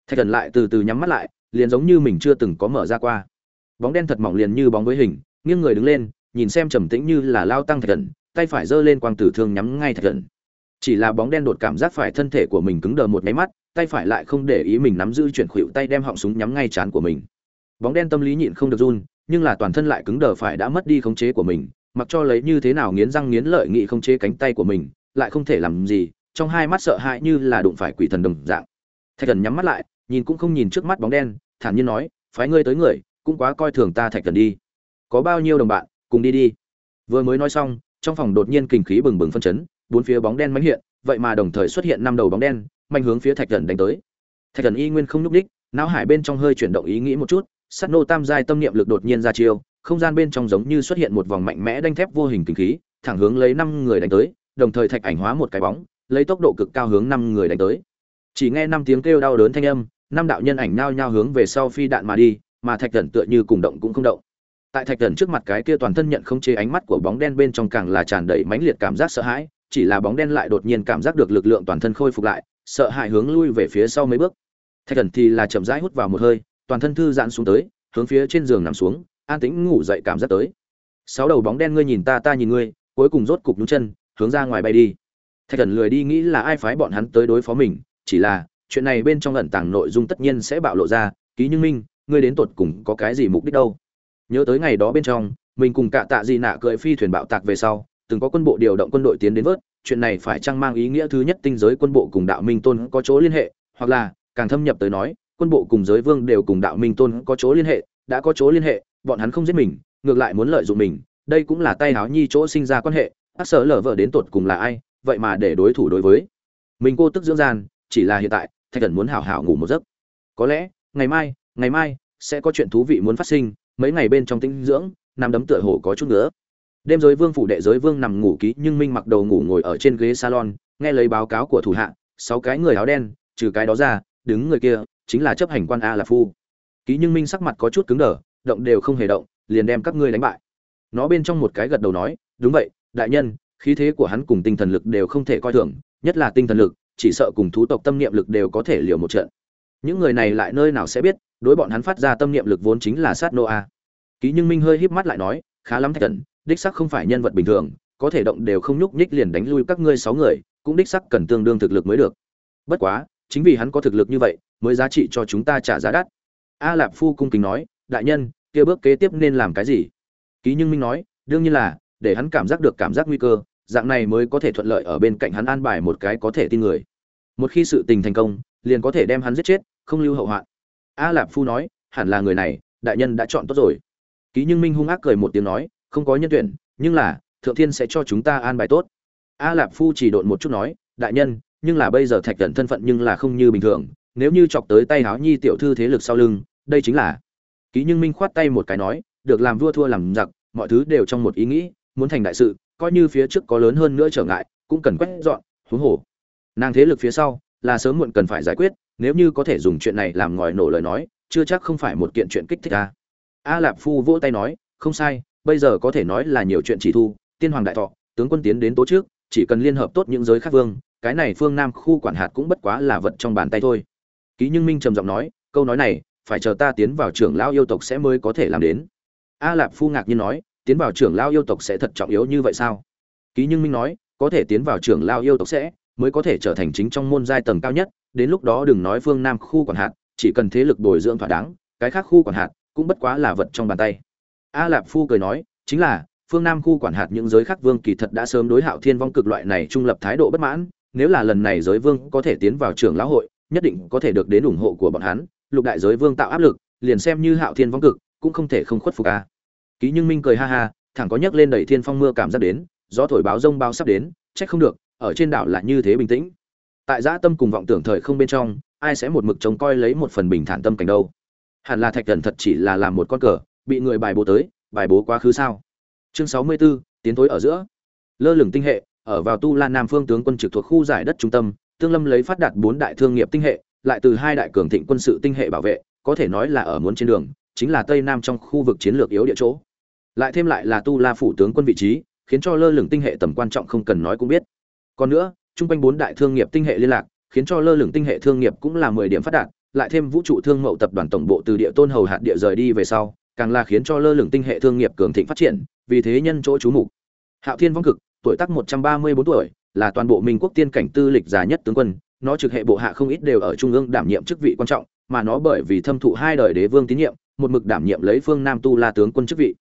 Thạch thần lại từ từ nhắm mắt lại, liền giống như mình chưa từng có mở ra qua. Bóng đen thật mỏng liền như bóng với hình, nghiêng người đứng lên, nhìn xem trầm tĩnh như là lao tăng thạch thần, tay phải giơ lên quang tử thương nhắm ngay thạch thần. Chỉ là bóng đen đột cảm giác phải thân thể của mình cứng đờ một máy mắt, tay phải lại không để ý mình nắm giữ chuyển khuỵu tay đem họng súng nhắm ngay chán của mình. Bóng đen tâm lý nhịn không được run nhưng là toàn thân lại cứng đờ phải đã mất đi khống chế của mình, mặc cho lấy như thế nào nghiến răng nghiến lợi nghị khống chế cánh tay của mình, lại không thể làm gì, trong hai mắt sợ hãi như là đụng phải quỷ thần đồng dạng. Thạch thần nhắm mắt lại, nhìn cũng không nhìn trước mắt bóng đen, thản nhiên nói, phái ngươi tới người, cũng quá coi thường ta thạch thần đi. Có bao nhiêu đồng bạn, cùng đi đi. Vừa mới nói xong, trong phòng đột nhiên kinh khí bừng bừng phân chấn, bốn phía bóng đen mãnh hiện, vậy mà đồng thời xuất hiện năm đầu bóng đen manh hướng phía thạch thần đánh tới. Thạch thần y nguyên không nhúc đích não hải bên trong hơi chuyển động ý nghĩ một chút sắt nô tam giai tâm niệm lực đột nhiên ra chiêu, không gian bên trong giống như xuất hiện một vòng mạnh mẽ đanh thép vô hình kinh khí, thẳng hướng lấy năm người đánh tới, đồng thời thạch ảnh hóa một cái bóng, lấy tốc độ cực cao hướng năm người đánh tới. Chỉ nghe năm tiếng kêu đau đớn thanh âm, năm đạo nhân ảnh nao nhao hướng về sau phi đạn mà đi, mà thạch thần tựa như cùng động cũng không động. Tại thạch thần trước mặt cái kia toàn thân nhận không chế ánh mắt của bóng đen bên trong càng là tràn đầy mãnh liệt cảm giác sợ hãi, chỉ là bóng đen lại đột nhiên cảm giác được lực lượng toàn thân khôi phục lại, sợ hãi hướng lui về phía sau mấy bước. Thạch thần thì là chậm rãi hút vào một hơi toàn thân thư giãn xuống tới, hướng phía trên giường nằm xuống, an tĩnh ngủ dậy cảm giác tới. Sáu đầu bóng đen ngươi nhìn ta ta nhìn ngươi, cuối cùng rốt cục nhúng chân, hướng ra ngoài bay đi. Thạch thần lười đi nghĩ là ai phái bọn hắn tới đối phó mình, chỉ là, chuyện này bên trong ẩn tàng nội dung tất nhiên sẽ bạo lộ ra, ký như minh, ngươi đến tột cùng có cái gì mục đích đâu? Nhớ tới ngày đó bên trong, mình cùng cạ tạ gì nạ cưỡi phi thuyền bạo tạc về sau, từng có quân bộ điều động quân đội tiến đến vớt, chuyện này phải chăng mang ý nghĩa thứ nhất tinh giới quân bộ cùng đạo minh tôn có chỗ liên hệ, hoặc là, càng thâm nhập tới nói quân bộ cùng giới vương đều cùng đạo minh tôn có chỗ liên hệ, đã có chỗ liên hệ, bọn hắn không giết mình, ngược lại muốn lợi dụng mình. Đây cũng là tay háo nhi chỗ sinh ra quan hệ ác sở lở vợ đến tột cùng là ai, vậy mà để đối thủ đối với. Mình cô tức dưỡng gian, chỉ là hiện tại, thạch thần muốn hảo hảo ngủ một giấc. Có lẽ, ngày mai ngày mai, sẽ có chuyện thú vị muốn phát sinh, mấy ngày bên trong tinh dưỡng, nằm đấm tựa hồ có chút nữa đêm giới vương phủ đệ giới vương nằm ngủ ký, nhưng minh mặc đầu ngủ ngồi ở trên ghế salon, nghe lấy báo cáo của thủ hạ, sáu cái người áo đen, trừ cái đó ra, đứng người kia chính là chấp hành quan a là phu. Ký nhưng minh sắc mặt có chút cứng đờ, động đều không hề động, liền đem các ngươi đánh bại. Nó bên trong một cái gật đầu nói, đúng vậy, đại nhân, khí thế của hắn cùng tinh thần lực đều không thể coi thường, nhất là tinh thần lực, chỉ sợ cùng thú tộc tâm niệm lực đều có thể liều một trận. Những người này lại nơi nào sẽ biết, đối bọn hắn phát ra tâm niệm lực vốn chính là sát nô a. Ký nhưng minh hơi híp mắt lại nói, khá lắm, thạch thần đích sắc không phải nhân vật bình thường, có thể động đều không nhúc nhích liền đánh lui các ngươi sáu người, cũng đích sắc cần tương đương thực lực mới được. Bất quá chính vì hắn có thực lực như vậy, mới giá trị cho chúng ta trả giá đắt. A lạp phu cung kính nói, đại nhân, kia bước kế tiếp nên làm cái gì? Ký nhưng minh nói, đương nhiên là, để hắn cảm giác được cảm giác nguy cơ, dạng này mới có thể thuận lợi ở bên cạnh hắn an bài một cái có thể tin người. Một khi sự tình thành công, liền có thể đem hắn giết chết, không lưu hậu hoạn. A lạp phu nói, hẳn là người này, đại nhân đã chọn tốt rồi. Ký nhưng minh hung ác cười một tiếng nói, không có nhân tuyển, nhưng là, thượng thiên sẽ cho chúng ta an bài tốt. A lạp phu chỉ độn một chút nói, đại nhân nhưng là bây giờ thạch cẩn thân phận nhưng là không như bình thường, nếu như chọc tới tay háo nhi tiểu thư thế lực sau lưng, đây chính là ký nhưng minh khoát tay một cái nói, được làm vua thua làm giặc, mọi thứ đều trong một ý nghĩ, muốn thành đại sự, coi như phía trước có lớn hơn nữa trở ngại, cũng cần quét dọn, huống hồ. Nàng thế lực phía sau, là sớm muộn cần phải giải quyết, nếu như có thể dùng chuyện này làm ngòi nổ lời nói, chưa chắc không phải một kiện chuyện kích thích a. A lạp phu vỗ tay nói, không sai, bây giờ có thể nói là nhiều chuyện chỉ thu, tiên hoàng đại thọ, tướng quân tiến đến tố trước, chỉ cần liên hợp tốt những giới khác vương cái này phương nam khu quản hạt cũng bất quá là vật trong bàn tay thôi. Ký nhưng minh trầm giọng nói, câu nói này, phải chờ ta tiến vào trưởng lao yêu tộc sẽ mới có thể làm đến. A lạp phu ngạc nhiên nói, tiến vào trưởng lao yêu tộc sẽ thật trọng yếu như vậy sao? Ký nhưng minh nói, có thể tiến vào trưởng lao yêu tộc sẽ, mới có thể trở thành chính trong môn giai tầng cao nhất, đến lúc đó đừng nói phương nam khu quản hạt, chỉ cần thế lực bồi dưỡng thỏa đáng, cái khác khu quản hạt cũng bất quá là vật trong bàn tay. A lạp phu cười nói, chính là, phương nam khu quản hạt những giới khác vương kỳ thật đã sớm đối hạo thiên vong cực loại này trung lập thái độ bất mãn nếu là lần này giới vương có thể tiến vào trưởng lão hội nhất định có thể được đến ủng hộ của bọn hắn. Lục đại giới vương tạo áp lực liền xem như hạo thiên vong cực cũng không thể không khuất phục a. Ký nhưng minh cười ha ha thẳng có nhấc lên đẩy thiên phong mưa cảm giác đến gió thổi báo rông bao sắp đến trách không được ở trên đảo là như thế bình tĩnh. Tại giã tâm cùng vọng tưởng thời không bên trong ai sẽ một mực trông coi lấy một phần bình thản tâm cảnh đâu? Hẳn là thạch thần thật chỉ là làm một con cờ bị người bài bố tới bài bố quá khứ sao? Chương sáu mươi 64, tiến tối ở giữa. Lơ lửng tinh hệ ở vào tu La nam phương tướng quân trực thuộc khu giải đất trung tâm, tương lâm lấy phát đạt bốn đại thương nghiệp tinh hệ, lại từ hai đại cường thịnh quân sự tinh hệ bảo vệ, có thể nói là ở muốn trên đường, chính là tây nam trong khu vực chiến lược yếu địa chỗ. Lại thêm lại là tu la phủ tướng quân vị trí, khiến cho lơ lửng tinh hệ tầm quan trọng không cần nói cũng biết. Còn nữa chung quanh bốn đại thương nghiệp tinh hệ liên lạc, khiến cho lơ lửng tinh hệ thương nghiệp cũng là mười điểm phát đạt, lại thêm vũ trụ thương mậu tập đoàn tổng bộ từ địa tôn hầu hạt địa rời đi về sau, càng là khiến cho lơ lửng tinh hệ thương nghiệp cường thịnh phát triển, vì thế nhân chỗ chú mục. Hạo thiên vong cực tuổi tác một trăm ba mươi bốn tuổi, là toàn bộ minh quốc tiên cảnh tư lịch già nhất tướng quân, nó trực hệ bộ hạ không ít đều ở trung ương đảm nhiệm chức vị quan trọng, mà nó bởi vì thâm thụ hai đời đế vương tín nhiệm, một mực đảm nhiệm lấy phương nam tu la tướng quân chức vị.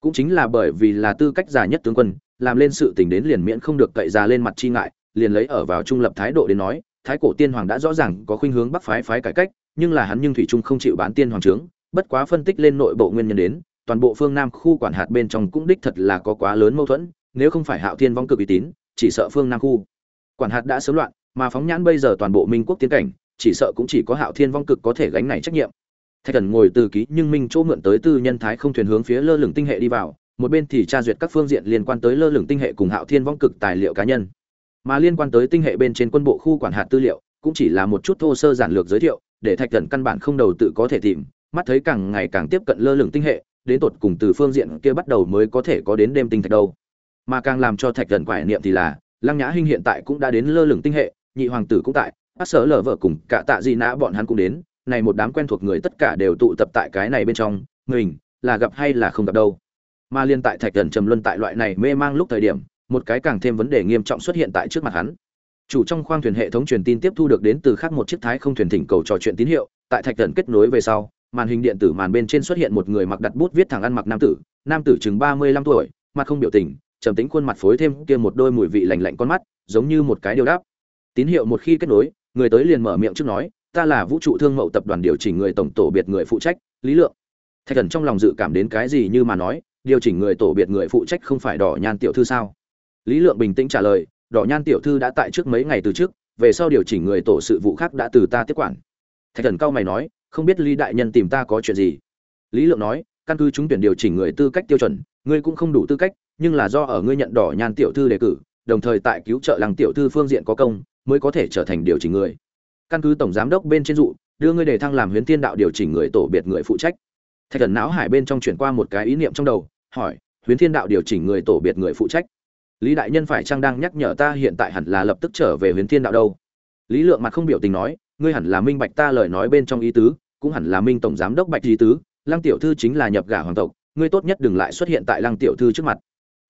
Cũng chính là bởi vì là tư cách già nhất tướng quân, làm lên sự tình đến liền miễn không được cậy ra lên mặt chi ngại, liền lấy ở vào trung lập thái độ đến nói, thái cổ tiên hoàng đã rõ ràng có khuynh hướng bắc phái phái cải cách, nhưng là hắn nhưng thủy trung không chịu bán tiên hoàng trướng, bất quá phân tích lên nội bộ nguyên nhân đến, toàn bộ phương nam khu quản hạt bên trong cũng đích thật là có quá lớn mâu thuẫn nếu không phải hạo thiên vong cực uy tín, chỉ sợ phương nam khu. Quản hạt đã sớm loạn, mà phóng nhãn bây giờ toàn bộ minh quốc tiến cảnh, chỉ sợ cũng chỉ có hạo thiên vong cực có thể gánh này trách nhiệm. Thạch thần ngồi từ ký nhưng minh chỗ mượn tới tư nhân thái không thuyền hướng phía lơ lửng tinh hệ đi vào, một bên thì tra duyệt các phương diện liên quan tới lơ lửng tinh hệ cùng hạo thiên vong cực tài liệu cá nhân. Mà liên quan tới tinh hệ bên trên quân bộ khu quản hạt tư liệu, cũng chỉ là một chút thô sơ giản lược giới thiệu, để thạch thần căn bản không đầu tự có thể tìm, mắt thấy càng ngày càng tiếp cận lơ lửng tinh hệ, đến tột cùng từ phương diện kia bắt đầu mới có thể có đến đêm tinh thạch đâu mà càng làm cho thạch thần quải niệm thì là, lăng nhã hinh hiện tại cũng đã đến lơ lửng tinh hệ, nhị hoàng tử cũng tại, bác sở lở vợ cùng cả tạ di nã bọn hắn cũng đến, này một đám quen thuộc người tất cả đều tụ tập tại cái này bên trong, mình là gặp hay là không gặp đâu. Mà liên tại thạch thần trầm luân tại loại này mê mang lúc thời điểm, một cái càng thêm vấn đề nghiêm trọng xuất hiện tại trước mặt hắn. Chủ trong khoang thuyền hệ thống truyền tin tiếp thu được đến từ khác một chiếc thái không thuyền thỉnh cầu trò chuyện tín hiệu, tại thạch thần kết nối về sau, màn hình điện tử màn bên trên xuất hiện một người mặc đặt bút viết thẳng ăn mặc nam tử nam tử chừng ba mươi lăm tuổi, mặt không biểu tình trầm tính khuôn mặt phối thêm kia một đôi mùi vị lạnh lạnh con mắt, giống như một cái điều đáp. Tín hiệu một khi kết nối, người tới liền mở miệng trước nói, ta là vũ trụ thương mậu tập đoàn điều chỉnh người tổng tổ biệt người phụ trách, lý lượng. Thạch cẩn trong lòng dự cảm đến cái gì như mà nói, điều chỉnh người tổ biệt người phụ trách không phải đỏ nhan tiểu thư sao? Lý lượng bình tĩnh trả lời, đỏ nhan tiểu thư đã tại trước mấy ngày từ trước, về sau điều chỉnh người tổ sự vụ khác đã từ ta tiếp quản. Thạch cẩn cau mày nói, không biết lý đại nhân tìm ta có chuyện gì? Lý lượng nói, căn cứ chúng tuyển điều chỉnh người tư cách tiêu chuẩn, ngươi cũng không đủ tư cách nhưng là do ở ngươi nhận đỏ nhan tiểu thư đề cử, đồng thời tại cứu trợ làng tiểu thư phương diện có công, mới có thể trở thành điều chỉnh người. Căn cứ tổng giám đốc bên trên dụ, đưa ngươi đề thăng làm huyến thiên đạo điều chỉnh người tổ biệt người phụ trách. Thạch thần não hải bên trong chuyển qua một cái ý niệm trong đầu, hỏi huyến thiên đạo điều chỉnh người tổ biệt người phụ trách? Lý đại nhân phải chăng đang nhắc nhở ta hiện tại hẳn là lập tức trở về huyến thiên đạo đâu? Lý lượng mặt không biểu tình nói, ngươi hẳn là minh bạch ta lời nói bên trong ý tứ, cũng hẳn là minh tổng giám đốc bạch ý tứ, lăng tiểu thư chính là nhập gả hoàng tộc, ngươi tốt nhất đừng lại xuất hiện tại lăng tiểu thư trước mặt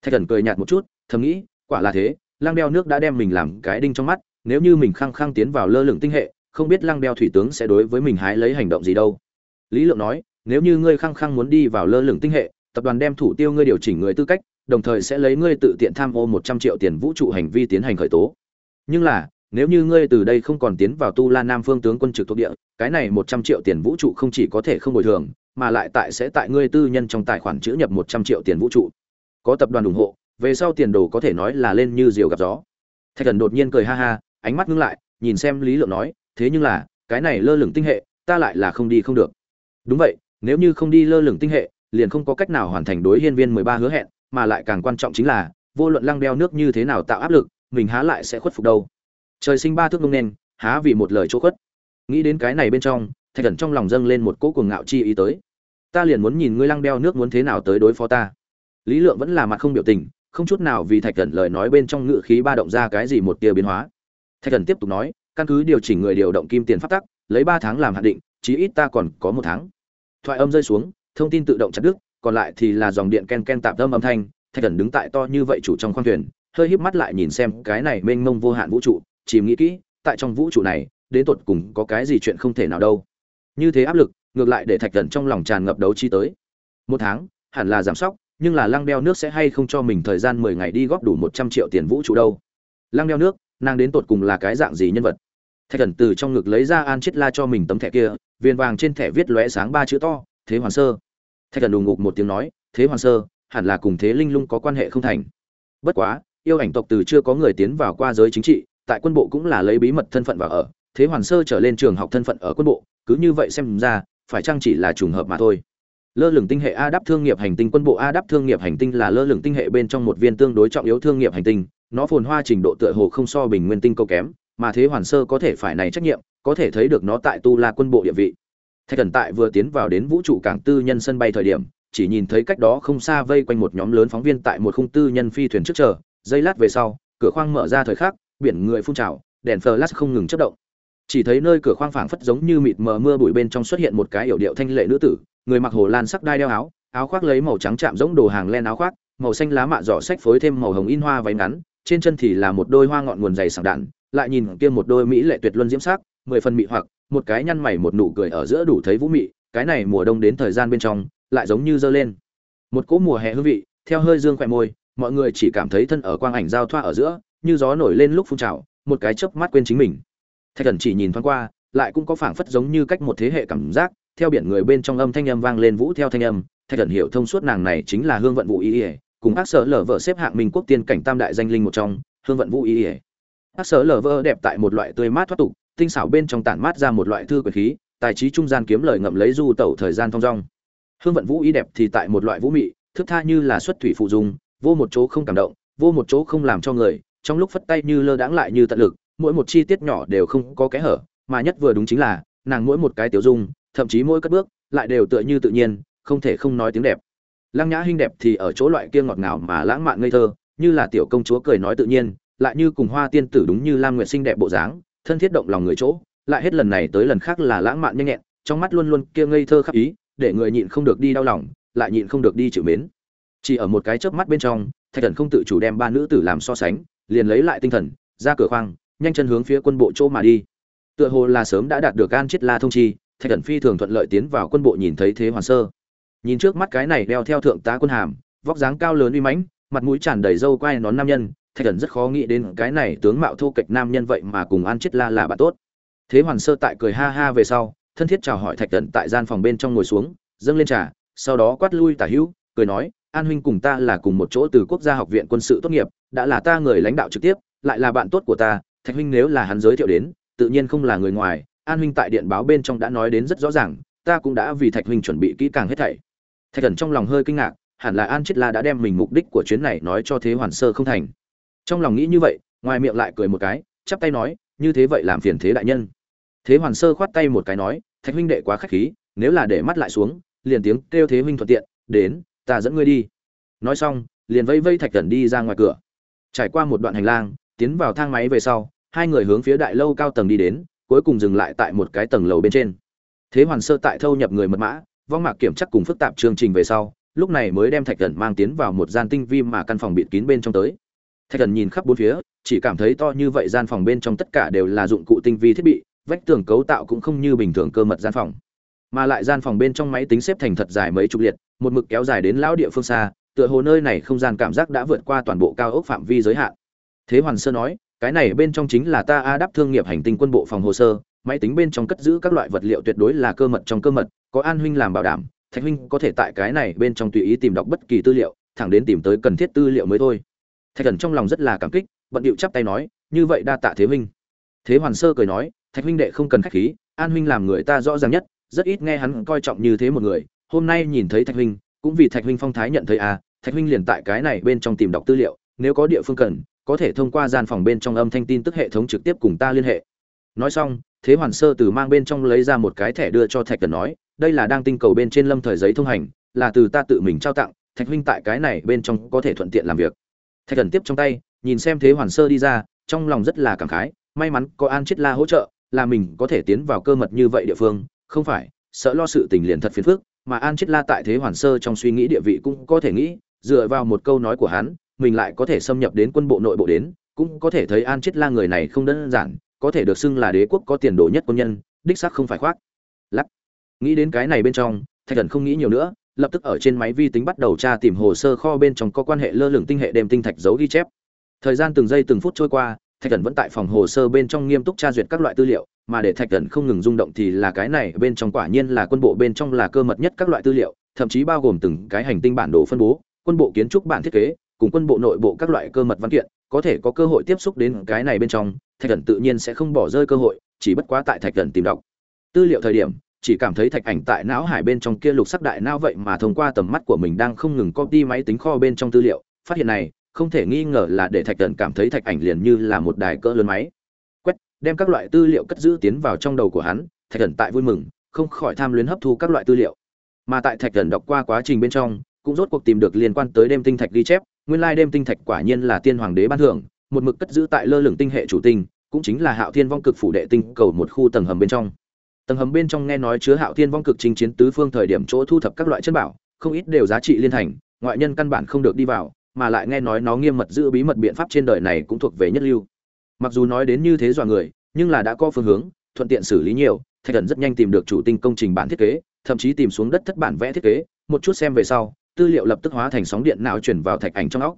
thạch thần cười nhạt một chút, thầm nghĩ, quả là thế, lăng đeo nước đã đem mình làm cái đinh trong mắt, nếu như mình khăng khăng tiến vào lơ lửng tinh hệ, không biết lăng đeo thủy tướng sẽ đối với mình hái lấy hành động gì đâu. Lý lượng nói, nếu như ngươi khăng khăng muốn đi vào lơ lửng tinh hệ, tập đoàn đem thủ tiêu ngươi điều chỉnh người tư cách, đồng thời sẽ lấy ngươi tự tiện tham ô một trăm triệu tiền vũ trụ hành vi tiến hành khởi tố. Nhưng là, nếu như ngươi từ đây không còn tiến vào tu la nam phương tướng quân trực thuộc địa, cái này một trăm triệu tiền vũ trụ không chỉ có thể không bồi thường, mà lại tại sẽ tại ngươi tư nhân trong tài khoản chữ nhập một trăm triệu tiền vũ trụ có tập đoàn ủng hộ, về sau tiền đồ có thể nói là lên như diều gặp gió. Thạch thần đột nhiên cười ha ha, ánh mắt ngưng lại, nhìn xem lý lượng nói, thế nhưng là, cái này lơ lửng tinh hệ, ta lại là không đi không được. Đúng vậy, nếu như không đi lơ lửng tinh hệ, liền không có cách nào hoàn thành đối hiên viên mười ba hứa hẹn, mà lại càng quan trọng chính là, vô luận lăng đeo nước như thế nào tạo áp lực, mình há lại sẽ khuất phục đâu. Trời sinh ba thước ngông nên há vì một lời chỗ khuất. Nghĩ đến cái này bên trong, thạch thần trong lòng dâng lên một cỗ cuồng ngạo chi ý tới. Ta liền muốn nhìn ngươi lăng đeo nước muốn thế nào tới đối phó ta lý lượng vẫn là mặt không biểu tình, không chút nào vì thạch thần lời nói bên trong ngự khí ba động ra cái gì một tia biến hóa. Thạch thần tiếp tục nói, căn cứ điều chỉnh người điều động kim tiền phát tắc, lấy ba tháng làm hạn định, chí ít ta còn có một tháng. Thoại âm rơi xuống, thông tin tự động chặt đứt, còn lại thì là dòng điện ken ken tạp âm âm thanh, thạch thần đứng tại to như vậy chủ trong khoang thuyền, hơi híp mắt lại nhìn xem cái này mênh mông vô hạn vũ trụ chìm nghĩ kỹ, tại trong vũ trụ này, đến tột cùng có cái gì chuyện không thể nào đâu. Như thế áp lực, ngược lại để thạch thần trong lòng tràn ngập đấu chi tới. Một tháng, hẳn là giảm sóc nhưng là lăng đeo nước sẽ hay không cho mình thời gian mười ngày đi góp đủ một trăm triệu tiền vũ trụ đâu? Lăng đeo nước, nàng đến tột cùng là cái dạng gì nhân vật? Thạch thần từ trong ngực lấy ra an chết la cho mình tấm thẻ kia viên vàng trên thẻ viết lóe sáng ba chữ to, thế hoàn sơ. Thạch thần đùng ngục một tiếng nói, thế hoàn sơ, hẳn là cùng thế linh lung có quan hệ không thành. Bất quá, yêu ảnh tộc từ chưa có người tiến vào qua giới chính trị, tại quân bộ cũng là lấy bí mật thân phận vào ở. Thế hoàn sơ trở lên trường học thân phận ở quân bộ, cứ như vậy xem ra, phải chăng chỉ là trùng hợp mà thôi? Lơ lửng tinh hệ a đáp thương nghiệp hành tinh quân bộ a đáp thương nghiệp hành tinh là lơ lửng tinh hệ bên trong một viên tương đối trọng yếu thương nghiệp hành tinh. Nó phồn hoa trình độ tựa hồ không so bình nguyên tinh câu kém, mà thế hoàn sơ có thể phải này trách nhiệm, có thể thấy được nó tại tu la quân bộ địa vị. Thạch thần tại vừa tiến vào đến vũ trụ cảng tư nhân sân bay thời điểm, chỉ nhìn thấy cách đó không xa vây quanh một nhóm lớn phóng viên tại một khung tư nhân phi thuyền trước chờ. Giây lát về sau, cửa khoang mở ra thời khắc, biển người phun trào, đèn flash không ngừng chất động. Chỉ thấy nơi cửa khoang phảng phất giống như mịt mờ mưa bụi bên trong xuất hiện một cái yểu điệu thanh lệ nữ tử người mặc hồ lan sắc đai đeo áo áo khoác lấy màu trắng chạm giống đồ hàng len áo khoác, màu xanh lá mạ giỏ sách phối thêm màu hồng in hoa váy ngắn, trên chân thì là một đôi hoa ngọn nguồn dày sảng đạn, lại nhìn kia một đôi mỹ lệ tuyệt luân diễm sắc, mười phần mị hoặc, một cái nhăn mày một nụ cười ở giữa đủ thấy vũ mị, cái này mùa đông đến thời gian bên trong, lại giống như dơ lên. Một cỗ mùa hè hương vị, theo hơi dương khỏe môi, mọi người chỉ cảm thấy thân ở quang ảnh giao thoa ở giữa, như gió nổi lên lúc phun trào, một cái chớp mắt quên chính mình. Thạch thần chỉ nhìn thoáng qua, lại cũng có phảng phất giống như cách một thế hệ cảm giác theo biển người bên trong âm thanh âm vang lên vũ theo thanh âm, thạch thần hiểu thông suốt nàng này chính là hương vận vũ Y ỉa cùng ác sở lở vợ xếp hạng minh quốc tiên cảnh tam đại danh linh một trong, hương vận vũ Y ỉa ác sở lở vợ đẹp tại một loại tươi mát thoát tục, tinh xảo bên trong tản mát ra một loại thư quyền khí, tài trí trung gian kiếm lời ngậm lấy du tẩu thời gian thong dong. Hương vận vũ Y đẹp thì tại một loại vũ mị, thức tha như là xuất thủy phụ dung, vô một chỗ không cảm động, vô một chỗ không làm cho người, trong lúc phất tay như lơ đãng lại như tận lực, mỗi một chi tiết nhỏ đều không có kẽ hở, mà nhất vừa đúng chính là, nàng mỗi một cái tiểu dung thậm chí mỗi cất bước lại đều tựa như tự nhiên, không thể không nói tiếng đẹp. Lăng nhã hinh đẹp thì ở chỗ loại kia ngọt ngào mà lãng mạn ngây thơ, như là tiểu công chúa cười nói tự nhiên, lại như cùng hoa tiên tử đúng như lam nguyệt xinh đẹp bộ dáng, thân thiết động lòng người chỗ, lại hết lần này tới lần khác là lãng mạn nhanh nhẹn, trong mắt luôn luôn kia ngây thơ khắc ý, để người nhịn không được đi đau lòng, lại nhịn không được đi chịu mến. Chỉ ở một cái chớp mắt bên trong, thạch thần không tự chủ đem ba nữ tử làm so sánh, liền lấy lại tinh thần, ra cửa khoang, nhanh chân hướng phía quân bộ chỗ mà đi. Tựa hồ là sớm đã đạt được an chết la thông chi thạch thần phi thường thuận lợi tiến vào quân bộ nhìn thấy thế hoàn sơ. Nhìn trước mắt cái này đeo theo thượng tá quân hàm, vóc dáng cao lớn uy mãnh, mặt mũi tràn đầy râu quai nón nam nhân, thạch thần rất khó nghĩ đến cái này tướng mạo thô kệch nam nhân vậy mà cùng an chết la là bạn tốt. Thế hoàn sơ tại cười ha ha về sau, thân thiết chào hỏi thạch thần tại gian phòng bên trong ngồi xuống, dâng lên trà, sau đó quát lui tả hữu, cười nói, an huynh cùng ta là cùng một chỗ từ quốc gia học viện quân sự tốt nghiệp, đã là ta người lãnh đạo trực tiếp, lại là bạn tốt của ta, thạch huynh nếu là hắn giới thiệu đến, tự nhiên không là người ngoài an huynh tại điện báo bên trong đã nói đến rất rõ ràng, ta cũng đã vì thạch huynh chuẩn bị kỹ càng hết thảy. Thạch thần trong lòng hơi kinh ngạc, hẳn là an chết la đã đem mình mục đích của chuyến này nói cho thế hoàn sơ không thành. Trong lòng nghĩ như vậy, ngoài miệng lại cười một cái, chắp tay nói, như thế vậy làm phiền thế đại nhân. Thế hoàn sơ khoát tay một cái nói, thạch huynh đệ quá khách khí, nếu là để mắt lại xuống, liền tiếng kêu thế huynh thuận tiện, đến, ta dẫn ngươi đi. Nói xong, liền vây vây thạch thần đi ra ngoài cửa. Trải qua một đoạn hành lang, tiến vào thang máy về sau, hai người hướng phía đại lâu cao tầng đi đến cuối cùng dừng lại tại một cái tầng lầu bên trên. Thế hoàn sơ tại thâu nhập người mật mã, vong mạc kiểm chắc cùng phức tạp chương trình về sau, lúc này mới đem thạch thần mang tiến vào một gian tinh vi mà căn phòng bịt kín bên trong tới. Thạch thần nhìn khắp bốn phía, chỉ cảm thấy to như vậy gian phòng bên trong tất cả đều là dụng cụ tinh vi thiết bị, vách tường cấu tạo cũng không như bình thường cơ mật gian phòng. Mà lại gian phòng bên trong máy tính xếp thành thật dài mấy chục liệt, một mực kéo dài đến lão địa phương xa, tựa hồ nơi này không gian cảm giác đã vượt qua toàn bộ cao ốc phạm vi giới hạn. Thế hoàn sơ nói cái này bên trong chính là ta a đáp thương nghiệp hành tinh quân bộ phòng hồ sơ, máy tính bên trong cất giữ các loại vật liệu tuyệt đối là cơ mật trong cơ mật, có an huynh làm bảo đảm, thạch huynh có thể tại cái này bên trong tùy ý tìm đọc bất kỳ tư liệu, thẳng đến tìm tới cần thiết tư liệu mới thôi. Thạch thần trong lòng rất là cảm kích, bận điệu chắp tay nói, như vậy đa tạ thế huynh. Thế hoàn sơ cười nói, thạch huynh đệ không cần khách khí, an huynh làm người ta rõ ràng nhất, rất ít nghe hắn coi trọng như thế một người, hôm nay nhìn thấy thạch huynh, cũng vì thạch huynh phong thái nhận thấy à thạch huynh liền tại cái này bên trong tìm đọc tư liệu, nếu có địa phương cần có thể thông qua gian phòng bên trong âm thanh tin tức hệ thống trực tiếp cùng ta liên hệ. Nói xong, thế hoàn sơ từ mang bên trong lấy ra một cái thẻ đưa cho thạch cẩn nói, đây là đang tinh cầu bên trên lâm thời giấy thông hành, là từ ta tự mình trao tặng, thạch huynh tại cái này bên trong có thể thuận tiện làm việc. Thạch cẩn tiếp trong tay, nhìn xem thế hoàn sơ đi ra, trong lòng rất là cảm khái, may mắn có an chết la hỗ trợ, là mình có thể tiến vào cơ mật như vậy địa phương, không phải, sợ lo sự tình liền thật phiền phức, mà an chết la tại thế hoàn sơ trong suy nghĩ địa vị cũng có thể nghĩ, dựa vào một câu nói của hắn mình lại có thể xâm nhập đến quân bộ nội bộ đến, cũng có thể thấy an chết la người này không đơn giản, có thể được xưng là đế quốc có tiền đồ nhất quân nhân, đích xác không phải khoác. Lắc. Nghĩ đến cái này bên trong, thạch thần không nghĩ nhiều nữa, lập tức ở trên máy vi tính bắt đầu tra tìm hồ sơ kho bên trong có quan hệ lơ lửng tinh hệ đêm tinh thạch giấu ghi chép. Thời gian từng giây từng phút trôi qua, thạch thần vẫn tại phòng hồ sơ bên trong nghiêm túc tra duyệt các loại tư liệu, mà để thạch thần không ngừng rung động thì là cái này bên trong quả nhiên là quân bộ bên trong là cơ mật nhất các loại tư liệu, thậm chí bao gồm từng cái hành tinh bản đồ phân bố, quân bộ kiến trúc bản thiết kế cùng quân bộ nội bộ các loại cơ mật văn kiện, có thể có cơ hội tiếp xúc đến cái này bên trong, thạch thần tự nhiên sẽ không bỏ rơi cơ hội, chỉ bất quá tại thạch thần tìm đọc. Tư liệu thời điểm, chỉ cảm thấy thạch ảnh tại não hải bên trong kia lục sắc đại não vậy mà thông qua tầm mắt của mình đang không ngừng copy máy tính kho bên trong tư liệu, phát hiện này, không thể nghi ngờ là để thạch thần cảm thấy thạch ảnh liền như là một đài cỡ lớn máy. Quét, đem các loại tư liệu cất giữ tiến vào trong đầu của hắn, thạch thần tại vui mừng, không khỏi tham luyến hấp thu các loại tư liệu. Mà tại thạch thần đọc qua quá trình bên trong cũng rốt cuộc tìm được liên quan tới đêm tinh thạch ghi chép, nguyên lai đêm tinh thạch quả nhiên là tiên hoàng đế ban thưởng, một mực cất giữ tại lơ lửng tinh hệ chủ tinh, cũng chính là hạo thiên vong cực phủ đệ tinh cầu một khu tầng hầm bên trong. Tầng hầm bên trong nghe nói chứa hạo thiên vong cực chinh chiến tứ phương thời điểm chỗ thu thập các loại chất bảo, không ít đều giá trị liên thành, ngoại nhân căn bản không được đi vào, mà lại nghe nói nó nghiêm mật giữ bí mật biện pháp trên đời này cũng thuộc về nhất lưu. Mặc dù nói đến như thế dọa người, nhưng là đã có phương hướng, thuận tiện xử lý nhiều, thạch thần rất nhanh tìm được chủ tinh công trình bản thiết kế, thậm chí tìm xuống đất thất bản vẽ thiết kế, một chút xem về sau tư liệu lập tức hóa thành sóng điện não chuyển vào thạch ảnh trong óc.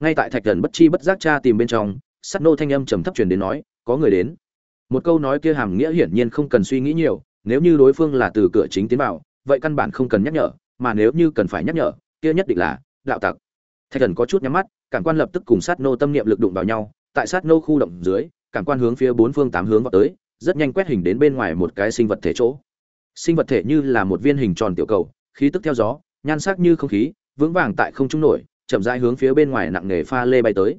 Ngay tại thạch thần bất chi bất giác tra tìm bên trong sắt nô thanh âm trầm thấp truyền đến nói, có người đến. Một câu nói kia hàm nghĩa hiển nhiên không cần suy nghĩ nhiều, nếu như đối phương là từ cửa chính tiến vào, vậy căn bản không cần nhắc nhở, mà nếu như cần phải nhắc nhở, kia nhất định là đạo tặc. Thạch thần có chút nhắm mắt, cảm quan lập tức cùng sát nô tâm niệm lực đụng vào nhau, tại sát nô khu động dưới, cảm quan hướng phía bốn phương tám hướng vào tới, rất nhanh quét hình đến bên ngoài một cái sinh vật thể chỗ. Sinh vật thể như là một viên hình tròn tiểu cầu, khí tức theo gió nhan sắc như không khí, vững vàng tại không trung nổi, chậm rãi hướng phía bên ngoài nặng nề pha lê bay tới.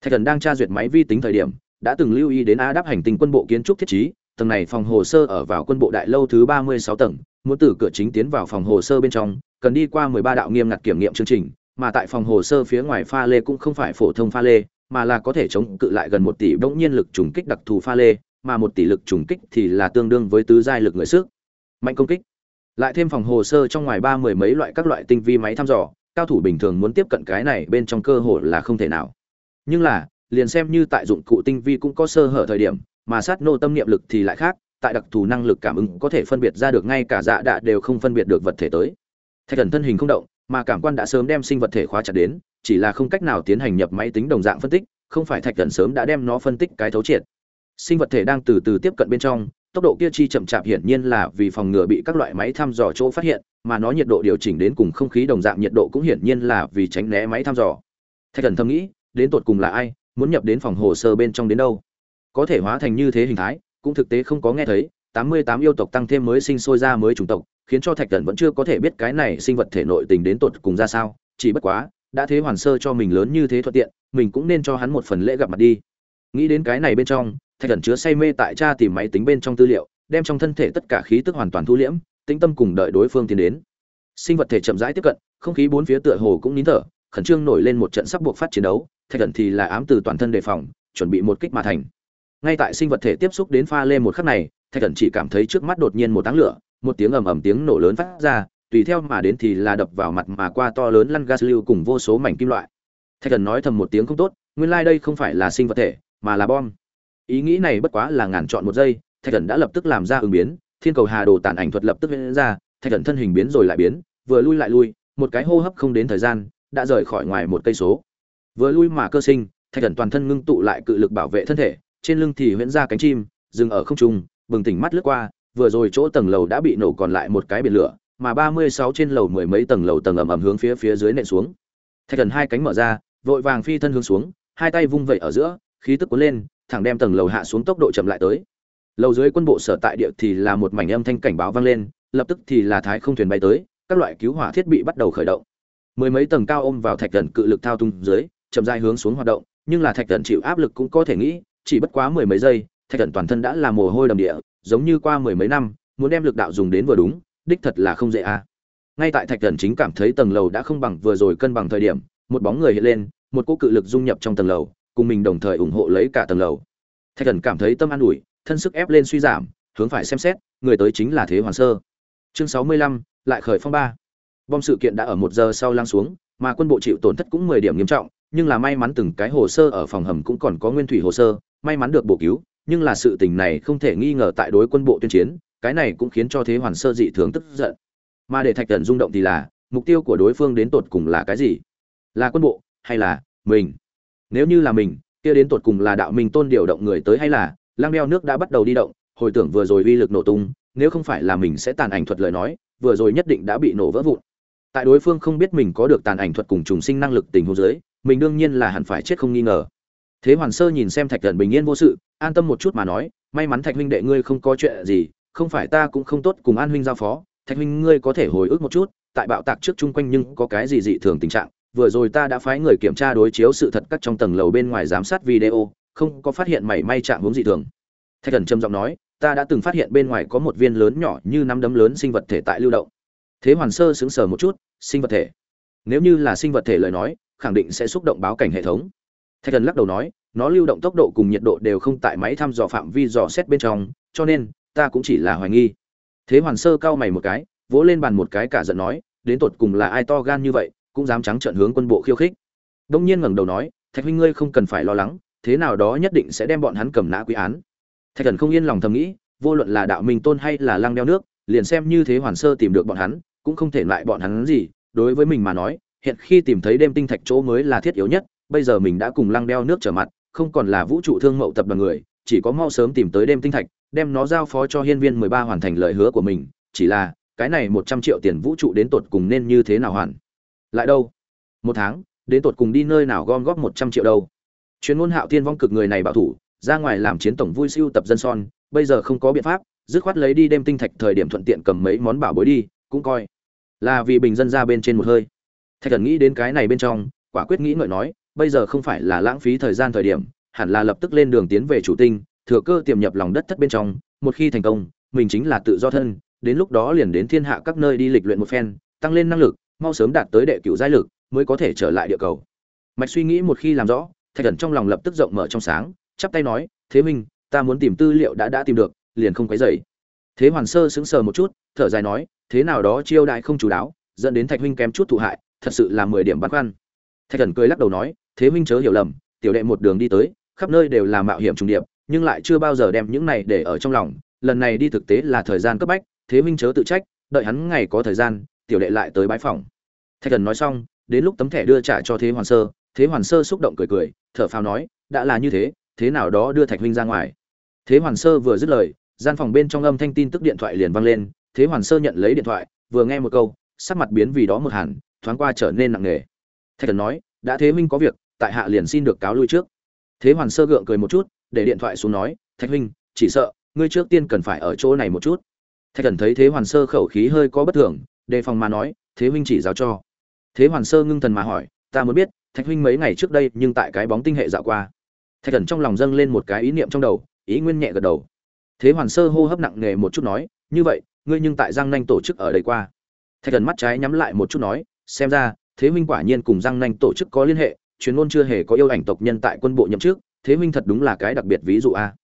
Thạch thần đang tra duyệt máy vi tính thời điểm, đã từng lưu ý đến a đáp hành tinh quân bộ kiến trúc thiết trí, tầng này phòng hồ sơ ở vào quân bộ đại lâu thứ ba mươi sáu tầng, muốn từ cửa chính tiến vào phòng hồ sơ bên trong, cần đi qua mười ba đạo nghiêm ngặt kiểm nghiệm chương trình, mà tại phòng hồ sơ phía ngoài pha lê cũng không phải phổ thông pha lê, mà là có thể chống cự lại gần một tỷ bỗng nhiên lực trùng kích đặc thù pha lê, mà một tỷ lực trùng kích thì là tương đương với tứ giai lực người sức. Mạnh công kích lại thêm phòng hồ sơ trong ngoài ba mười mấy loại các loại tinh vi máy thăm dò, cao thủ bình thường muốn tiếp cận cái này bên trong cơ hội là không thể nào. Nhưng là, liền xem như tại dụng cụ tinh vi cũng có sơ hở thời điểm, mà sát nô tâm niệm lực thì lại khác, tại đặc thù năng lực cảm ứng có thể phân biệt ra được ngay cả dạ đạ đều không phân biệt được vật thể tới. Thạch thần thân hình không động, mà cảm quan đã sớm đem sinh vật thể khóa chặt đến, chỉ là không cách nào tiến hành nhập máy tính đồng dạng phân tích, không phải thạch thần sớm đã đem nó phân tích cái thấu triệt. Sinh vật thể đang từ từ tiếp cận bên trong tốc độ kia chi chậm chạp hiển nhiên là vì phòng ngừa bị các loại máy thăm dò chỗ phát hiện, mà nó nhiệt độ điều chỉnh đến cùng không khí đồng dạng nhiệt độ cũng hiển nhiên là vì tránh né máy thăm dò. Thạch thần thầm nghĩ, đến tột cùng là ai, muốn nhập đến phòng hồ sơ bên trong đến đâu? Có thể hóa thành như thế hình thái, cũng thực tế không có nghe thấy, tám mươi tám yêu tộc tăng thêm mới sinh sôi ra mới chủng tộc, khiến cho thạch thần vẫn chưa có thể biết cái này sinh vật thể nội tình đến tột cùng ra sao, chỉ bất quá, đã thế hoàn sơ cho mình lớn như thế thuận tiện, mình cũng nên cho hắn một phần lễ gặp mặt đi. Nghĩ đến cái này bên trong thạch thần chứa say mê tại cha tìm máy tính bên trong tư liệu, đem trong thân thể tất cả khí tức hoàn toàn thu liễm, tĩnh tâm cùng đợi đối phương tiến đến. Sinh vật thể chậm rãi tiếp cận, không khí bốn phía tựa hồ cũng nín thở, khẩn trương nổi lên một trận sắp buộc phát chiến đấu, thạch thần thì là ám từ toàn thân đề phòng, chuẩn bị một kích mà thành. Ngay tại sinh vật thể tiếp xúc đến pha lê một khắc này, thạch thần chỉ cảm thấy trước mắt đột nhiên một táng lửa, một tiếng ầm ầm tiếng nổ lớn phát ra, tùy theo mà đến thì là đập vào mặt mà qua to lớn lăn gas lưu cùng vô số mảnh kim loại. Thạch thần nói thầm một tiếng không tốt, nguyên lai đây không phải là sinh vật thể, mà là bom ý nghĩ này bất quá là ngàn chọn một giây, thạch thần đã lập tức làm ra ứng biến, thiên cầu hà đồ tản ảnh thuật lập tức biến ra, thạch thần thân hình biến rồi lại biến, vừa lui lại lui, một cái hô hấp không đến thời gian, đã rời khỏi ngoài một cây số. Vừa lui mà cơ sinh, thạch thần toàn thân ngưng tụ lại cự lực bảo vệ thân thể, trên lưng thì huyễn ra cánh chim, dừng ở không trung, bừng tỉnh mắt lướt qua, vừa rồi chỗ tầng lầu đã bị nổ còn lại một cái biển lửa, mà ba mươi sáu trên lầu mười mấy tầng lầu tầng ầm ầm hướng phía phía dưới nện xuống. Thạch thần hai cánh mở ra, vội vàng phi thân hướng xuống, hai tay vung vẩy ở giữa, khí tức cuốn lên thẳng đem tầng lầu hạ xuống tốc độ chậm lại tới. Lầu dưới quân bộ sở tại địa thì là một mảnh âm thanh cảnh báo vang lên, lập tức thì là thái không thuyền bay tới, các loại cứu hỏa thiết bị bắt đầu khởi động. Mười mấy tầng cao ôm vào thạch thần cự lực thao tung dưới, chậm dài hướng xuống hoạt động, nhưng là thạch thần chịu áp lực cũng có thể nghĩ, chỉ bất quá mười mấy giây, thạch thần toàn thân đã là mồ hôi đầm địa, giống như qua mười mấy năm, muốn đem lực đạo dùng đến vừa đúng, đích thật là không dễ a. Ngay tại thạch thần chính cảm thấy tầng lầu đã không bằng vừa rồi cân bằng thời điểm, một bóng người hiện lên, một cỗ cự lực dung nhập trong tầng lầu cùng mình đồng thời ủng hộ lấy cả tầng lầu. Thạch thần cảm thấy tâm an ủi, thân sức ép lên suy giảm, hướng phải xem xét, người tới chính là thế hoàn sơ. Chương sáu mươi lăm, lại khởi phong ba. Bom sự kiện đã ở một giờ sau lăng xuống, mà quân bộ chịu tổn thất cũng mười điểm nghiêm trọng, nhưng là may mắn từng cái hồ sơ ở phòng hầm cũng còn có nguyên thủy hồ sơ, may mắn được bổ cứu, nhưng là sự tình này không thể nghi ngờ tại đối quân bộ tuyên chiến, cái này cũng khiến cho thế hoàn sơ dị thường tức giận. Mà để thạch thần rung động thì là, mục tiêu của đối phương đến tột cùng là cái gì? Là quân bộ hay là mình? Nếu như là mình, kia đến tột cùng là đạo minh tôn điều động người tới hay là lang đeo nước đã bắt đầu đi động, hồi tưởng vừa rồi uy lực nổ tung, nếu không phải là mình sẽ tàn ảnh thuật lời nói, vừa rồi nhất định đã bị nổ vỡ vụn. Tại đối phương không biết mình có được tàn ảnh thuật cùng trùng sinh năng lực tình huống dưới, mình đương nhiên là hẳn phải chết không nghi ngờ. Thế hoàn sơ nhìn xem thạch thần bình yên vô sự, an tâm một chút mà nói, may mắn thạch huynh đệ ngươi không có chuyện gì, không phải ta cũng không tốt cùng an huynh giao phó, thạch huynh ngươi có thể hồi ức một chút, tại bạo tạc trước chung quanh nhưng có cái gì dị thường tình trạng vừa rồi ta đã phái người kiểm tra đối chiếu sự thật cắt trong tầng lầu bên ngoài giám sát video, không có phát hiện mảy may chạm hướng dị thường. Thạch thần trầm giọng nói, ta đã từng phát hiện bên ngoài có một viên lớn nhỏ như nắm đấm lớn sinh vật thể tại lưu động. Thế hoàn sơ sững sờ một chút, sinh vật thể. Nếu như là sinh vật thể lời nói, khẳng định sẽ xúc động báo cảnh hệ thống. Thạch thần lắc đầu nói, nó lưu động tốc độ cùng nhiệt độ đều không tại máy thăm dò phạm vi dò xét bên trong, cho nên, ta cũng chỉ là hoài nghi. Thế hoàn sơ cau mày một cái, vỗ lên bàn một cái cả giận nói, đến tột cùng là ai to gan như vậy cũng dám trắng trợn hướng quân bộ khiêu khích. Đông nhiên ngẩng đầu nói, thạch huynh ngươi không cần phải lo lắng, thế nào đó nhất định sẽ đem bọn hắn cầm nã quy án. Thạch thần không yên lòng thầm nghĩ, vô luận là đạo minh tôn hay là lăng đeo nước, liền xem như thế hoàn sơ tìm được bọn hắn, cũng không thể lại bọn hắn gì. Đối với mình mà nói, hiện khi tìm thấy đêm tinh thạch chỗ mới là thiết yếu nhất, bây giờ mình đã cùng lăng đeo nước trở mặt, không còn là vũ trụ thương mậu tập đoàn người, chỉ có mau sớm tìm tới đêm tinh thạch, đem nó giao phó cho hiên viên mười ba hoàn thành lời hứa của mình, chỉ là, cái này một trăm triệu tiền vũ trụ đến tột cùng nên như thế nào hoàn? Lại đâu? Một tháng, đến tột cùng đi nơi nào gom góp một trăm triệu đâu? Chuyên môn hạo thiên vong cực người này bảo thủ, ra ngoài làm chiến tổng vui siêu tập dân son, bây giờ không có biện pháp, dứt khoát lấy đi đem tinh thạch thời điểm thuận tiện cầm mấy món bảo bối đi, cũng coi là vì bình dân ra bên trên một hơi. Thạch thần nghĩ đến cái này bên trong, quả quyết nghĩ ngợi nói, bây giờ không phải là lãng phí thời gian thời điểm, hẳn là lập tức lên đường tiến về chủ tinh, thừa cơ tiềm nhập lòng đất thất bên trong, một khi thành công, mình chính là tự do thân, đến lúc đó liền đến thiên hạ các nơi đi lịch luyện một phen, tăng lên năng lực mau sớm đạt tới đệ cửu giai lực, mới có thể trở lại địa cầu. Mạch suy nghĩ một khi làm rõ, thạch thần trong lòng lập tức rộng mở trong sáng, chắp tay nói, thế minh, ta muốn tìm tư liệu đã đã tìm được, liền không quấy dày thế hoàn sơ sững sờ một chút, thở dài nói, thế nào đó chiêu đại không chủ đáo, dẫn đến thạch huynh kém chút thụ hại, thật sự là mười điểm băn khoăn. Thạch thần cười lắc đầu nói, thế huynh chớ hiểu lầm, tiểu đệ một đường đi tới, khắp nơi đều là mạo hiểm trùng điệp, nhưng lại chưa bao giờ đem những này để ở trong lòng, lần này đi thực tế là thời gian cấp bách, thế huynh chớ tự trách, đợi hắn ngày có thời gian tiểu đệ lại tới bãi phòng thạch thần nói xong, đến lúc tấm thẻ đưa trả cho thế hoàn sơ, thế hoàn sơ xúc động cười cười, thở phào nói, đã là như thế thế nào đó đưa thạch huynh ra ngoài. Thế hoàn sơ vừa dứt lời, gian phòng bên trong âm thanh tin tức điện thoại liền vang lên, thế hoàn sơ nhận lấy điện thoại, vừa nghe một câu, sắc mặt biến vì đó một hẳn, thoáng qua trở nên nặng nề. Thạch thần nói, đã thế huynh có việc, tại hạ liền xin được cáo lui trước. Thế hoàn sơ gượng cười một chút, để điện thoại xuống nói, thạch huynh, chỉ sợ, ngươi trước tiên cần phải ở chỗ này một chút. Thạch thần thấy thế hoàn sơ khẩu khí hơi có bất thường đề phòng mà nói, thế huynh chỉ giáo cho. Thế hoàn sơ ngưng thần mà hỏi, ta muốn biết, thạch huynh mấy ngày trước đây nhưng tại cái bóng tinh hệ dạo qua? Thạch thần trong lòng dâng lên một cái ý niệm trong đầu, ý nguyên nhẹ gật đầu. Thế hoàn sơ hô hấp nặng nề một chút nói, như vậy, ngươi nhưng tại giang nanh tổ chức ở đây qua. Thạch thần mắt trái nhắm lại một chút nói, xem ra, thế huynh quả nhiên cùng giang nanh tổ chức có liên hệ, chuyên môn chưa hề có yêu ảnh tộc nhân tại quân bộ nhậm chức, thế huynh thật đúng là cái đặc biệt ví dụ a.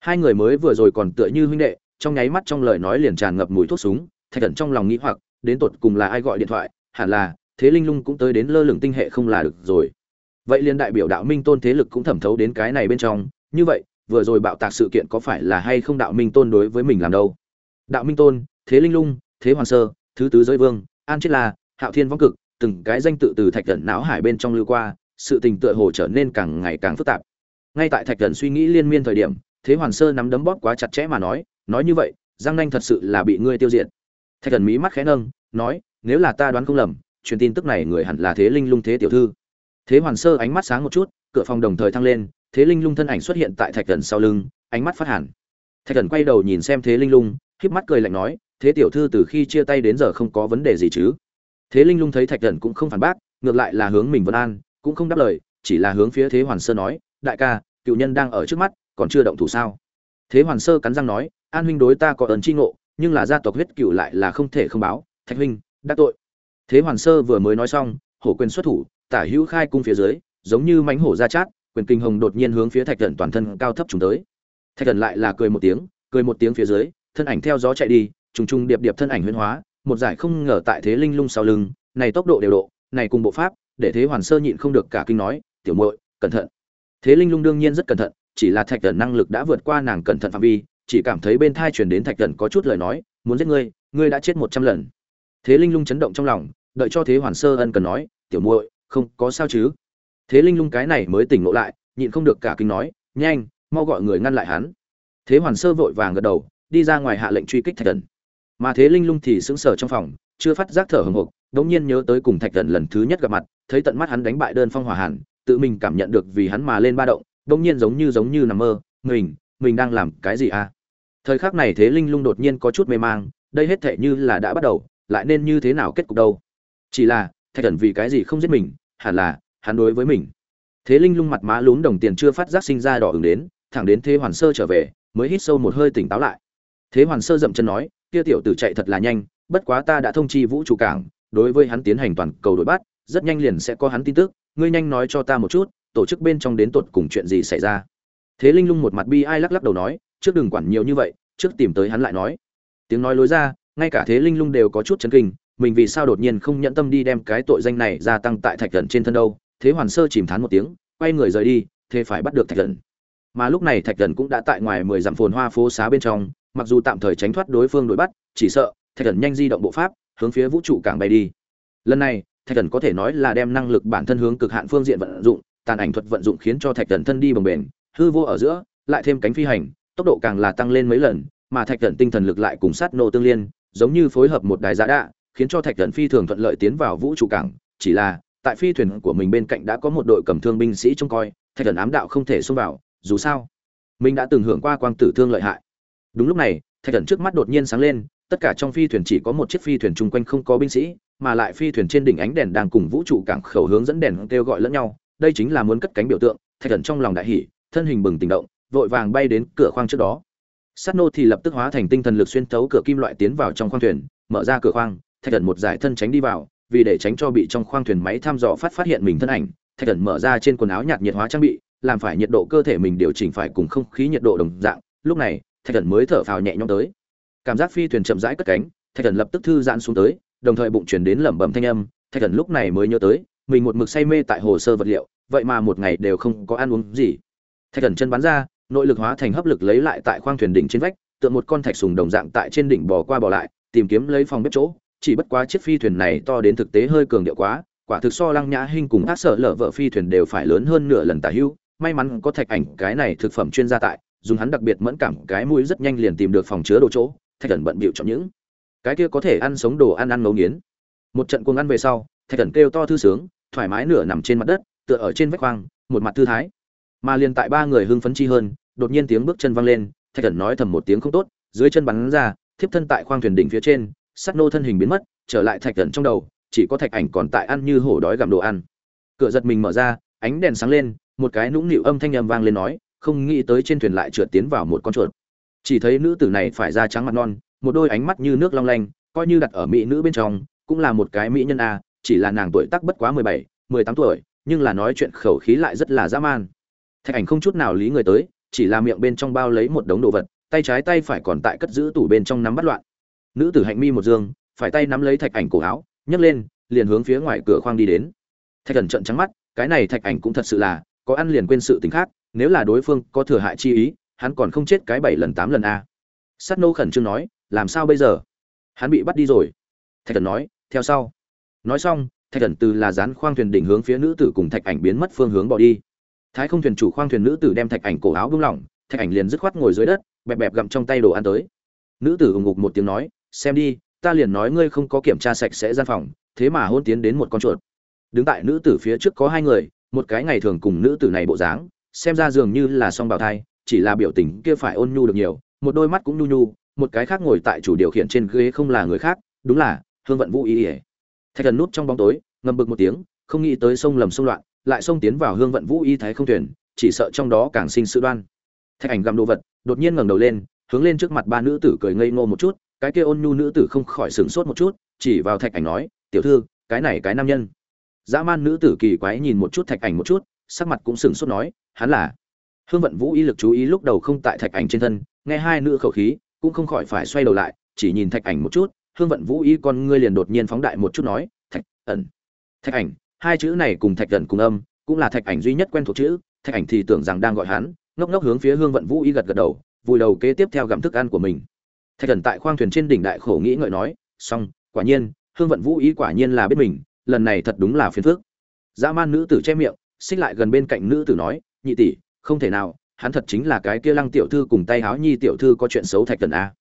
Hai người mới vừa rồi còn tựa như huynh đệ, trong nháy mắt trong lời nói liền tràn ngập mùi thuốc súng, thạch thần trong lòng nghĩ hoặc đến tột cùng là ai gọi điện thoại, hẳn là, thế linh lung cũng tới đến lơ lửng tinh hệ không là được rồi. Vậy liên đại biểu đạo minh tôn thế lực cũng thẩm thấu đến cái này bên trong, như vậy, vừa rồi bạo tạc sự kiện có phải là hay không đạo minh tôn đối với mình làm đâu? Đạo minh tôn, thế linh lung, thế hoàng sơ, thứ tứ giới vương, an chết la, hạo thiên vong cực, từng cái danh tự từ thạch thần não hải bên trong lưu qua, sự tình tựa hồ trở nên càng ngày càng phức tạp. Ngay tại thạch thần suy nghĩ liên miên thời điểm, thế hoàn sơ nắm đấm bóp quá chặt chẽ mà nói nói như vậy, giang nanh thật sự là bị ngươi tiêu diệt thạch thần mí mắt khẽ nâng, nói, nếu là ta đoán không lầm, truyền tin tức này người hẳn là thế linh lung thế tiểu thư. Thế hoàn sơ ánh mắt sáng một chút, cửa phòng đồng thời thăng lên, thế linh lung thân ảnh xuất hiện tại thạch thần sau lưng, ánh mắt phát hẳn thạch thần quay đầu nhìn xem thế linh lung híp mắt cười lạnh nói, thế tiểu thư từ khi chia tay đến giờ không có vấn đề gì chứ? Thế linh lung thấy thạch thần cũng không phản bác, ngược lại là hướng mình vân an, cũng không đáp lời, chỉ là hướng phía thế hoàn sơ nói, đại ca, cựu nhân đang ở trước mắt, còn chưa động thủ sao? Thế hoàn sơ cắn răng nói, an huynh đối ta có ơn chi ngộ nhưng là gia tộc huyết cựu lại là không thể không báo, thạch huynh đắc tội. Thế hoàn sơ vừa mới nói xong, hổ quyền xuất thủ, tả hữu khai cung phía dưới, giống như mánh hổ ra chát, quyền kinh hồng đột nhiên hướng phía thạch thần toàn thân cao thấp trùng tới. Thạch thần lại là cười một tiếng, cười một tiếng phía dưới, thân ảnh theo gió chạy đi, trùng trùng điệp điệp thân ảnh huyễn hóa, một giải không ngờ tại thế linh lung sau lưng, này tốc độ đều độ, này cùng bộ pháp, để thế hoàn sơ nhịn không được cả kinh nói, tiểu muội, cẩn thận. Thế linh lung đương nhiên rất cẩn thận, chỉ là thạch thần năng lực đã vượt qua nàng cẩn thận phạm vi chỉ cảm thấy bên thai truyền đến thạch thần có chút lời nói, muốn giết ngươi ngươi đã chết một trăm lần. Thế linh lung chấn động trong lòng, đợi cho thế hoàn sơ ân cần nói, tiểu muội, không có sao chứ? Thế linh lung cái này mới tỉnh ngộ lại, nhịn không được cả kinh nói, nhanh, mau gọi người ngăn lại hắn. Thế hoàn sơ vội vàng gật đầu, đi ra ngoài hạ lệnh truy kích thạch thần. Mà thế linh lung thì sững sờ trong phòng, chưa phát giác thở hừng hực đống nhiên nhớ tới cùng thạch thần lần thứ nhất gặp mặt, thấy tận mắt hắn đánh bại đơn phong hỏa hàn, tự mình cảm nhận được vì hắn mà lên ba động, đống nhiên giống như giống như nằm mơ, mình mình đang làm cái gì à? Thời khắc này thế linh lung đột nhiên có chút mê mang, đây hết thể như là đã bắt đầu, lại nên như thế nào kết cục đâu? Chỉ là, thạch thần vì cái gì không giết mình, hẳn là, hắn đối với mình. Thế linh lung mặt má lún đồng tiền chưa phát giác sinh ra đỏ ửng đến, thẳng đến thế hoàn sơ trở về, mới hít sâu một hơi tỉnh táo lại. Thế hoàn sơ dậm chân nói, kia tiểu tử chạy thật là nhanh, bất quá ta đã thông chi vũ trụ cảng, đối với hắn tiến hành toàn cầu đội bắt, rất nhanh liền sẽ có hắn tin tức, ngươi nhanh nói cho ta một chút, tổ chức bên trong đến tột cùng chuyện gì xảy ra thế linh lung một mặt bi ai lắc lắc đầu nói, trước đừng quản nhiều như vậy, trước tìm tới hắn lại nói. Tiếng nói lối ra, ngay cả thế linh lung đều có chút chấn kinh, mình vì sao đột nhiên không nhẫn tâm đi đem cái tội danh này gia tăng tại thạch thần trên thân đâu? Thế hoàn sơ chìm thán một tiếng, quay người rời đi, thế phải bắt được thạch thần. Mà lúc này thạch thần cũng đã tại ngoài mười dặm phồn hoa phố xá bên trong, mặc dù tạm thời tránh thoát đối phương đuổi bắt, chỉ sợ thạch thần nhanh di động bộ pháp, hướng phía vũ trụ cảng bay đi. Lần này, thạch thần có thể nói là đem năng lực bản thân hướng cực hạn phương diện vận dụng, tàn ảnh thuật vận dụng khiến cho thạch thần thân đi bồng bềnh hư vô ở giữa, lại thêm cánh phi hành, tốc độ càng là tăng lên mấy lần, mà thạch thần tinh thần lực lại cùng sát nô tương liên, giống như phối hợp một đài giá đạ, khiến cho thạch thần phi thường thuận lợi tiến vào vũ trụ cảng chỉ là, tại phi thuyền của mình bên cạnh đã có một đội cầm thương binh sĩ trông coi, thạch thần ám đạo không thể xông vào, dù sao, mình đã từng hưởng qua quang tử thương lợi hại đúng lúc này, thạch thần trước mắt đột nhiên sáng lên, tất cả trong phi thuyền chỉ có một chiếc phi thuyền chung quanh không có binh sĩ, mà lại phi thuyền trên đỉnh ánh đèn đang cùng vũ trụ cảng khẩu hướng dẫn đèn kêu gọi lẫn nhau, đây chính là muốn cất cánh biểu tượng, thạch thần trong lòng đại hỉ thân hình bừng tỉnh động, vội vàng bay đến cửa khoang trước đó. Sát nô thì lập tức hóa thành tinh thần lực xuyên thấu cửa kim loại tiến vào trong khoang thuyền, mở ra cửa khoang, thạch thần một giải thân tránh đi vào, vì để tránh cho bị trong khoang thuyền máy thăm dò phát phát hiện mình thân ảnh, thạch thần mở ra trên quần áo nhạt nhiệt hóa trang bị, làm phải nhiệt độ cơ thể mình điều chỉnh phải cùng không khí nhiệt độ đồng dạng. Lúc này, thạch thần mới thở phào nhẹ nhõm tới. Cảm giác phi thuyền chậm rãi cất cánh, thạch thần lập tức thư giãn xuống tới, đồng thời bụng chuyển đến lẩm bẩm thanh âm, thạch thần lúc này mới nhớ tới, mình một mực say mê tại hồ sơ vật liệu, vậy mà một ngày đều không có ăn uống gì thạch thần chân bắn ra, nội lực hóa thành hấp lực lấy lại tại khoang thuyền đỉnh trên vách, tựa một con thạch sùng đồng dạng tại trên đỉnh bò qua bò lại, tìm kiếm lấy phòng bếp chỗ. Chỉ bất quá chiếc phi thuyền này to đến thực tế hơi cường điệu quá, quả thực so lăng nhã hinh cùng các sợ lở vợ phi thuyền đều phải lớn hơn nửa lần tả hữu. May mắn có thạch ảnh, cái này thực phẩm chuyên gia tại, dùng hắn đặc biệt mẫn cảm, cái mũi rất nhanh liền tìm được phòng chứa đồ chỗ. Thạch thần bận bịu chọn những cái kia có thể ăn sống đồ ăn ăn ngấu nghiến. Một trận cuồng ăn về sau, thạch thần kêu to thư sướng, thoải mái nửa nằm trên mặt đất, tựa ở trên vách khoang một mặt thư thái mà liền tại ba người hưng phấn chi hơn, đột nhiên tiếng bước chân văng lên, thạch thần nói thầm một tiếng không tốt, dưới chân bắn ra, thiếp thân tại khoang thuyền đỉnh phía trên, sắt nô thân hình biến mất, trở lại thạch thần trong đầu, chỉ có thạch ảnh còn tại ăn như hổ đói gặm đồ ăn. Cửa giật mình mở ra, ánh đèn sáng lên, một cái nũng nịu âm thanh âm vang lên nói, không nghĩ tới trên thuyền lại trượt tiến vào một con chuột. Chỉ thấy nữ tử này phải da trắng mặt non, một đôi ánh mắt như nước long lanh, coi như đặt ở mỹ nữ bên trong, cũng là một cái mỹ nhân a, chỉ là nàng tuổi tác bất quá mười bảy, mười tám tuổi, nhưng là nói chuyện khẩu khí lại rất là dã man thạch ảnh không chút nào lý người tới, chỉ là miệng bên trong bao lấy một đống đồ vật, tay trái tay phải còn tại cất giữ tủ bên trong nắm bắt loạn. Nữ tử hạnh mi một dương, phải tay nắm lấy thạch ảnh cổ áo, nhấc lên, liền hướng phía ngoài cửa khoang đi đến. Thạch thần trận trắng mắt, cái này thạch ảnh cũng thật sự là, có ăn liền quên sự tình khác, nếu là đối phương có thừa hại chi ý, hắn còn không chết cái bảy lần tám lần a. Sắt nô khẩn trương nói, làm sao bây giờ? Hắn bị bắt đi rồi. Thạch thần nói, theo sau. Nói xong, thạch thần từ là dán khoang thuyền đỉnh hướng phía nữ tử cùng thạch ảnh biến mất phương hướng bỏ đi thái không thuyền chủ khoang thuyền nữ tử đem thạch ảnh cổ áo bung lỏng, thạch ảnh liền dứt khoát ngồi dưới đất, bẹp bẹp gặm trong tay đồ ăn tới. Nữ tử ủng ngục một tiếng nói, xem đi, ta liền nói ngươi không có kiểm tra sạch sẽ gian phòng, thế mà hôn tiến đến một con chuột. Đứng tại nữ tử phía trước có hai người, một cái ngày thường cùng nữ tử này bộ dáng, xem ra dường như là song bào thai, chỉ là biểu tình kia phải ôn nhu được nhiều, một đôi mắt cũng nhu nhu, một cái khác ngồi tại chủ điều khiển trên ghế không là người khác, đúng là hương vận vũ ý ỉa thạch thần nút trong bóng tối, ngầm bực một tiếng, không nghĩ tới sông lầm sông loạn lại xông tiến vào hương vận vũ y thái không tuyển, chỉ sợ trong đó càng sinh sự đoan. Thạch ảnh gặm đồ vật đột nhiên ngẩng đầu lên hướng lên trước mặt ba nữ tử cười ngây ngô một chút cái kia ôn nhu nữ tử không khỏi sửng sốt một chút chỉ vào thạch ảnh nói tiểu thư cái này cái nam nhân. Dã man nữ tử kỳ quái nhìn một chút thạch ảnh một chút sắc mặt cũng sửng sốt nói hắn là? Hương vận vũ y lực chú ý lúc đầu không tại thạch ảnh trên thân nghe hai nữ khẩu khí cũng không khỏi phải xoay đầu lại chỉ nhìn thạch ảnh một chút hương vận vũ y con ngươi liền đột nhiên phóng đại một chút nói thạch ẩn. Thạch ảnh hai chữ này cùng thạch gần cùng âm, cũng là thạch ảnh duy nhất quen thuộc chữ, thạch ảnh thì tưởng rằng đang gọi hắn, ngốc ngốc hướng phía hương vận vũ y gật gật đầu, vùi đầu kế tiếp theo gặm thức ăn của mình. Thạch gần tại khoang thuyền trên đỉnh đại khổ nghĩ ngợi nói, xong, quả nhiên, hương vận vũ y quả nhiên là biết mình, lần này thật đúng là phiền phức. Dã man nữ tử che miệng, xích lại gần bên cạnh nữ tử nói, nhị tỷ, không thể nào, hắn thật chính là cái kia lăng tiểu thư cùng tay háo nhi tiểu thư có chuyện xấu thạch thần a.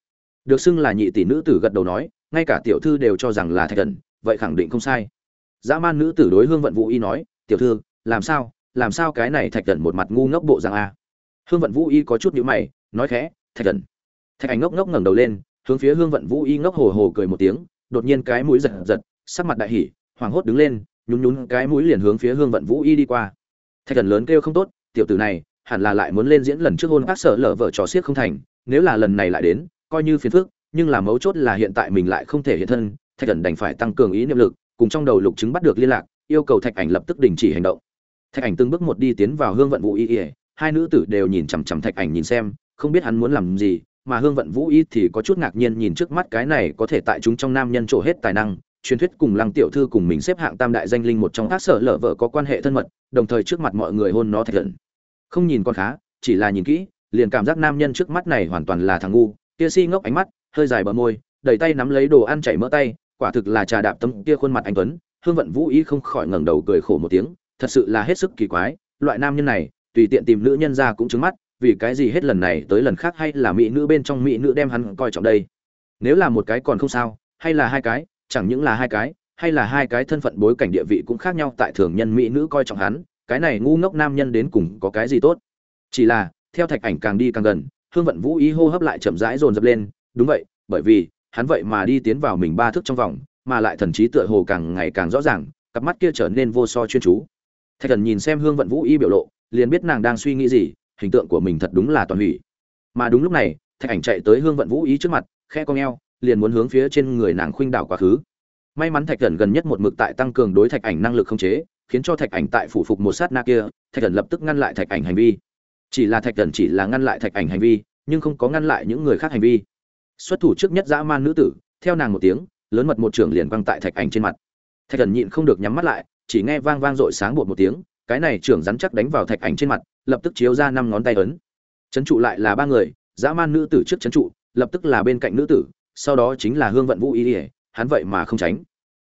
Được xưng là nhị tỷ nữ tử gật đầu nói, ngay cả tiểu thư đều cho rằng là thạch thần vậy khẳng định không sai dã man nữ tử đối hương vận vũ y nói, tiểu thư, làm sao làm sao cái này thạch thần một mặt ngu ngốc bộ dạng a? Hương vận vũ y có chút nhữ mày, nói khẽ, thạch thần thạch ảnh ngốc ngốc ngẩng đầu lên, hướng phía hương vận vũ y ngốc hồ hồ cười một tiếng, đột nhiên cái mũi giật giật, sắc mặt đại hỉ, hoảng hốt đứng lên, nhún nhún cái mũi liền hướng phía hương vận vũ y đi qua. Thạch thần lớn kêu không tốt, tiểu tử này, hẳn là lại muốn lên diễn lần trước hôn các sở lở vợ trò xiết không thành, nếu là lần này lại đến, coi như phiền phức, nhưng là mấu chốt là hiện tại mình lại không thể hiện thân, thạch thần đành phải tăng cường ý niệm lực cùng trong đầu lục chứng bắt được liên lạc, yêu cầu thạch ảnh lập tức đình chỉ hành động. Thạch ảnh từng bước một đi tiến vào hương vận vũ y ỉa hai nữ tử đều nhìn chằm chằm thạch ảnh nhìn xem, không biết hắn muốn làm gì, mà hương vận vũ y thì có chút ngạc nhiên nhìn trước mắt cái này có thể tại chúng trong nam nhân trổ hết tài năng, truyền thuyết cùng lăng tiểu thư cùng mình xếp hạng tam đại danh linh một trong các sở lở vợ có quan hệ thân mật, đồng thời trước mặt mọi người hôn nó thạch thần không nhìn con khá, chỉ là nhìn kỹ, liền cảm giác nam nhân trước mắt này hoàn toàn là thằng ngu, kia si ngốc ánh mắt, hơi dài bờ môi đẩy tay nắm lấy đồ ăn chảy mỡ tay quả thực là trà đạp tâm kia khuôn mặt anh tuấn, hương vận vũ ý không khỏi ngẩng đầu cười khổ một tiếng, thật sự là hết sức kỳ quái, loại nam nhân này, tùy tiện tìm nữ nhân ra cũng trứng mắt, vì cái gì hết lần này tới lần khác hay là mỹ nữ bên trong mỹ nữ đem hắn coi trọng đây? Nếu là một cái còn không sao, hay là hai cái, chẳng những là hai cái, hay là hai cái thân phận bối cảnh địa vị cũng khác nhau, tại thường nhân mỹ nữ coi trọng hắn, cái này ngu ngốc nam nhân đến cùng có cái gì tốt? Chỉ là, theo thạch ảnh càng đi càng gần, hương vận vũ ý hô hấp lại chậm rãi dồn dập lên, đúng vậy, bởi vì hắn vậy mà đi tiến vào mình ba thước trong vòng, mà lại thần trí tựa hồ càng ngày càng rõ ràng, cặp mắt kia trở nên vô so chuyên chú. Thạch thần nhìn xem hương vận vũ y biểu lộ, liền biết nàng đang suy nghĩ gì, hình tượng của mình thật đúng là toàn hủy. Mà đúng lúc này, thạch ảnh chạy tới hương vận vũ ý trước mặt, khẽ cong eo, liền muốn hướng phía trên người nàng khuynh đảo quá khứ. May mắn thạch thần gần nhất một mực tại tăng cường đối thạch ảnh năng lực không chế, khiến cho thạch ảnh tại phủ phục một sát na kia, thạch thần lập tức ngăn lại thạch ảnh hành vi. Chỉ là thạch thần chỉ là ngăn lại thạch ảnh hành vi, nhưng không có ngăn lại những người khác hành vi xuất thủ trước nhất dã man nữ tử, theo nàng một tiếng, lớn mật một trưởng liền văng tại thạch ảnh trên mặt. Thạch thần nhịn không được nhắm mắt lại, chỉ nghe vang vang dội sáng bột một tiếng, cái này trưởng rắn chắc đánh vào thạch ảnh trên mặt, lập tức chiếu ra năm ngón tay ấn. Chấn trụ lại là ba người, dã man nữ tử trước chấn trụ, lập tức là bên cạnh nữ tử, sau đó chính là hương vận vũ y ỉa hắn vậy mà không tránh.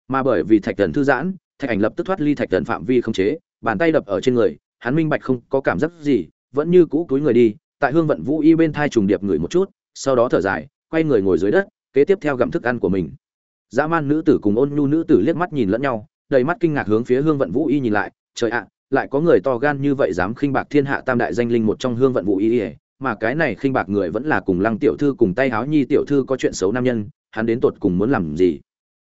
Mà bởi vì thạch thần thư giãn, thạch ảnh lập tức thoát ly thạch thần phạm vi không chế, bàn tay đập ở trên người, hắn minh bạch không có cảm giác gì, vẫn như cũ túi người đi, tại hương vận vũ y bên thai trùng điệp người một chút, sau đó thở dài quay người ngồi dưới đất, kế tiếp theo gặm thức ăn của mình. Dã man nữ tử cùng ôn nhu nữ tử liếc mắt nhìn lẫn nhau, đầy mắt kinh ngạc hướng phía hương vận vũ y nhìn lại. Trời ạ, lại có người to gan như vậy dám khinh bạc thiên hạ tam đại danh linh một trong hương vận vũ y mà cái này khinh bạc người vẫn là cùng lăng tiểu thư cùng tay háo nhi tiểu thư có chuyện xấu nam nhân, hắn đến tột cùng muốn làm gì?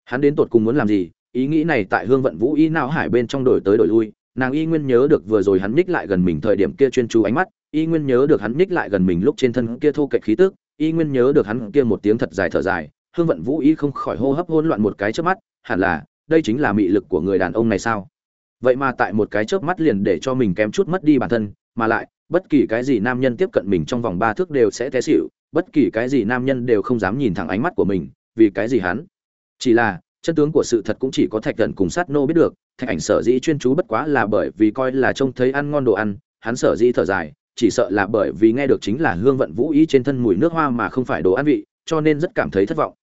Hắn đến tột cùng muốn làm gì? Ý nghĩ này tại hương vận vũ y não hải bên trong đổi tới đổi lui, nàng y nguyên nhớ được vừa rồi hắn ních lại gần mình thời điểm kia chuyên chú ánh mắt, y nguyên nhớ được hắn ních lại gần mình lúc trên thân kia thô kệch khí tức y nguyên nhớ được hắn kia một tiếng thật dài thở dài, hương vận vũ y không khỏi hô hấp hỗn loạn một cái trước mắt, hẳn là, đây chính là mị lực của người đàn ông này sao? Vậy mà tại một cái chớp mắt liền để cho mình kém chút mất đi bản thân, mà lại, bất kỳ cái gì nam nhân tiếp cận mình trong vòng ba thước đều sẽ té xịu bất kỳ cái gì nam nhân đều không dám nhìn thẳng ánh mắt của mình, vì cái gì hắn? Chỉ là, chân tướng của sự thật cũng chỉ có thạch thần cùng sát nô biết được, thạch ảnh sở dĩ chuyên chú bất quá là bởi vì coi là trông thấy ăn ngon đồ ăn, hắn sở dĩ thở dài chỉ sợ là bởi vì nghe được chính là hương vận vũ ý trên thân mùi nước hoa mà không phải đồ ăn vị, cho nên rất cảm thấy thất vọng.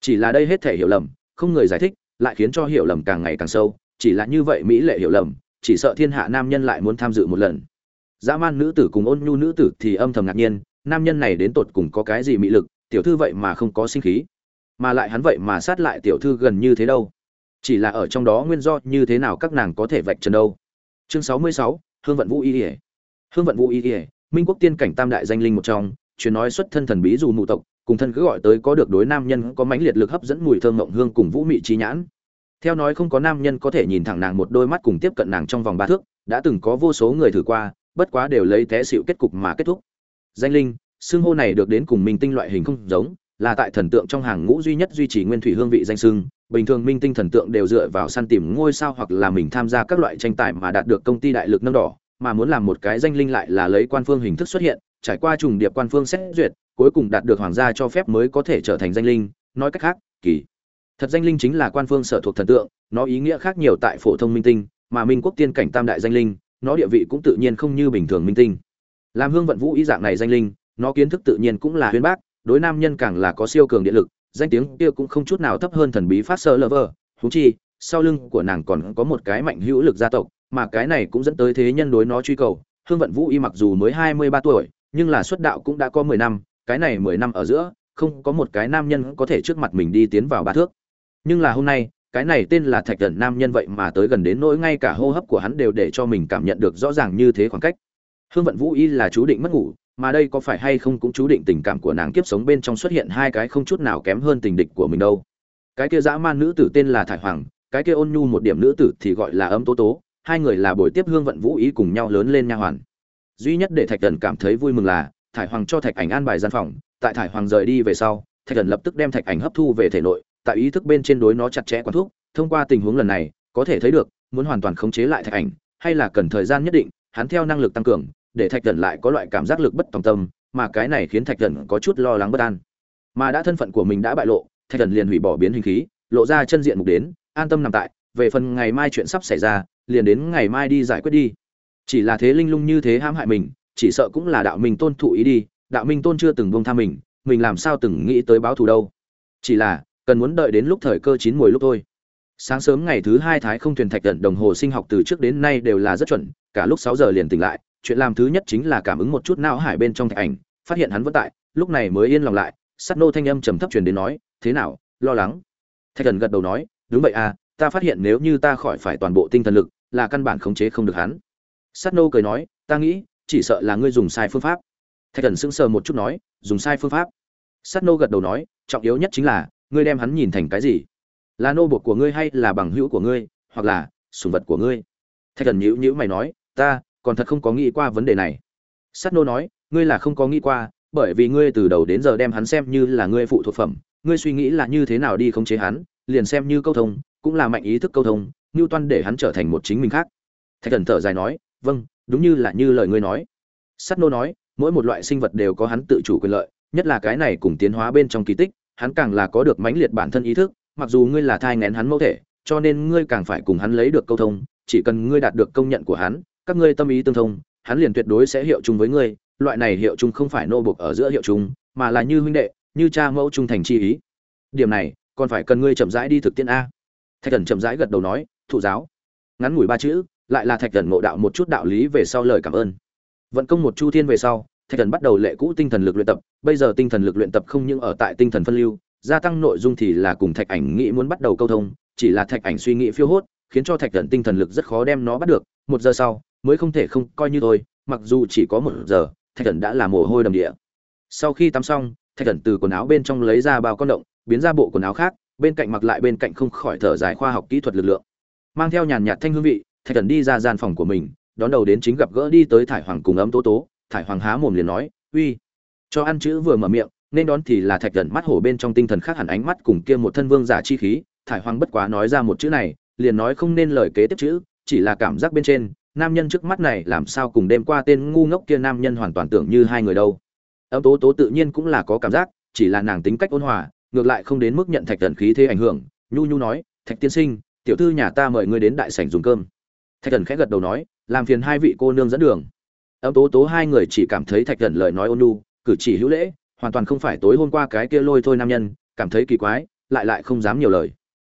Chỉ là đây hết thể hiểu lầm, không người giải thích, lại khiến cho hiểu lầm càng ngày càng sâu, chỉ là như vậy mỹ lệ hiểu lầm, chỉ sợ thiên hạ nam nhân lại muốn tham dự một lần. Dã man nữ tử cùng ôn nhu nữ tử thì âm thầm ngạc nhiên, nam nhân này đến tột cùng có cái gì mỹ lực, tiểu thư vậy mà không có sinh khí. Mà lại hắn vậy mà sát lại tiểu thư gần như thế đâu. Chỉ là ở trong đó nguyên do như thế nào các nàng có thể vạch trần đâu. Chương sáu mươi sáu, hương vận vũ y ỉa hương vận vũ y ỉa minh quốc tiên cảnh tam đại danh linh một trong, truyền nói xuất thân thần bí dù mụ tộc, cùng thân cứ gọi tới có được đối nam nhân có mãnh liệt lực hấp dẫn mùi thơm ngộng hương cùng vũ mị trí nhãn. Theo nói không có nam nhân có thể nhìn thẳng nàng một đôi mắt cùng tiếp cận nàng trong vòng ba thước, đã từng có vô số người thử qua, bất quá đều lấy té xịu kết cục mà kết thúc. Danh linh, xưng hô này được đến cùng minh tinh loại hình không giống, là tại thần tượng trong hàng ngũ duy nhất duy trì nguyên thủy hương vị danh sưng bình thường minh tinh thần tượng đều dựa vào săn tìm ngôi sao hoặc là mình tham gia các loại tranh tài mà đạt được công ty đại lực nâng đỏ mà muốn làm một cái danh linh lại là lấy quan phương hình thức xuất hiện, trải qua trùng điệp quan phương xét duyệt, cuối cùng đạt được hoàng gia cho phép mới có thể trở thành danh linh. Nói cách khác, kỳ. Thật danh linh chính là quan phương sở thuộc thần tượng, nó ý nghĩa khác nhiều tại phổ thông minh tinh, mà minh quốc tiên cảnh tam đại danh linh, nó địa vị cũng tự nhiên không như bình thường minh tinh. Làm hương vận vũ ý dạng này danh linh, nó kiến thức tự nhiên cũng là huyền bác, đối nam nhân càng là có siêu cường điện lực, danh tiếng kia cũng không chút nào thấp hơn thần bí phát sơ lover huống chi, sau lưng của nàng còn có một cái mạnh hữu lực gia tộc mà cái này cũng dẫn tới thế nhân đối nó truy cầu. Hương vận vũ y mặc dù mới hai mươi ba tuổi, nhưng là xuất đạo cũng đã có mười năm, cái này mười năm ở giữa, không có một cái nam nhân có thể trước mặt mình đi tiến vào ba thước. Nhưng là hôm nay, cái này tên là thạch thần nam nhân vậy mà tới gần đến nỗi ngay cả hô hấp của hắn đều để cho mình cảm nhận được rõ ràng như thế khoảng cách. Hương vận vũ y là chú định mất ngủ, mà đây có phải hay không cũng chú định tình cảm của nàng kiếp sống bên trong xuất hiện hai cái không chút nào kém hơn tình địch của mình đâu. Cái kia dã man nữ tử tên là thải hoàng, cái kia ôn nhu một điểm nữ tử thì gọi là ấm tố tố hai người là buổi tiếp hương vận vũ ý cùng nhau lớn lên nha hoàn. Duy nhất để thạch thần cảm thấy vui mừng là, thải hoàng cho thạch ảnh an bài gian phòng, tại thải hoàng rời đi về sau, thạch thần lập tức đem thạch ảnh hấp thu về thể nội, tại ý thức bên trên đối nó chặt chẽ quán thuốc thông qua tình huống lần này, có thể thấy được, muốn hoàn toàn khống chế lại thạch ảnh, hay là cần thời gian nhất định, hắn theo năng lực tăng cường, để thạch thần lại có loại cảm giác lực bất tòng tâm, mà cái này khiến thạch thần có chút lo lắng bất an. Mà đã thân phận của mình đã bại lộ, thạch thần liền hủy bỏ biến hình khí, lộ ra chân diện mục đến, an tâm nằm tại, về phần ngày mai chuyện sắp xảy ra liền đến ngày mai đi giải quyết đi. Chỉ là thế linh lung như thế hãm hại mình, chỉ sợ cũng là đạo minh tôn thụ ý đi, đạo minh tôn chưa từng bông tha mình mình làm sao từng nghĩ tới báo thù đâu. Chỉ là, cần muốn đợi đến lúc thời cơ chín mùi lúc thôi. Sáng sớm ngày thứ hai thái không thuyền thạch tận đồng hồ sinh học từ trước đến nay đều là rất chuẩn, cả lúc sáu giờ liền tỉnh lại, chuyện làm thứ nhất chính là cảm ứng một chút não hải bên trong thạch ảnh, phát hiện hắn vẫn tại, lúc này mới yên lòng lại, sắt nô thanh âm trầm thấp truyền đến nói, thế nào, lo lắng? Thạch thần gật đầu nói, đúng vậy à ta phát hiện nếu như ta khỏi phải toàn bộ tinh thần lực là căn bản khống chế không được hắn. Sắt nô cười nói, ta nghĩ, chỉ sợ là ngươi dùng sai phương pháp. Thạch thần sững sờ một chút nói, dùng sai phương pháp? Sắt nô gật đầu nói, trọng yếu nhất chính là, ngươi đem hắn nhìn thành cái gì? Là nô buộc của ngươi hay là bằng hữu của ngươi, hoặc là sùng vật của ngươi? Thạch thần nhữ nhữ mày nói, ta, còn thật không có nghĩ qua vấn đề này. Sắt nô nói, ngươi là không có nghĩ qua, bởi vì ngươi từ đầu đến giờ đem hắn xem như là ngươi phụ thuộc phẩm, ngươi suy nghĩ là như thế nào đi khống chế hắn, liền xem như câu thông, cũng là mạnh ý thức câu thông ngưu toan để hắn trở thành một chính mình khác. Thạch thần thở dài nói vâng đúng như là như lời ngươi nói. Sắt nô nói, mỗi một loại sinh vật đều có hắn tự chủ quyền lợi, nhất là cái này cùng tiến hóa bên trong kỳ tích, hắn càng là có được mãnh liệt bản thân ý thức, mặc dù ngươi là thai nghén hắn mẫu thể, cho nên ngươi càng phải cùng hắn lấy được câu thông, chỉ cần ngươi đạt được công nhận của hắn, các ngươi tâm ý tương thông, hắn liền tuyệt đối sẽ hiệu chung với ngươi, loại này hiệu chung không phải nô buộc ở giữa hiệu chung, mà là như huynh đệ, như cha mẫu trung thành chi ý. Điểm này, còn phải cần ngươi chậm rãi đi thực tiễn a. Thạch thần chậm rãi gật đầu nói thụ giáo. Ngắn ngủi ba chữ, lại là thạch thần ngộ đạo một chút đạo lý về sau lời cảm ơn. Vận công một chu thiên về sau, thạch thần bắt đầu lệ cũ tinh thần lực luyện tập, bây giờ tinh thần lực luyện tập không những ở tại tinh thần phân lưu, gia tăng nội dung thì là cùng thạch ảnh nghĩ muốn bắt đầu câu thông, chỉ là thạch ảnh suy nghĩ phiêu hốt, khiến cho thạch thần tinh thần lực rất khó đem nó bắt được. Một giờ sau, mới không thể không coi như tôi mặc dù chỉ có một giờ, thạch thần đã là mồ hôi đầm địa. Sau khi tắm xong, thạch thần từ quần áo bên trong lấy ra bao con động, biến ra bộ quần áo khác, bên cạnh mặc lại bên cạnh không khỏi thở dài khoa học kỹ thuật lực lượng mang theo nhàn nhạt thanh hương vị, thạch thần đi ra gian phòng của mình, đón đầu đến chính gặp gỡ đi tới thải hoàng cùng ấm tố tố. Thải hoàng há mồm liền nói, uy, cho ăn chữ vừa mở miệng, nên đón thì là thạch thần mắt hổ bên trong tinh thần khác hẳn ánh mắt cùng kia một thân vương giả chi khí. Thải hoàng bất quá nói ra một chữ này, liền nói không nên lời kế tiếp chữ, chỉ là cảm giác bên trên, nam nhân trước mắt này làm sao cùng đêm qua tên ngu ngốc kia nam nhân hoàn toàn tưởng như hai người đâu. Ấm tố tố tự nhiên cũng là có cảm giác, chỉ là nàng tính cách ôn hòa, ngược lại không đến mức nhận thạch thần khí thế ảnh hưởng. Nhu nhu nói, thạch tiên sinh tiểu thư nhà ta mời ngươi đến đại sảnh dùng cơm. Thạch thần khẽ gật đầu nói, làm phiền hai vị cô nương dẫn đường. Âm tố tố hai người chỉ cảm thấy thạch thần lời nói ôn nhu, cử chỉ hữu lễ, hoàn toàn không phải tối hôm qua cái kia lôi thôi nam nhân, cảm thấy kỳ quái, lại lại không dám nhiều lời.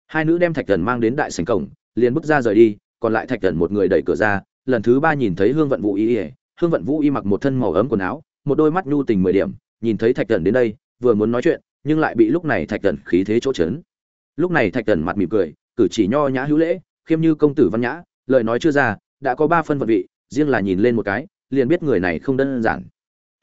Hai nữ đem thạch thần mang đến đại sảnh cổng, liền bước ra rời đi, còn lại thạch thần một người đẩy cửa ra, lần thứ ba nhìn thấy hương vận vũ y ỉa hương vận vũ y mặc một thân màu ấm quần áo, một đôi mắt nhu tình mười điểm, nhìn thấy thạch thần đến đây, vừa muốn nói chuyện, nhưng lại bị lúc này thạch thần khí thế chỗ trấn lúc này thạch thần mặt mỉm cười cử chỉ nho nhã hữu lễ, khiêm như công tử văn nhã, lời nói chưa ra, đã có ba phân vận vị, riêng là nhìn lên một cái, liền biết người này không đơn giản.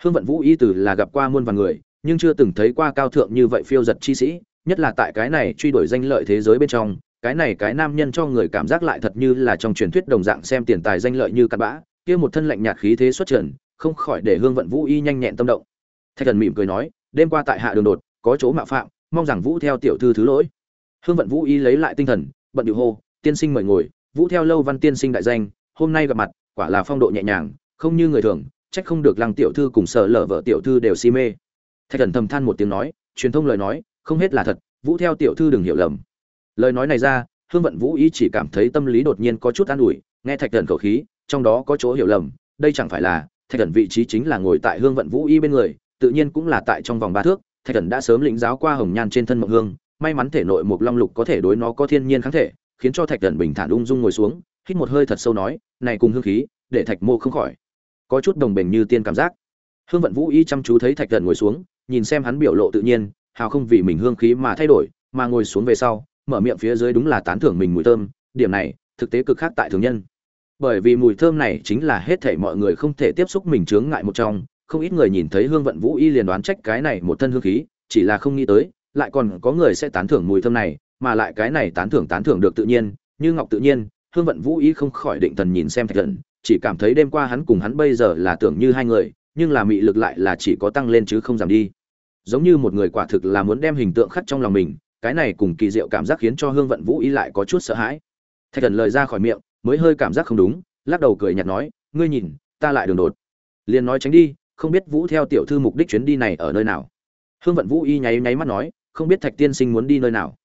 Hương vận vũ y từ là gặp qua muôn vàn người, nhưng chưa từng thấy qua cao thượng như vậy phiêu giật chi sĩ, nhất là tại cái này truy đuổi danh lợi thế giới bên trong, cái này cái nam nhân cho người cảm giác lại thật như là trong truyền thuyết đồng dạng xem tiền tài danh lợi như cặn bã, kia một thân lạnh nhạt khí thế xuất trần, không khỏi để hương vận vũ y nhanh nhẹn tâm động. Thạch thần mỉm cười nói, đêm qua tại hạ đường đột, có chỗ mạo phạm, mong rằng vũ theo tiểu thư thứ lỗi hương vận vũ y lấy lại tinh thần, bận điệu hô, tiên sinh mời ngồi, vũ theo lâu văn tiên sinh đại danh, hôm nay gặp mặt, quả là phong độ nhẹ nhàng, không như người thường, trách không được lăng tiểu thư cùng sợ lở vợ tiểu thư đều si mê. Thạch thần thầm than một tiếng nói, truyền thông lời nói, không hết là thật, vũ theo tiểu thư đừng hiểu lầm. Lời nói này ra, hương vận vũ Y chỉ cảm thấy tâm lý đột nhiên có chút an ủi, nghe thạch thần khẩu khí, trong đó có chỗ hiểu lầm, đây chẳng phải là, thạch thần vị trí chính là ngồi tại hương vận vũ y bên người, tự nhiên cũng là tại trong vòng ba thước, thạch thần đã sớm lĩnh giáo qua hồng nhan trên thân mộng hương may mắn thể nội một long lục có thể đối nó có thiên nhiên kháng thể, khiến cho thạch thần bình thản ung dung ngồi xuống, hít một hơi thật sâu nói, này cùng hương khí, để thạch mô không khỏi. Có chút đồng bình như tiên cảm giác. Hương vận vũ y chăm chú thấy thạch thần ngồi xuống, nhìn xem hắn biểu lộ tự nhiên, hào không vì mình hương khí mà thay đổi, mà ngồi xuống về sau, mở miệng phía dưới đúng là tán thưởng mình mùi thơm, điểm này, thực tế cực khác tại thường nhân. Bởi vì mùi thơm này chính là hết thảy mọi người không thể tiếp xúc mình chướng ngại một trong, không ít người nhìn thấy hương vận vũ y liền đoán trách cái này một thân hương khí, chỉ là không nghĩ tới lại còn có người sẽ tán thưởng mùi thơm này, mà lại cái này tán thưởng tán thưởng được tự nhiên, như ngọc tự nhiên, hương vận vũ ý không khỏi định thần nhìn xem thạch thần, chỉ cảm thấy đêm qua hắn cùng hắn bây giờ là tưởng như hai người, nhưng là mị lực lại là chỉ có tăng lên chứ không giảm đi. Giống như một người quả thực là muốn đem hình tượng khắc trong lòng mình, cái này cùng kỳ diệu cảm giác khiến cho hương vận vũ ý lại có chút sợ hãi. Thạch thần lời ra khỏi miệng, mới hơi cảm giác không đúng, lắc đầu cười nhạt nói, ngươi nhìn, ta lại đường đột. Liền nói tránh đi, không biết vũ theo tiểu thư mục đích chuyến đi này ở nơi nào. Hương vận vũ y nháy nháy mắt nói không biết thạch tiên sinh muốn đi nơi nào.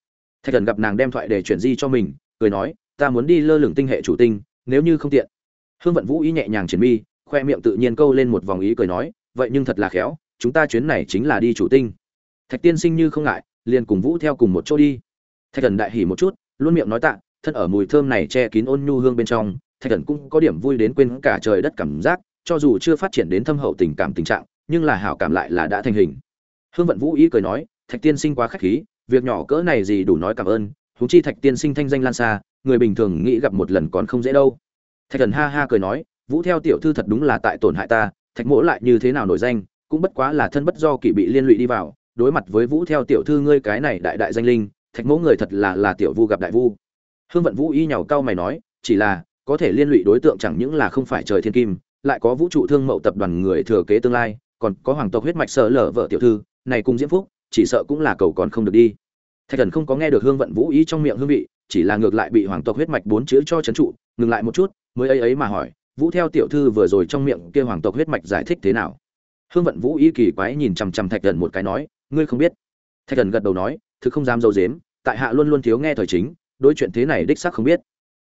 Thạch thần gặp nàng đem thoại để chuyển di cho mình, cười nói, ta muốn đi lơ lửng tinh hệ chủ tinh, nếu như không tiện. Hương vận vũ ý nhẹ nhàng triển mi, khoe miệng tự nhiên câu lên một vòng ý cười nói, vậy nhưng thật là khéo, chúng ta chuyến này chính là đi chủ tinh. Thạch tiên sinh như không ngại, liền cùng vũ theo cùng một chỗ đi. Thạch thần đại hỉ một chút, luôn miệng nói tạ, thân ở mùi thơm này che kín ôn nhu hương bên trong, thạch thần cũng có điểm vui đến quên cả trời đất cảm giác, cho dù chưa phát triển đến thâm hậu tình cảm tình trạng, nhưng là hảo cảm lại là đã thành hình. Hương vận vũ ý cười nói thạch tiên sinh quá khách khí, việc nhỏ cỡ này gì đủ nói cảm ơn, huống chi thạch tiên sinh thanh danh lan xa, người bình thường nghĩ gặp một lần còn không dễ đâu. Thạch thần ha ha cười nói, vũ theo tiểu thư thật đúng là tại tổn hại ta, thạch mỗ lại như thế nào nổi danh, cũng bất quá là thân bất do kỵ bị liên lụy đi vào, đối mặt với vũ theo tiểu thư ngươi cái này đại đại danh linh, thạch mỗ người thật là là tiểu vu gặp đại vu. Hương vận vũ y nhào cao mày nói, chỉ là, có thể liên lụy đối tượng chẳng những là không phải trời thiên kim, lại có vũ trụ thương mậu tập đoàn người thừa kế tương lai, còn có hoàng tộc huyết mạch sợ lở vợ tiểu thư, này cùng diễm phúc chỉ sợ cũng là cầu còn không được đi. Thạch thần không có nghe được hương vận vũ ý trong miệng hương vị, chỉ là ngược lại bị hoàng tộc huyết mạch bốn chữ cho chấn trụ, ngừng lại một chút, mới ấy ấy mà hỏi, vũ theo tiểu thư vừa rồi trong miệng kia hoàng tộc huyết mạch giải thích thế nào? Hương vận vũ ý kỳ quái nhìn chằm chằm thạch thần một cái nói, ngươi không biết. Thạch thần gật đầu nói thực không dám dâu dếm tại hạ luôn luôn thiếu nghe thời chính, đối chuyện thế này đích xác không biết.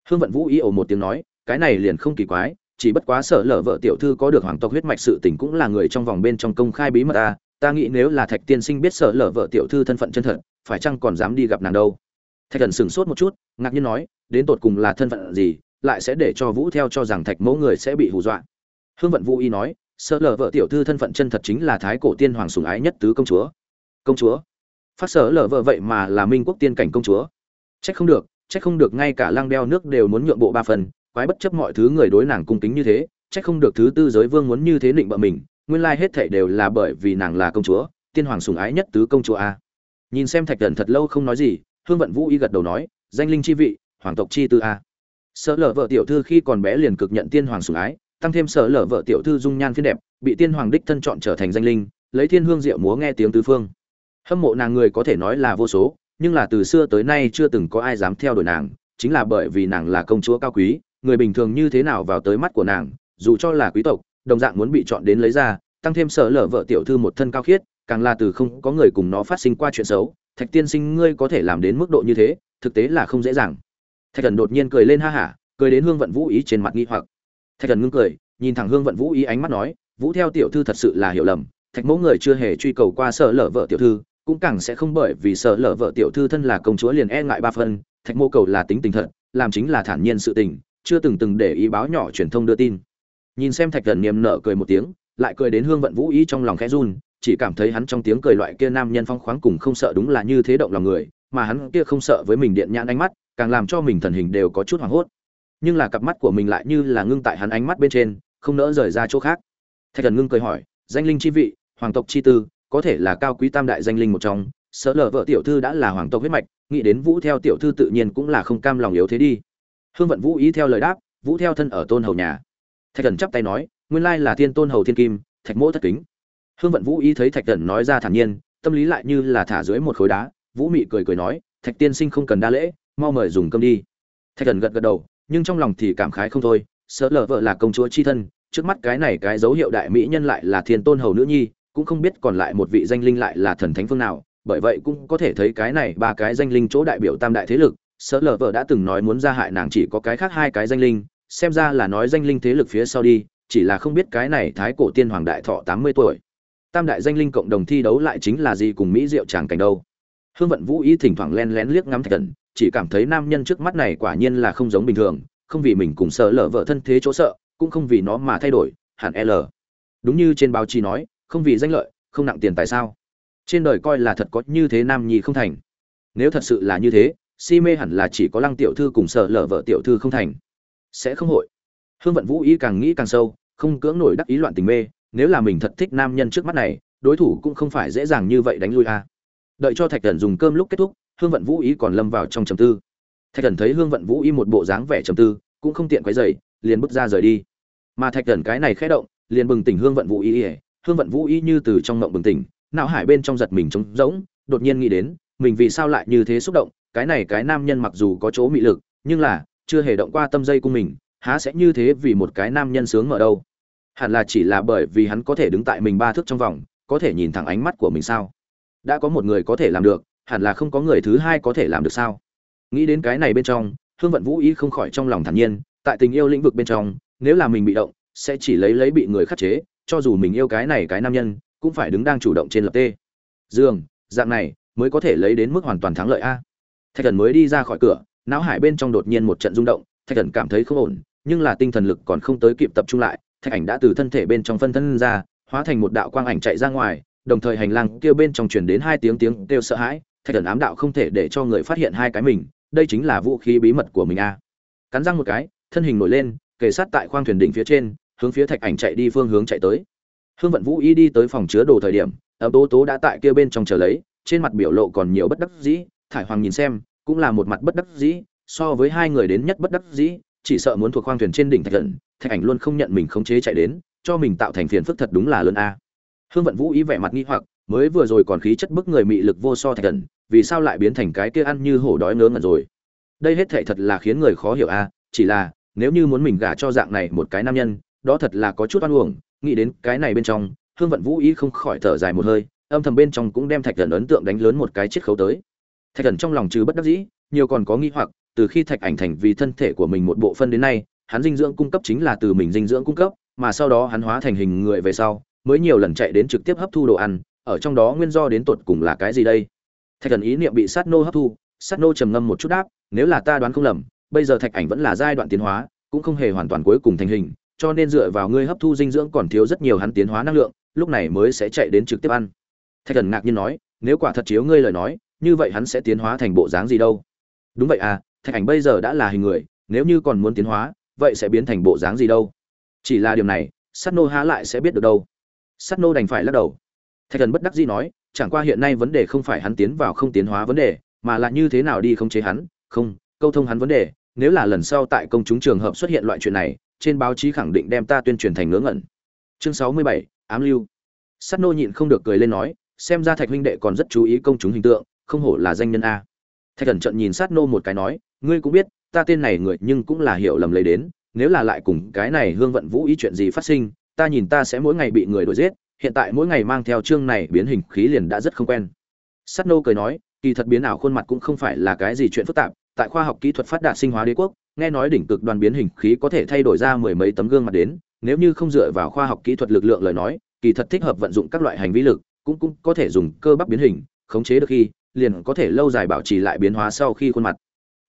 Hương vận vũ ý ồ một tiếng nói, cái này liền không kỳ quái, chỉ bất quá sợ lở vợ tiểu thư có được hoàng tộc huyết mạch sự tình cũng là người trong vòng bên trong công khai bí mật ta ta nghĩ nếu là thạch tiên sinh biết sợ lở vợ tiểu thư thân phận chân thật, phải chăng còn dám đi gặp nàng đâu? Thạch thần sửng sốt một chút, ngạc nhiên nói, đến tột cùng là thân phận gì, lại sẽ để cho vũ theo cho rằng thạch mẫu người sẽ bị hù dọa. Hương vận vũ y nói, sợ lở vợ tiểu thư thân phận chân thật chính là thái cổ tiên hoàng sùng ái nhất tứ công chúa. Công chúa? Phát sở lở vợ vậy mà là minh quốc tiên cảnh công chúa. Trách không được, trách không được, ngay cả Lang đeo nước đều muốn nhượng bộ ba phần, quái bất chấp mọi thứ người đối nàng cung kính như thế, trách không được thứ tư giới vương muốn như thế định bợ mình nguyên lai hết thảy đều là bởi vì nàng là công chúa, tiên hoàng sủng ái nhất tứ công chúa a. Nhìn xem thạch Cẩn thật lâu không nói gì, hương vận vũ y gật đầu nói, danh linh chi vị, hoàng tộc chi tư a. Sợ lở vợ tiểu thư khi còn bé liền cực nhận tiên hoàng sủng ái, tăng thêm sợ lở vợ tiểu thư dung nhan phiên đẹp, bị tiên hoàng đích thân chọn trở thành danh linh, lấy thiên hương diệu múa nghe tiếng tứ phương. Hâm mộ nàng người có thể nói là vô số, nhưng là từ xưa tới nay chưa từng có ai dám theo đuổi nàng, chính là bởi vì nàng là công chúa cao quý, người bình thường như thế nào vào tới mắt của nàng, dù cho là quý tộc đồng dạng muốn bị chọn đến lấy ra, tăng thêm sợ lở vợ tiểu thư một thân cao khiết, càng là từ không có người cùng nó phát sinh qua chuyện xấu, thạch tiên sinh ngươi có thể làm đến mức độ như thế, thực tế là không dễ dàng. Thạch thần đột nhiên cười lên ha hả, cười đến hương vận vũ ý trên mặt nghi hoặc. Thạch thần ngưng cười, nhìn thẳng hương vận vũ ý ánh mắt nói, vũ theo tiểu thư thật sự là hiểu lầm, thạch mẫu người chưa hề truy cầu qua sợ lở vợ tiểu thư, cũng càng sẽ không bởi vì sợ lở vợ tiểu thư thân là công chúa liền e ngại ba phân thạch mô cầu là tính tình thật, làm chính là thản nhiên sự tình, chưa từng từng để ý báo nhỏ truyền thông đưa tin nhìn xem thạch thần niềm nở cười một tiếng, lại cười đến hương vận vũ ý trong lòng khẽ run, chỉ cảm thấy hắn trong tiếng cười loại kia nam nhân phong khoáng cùng không sợ đúng là như thế động lòng người, mà hắn kia không sợ với mình điện nhãn ánh mắt, càng làm cho mình thần hình đều có chút hoảng hốt. Nhưng là cặp mắt của mình lại như là ngưng tại hắn ánh mắt bên trên, không nỡ rời ra chỗ khác. Thạch thần ngưng cười hỏi, danh linh chi vị, hoàng tộc chi tư, có thể là cao quý tam đại danh linh một trong, sợ lờ vợ tiểu thư đã là hoàng tộc huyết mạch, nghĩ đến vũ theo tiểu thư tự nhiên cũng là không cam lòng yếu thế đi. Hương vận vũ ý theo lời đáp, vũ theo thân ở tôn hầu nhà thạch thần chắp tay nói, nguyên lai là thiên tôn hầu thiên kim, thạch mỗ thất kính. Hương vận vũ ý thấy thạch thần nói ra thản nhiên, tâm lý lại như là thả dưới một khối đá. Vũ mị cười cười nói, thạch tiên sinh không cần đa lễ, mau mời dùng cơm đi. Thạch thần gật gật đầu, nhưng trong lòng thì cảm khái không thôi, sợ lờ vợ là công chúa chi thân, trước mắt cái này cái dấu hiệu đại mỹ nhân lại là thiên tôn hầu nữ nhi, cũng không biết còn lại một vị danh linh lại là thần thánh phương nào, bởi vậy cũng có thể thấy cái này ba cái danh linh chỗ đại biểu tam đại thế lực. Sợ lờ vợ đã từng nói muốn ra hại nàng chỉ có cái khác hai cái danh linh xem ra là nói danh linh thế lực phía sau đi, chỉ là không biết cái này thái cổ tiên hoàng đại thọ tám mươi tuổi. Tam đại danh linh cộng đồng thi đấu lại chính là gì cùng mỹ diệu tràng cảnh đâu. Hương vận vũ ý thỉnh thoảng len lén liếc ngắm thạch thần, chỉ cảm thấy nam nhân trước mắt này quả nhiên là không giống bình thường, không vì mình cùng sợ lỡ vợ thân thế chỗ sợ, cũng không vì nó mà thay đổi, hẳn l. Đúng như trên báo chí nói, không vì danh lợi, không nặng tiền tại sao? Trên đời coi là thật có như thế nam nhi không thành. Nếu thật sự là như thế, si mê hẳn là chỉ có lăng tiểu thư cùng sợ lỡ vợ tiểu thư không thành sẽ không hội. Hương vận vũ ý càng nghĩ càng sâu, không cưỡng nổi đắc ý loạn tình mê, nếu là mình thật thích nam nhân trước mắt này, đối thủ cũng không phải dễ dàng như vậy đánh lui a. Đợi cho thạch thần dùng cơm lúc kết thúc, hương vận vũ ý còn lâm vào trong trầm tư. Thạch thần thấy hương vận vũ ý một bộ dáng vẻ trầm tư, cũng không tiện quấy dày liền bước ra rời đi. Mà thạch thần cái này khẽ động, liền bừng tỉnh hương vận vũ ý hương vận vũ ý như từ trong mộng bừng tỉnh, não hải bên trong giật mình trống rỗng, đột nhiên nghĩ đến, mình vì sao lại như thế xúc động, cái này cái nam nhân mặc dù có chỗ mị lực, nhưng là chưa hề động qua tâm dây cung mình, há sẽ như thế vì một cái nam nhân sướng mở đâu? Hẳn là chỉ là bởi vì hắn có thể đứng tại mình ba thước trong vòng, có thể nhìn thẳng ánh mắt của mình sao? Đã có một người có thể làm được, hẳn là không có người thứ hai có thể làm được sao? Nghĩ đến cái này bên trong, hương vận vũ ý không khỏi trong lòng thản nhiên, tại tình yêu lĩnh vực bên trong, nếu là mình bị động, sẽ chỉ lấy lấy bị người khắc chế, cho dù mình yêu cái này cái nam nhân, cũng phải đứng đang chủ động trên lập tê. Dương, dạng này mới có thể lấy đến mức hoàn toàn thắng lợi a. Thạch thần mới đi ra khỏi cửa não hải bên trong đột nhiên một trận rung động, thạch thần cảm thấy không ổn, nhưng là tinh thần lực còn không tới kịp tập trung lại, thạch ảnh đã từ thân thể bên trong phân thân ra, hóa thành một đạo quang ảnh chạy ra ngoài, đồng thời hành lang kêu bên trong truyền đến hai tiếng tiếng kêu sợ hãi, thạch thần ám đạo không thể để cho người phát hiện hai cái mình, đây chính là vũ khí bí mật của mình a. Cắn răng một cái, thân hình nổi lên, kề sát tại khoang thuyền đỉnh phía trên, hướng phía thạch ảnh chạy đi phương hướng chạy tới. Hương vận vũ y đi tới phòng chứa đồ thời điểm, ấm tố tố đã tại kia bên trong chờ lấy, trên mặt biểu lộ còn nhiều bất đắc dĩ thải hoàng nhìn xem cũng là một mặt bất đắc dĩ, so với hai người đến nhất bất đắc dĩ, chỉ sợ muốn thuộc khoang thuyền trên đỉnh thạch thần thạch ảnh luôn không nhận mình khống chế chạy đến, cho mình tạo thành phiền phức thật đúng là lớn a. Hương vận vũ ý vẻ mặt nghi hoặc, mới vừa rồi còn khí chất bức người mị lực vô so thạch thần vì sao lại biến thành cái kia ăn như hổ đói ngớ ngẩn rồi? Đây hết thệ thật là khiến người khó hiểu a, chỉ là, nếu như muốn mình gả cho dạng này một cái nam nhân, đó thật là có chút oan uổng, nghĩ đến cái này bên trong, hương vận vũ ý không khỏi thở dài một hơi, âm thầm bên trong cũng đem thạch thần ấn tượng đánh lớn một cái chiết khấu tới thạch thần trong lòng trừ bất đắc dĩ, nhiều còn có nghi hoặc, từ khi thạch ảnh thành vì thân thể của mình một bộ phân đến nay, hắn dinh dưỡng cung cấp chính là từ mình dinh dưỡng cung cấp, mà sau đó hắn hóa thành hình người về sau, mới nhiều lần chạy đến trực tiếp hấp thu đồ ăn, ở trong đó nguyên do đến tột cùng là cái gì đây? Thạch thần ý niệm bị sát nô hấp thu, sát nô trầm ngâm một chút đáp, nếu là ta đoán không lầm, bây giờ thạch ảnh vẫn là giai đoạn tiến hóa, cũng không hề hoàn toàn cuối cùng thành hình, cho nên dựa vào ngươi hấp thu dinh dưỡng còn thiếu rất nhiều hắn tiến hóa năng lượng, lúc này mới sẽ chạy đến trực tiếp ăn. Thạch thần ngạc nhiên nói, nếu quả thật chiếu ngươi lời nói như vậy hắn sẽ tiến hóa thành bộ dáng gì đâu? Đúng vậy à thạch ảnh bây giờ đã là hình người, nếu như còn muốn tiến hóa, vậy sẽ biến thành bộ dáng gì đâu? Chỉ là điều này sắt nô há lại sẽ biết được đâu. Sắt nô đành phải lắc đầu. Thạch thần bất đắc dĩ nói, chẳng qua hiện nay vấn đề không phải hắn tiến vào không tiến hóa vấn đề, mà là như thế nào đi không chế hắn? Không, câu thông hắn vấn đề, nếu là lần sau tại công chúng trường hợp xuất hiện loại chuyện này, trên báo chí khẳng định đem ta tuyên truyền thành ngớ ngẩn. Chương sáu mươi bảy, ám lưu. Sắt nô nhịn không được cười lên nói, xem ra thạch huynh đệ còn rất chú ý công chúng hình tượng không hổ là danh nhân a. Thạch thần trận nhìn sát nô một cái nói, ngươi cũng biết, ta tên này người nhưng cũng là hiểu lầm lấy đến, nếu là lại cùng cái này hương vận vũ ý chuyện gì phát sinh, ta nhìn ta sẽ mỗi ngày bị người đuổi giết, hiện tại mỗi ngày mang theo chương này biến hình khí liền đã rất không quen. Sát nô cười nói, kỳ thật biến ảo khuôn mặt cũng không phải là cái gì chuyện phức tạp, tại khoa học kỹ thuật phát đạt sinh hóa đế quốc, nghe nói đỉnh cực đoàn biến hình khí có thể thay đổi ra mười mấy tấm gương mặt đến, nếu như không dựa vào khoa học kỹ thuật lực lượng lời nói, kỳ thật thích hợp vận dụng các loại hành vi lực, cũng cũng có thể dùng cơ bắp biến hình, khống chế được khi liền có thể lâu dài bảo trì lại biến hóa sau khi khuôn mặt.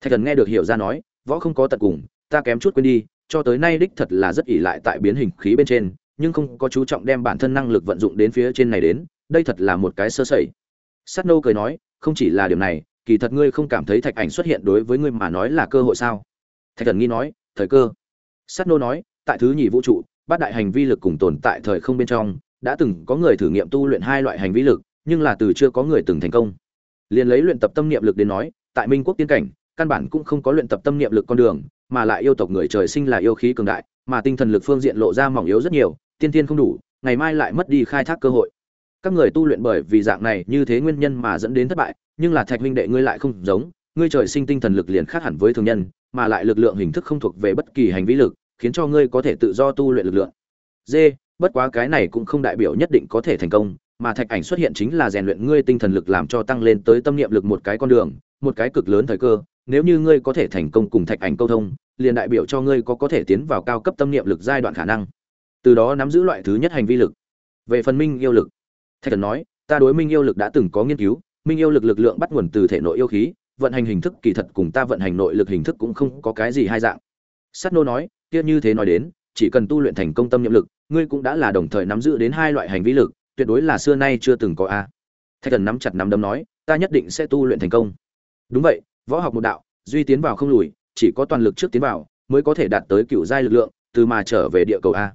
Thạch thần nghe được hiểu ra nói, võ không có tật cùng, ta kém chút quên đi, cho tới nay đích thật là rất ỷ lại tại biến hình khí bên trên, nhưng không có chú trọng đem bản thân năng lực vận dụng đến phía trên này đến, đây thật là một cái sơ sẩy. Sắt nô cười nói, không chỉ là điều này, kỳ thật ngươi không cảm thấy thạch ảnh xuất hiện đối với ngươi mà nói là cơ hội sao? Thạch thần nghi nói, thời cơ. Sắt nô nói, tại thứ nhì vũ trụ, bát đại hành vi lực cùng tồn tại thời không bên trong, đã từng có người thử nghiệm tu luyện hai loại hành vi lực, nhưng là từ chưa có người từng thành công liền lấy luyện tập tâm niệm lực đến nói, tại minh quốc tiên cảnh, căn bản cũng không có luyện tập tâm niệm lực con đường, mà lại yêu tộc người trời sinh là yêu khí cường đại, mà tinh thần lực phương diện lộ ra mỏng yếu rất nhiều, tiên tiên không đủ, ngày mai lại mất đi khai thác cơ hội. Các người tu luyện bởi vì dạng này như thế nguyên nhân mà dẫn đến thất bại, nhưng là thạch huynh đệ ngươi lại không giống, ngươi trời sinh tinh thần lực liền khác hẳn với thường nhân, mà lại lực lượng hình thức không thuộc về bất kỳ hành vi lực, khiến cho ngươi có thể tự do tu luyện lực lượng. D bất quá cái này cũng không đại biểu nhất định có thể thành công mà thạch ảnh xuất hiện chính là rèn luyện ngươi tinh thần lực làm cho tăng lên tới tâm niệm lực một cái con đường, một cái cực lớn thời cơ. Nếu như ngươi có thể thành công cùng thạch ảnh câu thông, liền đại biểu cho ngươi có có thể tiến vào cao cấp tâm niệm lực giai đoạn khả năng. Từ đó nắm giữ loại thứ nhất hành vi lực. Về phần minh yêu lực, thạch thần nói, ta đối minh yêu lực đã từng có nghiên cứu, minh yêu lực lực lượng bắt nguồn từ thể nội yêu khí, vận hành hình thức kỳ thật cùng ta vận hành nội lực hình thức cũng không có cái gì hai dạng. Sắt nô nói, kia như thế nói đến, chỉ cần tu luyện thành công tâm niệm lực, ngươi cũng đã là đồng thời nắm giữ đến hai loại hành vi lực tuyệt đối là xưa nay chưa từng có a. Thạch thần nắm chặt nắm đấm nói, ta nhất định sẽ tu luyện thành công. Đúng vậy, võ học một đạo, duy tiến vào không lùi, chỉ có toàn lực trước tiến vào, mới có thể đạt tới cựu giai lực lượng, từ mà trở về địa cầu a.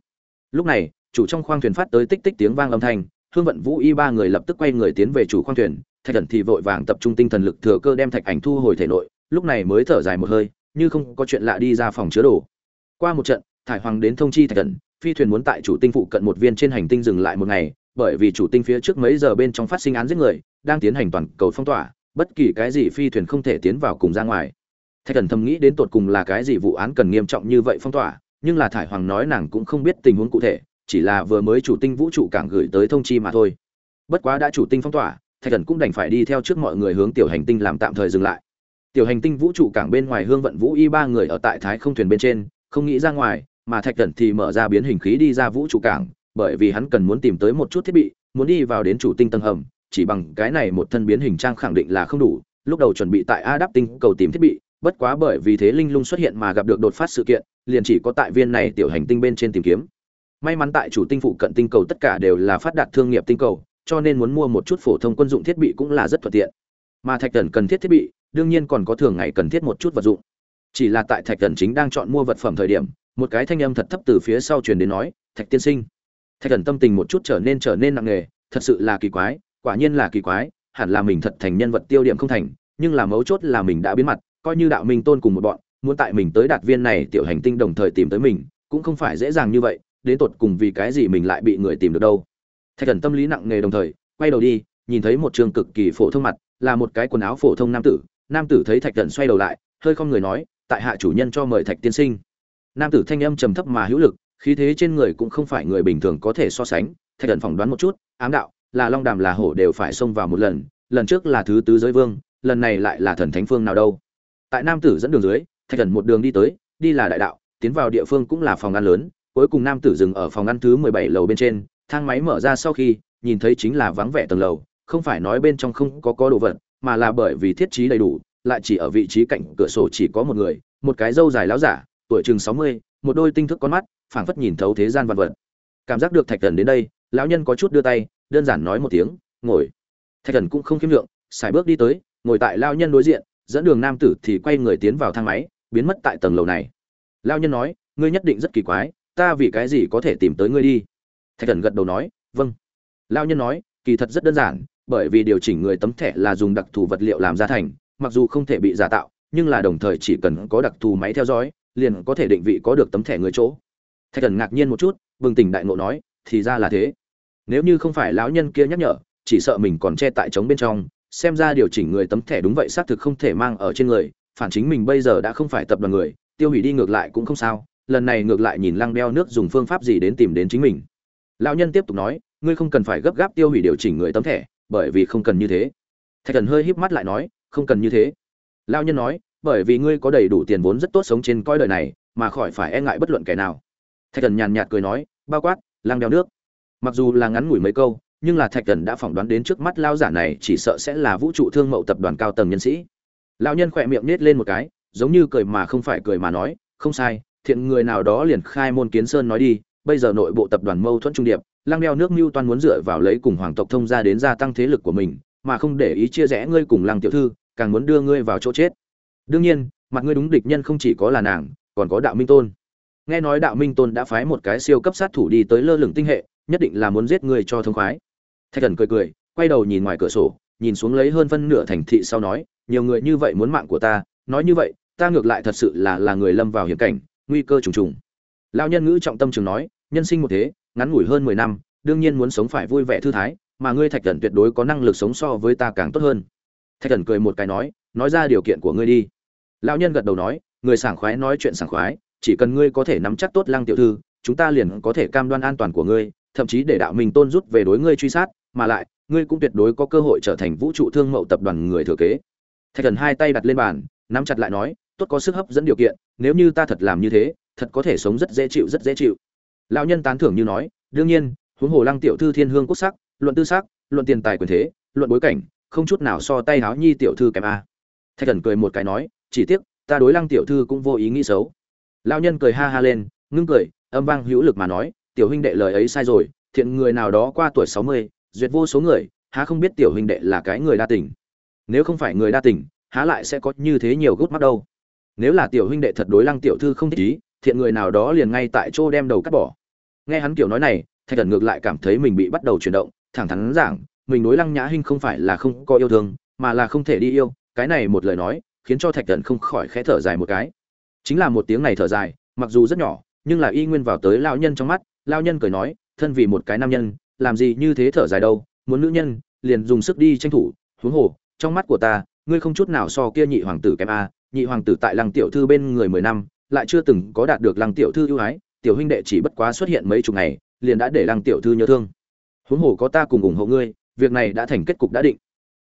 Lúc này, chủ trong khoang thuyền phát tới tích tích tiếng vang âm thanh, hương vận vũ y ba người lập tức quay người tiến về chủ khoang thuyền, thạch thần thì vội vàng tập trung tinh thần lực thừa cơ đem thạch ảnh thu hồi thể nội, lúc này mới thở dài một hơi, như không có chuyện lạ đi ra phòng chứa đồ. Qua một trận, thải hoàng đến thông chi thạch thần, phi thuyền muốn tại chủ tinh phụ cận một viên trên hành tinh dừng lại một ngày bởi vì chủ tinh phía trước mấy giờ bên trong phát sinh án giết người, đang tiến hành toàn cầu phong tỏa, bất kỳ cái gì phi thuyền không thể tiến vào cùng ra ngoài. Thạch thần thầm nghĩ đến tột cùng là cái gì vụ án cần nghiêm trọng như vậy phong tỏa, nhưng là thải hoàng nói nàng cũng không biết tình huống cụ thể, chỉ là vừa mới chủ tinh vũ trụ cảng gửi tới thông chi mà thôi. Bất quá đã chủ tinh phong tỏa, thạch thần cũng đành phải đi theo trước mọi người hướng tiểu hành tinh làm tạm thời dừng lại. Tiểu hành tinh vũ trụ cảng bên ngoài hương vận vũ y ba người ở tại thái không thuyền bên trên, không nghĩ ra ngoài, mà thạch thần thì mở ra biến hình khí đi ra vũ trụ cảng bởi vì hắn cần muốn tìm tới một chút thiết bị, muốn đi vào đến chủ tinh tầng hầm, chỉ bằng cái này một thân biến hình trang khẳng định là không đủ. Lúc đầu chuẩn bị tại a tinh cầu tìm thiết bị, bất quá bởi vì thế linh lung xuất hiện mà gặp được đột phát sự kiện, liền chỉ có tại viên này tiểu hành tinh bên trên tìm kiếm. May mắn tại chủ tinh phụ cận tinh cầu tất cả đều là phát đạt thương nghiệp tinh cầu, cho nên muốn mua một chút phổ thông quân dụng thiết bị cũng là rất thuận tiện. Mà thạch thần cần thiết thiết bị, đương nhiên còn có thường ngày cần thiết một chút vật dụng. Chỉ là tại thạch thần chính đang chọn mua vật phẩm thời điểm, một cái thanh âm thật thấp từ phía sau truyền đến nói, thạch tiên sinh thạch thần tâm tình một chút trở nên trở nên nặng nề, thật sự là kỳ quái, quả nhiên là kỳ quái, hẳn là mình thật thành nhân vật tiêu điểm không thành, nhưng là mấu chốt là mình đã biến mặt, coi như đạo minh tôn cùng một bọn, muốn tại mình tới đạt viên này tiểu hành tinh đồng thời tìm tới mình, cũng không phải dễ dàng như vậy, đến tột cùng vì cái gì mình lại bị người tìm được đâu. Thạch thần tâm lý nặng nề đồng thời, quay đầu đi, nhìn thấy một trường cực kỳ phổ thông mặt, là một cái quần áo phổ thông nam tử. Nam tử thấy thạch thần xoay đầu lại, hơi không người nói, tại hạ chủ nhân cho mời thạch tiên sinh. Nam tử thanh âm trầm thấp mà hữu lực khí thế trên người cũng không phải người bình thường có thể so sánh, thạch thần phỏng đoán một chút, ám đạo, là long đàm là hổ đều phải xông vào một lần lần trước là thứ tứ giới vương, lần này lại là thần thánh phương nào đâu. Tại nam tử dẫn đường dưới, thạch thần một đường đi tới, đi là đại đạo, tiến vào địa phương cũng là phòng ăn lớn, cuối cùng nam tử dừng ở phòng ăn thứ mười bảy lầu bên trên, thang máy mở ra sau khi, nhìn thấy chính là vắng vẻ tầng lầu, không phải nói bên trong không có có đồ vật, mà là bởi vì thiết trí đầy đủ, lại chỉ ở vị trí cạnh cửa sổ chỉ có một người, một cái râu dài láo giả, tuổi chừng sáu mươi, một đôi tinh thức con mắt phảng phất nhìn thấu thế gian vật vật. Cảm giác được thạch thần đến đây, lão nhân có chút đưa tay, đơn giản nói một tiếng, ngồi. Thạch thần cũng không khiêm lượng xài bước đi tới, ngồi tại lao nhân đối diện, dẫn đường nam tử thì quay người tiến vào thang máy, biến mất tại tầng lầu này. Lao nhân nói, ngươi nhất định rất kỳ quái, ta vì cái gì có thể tìm tới ngươi đi? Thạch thần gật đầu nói vâng. Lao nhân nói, kỳ thật rất đơn giản, bởi vì điều chỉnh người tấm thẻ là dùng đặc thù vật liệu làm ra thành, mặc dù không thể bị giả tạo, nhưng là đồng thời chỉ cần có đặc thù máy theo dõi, liền có thể định vị có được tấm thẻ người chỗ thạch thần ngạc nhiên một chút, bừng tỉnh đại ngộ nói, thì ra là thế. Nếu như không phải lão nhân kia nhắc nhở, chỉ sợ mình còn che tại trống bên trong, xem ra điều chỉnh người tấm thẻ đúng vậy xác thực không thể mang ở trên người, phản chính mình bây giờ đã không phải tập đoàn người, tiêu hủy đi ngược lại cũng không sao, lần này ngược lại nhìn lăng đeo nước dùng phương pháp gì đến tìm đến chính mình. Lão nhân tiếp tục nói, ngươi không cần phải gấp gáp tiêu hủy điều chỉnh người tấm thẻ, bởi vì không cần như thế. Thạch thần hơi híp mắt lại nói, không cần như thế. Lão nhân nói, bởi vì ngươi có đầy đủ tiền vốn rất tốt sống trên coi đời này, mà khỏi phải e ngại bất luận kẻ nào thạch thần nhàn nhạt cười nói, bao quát, lang đeo nước. Mặc dù là ngắn ngủi mấy câu, nhưng là thạch thần đã phỏng đoán đến trước mắt lao giả này chỉ sợ sẽ là vũ trụ thương mậu tập đoàn cao tầng nhân sĩ. Lão nhân khỏe miệng nết lên một cái, giống như cười mà không phải cười mà nói, không sai, thiện người nào đó liền khai môn kiến sơn nói đi, bây giờ nội bộ tập đoàn mâu thuẫn trung điệp, lang đeo nước mưu toan muốn dựa vào lấy cùng hoàng tộc thông gia đến gia tăng thế lực của mình, mà không để ý chia rẽ ngươi cùng lăng tiểu thư, càng muốn đưa ngươi vào chỗ chết. Đương nhiên, mặt ngươi đúng địch nhân không chỉ có là nàng, còn có đạo minh tôn nghe nói đạo minh tôn đã phái một cái siêu cấp sát thủ đi tới lơ lửng tinh hệ, nhất định là muốn giết người cho thông khoái. Thạch thần cười cười, quay đầu nhìn ngoài cửa sổ, nhìn xuống lấy hơn phân nửa thành thị sau nói, nhiều người như vậy muốn mạng của ta, nói như vậy, ta ngược lại thật sự là là người lâm vào hiểm cảnh, nguy cơ trùng trùng. Lao nhân ngữ trọng tâm trường nói, nhân sinh một thế, ngắn ngủi hơn mười năm, đương nhiên muốn sống phải vui vẻ thư thái, mà ngươi thạch thần tuyệt đối có năng lực sống so với ta càng tốt hơn. Thạch thần cười một cái nói nói ra điều kiện của ngươi đi. Lão nhân gật đầu nói, người sảng khoái nói chuyện sảng khoái chỉ cần ngươi có thể nắm chắc tốt lăng tiểu thư, chúng ta liền có thể cam đoan an toàn của ngươi, thậm chí để đạo mình tôn rút về đối ngươi truy sát, mà lại, ngươi cũng tuyệt đối có cơ hội trở thành vũ trụ thương mậu tập đoàn người thừa kế. Thạch thần hai tay đặt lên bàn, nắm chặt lại nói, tốt có sức hấp dẫn điều kiện, nếu như ta thật làm như thế, thật có thể sống rất dễ chịu, rất dễ chịu. Lão nhân tán thưởng như nói, đương nhiên, huống hồ lăng tiểu thư thiên hương quốc sắc, luận tư sắc, luận tiền tài quyền thế, luận bối cảnh, không chút nào so tay háo nhi tiểu thư kém a. Thạch thần cười một cái nói, chỉ tiếc, ta đối lăng tiểu thư cũng vô ý nghĩ xấu lão nhân cười ha ha lên, ngưng cười, âm vang hữu lực mà nói, tiểu huynh đệ lời ấy sai rồi, thiện người nào đó qua tuổi sáu mươi, duyệt vô số người, há không biết tiểu huynh đệ là cái người đa tình. Nếu không phải người đa tình, há lại sẽ có như thế nhiều gút mắt đâu. Nếu là tiểu huynh đệ thật đối lăng tiểu thư không thích ý, thiện người nào đó liền ngay tại chỗ đem đầu cắt bỏ. Nghe hắn kiểu nói này, thạch thần ngược lại cảm thấy mình bị bắt đầu chuyển động, thẳng thắn giảng, mình đối lăng nhã hinh không phải là không có yêu thương, mà là không thể đi yêu. Cái này một lời nói, khiến cho thạch thần không khỏi khẽ thở dài một cái chính là một tiếng này thở dài, mặc dù rất nhỏ, nhưng là y nguyên vào tới lao nhân trong mắt lao nhân cười nói, thân vì một cái nam nhân, làm gì như thế thở dài đâu, muốn nữ nhân, liền dùng sức đi tranh thủ, huống hồ, trong mắt của ta, ngươi không chút nào so kia nhị hoàng tử kém a, nhị hoàng tử tại lăng tiểu thư bên người mười năm, lại chưa từng có đạt được lăng tiểu thư ưu ái, tiểu huynh đệ chỉ bất quá xuất hiện mấy chục ngày, liền đã để lăng tiểu thư nhớ thương. Huống hồ có ta cùng ủng hộ ngươi, việc này đã thành kết cục đã định.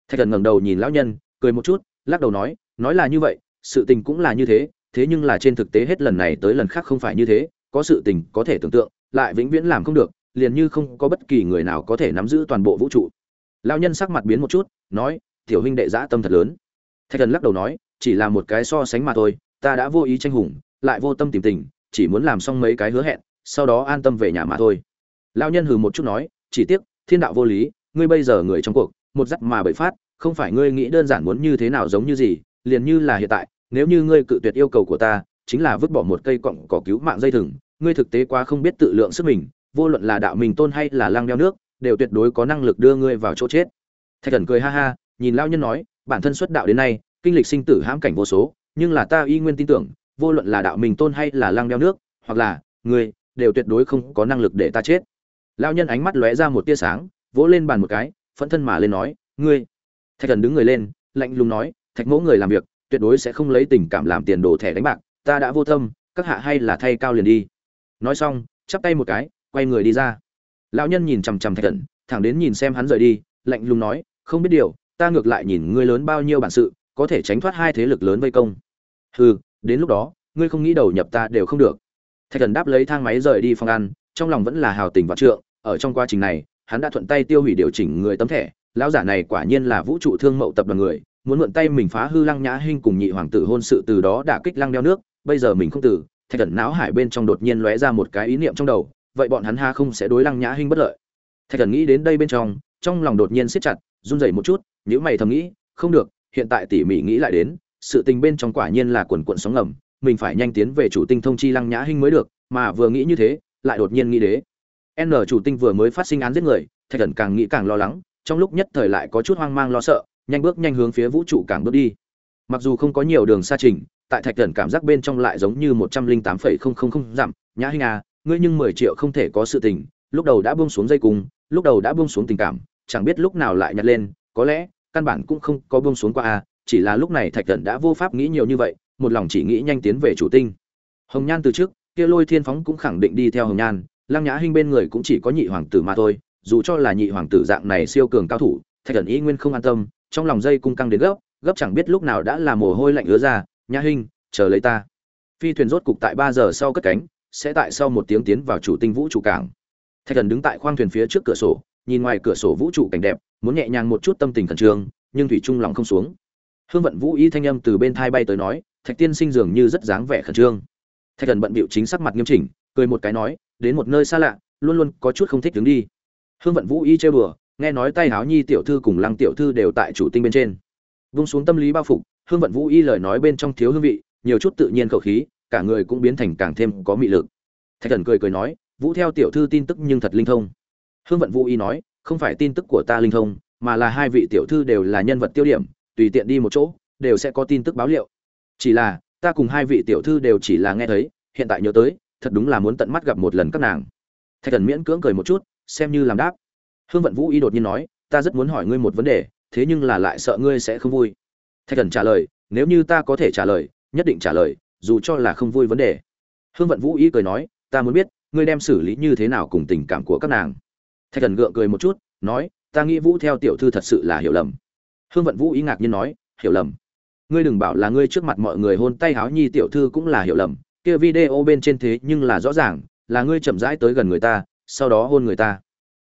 Thạch thần ngẩng đầu nhìn lão nhân, cười một chút, lắc đầu nói nói là như vậy, sự tình cũng là như thế thế nhưng là trên thực tế hết lần này tới lần khác không phải như thế, có sự tình có thể tưởng tượng, lại vĩnh viễn làm không được, liền như không có bất kỳ người nào có thể nắm giữ toàn bộ vũ trụ. Lão nhân sắc mặt biến một chút, nói, tiểu huynh đệ dã tâm thật lớn. Thạch thần lắc đầu nói, chỉ là một cái so sánh mà thôi, ta đã vô ý tranh hùng, lại vô tâm tìm tình, chỉ muốn làm xong mấy cái hứa hẹn, sau đó an tâm về nhà mà thôi. Lão nhân hừ một chút nói, chỉ tiếc, thiên đạo vô lý, ngươi bây giờ người trong cuộc, một dắt mà bậy phát, không phải ngươi nghĩ đơn giản muốn như thế nào giống như gì, liền như là hiện tại nếu như ngươi cự tuyệt yêu cầu của ta, chính là vứt bỏ một cây cọng cỏ cứu mạng dây thừng, ngươi thực tế quá không biết tự lượng sức mình, vô luận là đạo mình tôn hay là lang đeo nước, đều tuyệt đối có năng lực đưa ngươi vào chỗ chết. Thạch thần cười ha ha, nhìn lao nhân nói, bản thân xuất đạo đến nay, kinh lịch sinh tử hãm cảnh vô số, nhưng là ta y nguyên tin tưởng, vô luận là đạo mình tôn hay là lang đeo nước, hoặc là ngươi, đều tuyệt đối không có năng lực để ta chết. Lao nhân ánh mắt lóe ra một tia sáng, vỗ lên bàn một cái, phẫn thân mà lên nói, ngươi. Thạch thần đứng người lên, lạnh lùng nói, thạch mẫu người làm việc tuyệt đối sẽ không lấy tình cảm làm tiền đồ thẻ đánh bạc, ta đã vô tâm, các hạ hay là thay cao liền đi. Nói xong, chắp tay một cái, quay người đi ra. Lão nhân nhìn chằm chằm thạch thần thẳng đến nhìn xem hắn rời đi, lạnh lùng nói, không biết điều, ta ngược lại nhìn ngươi lớn bao nhiêu bản sự, có thể tránh thoát hai thế lực lớn vây công. Hừ, đến lúc đó, ngươi không nghĩ đầu nhập ta đều không được. Thạch thần đáp lấy thang máy rời đi phòng ăn, trong lòng vẫn là hào tình vạn trượng, ở trong quá trình này, hắn đã thuận tay tiêu hủy điều chỉnh người tấm thẻ, lão giả này quả nhiên là vũ trụ thương mậu tập đoàn người muốn mượn tay mình phá hư lăng nhã hinh cùng nhị hoàng tử hôn sự từ đó đả kích lăng đeo nước, bây giờ mình không tử, thạch cẩn não hải bên trong đột nhiên lóe ra một cái ý niệm trong đầu, vậy bọn hắn ha không sẽ đối lăng nhã hinh bất lợi. Thạch cẩn nghĩ đến đây bên trong trong lòng đột nhiên siết chặt, run rẩy một chút nếu mày thầm nghĩ, không được, hiện tại tỉ mỉ nghĩ lại đến, sự tình bên trong quả nhiên là quần quận sóng ngầm, mình phải nhanh tiến về chủ tinh thông chi lăng nhã hinh mới được, mà vừa nghĩ như thế, lại đột nhiên nghĩ đế n chủ tinh vừa mới phát sinh án giết người, thạch cẩn càng nghĩ càng lo lắng, trong lúc nhất thời lại có chút hoang mang lo sợ nhanh bước nhanh hướng phía vũ trụ cảng bước đi. Mặc dù không có nhiều đường xa trình tại thạch thần cảm giác bên trong lại giống như một trăm linh tám phẩy không không không dặm nhã hinh à ngươi nhưng mười triệu không thể có sự tình lúc đầu đã buông xuống dây cung lúc đầu đã buông xuống tình cảm chẳng biết lúc nào lại nhặt lên có lẽ căn bản cũng không có buông xuống qua a à, chỉ là lúc này thạch thần đã vô pháp nghĩ nhiều như vậy một lòng chỉ nghĩ nhanh tiến về chủ tinh. Hồng nhan từ trước kia lôi thiên phóng cũng khẳng định đi theo hồng nhan lăng nhã hinh bên người cũng chỉ có nhị hoàng tử mà thôi dù cho là nhị hoàng tử dạng này siêu cường cao thủ thạch thần ý nguyên không an tâm trong lòng dây cung căng đến gấp gấp chẳng biết lúc nào đã là mồ hôi lạnh ứa ra, nhã hinh, chờ lấy ta. Phi thuyền rốt cục tại ba giờ sau cất cánh, sẽ tại sau một tiếng tiến vào chủ tinh vũ trụ cảng. Thạch thần đứng tại khoang thuyền phía trước cửa sổ, nhìn ngoài cửa sổ vũ trụ cảnh đẹp, muốn nhẹ nhàng một chút tâm tình khẩn trương, nhưng thủy trung lòng không xuống. Hương vận vũ y thanh âm từ bên thai bay tới nói, thạch tiên sinh dường như rất dáng vẻ khẩn trương. Thạch thần bận bịu chính sắc mặt nghiêm chỉnh, cười một cái nói, đến một nơi xa lạ, luôn luôn có chút không thích đứng đi. Hương vận vũ y chơi bừa nghe nói tay háo nhi tiểu thư cùng lăng tiểu thư đều tại chủ tinh bên trên. Vung xuống tâm lý bao phục, hương vận vũ y lời nói bên trong thiếu hương vị, nhiều chút tự nhiên khẩu khí, cả người cũng biến thành càng thêm có mị lực. Thạch thần cười cười nói, vũ theo tiểu thư tin tức nhưng thật linh thông. Hương vận vũ y nói, không phải tin tức của ta linh thông, mà là hai vị tiểu thư đều là nhân vật tiêu điểm, tùy tiện đi một chỗ, đều sẽ có tin tức báo liệu. Chỉ là, ta cùng hai vị tiểu thư đều chỉ là nghe thấy, hiện tại nhớ tới, thật đúng là muốn tận mắt gặp một lần các nàng. Thạch thần miễn cưỡng cười một chút, xem như làm đáp hương vận vũ y đột nhiên nói, ta rất muốn hỏi ngươi một vấn đề, thế nhưng là lại sợ ngươi sẽ không vui. Thạch thần trả lời, nếu như ta có thể trả lời, nhất định trả lời, dù cho là không vui vấn đề. Hương vận vũ y cười nói, ta muốn biết, ngươi đem xử lý như thế nào cùng tình cảm của các nàng? Thạch thần gượng cười một chút, nói, ta nghĩ vũ theo tiểu thư thật sự là hiểu lầm. Hương vận vũ ý ngạc nhiên nói, hiểu lầm? Ngươi đừng bảo là ngươi trước mặt mọi người hôn tay háo nhi tiểu thư cũng là hiểu lầm, kia video bên trên thế nhưng là rõ ràng, là ngươi chậm rãi tới gần người ta, sau đó hôn người ta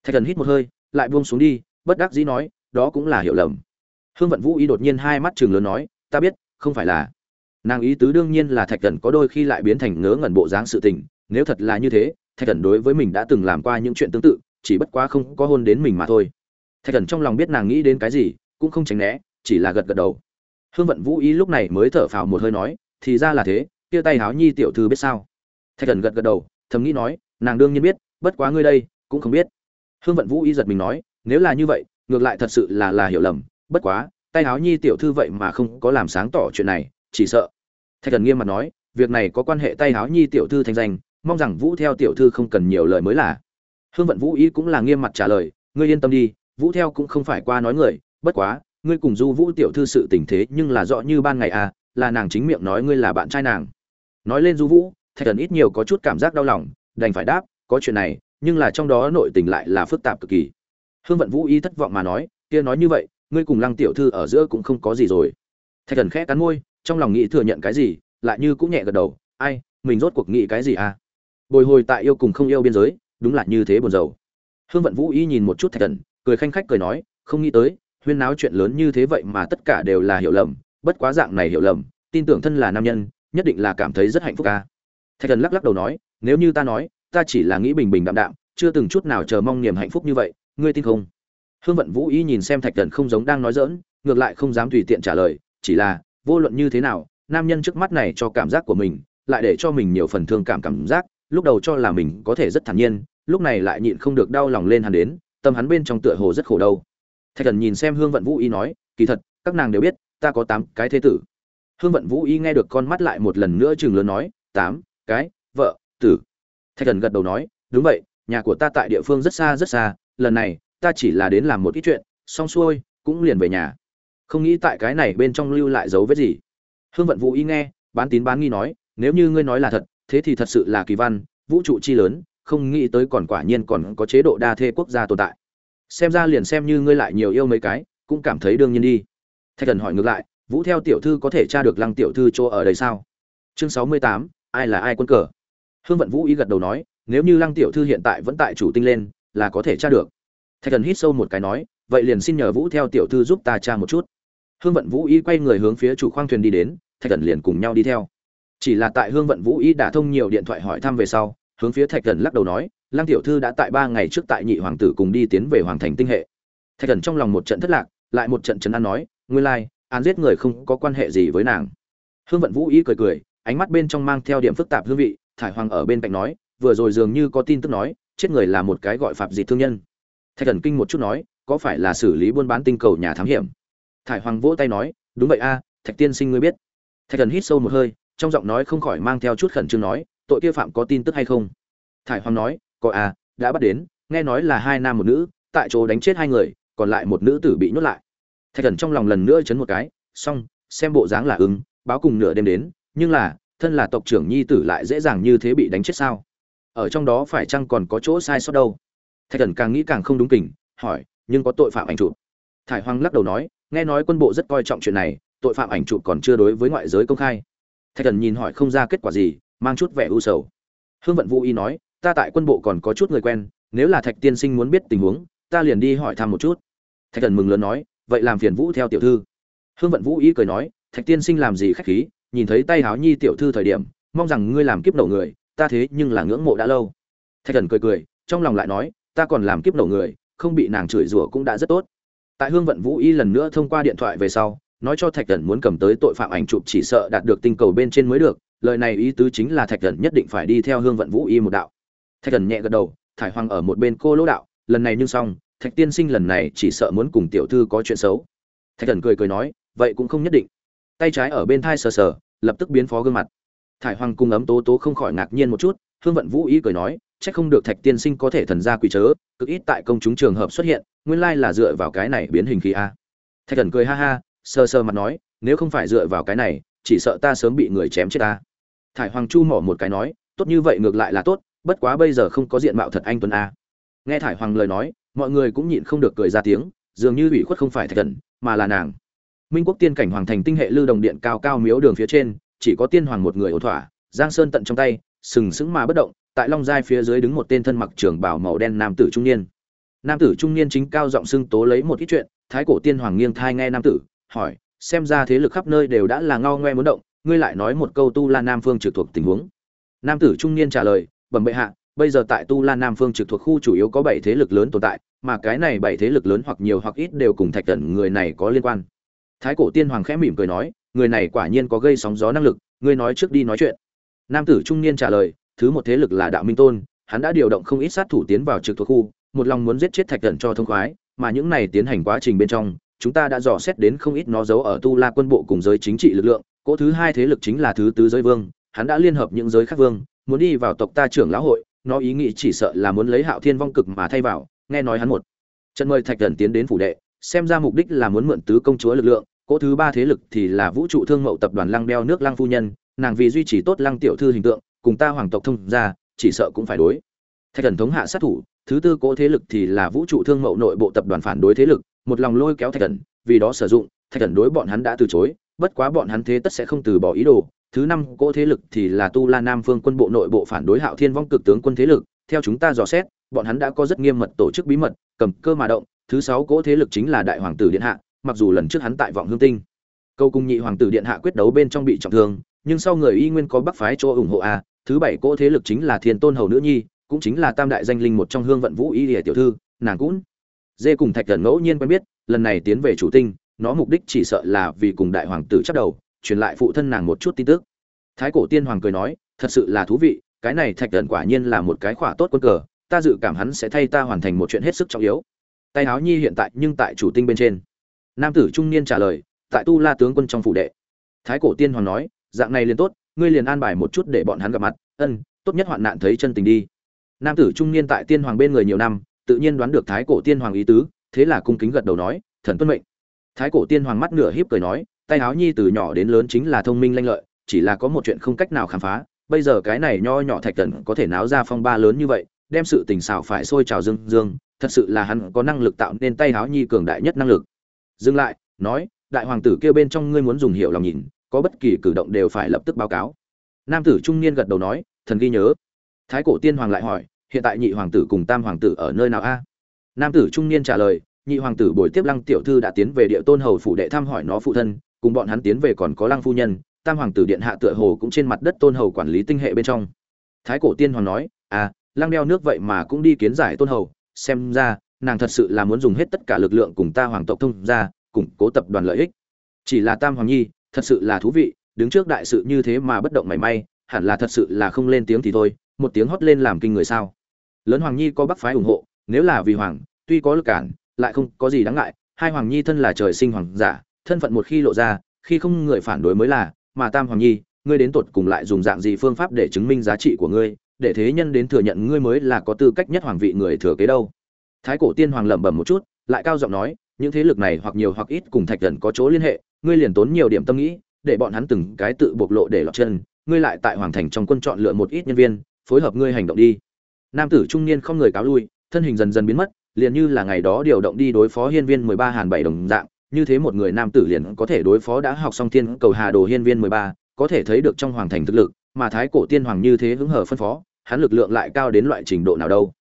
thạch thần hít một hơi, lại buông xuống đi, bất đắc dĩ nói, đó cũng là hiểu lầm. Hương vận vũ ý đột nhiên hai mắt chừng lớn nói, ta biết, không phải là. Nàng ý tứ đương nhiên là thạch thần có đôi khi lại biến thành ngớ ngẩn bộ dáng sự tình, nếu thật là như thế, thạch thần đối với mình đã từng làm qua những chuyện tương tự, chỉ bất quá không có hôn đến mình mà thôi. Thạch thần trong lòng biết nàng nghĩ đến cái gì, cũng không tránh né, chỉ là gật gật đầu. Hương vận vũ ý lúc này mới thở phào một hơi nói, thì ra là thế, kia tay háo nhi tiểu thư biết sao? Thạch thần gật gật đầu, thầm nghĩ nói, nàng đương nhiên biết, bất quá ngươi đây, cũng không biết hương vận vũ ý giật mình nói, nếu là như vậy, ngược lại thật sự là là hiểu lầm. Bất quá, tay Áo nhi tiểu thư vậy mà không có làm sáng tỏ chuyện này, chỉ sợ. Thạch thần nghiêm mặt nói, việc này có quan hệ tay Áo nhi tiểu thư thành danh, mong rằng vũ theo tiểu thư không cần nhiều lời mới là. Hương vận vũ ý cũng là nghiêm mặt trả lời, ngươi yên tâm đi, vũ theo cũng không phải qua nói người, bất quá, ngươi cùng du vũ tiểu thư sự tình thế nhưng là rõ như ban ngày à là nàng chính miệng nói ngươi là bạn trai nàng. Nói lên du vũ, thạch thần ít nhiều có chút cảm giác đau lòng, đành phải đáp, có chuyện này nhưng là trong đó nội tình lại là phức tạp cực kỳ. Hương vận vũ ý thất vọng mà nói, kia nói như vậy, ngươi cùng lăng tiểu thư ở giữa cũng không có gì rồi. Thạch thần khẽ cắn môi, trong lòng nghĩ thừa nhận cái gì, lại như cũng nhẹ gật đầu, ai, mình rốt cuộc nghĩ cái gì à? Bồi hồi tại yêu cùng không yêu biên giới, đúng là như thế buồn rầu. Hương vận vũ y nhìn một chút thạch thần, cười khanh khách cười nói, không nghĩ tới, huyên náo chuyện lớn như thế vậy mà tất cả đều là hiểu lầm, bất quá dạng này hiểu lầm, tin tưởng thân là nam nhân, nhất định là cảm thấy rất hạnh phúc ca thạch thần lắc lắc đầu nói, nếu như ta nói ta chỉ là nghĩ bình bình đạm đạm, chưa từng chút nào chờ mong niềm hạnh phúc như vậy, ngươi tin không? Hương vận vũ y nhìn xem thạch thần không giống đang nói dỡn ngược lại không dám tùy tiện trả lời, chỉ là, vô luận như thế nào, nam nhân trước mắt này cho cảm giác của mình, lại để cho mình nhiều phần thương cảm cảm giác, lúc đầu cho là mình có thể rất thản nhiên, lúc này lại nhịn không được đau lòng lên hắn đến, tâm hắn bên trong tựa hồ rất khổ đâu thạch thần nhìn xem hương vận vũ y nói, kỳ thật, các nàng đều biết, ta có tám cái thế tử. Hương vận vũ y nghe được con mắt lại một lần nữa chừng lớn nói, tám cái, vợ, tử thạch thần gật đầu nói, đúng vậy, nhà của ta tại địa phương rất xa rất xa, lần này ta chỉ là đến làm một ít chuyện, xong xuôi cũng liền về nhà. Không nghĩ tại cái này bên trong lưu lại dấu vết gì. Hương vận vũ y nghe, bán tín bán nghi nói, nếu như ngươi nói là thật, thế thì thật sự là kỳ văn, vũ trụ chi lớn, không nghĩ tới còn quả nhiên còn có chế độ đa thê quốc gia tồn tại. Xem ra liền xem như ngươi lại nhiều yêu mấy cái, cũng cảm thấy đương nhiên đi. Thạch thần hỏi ngược lại, vũ theo tiểu thư có thể tra được lăng tiểu thư chỗ ở đây sao? Chương sáu mươi tám, ai là ai quân cờ? Hương vận vũ ý gật đầu nói, nếu như lăng tiểu thư hiện tại vẫn tại chủ tinh lên, là có thể tra được. Thạch thần hít sâu một cái nói, vậy liền xin nhờ vũ theo tiểu thư giúp ta tra một chút. Hương vận vũ ý quay người hướng phía chủ khoang thuyền đi đến, thạch thần liền cùng nhau đi theo. Chỉ là tại hương vận vũ ý đã thông nhiều điện thoại hỏi thăm về sau, hướng phía thạch thần lắc đầu nói, lăng tiểu thư đã tại ba ngày trước tại nhị hoàng tử cùng đi tiến về hoàng thành tinh hệ. Thạch thần trong lòng một trận thất lạc, lại một trận trấn an nói, nguyên lai, án giết người không có quan hệ gì với nàng. Hương vận vũ ý cười cười, ánh mắt bên trong mang theo điểm phức tạp hương vị thải hoàng ở bên cạnh nói, vừa rồi dường như có tin tức nói, chết người là một cái gọi phạm dị thương nhân. Thạch thần kinh một chút nói, có phải là xử lý buôn bán tinh cầu nhà thám hiểm? Thải hoàng vỗ tay nói, đúng vậy a, thạch tiên sinh ngươi biết. Thạch thần hít sâu một hơi, trong giọng nói không khỏi mang theo chút khẩn trương nói, tội kia phạm có tin tức hay không? Thải hoàng nói, có à đã bắt đến, nghe nói là hai nam một nữ, tại chỗ đánh chết hai người, còn lại một nữ tử bị nhốt lại. Thạch thần trong lòng lần nữa chấn một cái, xong, xem bộ dáng là ứng, báo cùng nửa đêm đến, nhưng là thân là tộc trưởng nhi tử lại dễ dàng như thế bị đánh chết sao? Ở trong đó phải chăng còn có chỗ sai sót đâu? Thạch thần càng nghĩ càng không đúng kỉnh hỏi, nhưng có tội phạm ảnh chụp? Thải hoang lắc đầu nói, nghe nói quân bộ rất coi trọng chuyện này, tội phạm ảnh chụp còn chưa đối với ngoại giới công khai. Thạch thần nhìn hỏi không ra kết quả gì, mang chút vẻ u sầu. Hương vận vũ y nói, ta tại quân bộ còn có chút người quen, nếu là thạch tiên sinh muốn biết tình huống, ta liền đi hỏi thăm một chút. Thạch thần mừng lớn nói, vậy làm phiền vũ theo tiểu thư. Hương vận vũ y cười nói, thạch tiên sinh làm gì khách khí nhìn thấy tay háo nhi tiểu thư thời điểm, mong rằng ngươi làm kiếp nổ người, ta thế nhưng là ngưỡng mộ đã lâu. Thạch thần cười cười, trong lòng lại nói, ta còn làm kiếp nổ người, không bị nàng chửi rủa cũng đã rất tốt. Tại hương vận vũ y lần nữa thông qua điện thoại về sau, nói cho thạch thần muốn cầm tới tội phạm ảnh chụp chỉ sợ đạt được tinh cầu bên trên mới được, lời này ý tứ chính là thạch thần nhất định phải đi theo hương vận vũ y một đạo. Thạch thần nhẹ gật đầu, thải hoàng ở một bên cô lỗ đạo, lần này nhưng xong, thạch tiên sinh lần này chỉ sợ muốn cùng tiểu thư có chuyện xấu. Thạch thần cười cười nói, vậy cũng không nhất định tay trái ở bên thai sờ sờ, lập tức biến phó gương mặt. Thải hoàng cùng ấm tố tố không khỏi ngạc nhiên một chút, hương vận vũ ý cười nói, chắc không được thạch tiên sinh có thể thần ra quỷ chớ, cực ít tại công chúng trường hợp xuất hiện, nguyên lai là dựa vào cái này biến hình khí a. Thạch thần cười ha ha, sờ sờ mặt nói, nếu không phải dựa vào cái này, chỉ sợ ta sớm bị người chém chết ta. Thải hoàng chu mỏ một cái nói, tốt như vậy ngược lại là tốt, bất quá bây giờ không có diện mạo thật anh tuấn a. Nghe thải hoàng lời nói, mọi người cũng nhịn không được cười ra tiếng, dường như ủy khuất không phải thạch thần, mà là nàng minh quốc tiên cảnh hoàng thành tinh hệ lưu đồng điện cao cao miếu đường phía trên, chỉ có tiên hoàng một người ổ thỏa, giang sơn tận trong tay, sừng sững mà bất động, tại long giai phía dưới đứng một tên thân mặc trường bảo màu đen nam tử trung niên. Nam tử trung niên chính cao giọng xưng tố lấy một ít chuyện, thái cổ tiên hoàng nghiêng thai nghe nam tử, hỏi, xem ra thế lực khắp nơi đều đã là ngao ngoe muốn động, ngươi lại nói một câu tu la nam phương trực thuộc tình huống. Nam tử trung niên trả lời, bẩm bệ hạ, bây giờ tại tu la nam phương trực thuộc khu chủ yếu có bảy thế lực lớn tồn tại, mà cái này bảy thế lực lớn hoặc nhiều hoặc ít đều cùng thạch tận người này có liên quan thái cổ tiên hoàng khẽ mỉm cười nói, người này quả nhiên có gây sóng gió năng lực, ngươi nói trước đi nói chuyện. Nam tử trung niên trả lời, thứ một thế lực là đạo minh tôn, hắn đã điều động không ít sát thủ tiến vào trực thuộc khu, một lòng muốn giết chết thạch thần cho thông khoái, mà những này tiến hành quá trình bên trong, chúng ta đã dò xét đến không ít nó giấu ở tu la quân bộ cùng giới chính trị lực lượng, cỗ thứ hai thế lực chính là thứ tứ giới vương, hắn đã liên hợp những giới khác vương, muốn đi vào tộc ta trưởng lão hội, nó ý nghĩ chỉ sợ là muốn lấy hạo thiên vong cực mà thay vào, nghe nói hắn một. Trận mời thạch thần tiến đến phủ đệ xem ra mục đích là muốn mượn tứ công chúa lực lượng, cỗ thứ ba thế lực thì là vũ trụ thương mậu tập đoàn lăng đeo nước lăng phu nhân, nàng vì duy trì tốt lăng tiểu thư hình tượng, cùng ta hoàng tộc thông ra chỉ sợ cũng phải đối. Thạch thần thống hạ sát thủ, thứ tư cỗ thế lực thì là vũ trụ thương mậu nội bộ tập đoàn phản đối thế lực, một lòng lôi kéo thạch thần, vì đó sử dụng, thạch thần đối bọn hắn đã từ chối, bất quá bọn hắn thế tất sẽ không từ bỏ ý đồ. Thứ năm cỗ thế lực thì là tu la nam phương quân bộ nội bộ phản đối hạo thiên vong cực tướng quân thế lực, theo chúng ta dò xét, bọn hắn đã có rất nghiêm mật tổ chức bí mật, cầm cơ mà động thứ sáu cỗ thế lực chính là đại hoàng tử điện hạ, mặc dù lần trước hắn tại vọng hương tinh, câu cung nhị hoàng tử điện hạ quyết đấu bên trong bị trọng thương, nhưng sau người y nguyên có bắc phái cho ủng hộ a, thứ bảy cỗ thế lực chính là thiên tôn hầu nữ nhi, cũng chính là tam đại danh linh một trong hương vận vũ y lìa tiểu thư, nàng cũng. Dê cùng thạch thần ngẫu nhiên quen biết, lần này tiến về chủ tinh, nó mục đích chỉ sợ là vì cùng đại hoàng tử chắc đầu, truyền lại phụ thân nàng một chút tin tức. Thái cổ tiên hoàng cười nói, thật sự là thú vị, cái này thạch thần quả nhiên là một cái khỏa tốt quân cờ, ta dự cảm hắn sẽ thay ta hoàn thành một chuyện hết sức trọng yếu tay áo nhi hiện tại nhưng tại chủ tinh bên trên. Nam tử trung niên trả lời, tại tu la tướng quân trong phủ đệ. Thái cổ tiên hoàng nói, dạng này liền tốt, ngươi liền an bài một chút để bọn hắn gặp mặt. Ân, tốt nhất hoạn nạn thấy chân tình đi. Nam tử trung niên tại tiên hoàng bên người nhiều năm, tự nhiên đoán được thái cổ tiên hoàng ý tứ, thế là cung kính gật đầu nói, thần tuân mệnh. Thái cổ tiên hoàng mắt nửa híp cười nói, tay áo nhi từ nhỏ đến lớn chính là thông minh lanh lợi, chỉ là có một chuyện không cách nào khám phá. Bây giờ cái này nho nhỏ thạch thần có thể náo ra phong ba lớn như vậy đem sự tình xảo phải sôi trào dương dương, thật sự là hắn có năng lực tạo nên tay háo nhi cường đại nhất năng lực. Dừng lại, nói, đại hoàng tử kêu bên trong ngươi muốn dùng hiệu lòng nhìn, có bất kỳ cử động đều phải lập tức báo cáo. Nam tử trung niên gật đầu nói, thần ghi nhớ. Thái cổ tiên hoàng lại hỏi, hiện tại nhị hoàng tử cùng tam hoàng tử ở nơi nào a? Nam tử trung niên trả lời, nhị hoàng tử buổi tiếp lăng tiểu thư đã tiến về địa tôn hầu phủ đệ thăm hỏi nó phụ thân, cùng bọn hắn tiến về còn có lăng phu nhân, tam hoàng tử điện hạ tựa hồ cũng trên mặt đất tôn hầu quản lý tinh hệ bên trong. Thái cổ tiên hoàng nói à lăng đeo nước vậy mà cũng đi kiến giải tôn hầu, xem ra, nàng thật sự là muốn dùng hết tất cả lực lượng cùng ta hoàng tộc thông ra củng cố tập đoàn lợi ích. Chỉ là tam hoàng nhi, thật sự là thú vị, đứng trước đại sự như thế mà bất động mảy may, hẳn là thật sự là không lên tiếng thì thôi, một tiếng hót lên làm kinh người sao? Lớn hoàng nhi có bắc phái ủng hộ, nếu là vì hoàng, tuy có lực cản, lại không có gì đáng ngại, hai hoàng nhi thân là trời sinh hoàng giả, thân phận một khi lộ ra, khi không người phản đối mới là, mà tam hoàng nhi, ngươi đến tột cùng lại dùng dạng gì phương pháp để chứng minh giá trị của ngươi? Để thế nhân đến thừa nhận ngươi mới là có tư cách nhất hoàng vị người thừa kế đâu. Thái cổ tiên hoàng lẩm bẩm một chút, lại cao giọng nói, những thế lực này hoặc nhiều hoặc ít cùng thạch thần có chỗ liên hệ, ngươi liền tốn nhiều điểm tâm nghĩ, để bọn hắn từng cái tự bộc lộ để lọt chân, ngươi lại tại hoàng thành trong quân chọn lựa một ít nhân viên, phối hợp ngươi hành động đi. Nam tử trung niên không người cáo lui, thân hình dần dần biến mất, liền như là ngày đó điều động đi đối phó hiên viên mười ba hàn bảy đồng dạng, như thế một người nam tử liền có thể đối phó đã học xong thiên cầu hà đồ hiên viên mười ba, có thể thấy được trong hoàng thành thực lực mà thái cổ tiên hoàng như thế hứng hở phân phó, hắn lực lượng lại cao đến loại trình độ nào đâu.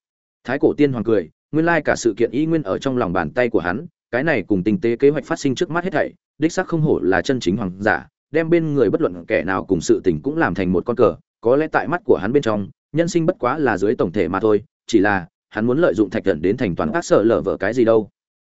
Thái cổ tiên hoàng cười, nguyên lai cả sự kiện y nguyên ở trong lòng bàn tay của hắn, cái này cùng tình tế kế hoạch phát sinh trước mắt hết thảy, đích xác không hổ là chân chính hoàng giả, đem bên người bất luận kẻ nào cùng sự tình cũng làm thành một con cờ, có lẽ tại mắt của hắn bên trong, nhân sinh bất quá là dưới tổng thể mà thôi, chỉ là, hắn muốn lợi dụng thạch thần đến thành toán các sở lở vở cái gì đâu.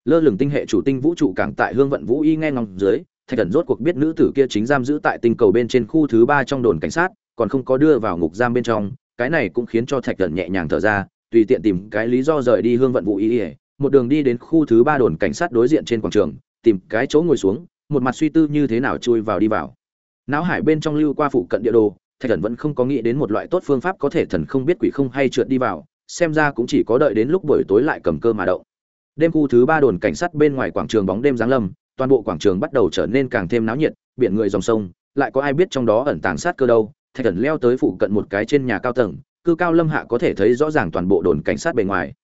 Lơ lửng tinh hệ chủ tinh vũ trụ càng tại hương vận vũ y nghe ngóng dưới, thạch thần rốt cuộc biết nữ tử kia chính giam giữ tại tinh cầu bên trên khu thứ ba trong đồn cảnh sát còn không có đưa vào ngục giam bên trong, cái này cũng khiến cho thạch thần nhẹ nhàng thở ra, tùy tiện tìm cái lý do rời đi hương vận vụ ý ỉa một đường đi đến khu thứ ba đồn cảnh sát đối diện trên quảng trường, tìm cái chỗ ngồi xuống, một mặt suy tư như thế nào chui vào đi vào não hải bên trong lưu qua phụ cận địa đồ, thạch thần vẫn không có nghĩ đến một loại tốt phương pháp có thể thần không biết quỷ không hay trượt đi vào, xem ra cũng chỉ có đợi đến lúc buổi tối lại cầm cơ mà đậu. đêm khu thứ ba đồn cảnh sát bên ngoài quảng trường bóng đêm giáng lâm, toàn bộ quảng trường bắt đầu trở nên càng thêm náo nhiệt, biển người dòng sông, lại có ai biết trong đó ẩn tàng sát cơ đâu thạch thần leo tới phụ cận một cái trên nhà cao tầng, cư cao lâm hạ có thể thấy rõ ràng toàn bộ đồn cảnh sát bề ngoài.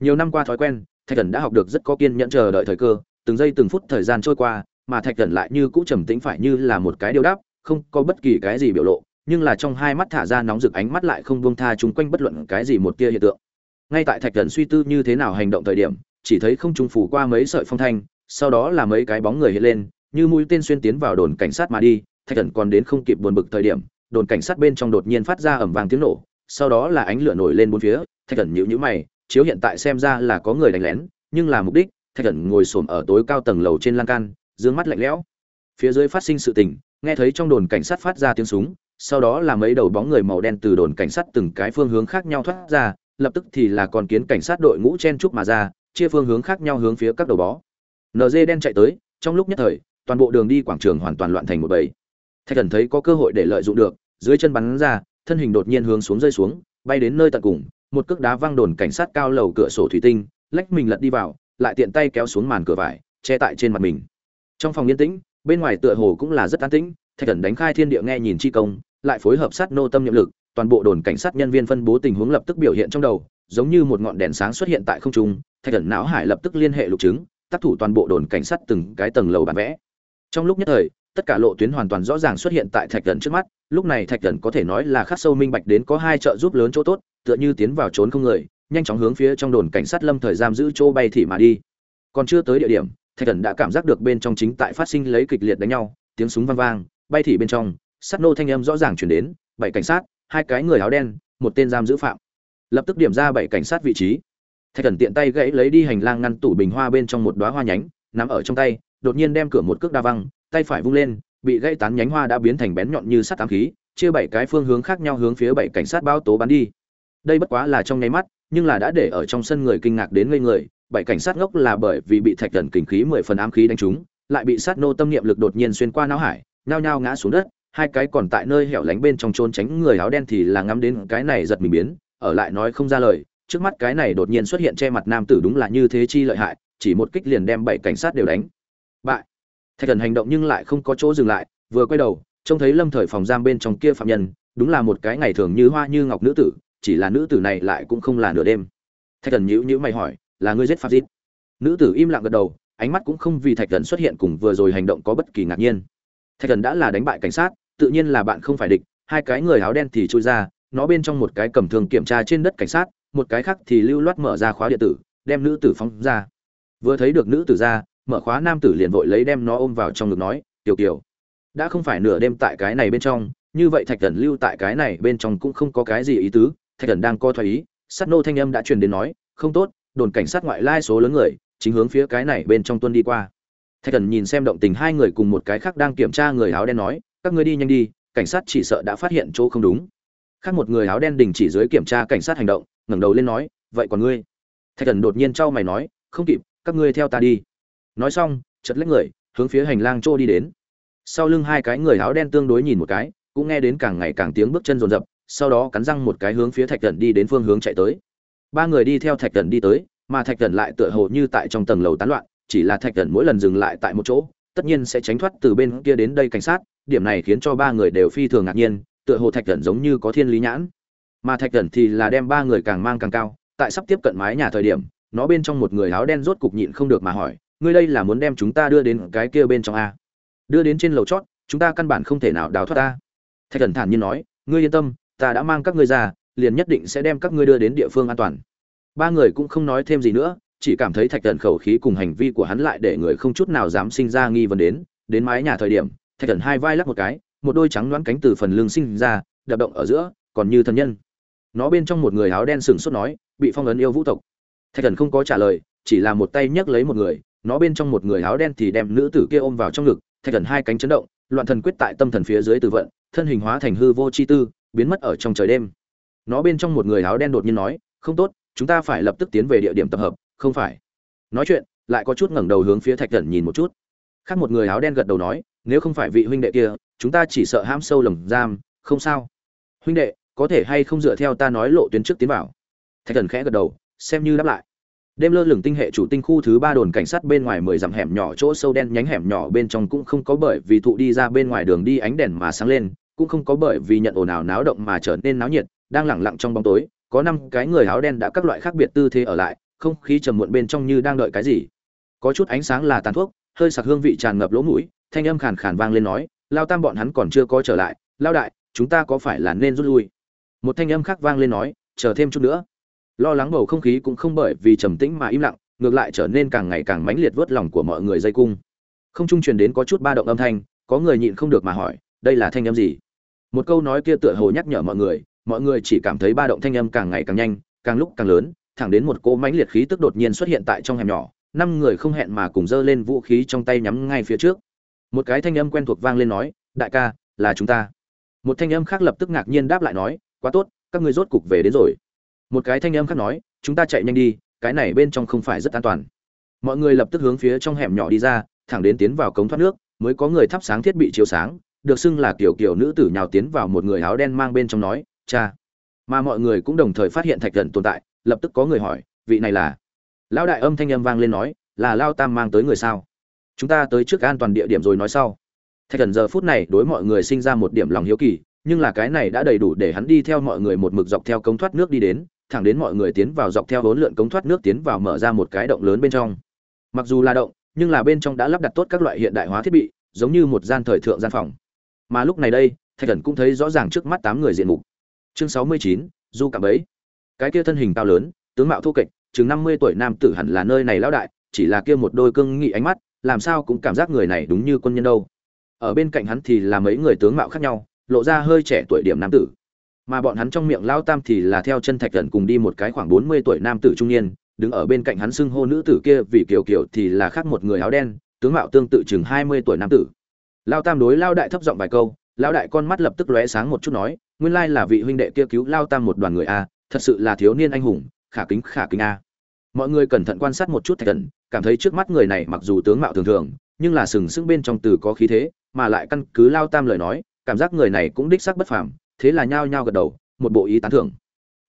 Nhiều năm qua thói quen, thạch thần đã học được rất có kiên nhẫn chờ đợi thời cơ, từng giây từng phút thời gian trôi qua, mà thạch thần lại như cũ trầm tĩnh phải như là một cái điêu đáp, không có bất kỳ cái gì biểu lộ, nhưng là trong hai mắt thả ra nóng rực ánh mắt lại không buông tha chúng quanh bất luận cái gì một tia hiện tượng. Ngay tại thạch thần suy tư như thế nào hành động thời điểm, chỉ thấy không trung phủ qua mấy sợi phong thanh, sau đó là mấy cái bóng người hiện lên, như mũi tên xuyên tiến vào đồn cảnh sát mà đi, thạch thần còn đến không kịp buồn bực thời điểm đồn cảnh sát bên trong đột nhiên phát ra ầm vang tiếng nổ, sau đó là ánh lửa nổi lên bốn phía, thạch Cẩn nhíu nhíu mày, chiếu hiện tại xem ra là có người đánh lén, nhưng là mục đích, thạch Cẩn ngồi xổm ở tối cao tầng lầu trên lan can, dương mắt lạnh lẽo. Phía dưới phát sinh sự tình, nghe thấy trong đồn cảnh sát phát ra tiếng súng, sau đó là mấy đầu bóng người màu đen từ đồn cảnh sát từng cái phương hướng khác nhau thoát ra, lập tức thì là con kiến cảnh sát đội ngũ chen trúc mà ra, chia phương hướng khác nhau hướng phía các đầu bó. Nd đen chạy tới, trong lúc nhất thời, toàn bộ đường đi quảng trường hoàn toàn loạn thành một bầy thạch thần thấy có cơ hội để lợi dụng được, dưới chân bắn ra, thân hình đột nhiên hướng xuống rơi xuống, bay đến nơi tận cùng, một cước đá văng đồn cảnh sát cao lầu cửa sổ thủy tinh, lách mình lật đi vào, lại tiện tay kéo xuống màn cửa vải, che tại trên mặt mình. Trong phòng yên tĩnh, bên ngoài tựa hồ cũng là rất an tĩnh, thạch thần đánh khai thiên địa nghe nhìn chi công, lại phối hợp sát nô tâm nhiệm lực, toàn bộ đồn cảnh sát nhân viên phân bố tình huống lập tức biểu hiện trong đầu, giống như một ngọn đèn sáng xuất hiện tại không trung, thạch thần não hải lập tức liên hệ lục chứng, tác thủ toàn bộ đồn cảnh sát từng cái tầng lầu bản vẽ. Trong lúc nhất thời tất cả lộ tuyến hoàn toàn rõ ràng xuất hiện tại thạch thần trước mắt, lúc này thạch thần có thể nói là khắc sâu minh bạch đến có hai trợ giúp lớn chỗ tốt, tựa như tiến vào trốn không người, nhanh chóng hướng phía trong đồn cảnh sát lâm thời giam giữ chỗ bay thị mà đi. Còn chưa tới địa điểm, thạch thần đã cảm giác được bên trong chính tại phát sinh lấy kịch liệt đánh nhau, tiếng súng vang vang, bay thị bên trong, sắt nô thanh âm rõ ràng chuyển đến, bảy cảnh sát, hai cái người áo đen, một tên giam giữ phạm. Lập tức điểm ra bảy cảnh sát vị trí. Thạch thần tiện tay gãy lấy đi hành lang ngăn tủ bình hoa bên trong một đoá hoa nhánh, nắm ở trong tay, đột nhiên đem cửa một cước đa văng tay phải vung lên, bị gãy tán nhánh hoa đã biến thành bén nhọn như sắt tám khí, chia bảy cái phương hướng khác nhau hướng phía bảy cảnh sát bao tố bắn đi. Đây bất quá là trong nháy mắt, nhưng là đã để ở trong sân người kinh ngạc đến ngây người, bảy cảnh sát ngốc là bởi vì bị thạch thần kình khí mười phần ám khí đánh trúng, lại bị sát nô tâm niệm lực đột nhiên xuyên qua não hải, nhao nhao ngã xuống đất, hai cái còn tại nơi hẻo lánh bên trong trốn tránh người áo đen thì là ngắm đến cái này giật mình biến, ở lại nói không ra lời, trước mắt cái này đột nhiên xuất hiện che mặt nam tử đúng là như thế chi lợi hại, chỉ một kích liền đem bảy cảnh sát đều đánh thạch thần hành động nhưng lại không có chỗ dừng lại, vừa quay đầu, trông thấy lâm thời phòng giam bên trong kia phạm nhân, đúng là một cái ngày thường như hoa như ngọc nữ tử, chỉ là nữ tử này lại cũng không là nửa đêm. Thạch thần nhữ nhữ mày hỏi, là ngươi giết pháp giết nữ tử im lặng gật đầu, ánh mắt cũng không vì thạch thần xuất hiện cùng vừa rồi hành động có bất kỳ ngạc nhiên. Thạch thần đã là đánh bại cảnh sát, tự nhiên là bạn không phải địch, hai cái người áo đen thì trôi ra, nó bên trong một cái cầm thường kiểm tra trên đất cảnh sát, một cái khác thì lưu loát mở ra khóa điện tử, đem nữ tử phóng ra. Vừa thấy được nữ tử ra mở khóa nam tử liền vội lấy đem nó ôm vào trong ngực nói, tiểu kiều, đã không phải nửa đêm tại cái này bên trong, như vậy thạch thần lưu tại cái này bên trong cũng không có cái gì ý tứ. Thạch thần đang co thoái ý sắt nô thanh âm đã truyền đến nói, không tốt, đồn cảnh sát ngoại lai số lớn người, chính hướng phía cái này bên trong tuân đi qua. Thạch thần nhìn xem động tình hai người cùng một cái khác đang kiểm tra người áo đen nói, các ngươi đi nhanh đi, cảnh sát chỉ sợ đã phát hiện chỗ không đúng. Khác một người áo đen đình chỉ dưới kiểm tra cảnh sát hành động, ngẩng đầu lên nói, vậy còn ngươi? Thạch thần đột nhiên trao mày nói, không kịp, các ngươi theo ta đi nói xong chật lấy người, hướng phía hành lang trô đi đến. Sau lưng hai cái người áo đen tương đối nhìn một cái, cũng nghe đến càng ngày càng tiếng bước chân rồn rập sau đó cắn răng một cái hướng phía thạch thần đi đến phương hướng chạy tới. Ba người đi theo thạch thần đi tới, mà thạch thần lại tựa hồ như tại trong tầng lầu tán loạn, chỉ là thạch thần mỗi lần dừng lại tại một chỗ, tất nhiên sẽ tránh thoát từ bên kia đến đây cảnh sát, điểm này khiến cho ba người đều phi thường ngạc nhiên, tựa hồ thạch thần giống như có thiên lý nhãn. Mà thạch thần thì là đem ba người càng mang càng cao, tại sắp tiếp cận mái nhà thời điểm, nó bên trong một người áo đen rốt cục nhịn không được mà hỏi ngươi đây là muốn đem chúng ta đưa đến cái kia bên trong a. Đưa đến trên lầu chót, chúng ta căn bản không thể nào đào thoát ta. Thạch thần thản nhiên nói, ngươi yên tâm, ta đã mang các ngươi ra, liền nhất định sẽ đem các ngươi đưa đến địa phương an toàn. Ba người cũng không nói thêm gì nữa, chỉ cảm thấy thạch thần khẩu khí cùng hành vi của hắn lại để người không chút nào dám sinh ra nghi vấn đến. Đến mái nhà thời điểm, thạch thần hai vai lắc một cái, một đôi trắng đoán cánh từ phần lưng sinh ra, đập động ở giữa, còn như thần nhân. Nó bên trong một người áo đen sừng sốt nói, bị phong ấn yêu vũ tộc. Thạch thần không có trả lời, chỉ là một tay nhấc lấy một người nó bên trong một người áo đen thì đem nữ tử kia ôm vào trong ngực, thạch thần hai cánh chấn động, loạn thần quyết tại tâm thần phía dưới từ vận, thân hình hóa thành hư vô chi tư, biến mất ở trong trời đêm. Nó bên trong một người áo đen đột nhiên nói, không tốt, chúng ta phải lập tức tiến về địa điểm tập hợp, không phải. Nói chuyện, lại có chút ngẩng đầu hướng phía thạch thần nhìn một chút. Khác một người áo đen gật đầu nói, nếu không phải vị huynh đệ kia, chúng ta chỉ sợ hãm sâu lồng giam, không sao. Huynh đệ, có thể hay không dựa theo ta nói lộ tuyến trước tiến vào? Thạch thần khẽ gật đầu, xem như đáp lại đêm lơ lửng tinh hệ chủ tinh khu thứ ba đồn cảnh sát bên ngoài mười dặm hẻm nhỏ chỗ sâu đen nhánh hẻm nhỏ bên trong cũng không có bởi vì thụ đi ra bên ngoài đường đi ánh đèn mà sáng lên, cũng không có bởi vì nhận ồn ào náo động mà trở nên náo nhiệt, đang lẳng lặng trong bóng tối, có năm cái người áo đen đã các loại khác biệt tư thế ở lại, không khí trầm muộn bên trong như đang đợi cái gì. Có chút ánh sáng là tàn thuốc, hơi sặc hương vị tràn ngập lỗ mũi, thanh âm khàn khàn vang lên nói, lao tam bọn hắn còn chưa có trở lại, lao đại, chúng ta có phải là nên rút lui? Một thanh âm khác vang lên nói, chờ thêm chút nữa lo lắng bầu không khí cũng không bởi vì trầm tĩnh mà im lặng, ngược lại trở nên càng ngày càng mãnh liệt vớt lòng của mọi người dây cung. Không trung truyền đến có chút ba động âm thanh, có người nhịn không được mà hỏi, đây là thanh âm gì? Một câu nói kia tựa hồ nhắc nhở mọi người mọi người chỉ cảm thấy ba động thanh âm càng ngày càng nhanh, càng lúc càng lớn, thẳng đến một cỗ mãnh liệt khí tức đột nhiên xuất hiện tại trong hẻm nhỏ, năm người không hẹn mà cùng giơ lên vũ khí trong tay nhắm ngay phía trước. Một cái thanh âm quen thuộc vang lên nói, đại ca, là chúng ta. Một thanh âm khác lập tức ngạc nhiên đáp lại nói, quá tốt, các ngươi rốt cục về đến rồi một cái thanh âm khác nói, chúng ta chạy nhanh đi, cái này bên trong không phải rất an toàn. Mọi người lập tức hướng phía trong hẻm nhỏ đi ra, thẳng đến tiến vào cống thoát nước, mới có người thắp sáng thiết bị chiếu sáng, được xưng là kiểu kiểu nữ tử nhào tiến vào một người áo đen mang bên trong nói, cha. Mà mọi người cũng đồng thời phát hiện thạch thần tồn tại, lập tức có người hỏi, vị này là? Lão đại âm thanh âm vang lên nói, là lao tam mang tới người sao? Chúng ta tới trước an toàn địa điểm rồi nói sau. Thạch thần giờ phút này đối mọi người sinh ra một điểm lòng hiếu kỳ, nhưng là cái này đã đầy đủ để hắn đi theo mọi người một mực dọc theo cống thoát nước đi đến thẳng đến mọi người tiến vào dọc theo hỗn lượn cống thoát nước tiến vào mở ra một cái động lớn bên trong. Mặc dù là động, nhưng là bên trong đã lắp đặt tốt các loại hiện đại hóa thiết bị, giống như một gian thời thượng gian phòng. Mà lúc này đây, thạch Cẩn cũng thấy rõ ràng trước mắt tám người diện mục. Chương sáu mươi chín, du cảm ấy cái kia thân hình cao lớn, tướng mạo thô kệch, chừng năm mươi tuổi nam tử hẳn là nơi này lão đại, chỉ là kia một đôi cương nghị ánh mắt, làm sao cũng cảm giác người này đúng như quân nhân đâu. Ở bên cạnh hắn thì là mấy người tướng mạo khác nhau, lộ ra hơi trẻ tuổi điểm nam tử mà bọn hắn trong miệng lao tam thì là theo chân thạch thần cùng đi một cái khoảng bốn mươi tuổi nam tử trung niên, đứng ở bên cạnh hắn xưng hô nữ tử kia vì kiểu kiểu thì là khác một người áo đen, tướng mạo tương tự chừng hai mươi tuổi nam tử. Lao tam đối lao đại thấp giọng vài câu, lao đại con mắt lập tức lóe sáng một chút nói, nguyên lai là vị huynh đệ kia cứu lao tam một đoàn người a, thật sự là thiếu niên anh hùng, khả kính khả kính a. Mọi người cẩn thận quan sát một chút thạch thần, cảm thấy trước mắt người này mặc dù tướng mạo thường thường, nhưng là sừng sững bên trong từ có khí thế, mà lại căn cứ lao tam lời nói, cảm giác người này cũng đích xác bất phàm thế là nhao nhao gật đầu, một bộ ý tán thưởng.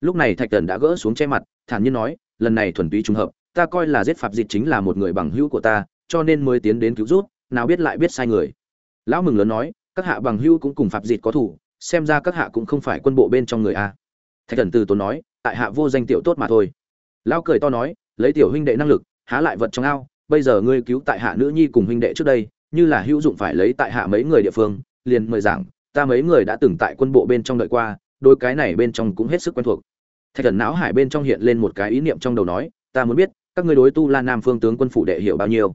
Lúc này thạch thần đã gỡ xuống che mặt, thản nhiên nói, lần này thuần túy trùng hợp, ta coi là giết phạm dịch chính là một người bằng hữu của ta, cho nên mới tiến đến cứu rút nào biết lại biết sai người. Lão mừng lớn nói, các hạ bằng hữu cũng cùng phạm dịch có thủ xem ra các hạ cũng không phải quân bộ bên trong người a. Thạch thần từ tốn nói, tại hạ vô danh tiểu tốt mà thôi. Lão cười to nói, lấy tiểu huynh đệ năng lực, há lại vật trong ao, bây giờ ngươi cứu tại hạ nữ nhi cùng huynh đệ trước đây, như là hữu dụng phải lấy tại hạ mấy người địa phương, liền mời giảng ta mấy người đã từng tại quân bộ bên trong đợi qua, đôi cái này bên trong cũng hết sức quen thuộc. Thạch thần não hải bên trong hiện lên một cái ý niệm trong đầu nói, ta muốn biết, các ngươi đối tu la nam phương tướng quân phủ đệ hiểu bao nhiêu?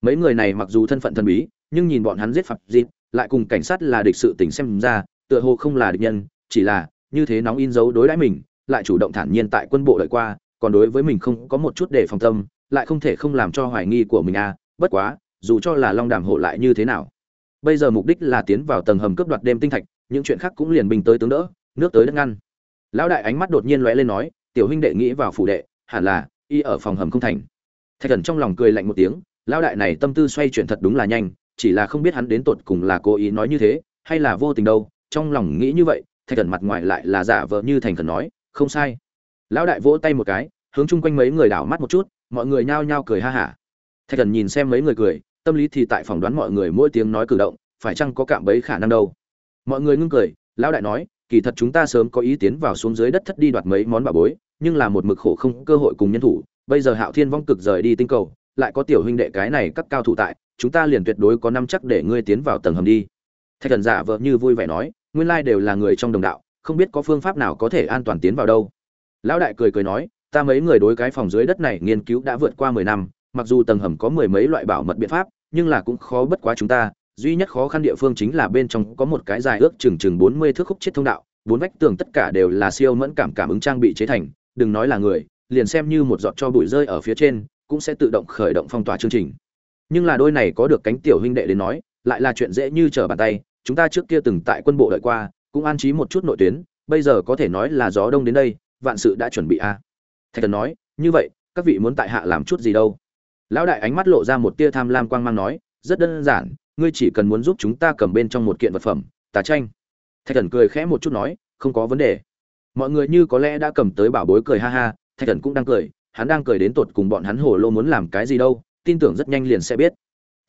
Mấy người này mặc dù thân phận thần bí, nhưng nhìn bọn hắn giết phạt dịp lại cùng cảnh sát là địch sự tình xem ra, tựa hồ không là địch nhân, chỉ là, như thế nóng in dấu đối đãi mình, lại chủ động thản nhiên tại quân bộ đợi qua, còn đối với mình không có một chút để phòng tâm, lại không thể không làm cho hoài nghi của mình à bất quá, dù cho là long đàm hộ lại như thế nào bây giờ mục đích là tiến vào tầng hầm cướp đoạt đêm tinh thạch, những chuyện khác cũng liền bình tới tướng đỡ, nước tới đất ngăn. Lão đại ánh mắt đột nhiên lóe lên nói, tiểu huynh đệ nghĩ vào phủ đệ, hẳn là, y ở phòng hầm không thành. Thạch thần trong lòng cười lạnh một tiếng, lão đại này tâm tư xoay chuyển thật đúng là nhanh, chỉ là không biết hắn đến tột cùng là cố ý nói như thế, hay là vô tình đâu. Trong lòng nghĩ như vậy, thạch thần mặt ngoài lại là giả vờ như thành thần nói, không sai. Lão đại vỗ tay một cái, hướng chung quanh mấy người đảo mắt một chút, mọi người nhao nhao cười ha hả. Thạch thần nhìn xem mấy người cười tâm lý thì tại phỏng đoán mọi người mỗi tiếng nói cử động, phải chăng có cạm bấy khả năng đâu? Mọi người ngưng cười, lão đại nói, kỳ thật chúng ta sớm có ý tiến vào xuống dưới đất thất đi đoạt mấy món bảo bối, nhưng là một mực khổ không cơ hội cùng nhân thủ, bây giờ hạo thiên vong cực rời đi tinh cầu, lại có tiểu huynh đệ cái này các cao thủ tại, chúng ta liền tuyệt đối có năm chắc để ngươi tiến vào tầng hầm đi. Thạch thần giả vợ như vui vẻ nói, nguyên lai đều là người trong đồng đạo, không biết có phương pháp nào có thể an toàn tiến vào đâu. Lão đại cười cười nói, ta mấy người đối cái phòng dưới đất này nghiên cứu đã vượt qua mười năm, mặc dù tầng hầm có mười mấy loại bảo mật biện pháp nhưng là cũng khó bất quá chúng ta, duy nhất khó khăn địa phương chính là bên trong có một cái dài ước chừng chừng bốn mươi thước khúc chết thông đạo, bốn vách tường tất cả đều là siêu mẫn cảm cảm ứng trang bị chế thành, đừng nói là người, liền xem như một giọt cho bụi rơi ở phía trên, cũng sẽ tự động khởi động phong tỏa chương trình nhưng là đôi này có được cánh tiểu huynh đệ đến nói, lại là chuyện dễ như trở bàn tay, chúng ta trước kia từng tại quân bộ đợi qua, cũng an trí một chút nội tuyến, bây giờ có thể nói là gió đông đến đây, vạn sự đã chuẩn bị a à. thạch thần nói, như vậy, các vị muốn tại hạ làm chút gì đâu lão đại ánh mắt lộ ra một tia tham lam quang mang nói, rất đơn giản, ngươi chỉ cần muốn giúp chúng ta cầm bên trong một kiện vật phẩm, tà tranh. Thạch thần cười khẽ một chút nói, không có vấn đề. Mọi người như có lẽ đã cầm tới bảo bối cười ha ha, thạch thần cũng đang cười, hắn đang cười đến tột cùng bọn hắn hồ lô muốn làm cái gì đâu, tin tưởng rất nhanh liền sẽ biết.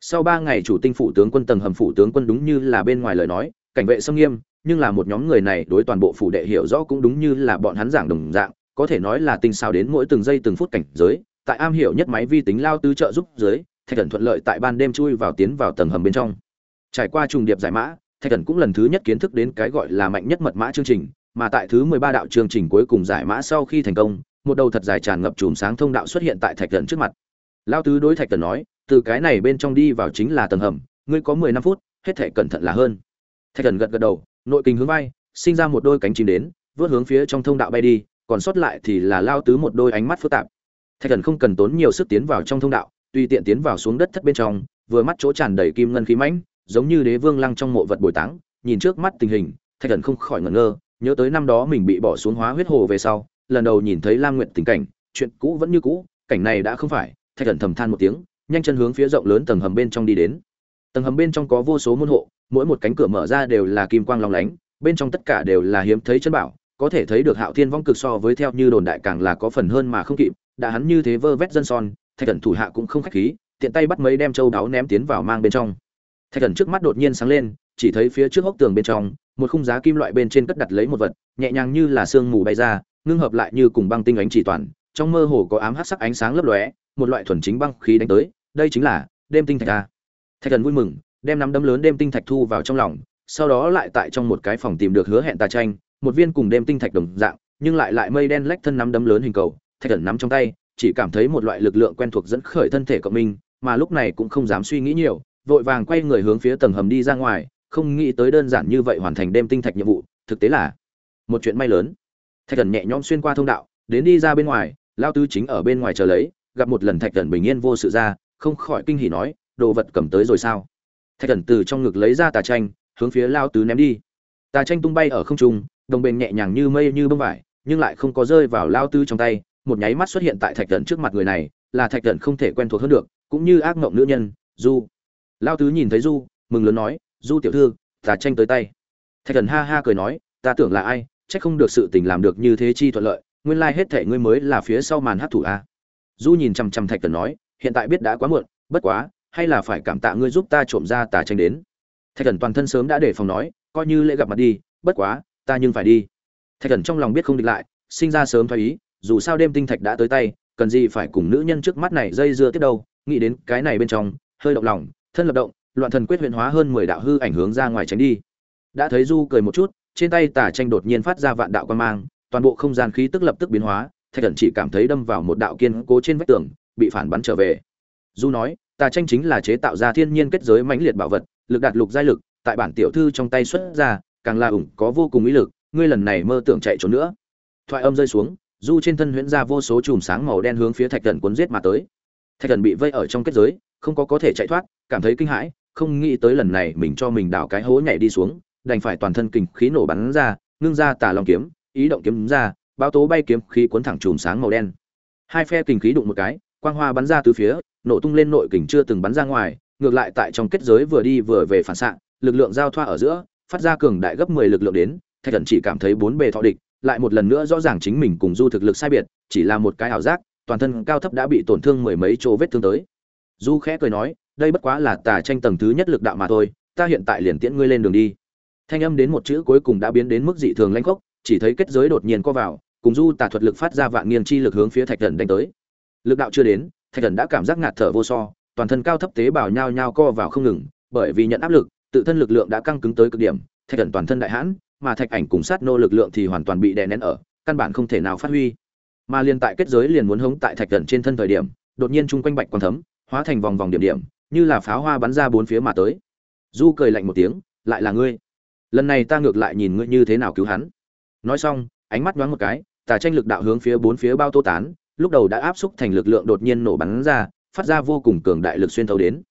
Sau ba ngày chủ tinh phủ tướng quân tầng hầm phủ tướng quân đúng như là bên ngoài lời nói, cảnh vệ xâm nghiêm, nhưng là một nhóm người này đối toàn bộ phủ đệ hiểu rõ cũng đúng như là bọn hắn giảng đồng dạng, có thể nói là tinh sao đến mỗi từng giây từng phút cảnh giới tại am hiểu nhất máy vi tính lao tứ trợ giúp dưới, thạch thần thuận lợi tại ban đêm chui vào tiến vào tầng hầm bên trong. Trải qua trùng điệp giải mã, thạch thần cũng lần thứ nhất kiến thức đến cái gọi là mạnh nhất mật mã chương trình, mà tại thứ mười ba đạo chương trình cuối cùng giải mã sau khi thành công, một đầu thật dài tràn ngập chùm sáng thông đạo xuất hiện tại thạch thần trước mặt. Lao tứ đối thạch thần nói, từ cái này bên trong đi vào chính là tầng hầm, ngươi có mười năm phút, hết thể cẩn thận là hơn. Thạch thần gật gật đầu, nội kinh hướng vai, sinh ra một đôi cánh chim đến, vớt hướng phía trong thông đạo bay đi, còn sót lại thì là lao tứ một đôi ánh mắt phức tạp thạch thần không cần tốn nhiều sức tiến vào trong thông đạo, tùy tiện tiến vào xuống đất thất bên trong, vừa mắt chỗ tràn đầy kim ngân khí mãnh, giống như đế vương lăng trong mộ vật bồi táng, nhìn trước mắt tình hình, thạch thần không khỏi ngẩn ngơ, nhớ tới năm đó mình bị bỏ xuống hóa huyết hồ về sau, lần đầu nhìn thấy lam nguyện tình cảnh, chuyện cũ vẫn như cũ, cảnh này đã không phải, thạch thần thầm than một tiếng, nhanh chân hướng phía rộng lớn tầng hầm bên trong đi đến. Tầng hầm bên trong có vô số môn hộ, mỗi một cánh cửa mở ra đều là kim quang long lánh, bên trong tất cả đều là hiếm thấy chân bảo, có thể thấy được hạo thiên vong cực so với theo như đồn đại càng là có phần hơn mà không kịp đã hắn như thế vơ vét dân son, thạch thần thủ hạ cũng không khách khí, tiện tay bắt mấy đem châu đáo ném tiến vào mang bên trong. Thạch thần trước mắt đột nhiên sáng lên, chỉ thấy phía trước hốc tường bên trong, một khung giá kim loại bên trên cất đặt lấy một vật, nhẹ nhàng như là sương mù bay ra, ngưng hợp lại như cùng băng tinh ánh chỉ toàn, trong mơ hồ có ám hắc sắc ánh sáng lấp lóe, một loại thuần chính băng khí đánh tới, đây chính là đêm tinh thạch a. Thạch thần vui mừng, đem nắm đấm lớn đêm tinh thạch thu vào trong lòng, sau đó lại tại trong một cái phòng tìm được hứa hẹn tà tranh, một viên cùng đêm tinh thạch đồng dạng, nhưng lại lại mây đen lách thân nắm đấm lớn hình cầu thạch thần nắm trong tay, chỉ cảm thấy một loại lực lượng quen thuộc dẫn khởi thân thể của mình, mà lúc này cũng không dám suy nghĩ nhiều, vội vàng quay người hướng phía tầng hầm đi ra ngoài, không nghĩ tới đơn giản như vậy hoàn thành đêm tinh thạch nhiệm vụ, thực tế là một chuyện may lớn. Thạch thần nhẹ nhõm xuyên qua thông đạo, đến đi ra bên ngoài lao tư chính ở bên ngoài chờ lấy, gặp một lần thạch thần bình yên vô sự ra, không khỏi kinh hỉ nói, đồ vật cầm tới rồi sao? Thạch thần từ trong ngực lấy ra tà tranh, hướng phía lao tứ ném đi. Tà tranh tung bay ở không trung, đồng bền nhẹ nhàng như mây như bông vải, nhưng lại không có rơi vào lao tứ trong tay một nháy mắt xuất hiện tại thạch thần trước mặt người này, là thạch thần không thể quen thuộc hơn được, cũng như ác mộng nữ nhân, du. Lao tứ nhìn thấy du, mừng lớn nói, du tiểu thư, ta tranh tới tay. Thạch thần ha ha cười nói, ta tưởng là ai c h ắ c không được sự tình làm được như thế chi thuận lợi, nguyên lai、like、hết thể ngươi mới là phía sau màn hát thủ a. Du nhìn chằm chằm thạch thần nói, hiện tại biết đã quá muộn, bất quá, hay là phải cảm tạ ngươi giúp ta trộm ra tà tranh đến. Thạch thần toàn thân sớm đã để phòng nói, coi như lễ gặp mặt đi, bất quá, ta nhưng phải đi. Thạch thần trong lòng biết không địch lại, sinh ra sớm thoái ý dù sao đêm tinh thạch đã tới tay, cần gì phải cùng nữ nhân trước mắt này dây dưa tiếp đâu, nghĩ đến cái này bên trong, hơi động lòng, thân lập động, loạn thần quyết huyện hóa hơn mười đạo hư ảnh hướng ra ngoài tránh đi. Đã thấy du cười một chút, trên tay Tả tranh đột nhiên phát ra vạn đạo quan mang, toàn bộ không gian khí tức lập tức biến hóa, thạch thần chỉ cảm thấy đâm vào một đạo kiên cố trên vách tường, bị phản bắn trở về. Du nói, tà tranh chính là chế tạo ra thiên nhiên kết giới mãnh liệt bảo vật, lực đạt lục giai lực, tại bản tiểu thư trong tay xuất ra, càng là ủng có vô cùng ý lực, ngươi lần này mơ tưởng chạy trốn nữa. Thoại âm rơi xuống du trên thân huyễn ra vô số chùm sáng màu đen hướng phía thạch thần cuốn giết mà tới. Thạch thần bị vây ở trong kết giới, không có có thể chạy thoát, cảm thấy kinh hãi, không nghĩ tới lần này mình cho mình đào cái hố nhảy đi xuống, đành phải toàn thân kình khí nổ bắn ra, ngưng ra tà lòng kiếm, ý động kiếm ra bao tố bay kiếm khí cuốn thẳng chùm sáng màu đen. Hai phe kình khí đụng một cái, quang hoa bắn ra từ phía, nổ tung lên nội kình chưa từng bắn ra ngoài, ngược lại tại trong kết giới vừa đi vừa về phản xạ, lực lượng giao thoa ở giữa, phát ra cường đại gấp 10 lực lượng đến, thạch thần chỉ cảm thấy bốn bề thọ địch lại một lần nữa rõ ràng chính mình cùng du thực lực sai biệt, chỉ là một cái ảo giác, toàn thân cao thấp đã bị tổn thương mười mấy chỗ vết thương tới. Du khẽ cười nói, đây bất quá là tà tranh tầng thứ nhất lực đạo mà thôi, ta hiện tại liền tiễn ngươi lên đường đi. Thanh âm đến một chữ cuối cùng đã biến đến mức dị thường lãnh khốc, chỉ thấy kết giới đột nhiên co vào, cùng du tà thuật lực phát ra vạn nghiêng chi lực hướng phía thạch thần đánh tới. Lực đạo chưa đến, thạch thần đã cảm giác ngạt thở vô so, toàn thân cao thấp tế bào nhao nhao co vào không ngừng, bởi vì nhận áp lực, tự thân lực lượng đã căng cứng tới cực điểm, thạch thần toàn thân đại hãn mà thạch ảnh cùng sát nô lực lượng thì hoàn toàn bị đè nén ở, căn bản không thể nào phát huy. Mà liên tại kết giới liền muốn hống tại thạch thần trên thân thời điểm, đột nhiên chung quanh bạch quang thấm, hóa thành vòng vòng điểm điểm, như là pháo hoa bắn ra bốn phía mà tới. Du cười lạnh một tiếng, lại là ngươi? Lần này ta ngược lại nhìn ngươi như thế nào cứu hắn? Nói xong, ánh mắt nhoáng một cái, tà tranh lực đạo hướng phía bốn phía bao tô tán, lúc đầu đã áp xúc thành lực lượng đột nhiên nổ bắn ra, phát ra vô cùng cường đại lực xuyên thấu đến.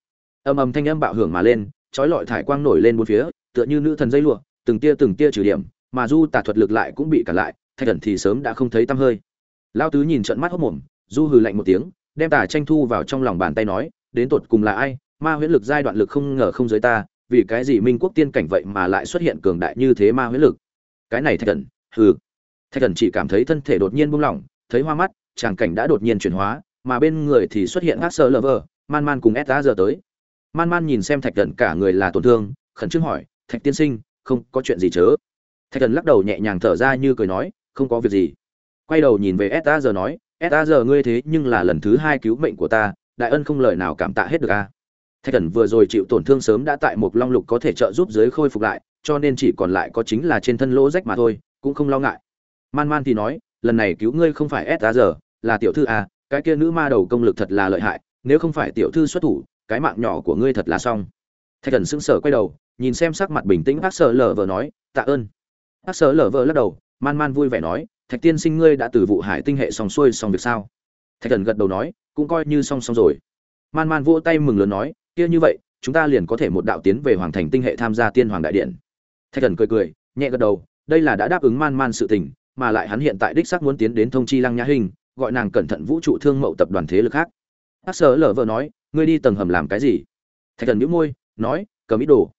Âm âm thanh âm bạo hưởng mà lên, chói lọi thải quang nổi lên bốn phía, tựa như nữ thần dây lụa từng tia từng tia trừ điểm, mà du tà thuật lực lại cũng bị cản lại, thạch thần thì sớm đã không thấy tăm hơi. Lao tứ nhìn trận mắt hốc mồm, du hừ lạnh một tiếng, đem tà tranh thu vào trong lòng bàn tay nói, đến tột cùng là ai? Ma huyễn lực giai đoạn lực không ngờ không giới ta, vì cái gì minh quốc tiên cảnh vậy mà lại xuất hiện cường đại như thế ma huyễn lực? Cái này thạch thần hừ. Thạch thần chỉ cảm thấy thân thể đột nhiên buông lỏng, thấy hoa mắt, tràng cảnh đã đột nhiên chuyển hóa, mà bên người thì xuất hiện hát sơ lờ vờ man man cùng s giờ tới. Man man nhìn xem thạch thần cả người là tổn thương, khẩn trương hỏi, thạch tiên sinh không có chuyện gì chớ. Thạch thần lắc đầu nhẹ nhàng thở ra như cười nói, không có việc gì. Quay đầu nhìn về s giờ nói, s giờ ngươi thế nhưng là lần thứ hai cứu mệnh của ta, đại ân không lời nào cảm tạ hết được a. Thạch thần vừa rồi chịu tổn thương sớm đã tại một long lục có thể trợ giúp giới khôi phục lại, cho nên chỉ còn lại có chính là trên thân lỗ rách mà thôi, cũng không lo ngại. Man man thì nói, lần này cứu ngươi không phải s giờ là tiểu thư a, cái kia nữ ma đầu công lực thật là lợi hại, nếu không phải tiểu thư xuất thủ, cái mạng nhỏ của ngươi thật là xong thạch thần sững sờ quay đầu, nhìn xem sắc mặt bình tĩnh bác sở lờ vờ nói, tạ ơn. Bác sở lờ vờ lắc đầu, man man vui vẻ nói, thạch tiên sinh ngươi đã từ vụ hải tinh hệ xong xuôi xong việc sao? Thạch thần gật đầu nói, cũng coi như xong xong rồi. Man man vỗ tay mừng lớn nói, kia như vậy, chúng ta liền có thể một đạo tiến về hoàng thành tinh hệ tham gia tiên hoàng đại điện. Thạch thần cười cười, nhẹ gật đầu, đây là đã đáp ứng man man sự tình, mà lại hắn hiện tại đích xác muốn tiến đến thông chi lăng nhã hình, gọi nàng cẩn thận vũ trụ thương mậu tập đoàn thế lực khác. Bác sở lờ vợ nói, ngươi đi tầng hầm làm cái gì? Thạch thần nhíu môi nói, cầm ít đồ.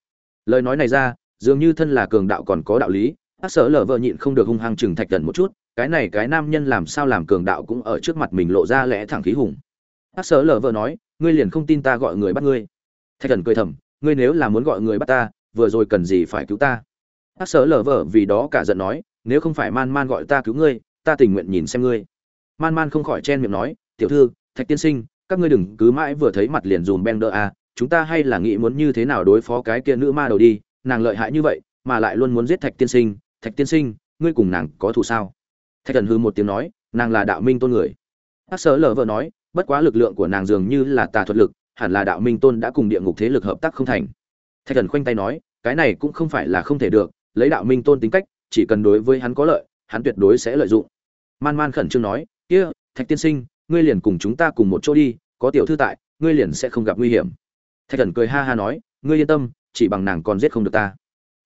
Lời nói này ra, dường như thân là cường đạo còn có đạo lý Ác sở lở vợ nhịn không được hung hăng chừng thạch thần một chút, cái này cái nam nhân làm sao làm cường đạo cũng ở trước mặt mình lộ ra lẽ thẳng khí hùng. Ác sở lở vợ nói, ngươi liền không tin ta gọi người bắt ngươi. Thạch thần cười thầm, ngươi nếu là muốn gọi người bắt ta, vừa rồi cần gì phải cứu ta? Ác sở lở vợ vì đó cả giận nói, nếu không phải man man gọi ta cứu ngươi, ta tình nguyện nhìn xem ngươi. Man man không khỏi chen miệng nói, tiểu thư, thạch tiên sinh, các ngươi đừng cứ mãi vừa thấy mặt liền dùm beng đỡ a à, chúng ta hay là nghĩ muốn như thế nào đối phó cái kia nữ ma đầu đi, nàng lợi hại như vậy, mà lại luôn muốn giết thạch tiên sinh. Thạch tiên sinh, ngươi cùng nàng có thù sao? Thạch thần hư một tiếng nói, nàng là đạo minh tôn người. Hát sở lờ vợ nói, bất quá lực lượng của nàng dường như là tà thuật lực, hẳn là đạo minh tôn đã cùng địa ngục thế lực hợp tác không thành. Thạch thần khoanh tay nói, cái này cũng không phải là không thể được, lấy đạo minh tôn tính cách, chỉ cần đối với hắn có lợi, hắn tuyệt đối sẽ lợi dụng. Man man khẩn trương nói, kia, thạch tiên sinh, ngươi liền cùng chúng ta cùng một chỗ đi, có tiểu thư tại, ngươi liền sẽ không gặp nguy hiểm thạch thần cười ha ha nói, ngươi yên tâm, chỉ bằng nàng còn giết không được ta.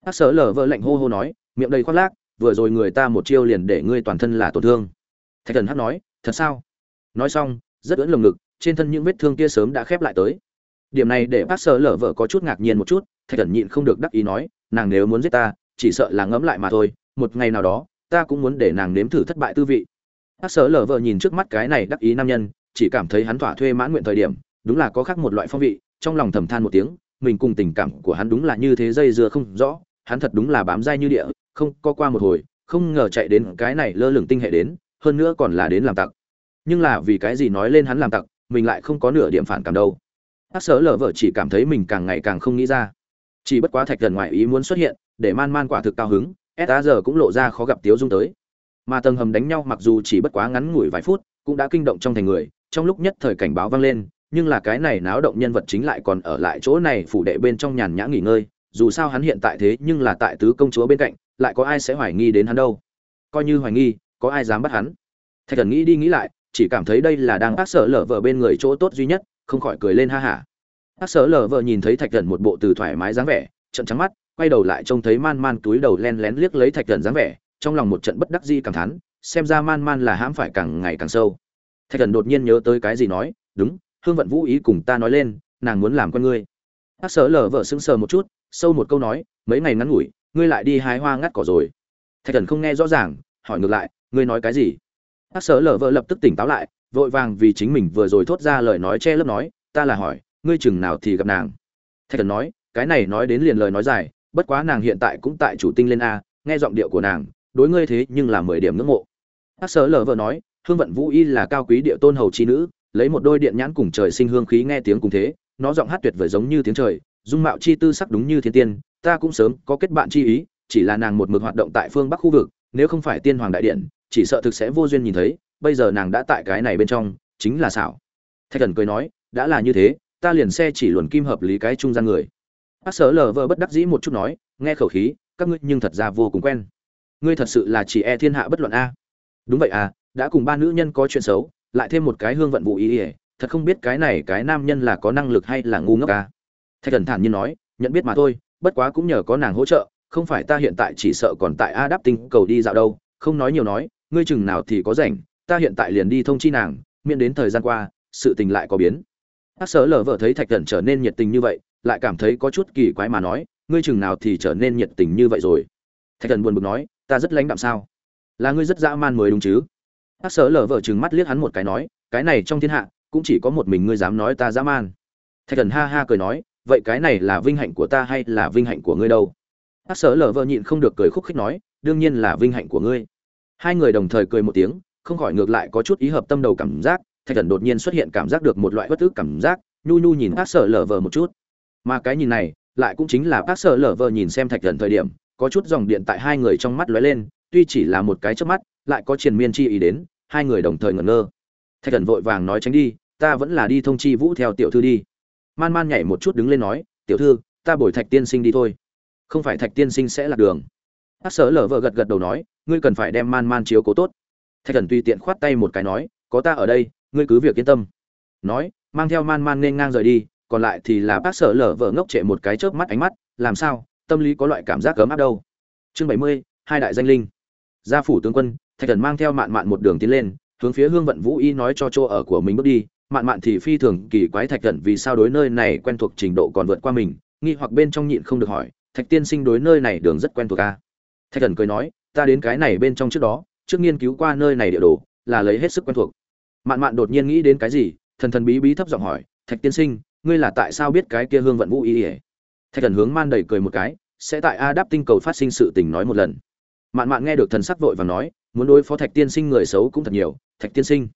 Hát sở lờ vợ lạnh hô hô nói, miệng đầy khoác lác, vừa rồi người ta một chiêu liền để ngươi toàn thân là tổn thương. Thạch thần hát nói, thật sao? Nói xong, rất ưỡn lồng ngực, trên thân những vết thương kia sớm đã khép lại tới. Điểm này để bác sở lở vợ có chút ngạc nhiên một chút, thạch thần nhịn không được đắc ý nói, nàng nếu muốn giết ta, chỉ sợ là ngẫm lại mà thôi, một ngày nào đó, ta cũng muốn để nàng nếm thử thất bại tư vị. Bác sở lở vợ nhìn trước mắt cái này đắc ý nam nhân, chỉ cảm thấy hắn thỏa thuê mãn nguyện thời điểm, đúng là có khác một loại phong vị trong lòng thầm than một tiếng, mình cùng tình cảm của hắn đúng là như thế dây dưa không rõ, hắn thật đúng là bám dai như địa, không có qua một hồi, không ngờ chạy đến cái này lơ lửng tinh hệ đến, hơn nữa còn là đến làm tặc. Nhưng là vì cái gì nói lên hắn làm tặc, mình lại không có nửa điểm phản cảm đâu. Bác sở lở vợ chỉ cảm thấy mình càng ngày càng không nghĩ ra. Chỉ bất quá thạch thần ngoại ý muốn xuất hiện, để man man quả thực cao hứng, s giờ cũng lộ ra khó gặp tiếu dung tới. Mà tầng hầm đánh nhau mặc dù chỉ bất quá ngắn ngủi vài phút, cũng đã kinh động trong thành người, trong lúc nhất thời cảnh báo vang lên nhưng là cái này náo động nhân vật chính lại còn ở lại chỗ này phủ đệ bên trong nhàn nhã nghỉ ngơi, dù sao hắn hiện tại thế nhưng là tại tứ công chúa bên cạnh, lại có ai sẽ hoài nghi đến hắn đâu? Coi như hoài nghi, có ai dám bắt hắn? Thạch thần nghĩ đi nghĩ lại, chỉ cảm thấy đây là đang bác sở lở vợ bên người chỗ tốt duy nhất, không khỏi cười lên ha hả. Bác sở lở vợ nhìn thấy thạch thần một bộ từ thoải mái dáng vẻ trận trắng mắt, quay đầu lại trông thấy man man túi đầu len lén liếc lấy thạch thần dáng vẻ, trong lòng một trận bất đắc di cảm thán, xem ra man man là hãm phải càng ngày càng sâu. Thạch thần đột nhiên nhớ tới cái gì nói, đúng hương vận vũ ý cùng ta nói lên, nàng muốn làm con ngươi. Hát sở lở vợ sững sờ một chút, sâu một câu nói, mấy ngày ngắn ngủi, ngươi lại đi hái hoa ngắt cỏ rồi. Thạch thần không nghe rõ ràng, hỏi ngược lại, ngươi nói cái gì? Hát sở lở vợ lập tức tỉnh táo lại, vội vàng vì chính mình vừa rồi thốt ra lời nói che lấp nói, ta là hỏi, ngươi chừng nào thì gặp nàng? Thạch thần nói, cái này nói đến liền lời nói dài, bất quá nàng hiện tại cũng tại chủ tinh lên a, nghe giọng điệu của nàng, đối ngươi thế nhưng là mười điểm ngưỡng mộ. Hát sở lở vợ nói, hương vận vũ y là cao quý địa tôn hầu chi nữ lấy một đôi điện nhãn cùng trời sinh hương khí nghe tiếng cùng thế, nó giọng hát tuyệt vời giống như tiếng trời, dung mạo chi tư sắc đúng như thiên tiên, ta cũng sớm có kết bạn chi ý, chỉ là nàng một mực hoạt động tại phương bắc khu vực, nếu không phải tiên hoàng đại điện, chỉ sợ thực sẽ vô duyên nhìn thấy, bây giờ nàng đã tại cái này bên trong, chính là xảo. Thạch thần cười nói, đã là như thế, ta liền xe chỉ luồn kim hợp lý cái trung gian người. Bác sở lờ vợ bất đắc dĩ một chút nói, nghe khẩu khí, các ngươi nhưng thật ra vô cùng quen. Ngươi thật sự là chỉ e thiên hạ bất luận a. Đúng vậy à đã cùng ba nữ nhân có chuyện xấu lại thêm một cái hương vận vụ ý ỉa, thật không biết cái này cái nam nhân là có năng lực hay là ngu ngốc à. thạch thần thản nhiên nói, nhận biết mà thôi, bất quá cũng nhờ có nàng hỗ trợ, không phải ta hiện tại chỉ sợ còn tại a đáp tinh cầu đi dạo đâu, không nói nhiều nói, ngươi chừng nào thì có rảnh, ta hiện tại liền đi thông chi nàng, miễn đến thời gian qua, sự tình lại có biến. Bác sở lờ vợ thấy thạch thần trở nên nhiệt tình như vậy, lại cảm thấy có chút kỳ quái mà nói, ngươi chừng nào thì trở nên nhiệt tình như vậy rồi? Thạch thần buồn bực nói, ta rất lãnh đạm sao? Là ngươi rất dã man mới đúng chứ? Hắc sở lở vợ chừng mắt liếc hắn một cái nói, cái này trong thiên hạ, cũng chỉ có một mình ngươi dám nói ta dã man. Thạch thần ha ha cười nói, vậy cái này là vinh hạnh của ta hay là vinh hạnh của ngươi đâu? Hắc sở lở vợ nhịn không được cười khúc khích nói, đương nhiên là vinh hạnh của ngươi. Hai người đồng thời cười một tiếng, không khỏi ngược lại có chút ý hợp tâm đầu cảm giác, thạch thần đột nhiên xuất hiện cảm giác được một loại bất tức cảm giác, nhu nhu nhìn hắc sở lở vợ một chút. Mà cái nhìn này, lại cũng chính là hắc sở lở vợ nhìn xem thạch thần thời điểm, có chút dòng điện tại hai người trong mắt lóe lên, tuy chỉ là một cái chớp mắt, lại có triền miên chi ý đến hai người đồng thời ngẩn ngơ. Thạch thần vội vàng nói tránh đi, ta vẫn là đi thông chi vũ theo tiểu thư đi. Man man nhảy một chút đứng lên nói, tiểu thư, ta bồi thạch tiên sinh đi thôi. Không phải thạch tiên sinh sẽ lạc đường. Bác sở lở vợ gật gật đầu nói, ngươi cần phải đem man man chiếu cố tốt. Thạch thần tùy tiện khoát tay một cái nói, có ta ở đây, ngươi cứ việc yên tâm. Nói, mang theo man man nên ngang rời đi, còn lại thì là bác sở lở vợ ngốc trệ một cái chớp mắt ánh mắt, làm sao, tâm lý có loại cảm giác gấm áp đâu. Chương bảy mươi, hai đại danh linh. Gia phủ tướng quân thạch thần mang theo mạn mạn một đường tiến lên, hướng phía hương vận vũ y nói cho chỗ ở của mình bước đi. Mạn mạn thì phi thường kỳ quái thạch thần vì sao đối nơi này quen thuộc trình độ còn vượt qua mình, nghi hoặc bên trong nhịn không được hỏi, thạch tiên sinh đối nơi này đường rất quen thuộc à? thạch thần cười nói, ta đến cái này bên trong trước đó, trước nghiên cứu qua nơi này địa đồ, là lấy hết sức quen thuộc. Mạn mạn đột nhiên nghĩ đến cái gì, thần thần bí bí thấp giọng hỏi, thạch tiên sinh, ngươi là tại sao biết cái kia hương vận vũ y ỉa thạch thần hướng man đầy cười một cái, sẽ tại a đáp tinh cầu phát sinh sự tình nói một lần. Mạn mạn nghe được thần sắc vội và nói muốn đối phó thạch tiên sinh người xấu cũng thật nhiều, thạch tiên sinh.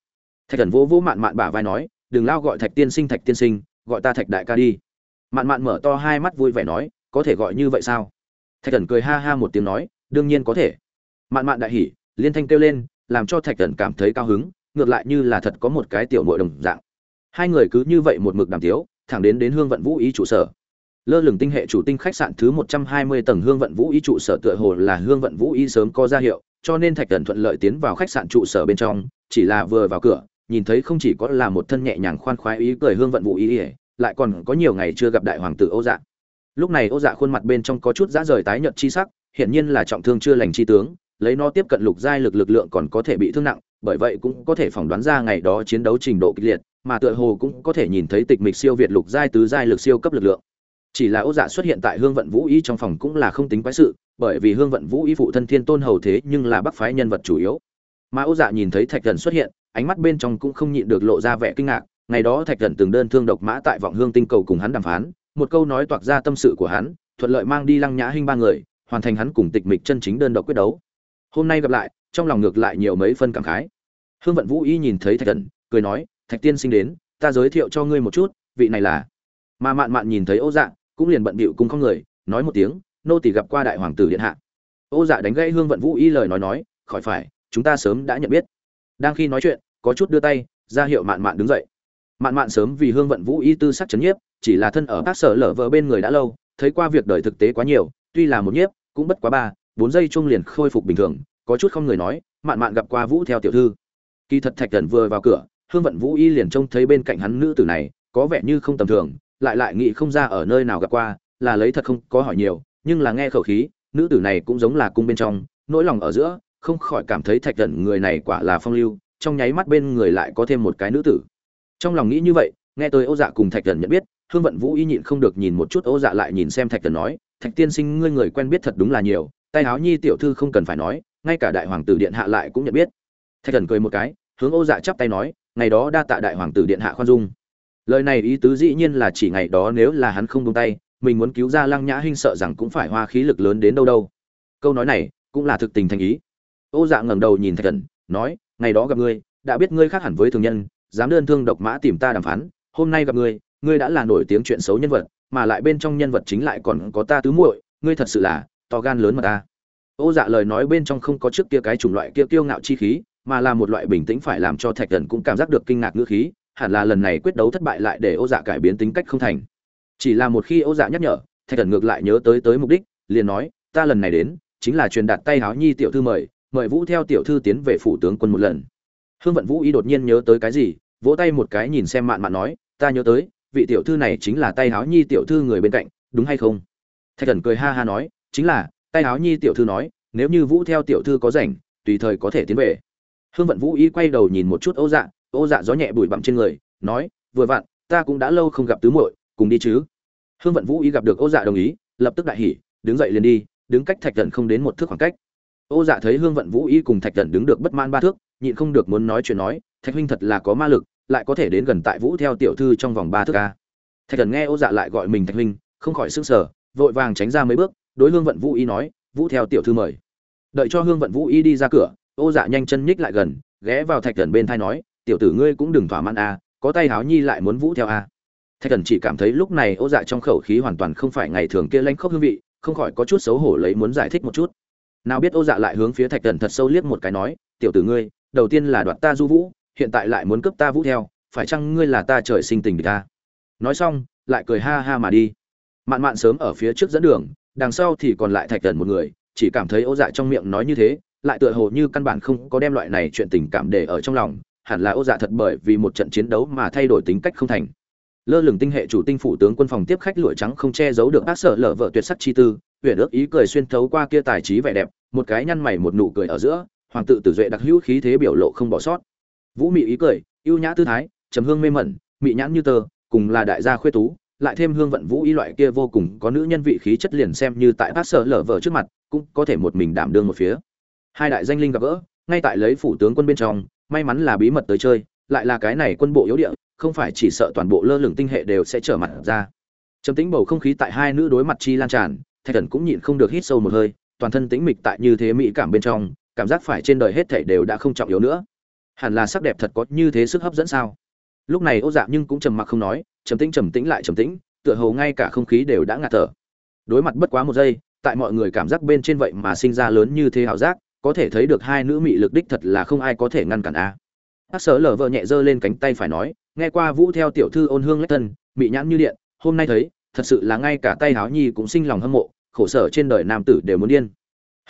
Thạch thần vỗ vỗ mạn mạn bả vai nói, đừng lao gọi thạch tiên sinh thạch tiên sinh, gọi ta thạch đại ca đi. Mạn mạn mở to hai mắt vui vẻ nói, có thể gọi như vậy sao? Thạch thần cười ha ha một tiếng nói, đương nhiên có thể. Mạn mạn đại hỉ, liên thanh kêu lên, làm cho thạch thần cảm thấy cao hứng, ngược lại như là thật có một cái tiểu nội đồng dạng. Hai người cứ như vậy một mực đàm tiếu, thẳng đến đến hương vận vũ ý trụ sở. Lơ lửng tinh hệ chủ tinh khách sạn thứ một trăm hai mươi tầng hương vận vũ ý trụ sở tựa hồ là hương vận vũ ý sớm có ra hiệu cho nên thạch thần thuận lợi tiến vào khách sạn trụ sở bên trong, chỉ là vừa vào cửa, nhìn thấy không chỉ có là một thân nhẹ nhàng khoan khoái ý cười hương vận vũ ý ỉa, lại còn có nhiều ngày chưa gặp đại hoàng tử ô dạ. Lúc này ô dạ khuôn mặt bên trong có chút dã rời tái nhợt chi sắc, hiển nhiên là trọng thương chưa lành chi tướng, lấy nó tiếp cận lục giai lực lực lượng còn có thể bị thương nặng, bởi vậy cũng có thể phỏng đoán ra ngày đó chiến đấu trình độ kịch liệt, mà tựa hồ cũng có thể nhìn thấy tịch mịch siêu việt lục giai tứ giai lực siêu cấp lực lượng. Chỉ là ô dạ xuất hiện tại hương vận vũ ý trong phòng cũng là không tính quái sự bởi vì hương vận vũ y phụ thân thiên tôn hầu thế nhưng là bắc phái nhân vật chủ yếu. Mà ô dạ nhìn thấy thạch thần xuất hiện, ánh mắt bên trong cũng không nhịn được lộ ra vẻ kinh ngạc, ngày đó thạch thần từng đơn thương độc mã tại vọng hương tinh cầu cùng hắn đàm phán, một câu nói toạc ra tâm sự của hắn, thuận lợi mang đi lăng nhã hinh ba người, hoàn thành hắn cùng tịch mịch chân chính đơn độc quyết đấu. Hôm nay gặp lại, trong lòng ngược lại nhiều mấy phân cảm khái. Hương vận vũ y nhìn thấy thạch thần, cười nói, thạch tiên sinh đến, ta giới thiệu cho ngươi một chút, vị này là. Mà mạn mạn nhìn thấy ô dạ cũng liền bận bịu cùng không người, nói một tiếng nô tỳ gặp qua đại hoàng tử điện hạ. Ô dạ đánh gãy hương vận vũ y lời nói nói, khỏi phải, chúng ta sớm đã nhận biết. Đang khi nói chuyện, có chút đưa tay, ra hiệu mạn mạn đứng dậy. Mạn mạn sớm vì hương vận vũ y tư sắc chấn nhiếp, chỉ là thân ở các sở lở vợ bên người đã lâu, thấy qua việc đời thực tế quá nhiều, tuy là một nhiếp, cũng bất quá ba, bốn giây chung liền khôi phục bình thường, có chút không người nói, mạn mạn gặp qua vũ theo tiểu thư. Kỳ thật thạch thần vừa vào cửa, hương vận vũ y liền trông thấy bên cạnh hắn nữ tử này, có vẻ như không tầm thường, lại lại nghĩ không ra ở nơi nào gặp qua, là lấy thật không, có hỏi nhiều nhưng là nghe khẩu khí, nữ tử này cũng giống là cung bên trong, nỗi lòng ở giữa, không khỏi cảm thấy thạch thần người này quả là phong lưu, trong nháy mắt bên người lại có thêm một cái nữ tử. Trong lòng nghĩ như vậy, nghe tới ô dạ cùng thạch thần nhận biết, hương vận vũ y nhịn không được nhìn một chút ô dạ lại nhìn xem thạch thần nói, thạch tiên sinh, ngươi người quen biết thật đúng là nhiều, tay áo nhi tiểu thư không cần phải nói, ngay cả đại hoàng tử điện hạ lại cũng nhận biết. Thạch thần cười một cái, hướng ô dạ chắp tay nói, ngày đó đa tạ đại hoàng tử điện hạ khoan dung. Lời này ý tứ dĩ nhiên là chỉ ngày đó nếu là hắn không buông tay mình muốn cứu ra lăng nhã hinh sợ rằng cũng phải hoa khí lực lớn đến đâu đâu. Câu nói này cũng là thực tình thành ý. Ô dạ ngẩng đầu nhìn thạch thần nói, ngày đó gặp ngươi, đã biết ngươi khác hẳn với thường nhân, dám đơn thương độc mã tìm ta đàm phán, hôm nay gặp ngươi ngươi đã là nổi tiếng chuyện xấu nhân vật, mà lại bên trong nhân vật chính lại còn có ta tứ muội, ngươi thật sự là to gan lớn mà ta. Ô dạ lời nói bên trong không có trước kia cái chủng loại kia kiêu ngạo chi khí, mà là một loại bình tĩnh phải làm cho thạch thần cũng cảm giác được kinh ngạc ngữ khí, hẳn là lần này quyết đấu thất bại lại để ô dạ cải biến tính cách không thành chỉ là một khi ô dạ nhắc nhở, thạch thần ngược lại nhớ tới tới mục đích, liền nói, ta lần này đến, chính là truyền đạt tay háo nhi tiểu thư mời mời vũ theo tiểu thư tiến về phủ tướng quân một lần. Hương vận vũ y đột nhiên nhớ tới cái gì, vỗ tay một cái nhìn xem mạn mạn nói, ta nhớ tới, vị tiểu thư này chính là tay háo nhi tiểu thư người bên cạnh, đúng hay không? Thạch thần cười ha ha nói, chính là, tay háo nhi tiểu thư nói, nếu như vũ theo tiểu thư có rảnh, tùy thời có thể tiến về. Hương vận vũ y quay đầu nhìn một chút ô dạ ô dạ gió nhẹ bụi bặm trên người, nói, vừa vặn, ta cũng đã lâu không gặp tứ muội cùng đi chứ? Hương vận vũ y gặp được ô dạ đồng ý, lập tức đại hỉ, đứng dậy liền đi, đứng cách thạch thần không đến một thước khoảng cách. Ô dạ thấy hương vận vũ y cùng thạch thần đứng được bất man ba thước, nhịn không được muốn nói chuyện nói, thạch huynh thật là có ma lực, lại có thể đến gần tại vũ theo tiểu thư trong vòng ba thước ca thạch thần nghe ô dạ lại gọi mình thạch huynh, không khỏi sức sở vội vàng tránh ra mấy bước, đối hương vận vũ y nói, vũ theo tiểu thư mời. Đợi cho hương vận vũ y đi ra cửa, ô dạ nhanh chân nhích lại gần, ghé vào thạch thần bên thai nói, tiểu tử ngươi cũng đừng thỏa mãn a, có tay háo nhi lại muốn vũ theo a thạch thần chỉ cảm thấy lúc này ô dạ trong khẩu khí hoàn toàn không phải ngày thường kia lanh khóc hương vị, không khỏi có chút xấu hổ lấy muốn giải thích một chút. Nào biết ô dạ lại hướng phía thạch thần thật sâu liếc một cái nói, tiểu tử ngươi, đầu tiên là đoạt ta du vũ, hiện tại lại muốn cướp ta vũ theo, phải chăng ngươi là ta trời sinh tình địch ta? Nói xong, lại cười ha ha mà đi. Mạn mạn sớm ở phía trước dẫn đường, đằng sau thì còn lại thạch thần một người, chỉ cảm thấy ô dạ trong miệng nói như thế, lại tựa hồ như căn bản không có đem loại này chuyện tình cảm để ở trong lòng, hẳn là ô dạ thật bởi vì một trận chiến đấu mà thay đổi tính cách không thành lơ lửng tinh hệ chủ tinh phủ tướng quân phòng tiếp khách lụa trắng không che giấu được bác sở lở vợ tuyệt sắc chi tư, huyền ước ý cười xuyên thấu qua kia tài trí vẻ đẹp, một cái nhăn mày một nụ cười ở giữa, hoàng tự tử duệ đặc hữu khí thế biểu lộ không bỏ sót. Vũ mị ý cười, ưu nhã tư thái, trầm hương mê mẩn, mị nhãn như tơ, cùng là đại gia khuê tú, lại thêm hương vận vũ ý loại kia vô cùng có nữ nhân vị khí chất liền xem như tại bác sở lở vợ trước mặt, cũng có thể một mình đảm đương một phía. Hai đại danh linh gặp gỡ, ngay tại lấy phủ tướng quân bên trong, may mắn là bí mật tới chơi, lại là cái này quân bộ yếu địa không phải chỉ sợ toàn bộ lơ lửng tinh hệ đều sẽ trở mặt ra. Trầm tĩnh bầu không khí tại hai nữ đối mặt chi lan tràn, thạch thần cũng nhịn không được hít sâu một hơi, toàn thân tĩnh mịch tại như thế mỹ cảm bên trong, cảm giác phải trên đời hết thảy đều đã không trọng yếu nữa. Hẳn là sắc đẹp thật có như thế sức hấp dẫn sao? Lúc này ô dạ nhưng cũng trầm mặc không nói, trầm tĩnh trầm tĩnh lại trầm tĩnh, tựa hồ ngay cả không khí đều đã ngạt thở. Đối mặt bất quá một giây, tại mọi người cảm giác bên trên vậy mà sinh ra lớn như thế hảo giác, có thể thấy được hai nữ mị lực đích thật là không ai có thể ngăn cản a. Hắc sở lở vợ nhẹ giơ lên cánh tay phải nói nghe qua vũ theo tiểu thư ôn hương lách thân bị nhãn như điện, hôm nay thấy, thật sự là ngay cả tay háo nhi cũng sinh lòng hâm mộ, khổ sở trên đời nam tử đều muốn điên.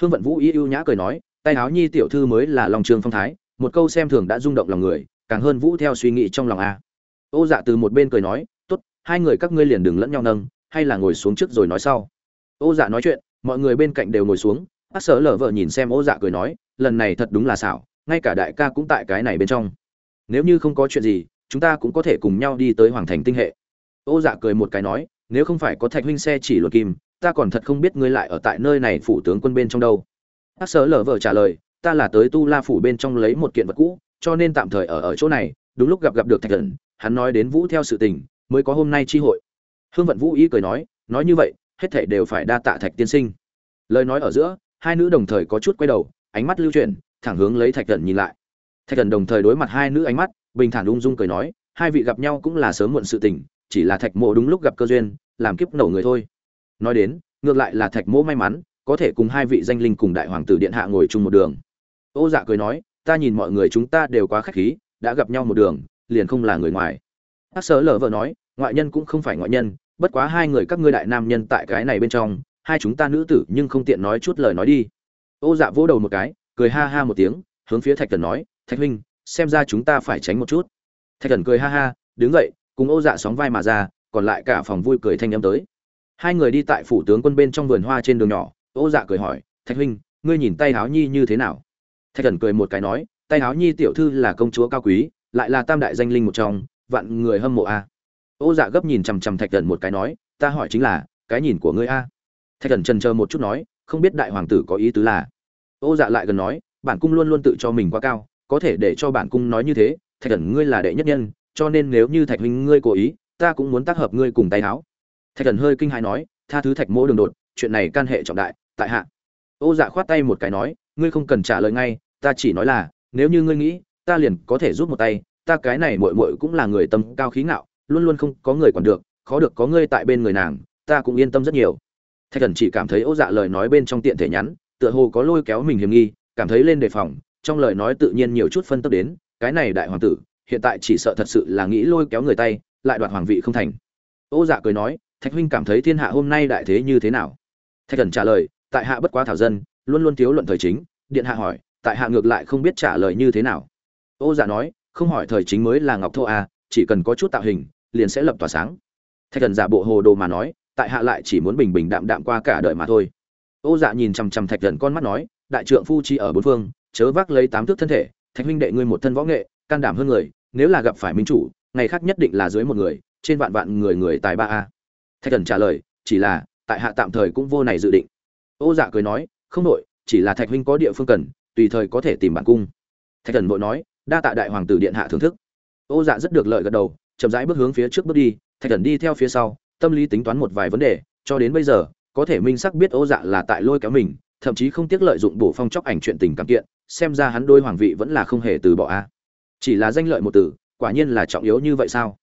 Hương vận vũ ý ưu nhã cười nói, tay háo nhi tiểu thư mới là lòng trường phong thái, một câu xem thường đã rung động lòng người, càng hơn vũ theo suy nghĩ trong lòng a. Ô dạ từ một bên cười nói, tốt, hai người các ngươi liền đừng lẫn nhau nâng, hay là ngồi xuống trước rồi nói sau. Ô dạ nói chuyện, mọi người bên cạnh đều ngồi xuống, bác sở lở vợ nhìn xem ô dạ cười nói, lần này thật đúng là xảo, ngay cả đại ca cũng tại cái này bên trong. Nếu như không có chuyện gì chúng ta cũng có thể cùng nhau đi tới hoàng thành tinh hệ. Ô dạ cười một cái nói, nếu không phải có thạch huynh xe chỉ luật kim, ta còn thật không biết ngươi lại ở tại nơi này phủ tướng quân bên trong đâu. Bác sở lở vợ trả lời, ta là tới tu la phủ bên trong lấy một kiện vật cũ, cho nên tạm thời ở ở chỗ này, đúng lúc gặp gặp được thạch thần, hắn nói đến vũ theo sự tình, mới có hôm nay chi hội. Hương vận vũ ý cười nói nói như vậy, hết thảy đều phải đa tạ thạch tiên sinh. Lời nói ở giữa, hai nữ đồng thời có chút quay đầu, ánh mắt lưu chuyển, thẳng hướng lấy thạch thần nhìn lại. Thạch thần đồng thời đối mặt hai nữ ánh mắt bình thản ung dung cười nói, hai vị gặp nhau cũng là sớm muộn sự tình, chỉ là thạch mộ đúng lúc gặp cơ duyên, làm kiếp nổ người thôi. Nói đến, ngược lại là thạch mộ may mắn, có thể cùng hai vị danh linh cùng đại hoàng tử điện hạ ngồi chung một đường. Ô dạ cười nói, ta nhìn mọi người chúng ta đều quá khách khí, đã gặp nhau một đường, liền không là người ngoài. Bác sở lở vợ nói, ngoại nhân cũng không phải ngoại nhân, bất quá hai người các ngươi đại nam nhân tại cái này bên trong, hai chúng ta nữ tử nhưng không tiện nói chút lời nói đi. Ô dạ vỗ đầu một cái, cười ha ha một tiếng, hướng phía thạch thần nói, thạch huynh xem ra chúng ta phải tránh một chút. Thạch thần cười ha ha, đứng dậy, cùng ô dạ sóng vai mà ra, còn lại cả phòng vui cười thanh âm tới. Hai người đi tại phủ tướng quân bên trong vườn hoa trên đường nhỏ, ô dạ cười hỏi, thạch huynh, ngươi nhìn tay háo nhi như thế nào? Thạch thần cười một cái nói, tay háo nhi tiểu thư là công chúa cao quý, lại là tam đại danh linh một trong, vạn người hâm mộ a. Ô dạ gấp nhìn chằm chằm thạch thần một cái nói, ta hỏi chính là, cái nhìn của ngươi a? Thạch thần trần chờ một chút nói, không biết đại hoàng tử có ý tứ là? Ô dạ lại gần nói, bản cung luôn luôn tự cho mình quá cao có thể để cho bản cung nói như thế, thạch thần ngươi là đệ nhất nhân, cho nên nếu như thạch huynh ngươi cố ý, ta cũng muốn tác hợp ngươi cùng tay áo thạch thần hơi kinh hãi nói, tha thứ thạch mỗ đường đột, chuyện này can hệ trọng đại, tại hạ. Ô dạ khoát tay một cái nói, ngươi không cần trả lời ngay, ta chỉ nói là, nếu như ngươi nghĩ, ta liền có thể rút một tay, ta cái này muội muội cũng là người tâm cao khí ngạo, luôn luôn không có người quản được, khó được có ngươi tại bên người nàng, ta cũng yên tâm rất nhiều. Thạch thần chỉ cảm thấy ô dạ lời nói bên trong tiện thể nhắn, tựa hồ có lôi kéo mình hiểm nghi, cảm thấy lên đề phòng trong lời nói tự nhiên nhiều chút phân tích đến, cái này đại hoàng tử, hiện tại chỉ sợ thật sự là nghĩ lôi kéo người tay, lại đoạt hoàng vị không thành. Ô dạ cười nói, thạch huynh cảm thấy thiên hạ hôm nay đại thế như thế nào? Thạch thần trả lời, tại hạ bất quá thảo dân, luôn luôn thiếu luận thời chính, điện hạ hỏi, tại hạ ngược lại không biết trả lời như thế nào. Ô dạ nói, không hỏi thời chính mới là ngọc thô à chỉ cần có chút tạo hình, liền sẽ lập tỏa sáng. Thạch thần giả bộ hồ đồ mà nói, tại hạ lại chỉ muốn bình bình đạm đạm qua cả đời mà thôi. Ô dạ nhìn chằm chằm thạch thần con mắt nói, đại trượng phu chi ở bốn phương chớ vác lấy tám thước thân thể, thạch huynh đệ ngươi một thân võ nghệ, can đảm hơn người, nếu là gặp phải minh chủ, ngày khác nhất định là dưới một người, trên vạn vạn người người tài ba a. Thạch thần trả lời, chỉ là, tại hạ tạm thời cũng vô này dự định. Ô dạ cười nói, không đội chỉ là thạch huynh có địa phương cần, tùy thời có thể tìm bản cung. Thạch thần vội nói, đa tạ đại hoàng tử điện hạ thưởng thức. Ô dạ rất được lợi gật đầu, chậm rãi bước hướng phía trước bước đi, thạch thần đi theo phía sau, tâm lý tính toán một vài vấn đề, cho đến bây giờ, có thể minh sắc biết ô dạ là tại lôi kéo mình thậm chí không tiếc lợi dụng bổ phong chóc ảnh chuyện tình cảm kiện, xem ra hắn đôi hoàng vị vẫn là không hề từ bỏ a. Chỉ là danh lợi một từ, quả nhiên là trọng yếu như vậy sao?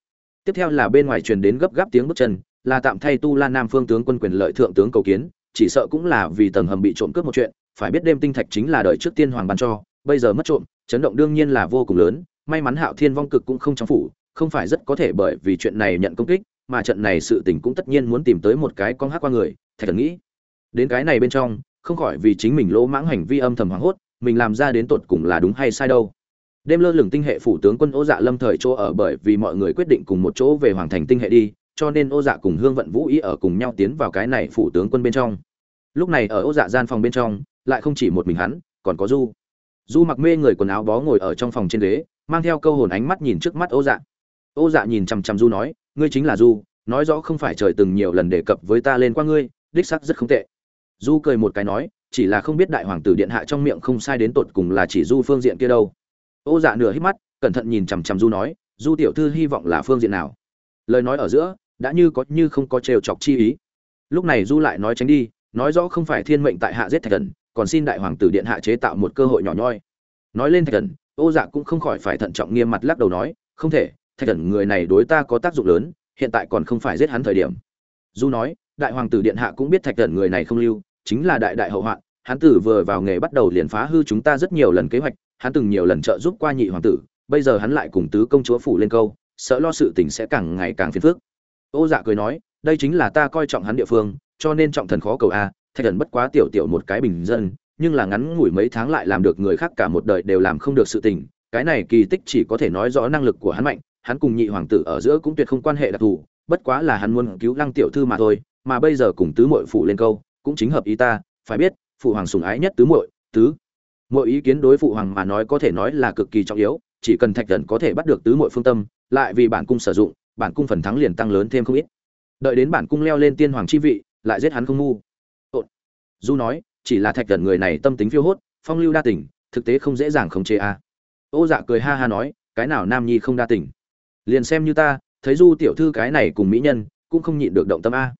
Tiếp theo là bên ngoài truyền đến gấp gáp tiếng bước chân, là tạm thay tu la nam phương tướng quân quyền lợi thượng tướng cầu kiến, chỉ sợ cũng là vì tầng hầm bị trộm cướp một chuyện, phải biết đêm tinh thạch chính là đời trước tiên hoàng ban cho, bây giờ mất trộm, chấn động đương nhiên là vô cùng lớn, may mắn hạo thiên vong cực cũng không trong phủ, không phải rất có thể bởi vì chuyện này nhận công kích, mà trận này sự tình cũng tất nhiên muốn tìm tới một cái con hát qua người, thạch thần nghĩ. Đến cái này bên trong không khỏi vì chính mình lỗ mãng hành vi âm thầm hoảng hốt, mình làm ra đến tột cùng là đúng hay sai đâu. Đêm lơ lửng tinh hệ phủ tướng quân ô dạ lâm thời chỗ ở bởi vì mọi người quyết định cùng một chỗ về hoàng thành tinh hệ đi, cho nên ô dạ cùng hương vận vũ ý ở cùng nhau tiến vào cái này phủ tướng quân bên trong. Lúc này ở ô dạ gian phòng bên trong, lại không chỉ một mình hắn, còn có du. Du mặc mê người quần áo bó ngồi ở trong phòng trên ghế, mang theo câu hồn ánh mắt nhìn trước mắt ô dạ. Ô dạ nhìn chằm chằm du nói, ngươi chính là du, nói rõ không phải trời từng nhiều lần đề cập với ta lên qua ngươi, đích sắc rất không tệ du cười một cái nói, chỉ là không biết đại hoàng tử điện hạ trong miệng không sai đến tột cùng là chỉ du phương diện kia đâu. Ô dạ nửa hít mắt, cẩn thận nhìn chằm chằm du nói, du tiểu thư hy vọng là phương diện nào? Lời nói ở giữa, đã như có như không có trêu chọc chi ý. Lúc này du lại nói tránh đi, nói rõ không phải thiên mệnh tại hạ giết thạch thần, còn xin đại hoàng tử điện hạ chế tạo một cơ hội nhỏ nhoi. Nói lên thạch thần, ô dạ cũng không khỏi phải thận trọng nghiêm mặt lắc đầu nói, không thể, thạch thần người này đối ta có tác dụng lớn, hiện tại còn không phải giết hắn thời điểm. Du nói đại hoàng tử điện hạ cũng biết thạch thần người này không lưu, chính là đại đại hậu hoạn, hắn tử vừa vào nghề bắt đầu liền phá hư chúng ta rất nhiều lần kế hoạch, hắn từng nhiều lần trợ giúp qua nhị hoàng tử, bây giờ hắn lại cùng tứ công chúa phủ lên câu, sợ lo sự tình sẽ càng ngày càng phiền phức. Ô dạ cười nói, đây chính là ta coi trọng hắn địa phương, cho nên trọng thần khó cầu a, thạch thần bất quá tiểu tiểu một cái bình dân, nhưng là ngắn ngủi mấy tháng lại làm được người khác cả một đời đều làm không được sự tình, cái này kỳ tích chỉ có thể nói rõ năng lực của hắn mạnh, hắn cùng nhị hoàng tử ở giữa cũng tuyệt không quan hệ đặc thù, bất quá là hắn muốn cứu lăng tiểu thư mà thôi mà bây giờ cùng tứ muội phụ lên câu, cũng chính hợp ý ta, phải biết, phụ hoàng sủng ái nhất tứ muội tứ. Muội ý kiến đối phụ hoàng mà nói có thể nói là cực kỳ trọng yếu, chỉ cần thạch thần có thể bắt được tứ muội phương tâm, lại vì bản cung sử dụng, bản cung phần thắng liền tăng lớn thêm không ít. Đợi đến bản cung leo lên tiên hoàng chi vị, lại giết hắn không ngu. Du nói, chỉ là thạch thần người này tâm tính phiêu hốt, phong lưu đa tình, thực tế không dễ dàng khống chế a. À. ô dạ cười ha ha nói, cái nào nam nhi không đa tình? Liền xem như ta, thấy du tiểu thư cái này cùng mỹ nhân, cũng không nhịn được động tâm a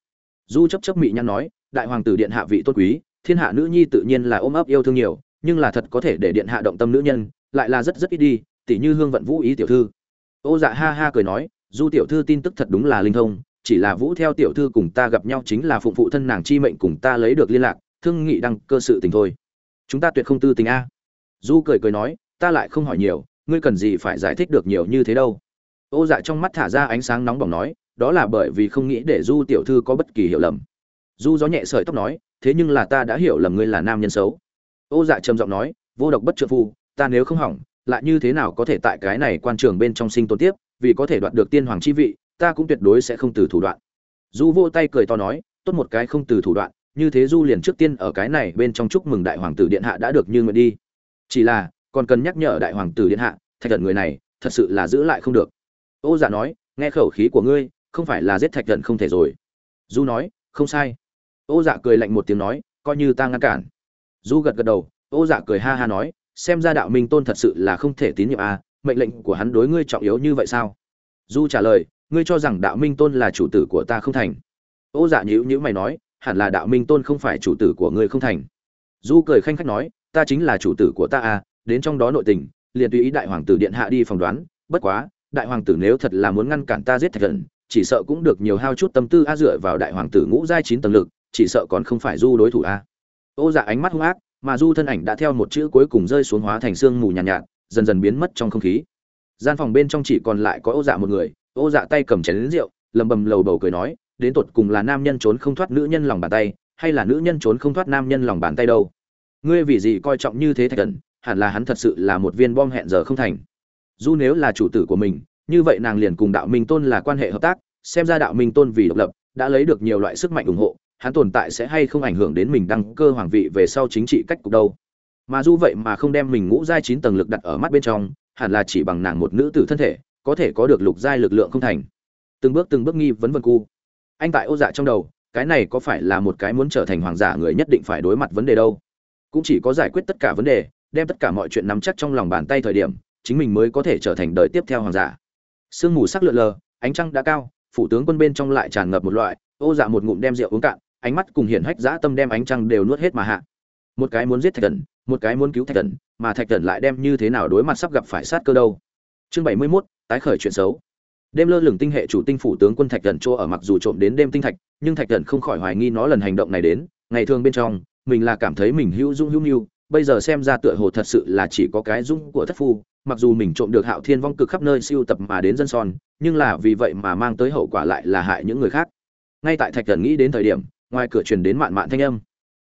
du chấp chấp mỹ nhân nói, đại hoàng tử điện hạ vị tôn quý, thiên hạ nữ nhi tự nhiên là ôm ấp yêu thương nhiều, nhưng là thật có thể để điện hạ động tâm nữ nhân, lại là rất rất ít đi, tỉ như hương vận vũ ý tiểu thư. Ô dạ ha ha cười nói, du tiểu thư tin tức thật đúng là linh thông, chỉ là vũ theo tiểu thư cùng ta gặp nhau chính là phụng phụ thân nàng chi mệnh cùng ta lấy được liên lạc, thương nghị đăng cơ sự tình thôi. Chúng ta tuyệt không tư tình a. Du cười cười nói, ta lại không hỏi nhiều, ngươi cần gì phải giải thích được nhiều như thế đâu. Ô dạ trong mắt thả ra ánh sáng nóng bỏng nói đó là bởi vì không nghĩ để du tiểu thư có bất kỳ hiểu lầm. Du gió nhẹ sợi tóc nói, thế nhưng là ta đã hiểu lầm ngươi là nam nhân xấu. Ô dạ trầm giọng nói, vô độc bất trợ phu, ta nếu không hỏng, lại như thế nào có thể tại cái này quan trường bên trong sinh tồn tiếp, vì có thể đoạt được tiên hoàng chi vị, ta cũng tuyệt đối sẽ không từ thủ đoạn. Du vô tay cười to nói, tốt một cái không từ thủ đoạn, như thế du liền trước tiên ở cái này bên trong chúc mừng đại hoàng tử điện hạ đã được như nguyện đi. Chỉ là, còn cần nhắc nhở đại hoàng tử điện hạ, thạch thần người này, thật sự là giữ lại không được. Ô dạ nói, nghe khẩu khí của ngươi không phải là giết thạch thần không thể rồi. Du nói, không sai. Ô dạ cười lạnh một tiếng nói, coi như ta ngăn cản. Du gật gật đầu, ô dạ cười ha ha nói, xem ra đạo minh tôn thật sự là không thể tín nhiệm à mệnh lệnh của hắn đối ngươi trọng yếu như vậy sao? Du trả lời, ngươi cho rằng đạo minh tôn là chủ tử của ta không thành. Ô dạ nhữ nhữ mày nói, hẳn là đạo minh tôn không phải chủ tử của ngươi không thành. Du cười khanh khách nói, ta chính là chủ tử của ta à đến trong đó nội tình, liền tùy ý đại hoàng tử điện hạ đi phỏng đoán, bất quá, đại hoàng tử nếu thật là muốn ngăn cản ta giết thạch thần chỉ sợ cũng được nhiều hao chút tâm tư a dựa vào đại hoàng tử ngũ giai chín tầng lực chỉ sợ còn không phải du đối thủ a. Ô dạ ánh mắt hung ác mà du thân ảnh đã theo một chữ cuối cùng rơi xuống hóa thành xương mù nhàn nhạt, nhạt dần dần biến mất trong không khí. Gian phòng bên trong chỉ còn lại có ô dạ một người ô dạ tay cầm chén lính rượu lầm bầm lầu bầu cười nói đến tột cùng là nam nhân trốn không thoát nữ nhân lòng bàn tay hay là nữ nhân trốn không thoát nam nhân lòng bàn tay đâu? Ngươi vì gì coi trọng như thế thạch thần hẳn là hắn thật sự là một viên bom hẹn giờ không thành. Du nếu là chủ tử của mình như vậy nàng liền cùng đạo minh tôn là quan hệ hợp tác, xem ra đạo minh tôn vì độc lập, đã lấy được nhiều loại sức mạnh ủng hộ, hắn tồn tại sẽ hay không ảnh hưởng đến mình đăng cơ hoàng vị về sau chính trị cách cục đâu. Mà du vậy mà không đem mình ngũ giai chín tầng lực đặt ở mắt bên trong, hẳn là chỉ bằng nàng một nữ tử thân thể, có thể có được lục giai lực lượng không thành. Từng bước từng bước nghi vấn vân cu. Anh tại ô dạ trong đầu, cái này có phải là một cái muốn trở thành hoàng giả người nhất định phải đối mặt vấn đề đâu? Cũng chỉ có giải quyết tất cả vấn đề, đem tất cả mọi chuyện nắm chắc trong lòng bàn tay thời điểm, chính mình mới có thể trở thành đời tiếp theo hoàng giả sương mù sắc lượn lờ ánh trăng đã cao phủ tướng quân bên trong lại tràn ngập một loại ô dạ một ngụm đem rượu uống cạn ánh mắt cùng hiển hách dã tâm đem ánh trăng đều nuốt hết mà hạ. Một cái muốn giết thạch thần một cái muốn cứu thạch thần mà thạch thần lại đem như thế nào đối mặt sắp gặp phải sát cơ đâu. Chương bảy mươi 71, tái khởi chuyện xấu. Đêm lơ lửng tinh hệ chủ tinh phủ tướng quân thạch thần chỗ ở mặc dù trộm đến đêm tinh thạch nhưng thạch thần không khỏi hoài nghi nó lần hành động này đến ngày thường bên trong mình là cảm thấy mình hữu dung hữu nhu bây giờ xem ra tựa hồ thật sự là chỉ có cái dung của thất phu mặc dù mình trộm được hạo thiên vong cực khắp nơi siêu tập mà đến dân son nhưng là vì vậy mà mang tới hậu quả lại là hại những người khác. Ngay tại thạch thần nghĩ đến thời điểm ngoài cửa truyền đến mạn mạn thanh âm.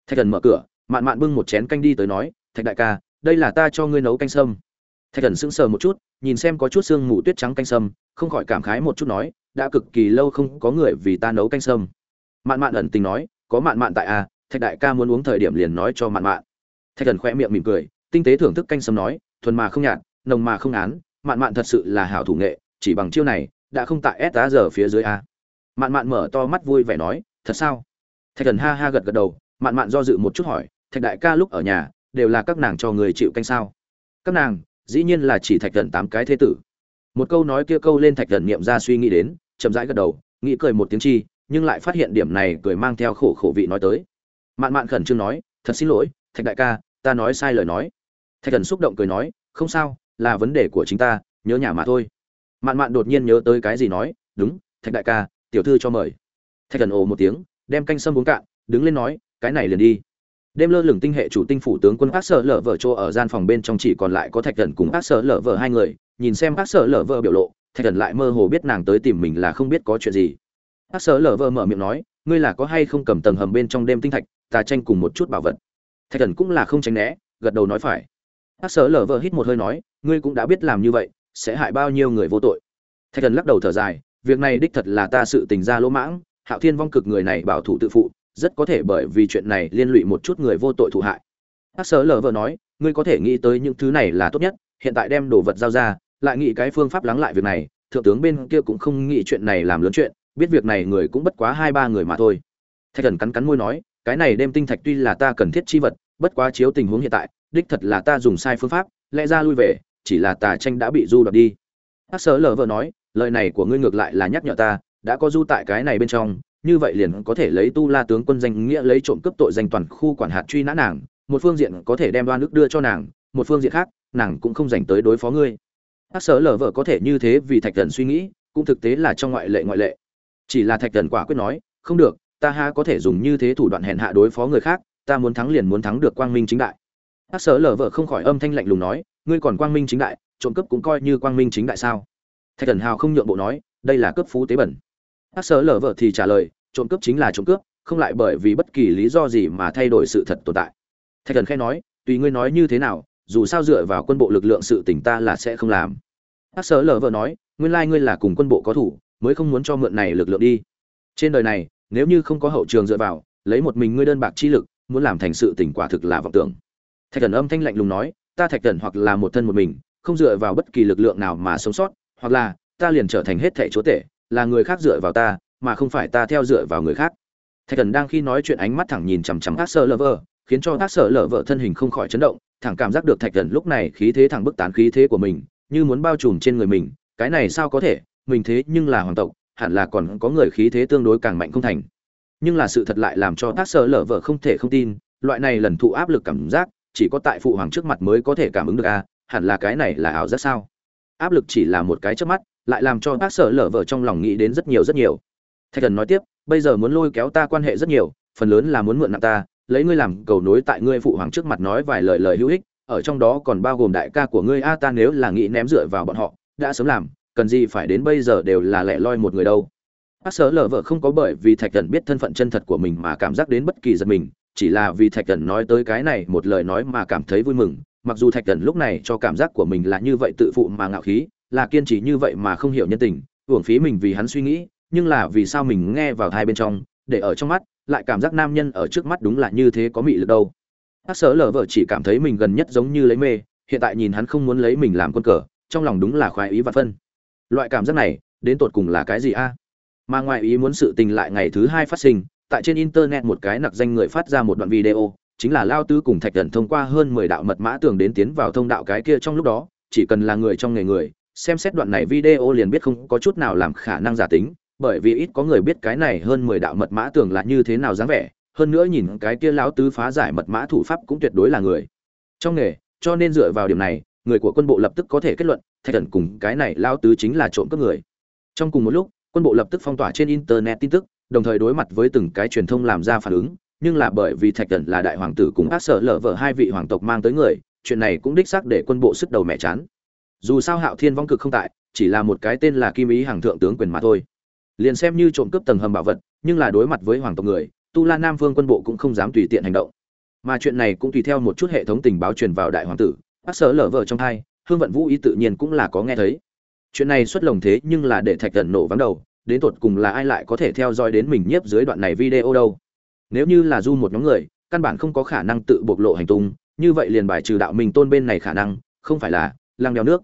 Thạch thần mở cửa mạn mạn bưng một chén canh đi tới nói thạch đại ca đây là ta cho ngươi nấu canh sâm. Thạch thần sững sờ một chút nhìn xem có chút xương mù tuyết trắng canh sâm không khỏi cảm khái một chút nói đã cực kỳ lâu không có người vì ta nấu canh sâm. Mạn mạn ẩn tình nói có mạn mạn tại a à, thạch đại ca muốn uống thời điểm liền nói cho mạn mạn. Thạch thần khoe miệng mỉm cười tinh tế thưởng thức canh sâm nói thuần mà không nhạt nồng mà không án, mạn mạn thật sự là hảo thủ nghệ, chỉ bằng chiêu này, đã không tại s giờ phía dưới a. Mạn mạn mở to mắt vui vẻ nói, thật sao? Thạch thần ha ha gật gật đầu, mạn mạn do dự một chút hỏi, thạch đại ca lúc ở nhà, đều là các nàng cho người chịu canh sao? Các nàng, dĩ nhiên là chỉ thạch thần tám cái thế tử. Một câu nói kia câu lên thạch thần niệm ra suy nghĩ đến, chậm rãi gật đầu, nghĩ cười một tiếng chi, nhưng lại phát hiện điểm này cười mang theo khổ khổ vị nói tới. Mạn mạn khẩn trương nói, thật xin lỗi, thạch đại ca, ta nói sai lời nói. Thạch thần xúc động cười nói, không sao là vấn đề của chính ta, nhớ nhà mà thôi. Mạn mạn đột nhiên nhớ tới cái gì nói, đúng, thạch đại ca, tiểu thư cho mời. Thạch thần ồ một tiếng, đem canh sâm uống cạn, đứng lên nói, cái này liền đi. Đêm lơ lửng tinh hệ chủ tinh phủ tướng quân bác sở lở vợ chỗ ở gian phòng bên trong chỉ còn lại có thạch thần cùng bác sở lở vợ hai người, nhìn xem bác sở lở vợ biểu lộ, thạch thần lại mơ hồ biết nàng tới tìm mình là không biết có chuyện gì. Bác sở lở vợ mở miệng nói, ngươi là có hay không cầm tầng hầm bên trong đêm tinh thạch, ta tranh cùng một chút bảo vật. Thạch thần cũng là không tránh né, gật đầu nói phải. Bác sở lở vợ hít một hơi nói ngươi cũng đã biết làm như vậy, sẽ hại bao nhiêu người vô tội. Thạch thần lắc đầu thở dài, việc này đích thật là ta sự tình ra lỗ mãng, hạo thiên vong cực người này bảo thủ tự phụ, rất có thể bởi vì chuyện này liên lụy một chút người vô tội thụ hại. Bác sớ lờ vợ nói, ngươi có thể nghĩ tới những thứ này là tốt nhất, hiện tại đem đồ vật giao ra, lại nghĩ cái phương pháp lắng lại việc này, thượng tướng bên kia cũng không nghĩ chuyện này làm lớn chuyện, biết việc này người cũng bất quá hai ba người mà thôi. Thạch thần cắn cắn môi nói, cái này đem tinh thạch tuy là ta cần thiết chi vật, bất quá chiếu tình huống hiện tại, đích thật là ta dùng sai phương pháp, lẽ ra lui về chỉ là tà tranh đã bị du đoạt đi. Bác sở lờ vợ nói, lời này của ngươi ngược lại là nhắc nhở ta, đã có du tại cái này bên trong, như vậy liền có thể lấy tu la tướng quân danh nghĩa lấy trộm cướp tội danh toàn khu quản hạt truy nã nàng, một phương diện có thể đem đoan nước đưa cho nàng, một phương diện khác, nàng cũng không dành tới đối phó ngươi. Bác sở lờ vợ có thể như thế vì thạch thần suy nghĩ, cũng thực tế là trong ngoại lệ ngoại lệ. Chỉ là thạch thần quả quyết nói, không được, ta ha có thể dùng như thế thủ đoạn hèn hạ đối phó người khác, ta muốn thắng liền muốn thắng được quang minh chính đại. Bác sở lờ vợ không khỏi âm thanh lạnh lùng nói ngươi còn quang minh chính đại, trộm cướp cũng coi như quang minh chính đại sao? Thạch thần hào không nhượng bộ nói, đây là cướp phú tế bẩn. Hát sở Lở vợ thì trả lời, trộm cướp chính là trộm cướp, không lại bởi vì bất kỳ lý do gì mà thay đổi sự thật tồn tại. Thạch thần khẽ nói, tùy ngươi nói như thế nào, dù sao dựa vào quân bộ lực lượng sự tỉnh ta là sẽ không làm. Hát sở Lở vợ nói, nguyên lai ngươi là cùng quân bộ có thủ, mới không muốn cho mượn này lực lượng đi. Trên đời này, nếu như không có hậu trường dựa vào, lấy một mình ngươi đơn bạc chi lực, muốn làm thành sự tỉnh quả thực là vọng tưởng. Thạch thần âm thanh lạnh lùng nói ta thạch thần hoặc là một thân một mình, không dựa vào bất kỳ lực lượng nào mà sống sót, hoặc là ta liền trở thành hết thẻ chúa tể, là người khác dựa vào ta, mà không phải ta theo dựa vào người khác. Thạch thần đang khi nói chuyện ánh mắt thẳng nhìn chằm chằm ác sợ lơ vơ, khiến cho ác sợ lơ vợ thân hình không khỏi chấn động, thẳng cảm giác được thạch thần lúc này khí thế thẳng bức tán khí thế của mình, như muốn bao trùm trên người mình, cái này sao có thể, mình thế nhưng là hoàng tộc, hẳn là còn có người khí thế tương đối càng mạnh không thành. Nhưng là sự thật lại làm cho ác sợ Lở vợ không thể không tin, loại này lần thụ áp lực cảm giác chỉ có tại phụ hoàng trước mặt mới có thể cảm ứng được a, hẳn là cái này là ảo giác sao? Áp lực chỉ là một cái trước mắt, lại làm cho bác sở lở vợ trong lòng nghĩ đến rất nhiều rất nhiều. Thạch thần nói tiếp, bây giờ muốn lôi kéo ta quan hệ rất nhiều, phần lớn là muốn mượn nặng ta, lấy ngươi làm cầu nối tại ngươi phụ hoàng trước mặt nói vài lời lời hữu ích, ở trong đó còn bao gồm đại ca của ngươi a, ta nếu là nghĩ ném dựa vào bọn họ, đã sớm làm, cần gì phải đến bây giờ đều là lẻ loi một người đâu. Bác sở lở vợ không có bởi vì thạch thần biết thân phận chân thật của mình mà cảm giác đến bất kỳ giật mình chỉ là vì thạch thần nói tới cái này một lời nói mà cảm thấy vui mừng, mặc dù thạch thần lúc này cho cảm giác của mình là như vậy tự phụ mà ngạo khí, là kiên trì như vậy mà không hiểu nhân tình, uổng phí mình vì hắn suy nghĩ, nhưng là vì sao mình nghe vào hai bên trong, để ở trong mắt, lại cảm giác nam nhân ở trước mắt đúng là như thế có mị lực đâu. Hát sở lở vợ chỉ cảm thấy mình gần nhất giống như lấy mê, hiện tại nhìn hắn không muốn lấy mình làm quân cờ, trong lòng đúng là khoái ý và phân. Loại cảm giác này, đến tột cùng là cái gì a? Mà ngoài ý muốn sự tình lại ngày thứ hai phát sinh tại trên internet một cái nặc danh người phát ra một đoạn video, chính là lao tứ cùng thạch thần thông qua hơn mười đạo mật mã tường đến tiến vào thông đạo cái kia trong lúc đó, chỉ cần là người trong nghề người, xem xét đoạn này video liền biết không có chút nào làm khả năng giả tính, bởi vì ít có người biết cái này hơn mười đạo mật mã tường là như thế nào dáng vẻ, hơn nữa nhìn cái kia lão tứ phá giải mật mã thủ pháp cũng tuyệt đối là người. Trong nghề, cho nên dựa vào điểm này, người của quân bộ lập tức có thể kết luận, thạch thần cùng cái này lão tứ chính là trộm cướp người. Trong cùng một lúc, quân bộ lập tức phong tỏa trên internet tin tức đồng thời đối mặt với từng cái truyền thông làm ra phản ứng, nhưng là bởi vì thạch cẩn là đại hoàng tử cùng ác sở lở vợ hai vị hoàng tộc mang tới người, chuyện này cũng đích xác để quân bộ sức đầu mẹ chán. Dù sao hạo thiên vong cực không tại, chỉ là một cái tên là kim ý hàng thượng tướng quyền mà thôi. Liền xem như trộm cướp tầng hầm bảo vật, nhưng là đối mặt với hoàng tộc người, tu la nam vương quân bộ cũng không dám tùy tiện hành động. Mà chuyện này cũng tùy theo một chút hệ thống tình báo truyền vào đại hoàng tử, ác sở lở vợ trong hai, hương vận vũ ý tự nhiên cũng là có nghe thấy. Chuyện này xuất lồng thế nhưng là để thạch cẩn nổ vắng đầu đến tột cùng là ai lại có thể theo dõi đến mình nhiếp dưới đoạn này video đâu? Nếu như là du một nhóm người, căn bản không có khả năng tự bộc lộ hành tung, như vậy liền bài trừ đạo mình tôn bên này khả năng, không phải là lăng đeo nước.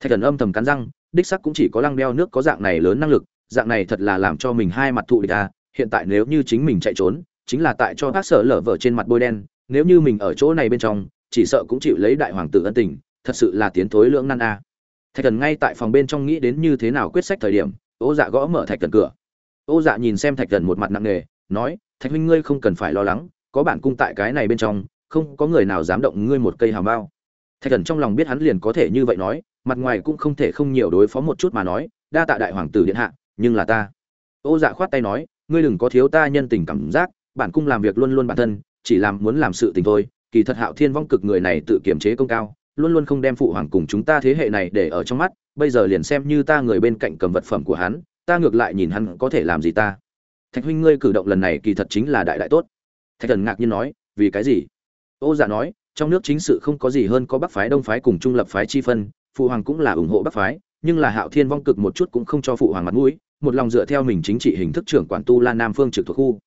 Thạch thần âm thầm cắn răng, đích sắc cũng chỉ có lăng đeo nước có dạng này lớn năng lực, dạng này thật là làm cho mình hai mặt thụ địch à. Hiện tại nếu như chính mình chạy trốn, chính là tại cho bác sở lở vở trên mặt bôi đen, nếu như mình ở chỗ này bên trong, chỉ sợ cũng chịu lấy đại hoàng tử ân tình, thật sự là tiến thối lưỡng nan a à. thạch thần ngay tại phòng bên trong nghĩ đến như thế nào quyết sách thời điểm ô dạ gõ mở thạch thần cửa. Ô dạ nhìn xem thạch thần một mặt nặng nề, nói, thạch huynh ngươi không cần phải lo lắng, có bản cung tại cái này bên trong, không có người nào dám động ngươi một cây hào mao thạch thần trong lòng biết hắn liền có thể như vậy nói, mặt ngoài cũng không thể không nhiều đối phó một chút mà nói, đa tạ đại hoàng tử điện hạ, nhưng là ta. Ô dạ khoát tay nói, ngươi đừng có thiếu ta nhân tình cảm giác, bản cung làm việc luôn luôn bản thân, chỉ làm muốn làm sự tình thôi, kỳ thật hạo thiên vong cực người này tự kiểm chế công cao luôn luôn không đem phụ hoàng cùng chúng ta thế hệ này để ở trong mắt, bây giờ liền xem như ta người bên cạnh cầm vật phẩm của hắn, ta ngược lại nhìn hắn có thể làm gì ta. Thạch huynh ngươi cử động lần này kỳ thật chính là đại đại tốt. Thạch thần ngạc nhiên nói, vì cái gì? Ô giả nói, trong nước chính sự không có gì hơn có bắc phái, đông phái cùng trung lập phái chi phân, phụ hoàng cũng là ủng hộ bắc phái, nhưng là hạo thiên vong cực một chút cũng không cho phụ hoàng mặt mũi, một lòng dựa theo mình chính trị hình thức trưởng quản tu la nam phương trực thuộc khu.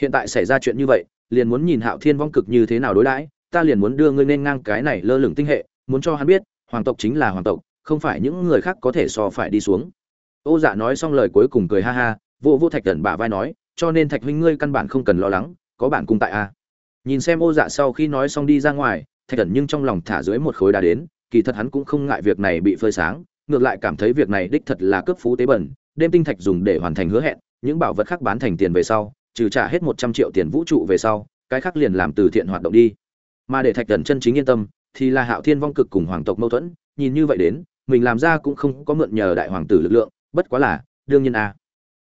Hiện tại xảy ra chuyện như vậy, liền muốn nhìn hạo thiên vong cực như thế nào đối đãi ta liền muốn đưa ngươi nên ngang cái này lơ lửng tinh hệ, muốn cho hắn biết, hoàng tộc chính là hoàng tộc, không phải những người khác có thể so phải đi xuống. Ô dạ nói xong lời cuối cùng cười ha ha, vô vô thạch thần bả vai nói, cho nên thạch huynh ngươi căn bản không cần lo lắng, có bản cung tại a. Nhìn xem ô dạ sau khi nói xong đi ra ngoài, thạch thần nhưng trong lòng thả dưới một khối đá đến, kỳ thật hắn cũng không ngại việc này bị phơi sáng, ngược lại cảm thấy việc này đích thật là cướp phú tế bẩn đêm tinh thạch dùng để hoàn thành hứa hẹn, những bảo vật khác bán thành tiền về sau, trừ trả hết một trăm triệu tiền vũ trụ về sau, cái khác liền làm từ thiện hoạt động đi mà để thạch thần chân chính yên tâm, thì là hạo thiên vong cực cùng hoàng tộc mâu thuẫn, nhìn như vậy đến, mình làm ra cũng không có mượn nhờ đại hoàng tử lực lượng, bất quá là, đương nhiên a à.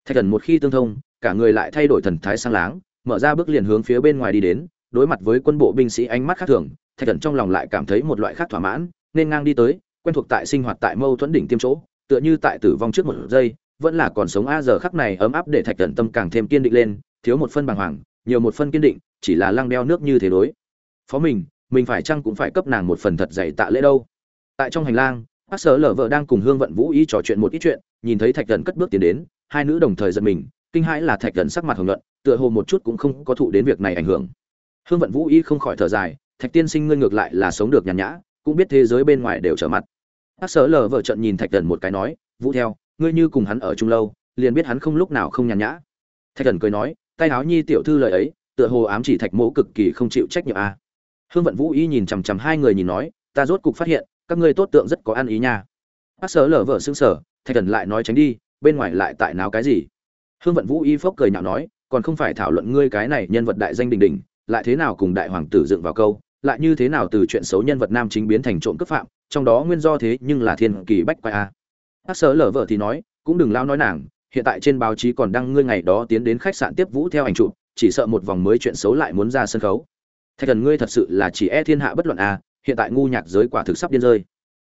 thạch thần một khi tương thông, cả người lại thay đổi thần thái sang láng, mở ra bước liền hướng phía bên ngoài đi đến, đối mặt với quân bộ binh sĩ ánh mắt khác thường, thạch thần trong lòng lại cảm thấy một loại khác thỏa mãn, nên ngang đi tới, quen thuộc tại sinh hoạt tại mâu thuẫn đỉnh tiêm chỗ, tựa như tại tử vong trước một giây, vẫn là còn sống a, giờ khắc này ấm áp để thạch thần tâm càng thêm kiên định lên, thiếu một phân bàng hoàng, nhiều một phân kiên định, chỉ là lăng đeo nước như thế đối phó mình mình phải chăng cũng phải cấp nàng một phần thật dày tạ lễ đâu. Tại trong hành lang, bác sở lở vợ đang cùng hương vận vũ y trò chuyện một ít chuyện, nhìn thấy thạch thần cất bước tiến đến, hai nữ đồng thời giật mình, kinh hãi là thạch thần sắc mặt hồng luận tựa hồ một chút cũng không có thụ đến việc này ảnh hưởng. Hương vận vũ y không khỏi thở dài, thạch tiên sinh ngươi ngược lại là sống được nhàn nhã, cũng biết thế giới bên ngoài đều trở mặt. Bác sở lở vợ trận nhìn thạch thần một cái nói, vũ theo, ngươi như cùng hắn ở chung lâu, liền biết hắn không lúc nào không nhàn nhã. Thạch thần cười nói, tay áo nhi tiểu thư lời ấy, tựa hồ ám chỉ thạch mỗ cực kỳ không chịu trách nhiệm a hương vận vũ y nhìn chằm chằm hai người nhìn nói, ta rốt cục phát hiện, các ngươi tốt tượng rất có ăn ý nha. Bác sở lở vợ xương sở thạch thần lại nói tránh đi, bên ngoài lại tại nào cái gì? Hương vận vũ y phốc cười nhạo nói, còn không phải thảo luận ngươi cái này nhân vật đại danh đình đình lại thế nào cùng đại hoàng tử dựng vào câu, lại như thế nào từ chuyện xấu nhân vật nam chính biến thành trộm cướp phạm, trong đó nguyên do thế nhưng là thiên kỳ bách quái a. Bác sở lở vợ thì nói, cũng đừng lao nói nàng, hiện tại trên báo chí còn đăng ngươi ngày đó tiến đến khách sạn tiếp vũ theo ảnh chụp, chỉ sợ một vòng mới chuyện xấu lại muốn ra sân khấu thạch thần ngươi thật sự là chỉ e thiên hạ bất luận à? hiện tại ngu nhạc giới quả thực sắp điên rơi.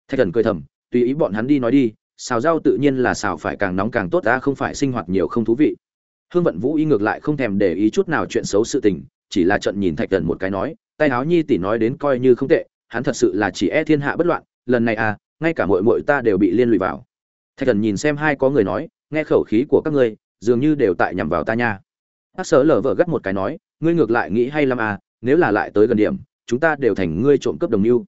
Thạch thần cười thầm, tùy ý bọn hắn đi nói đi, xào rau tự nhiên là xào phải càng nóng càng tốt ta không phải sinh hoạt nhiều không thú vị. Hương vận vũ y ngược lại không thèm để ý chút nào chuyện xấu sự tình, chỉ là trận nhìn thạch thần một cái nói, tay áo nhi tỷ nói đến coi như không tệ, hắn thật sự là chỉ e thiên hạ bất loạn, lần này à ngay cả mội mội ta đều bị liên lụy vào. Thạch thần nhìn xem hai có người nói, nghe khẩu khí của các ngươi, dường như đều tại nhằm vào ta nha. Bác sở lở vợ gắt một cái nói, ngươi ngược lại nghĩ hay lắm à nếu là lại tới gần điểm, chúng ta đều thành ngươi trộm cướp đồng mưu.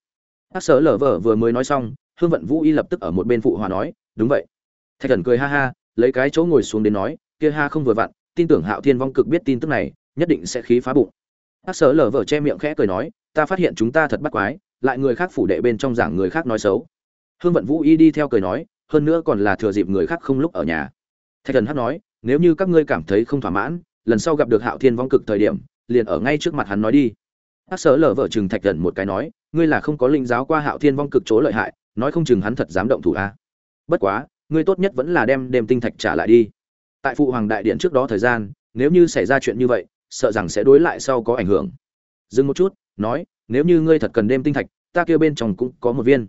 Hát sở lở vở vừa mới nói xong, hương vận vũ y lập tức ở một bên phụ hòa nói, đúng vậy. Thạch thần cười ha ha, lấy cái chỗ ngồi xuống đến nói, kia ha không vừa vặn, tin tưởng hạo thiên vong cực biết tin tức này, nhất định sẽ khí phá bụng. Hát sở lở vở che miệng khẽ cười nói, ta phát hiện chúng ta thật bắt quái, lại người khác phủ đệ bên trong giảng người khác nói xấu. Hương vận vũ y đi theo cười nói, hơn nữa còn là thừa dịp người khác không lúc ở nhà. Thạch thần hát nói, nếu như các ngươi cảm thấy không thỏa mãn, lần sau gặp được hạo thiên vong cực thời điểm liền ở ngay trước mặt hắn nói đi. Bác sở lở vợ chừng thạch gần một cái nói, ngươi là không có linh giáo qua hạo thiên vong cực chỗ lợi hại, nói không chừng hắn thật dám động thủ a. Bất quá, ngươi tốt nhất vẫn là đem đêm tinh thạch trả lại đi. Tại phụ hoàng đại điện trước đó thời gian, nếu như xảy ra chuyện như vậy, sợ rằng sẽ đối lại sau có ảnh hưởng. Dừng một chút, nói, nếu như ngươi thật cần đêm tinh thạch, ta kêu bên trong cũng có một viên.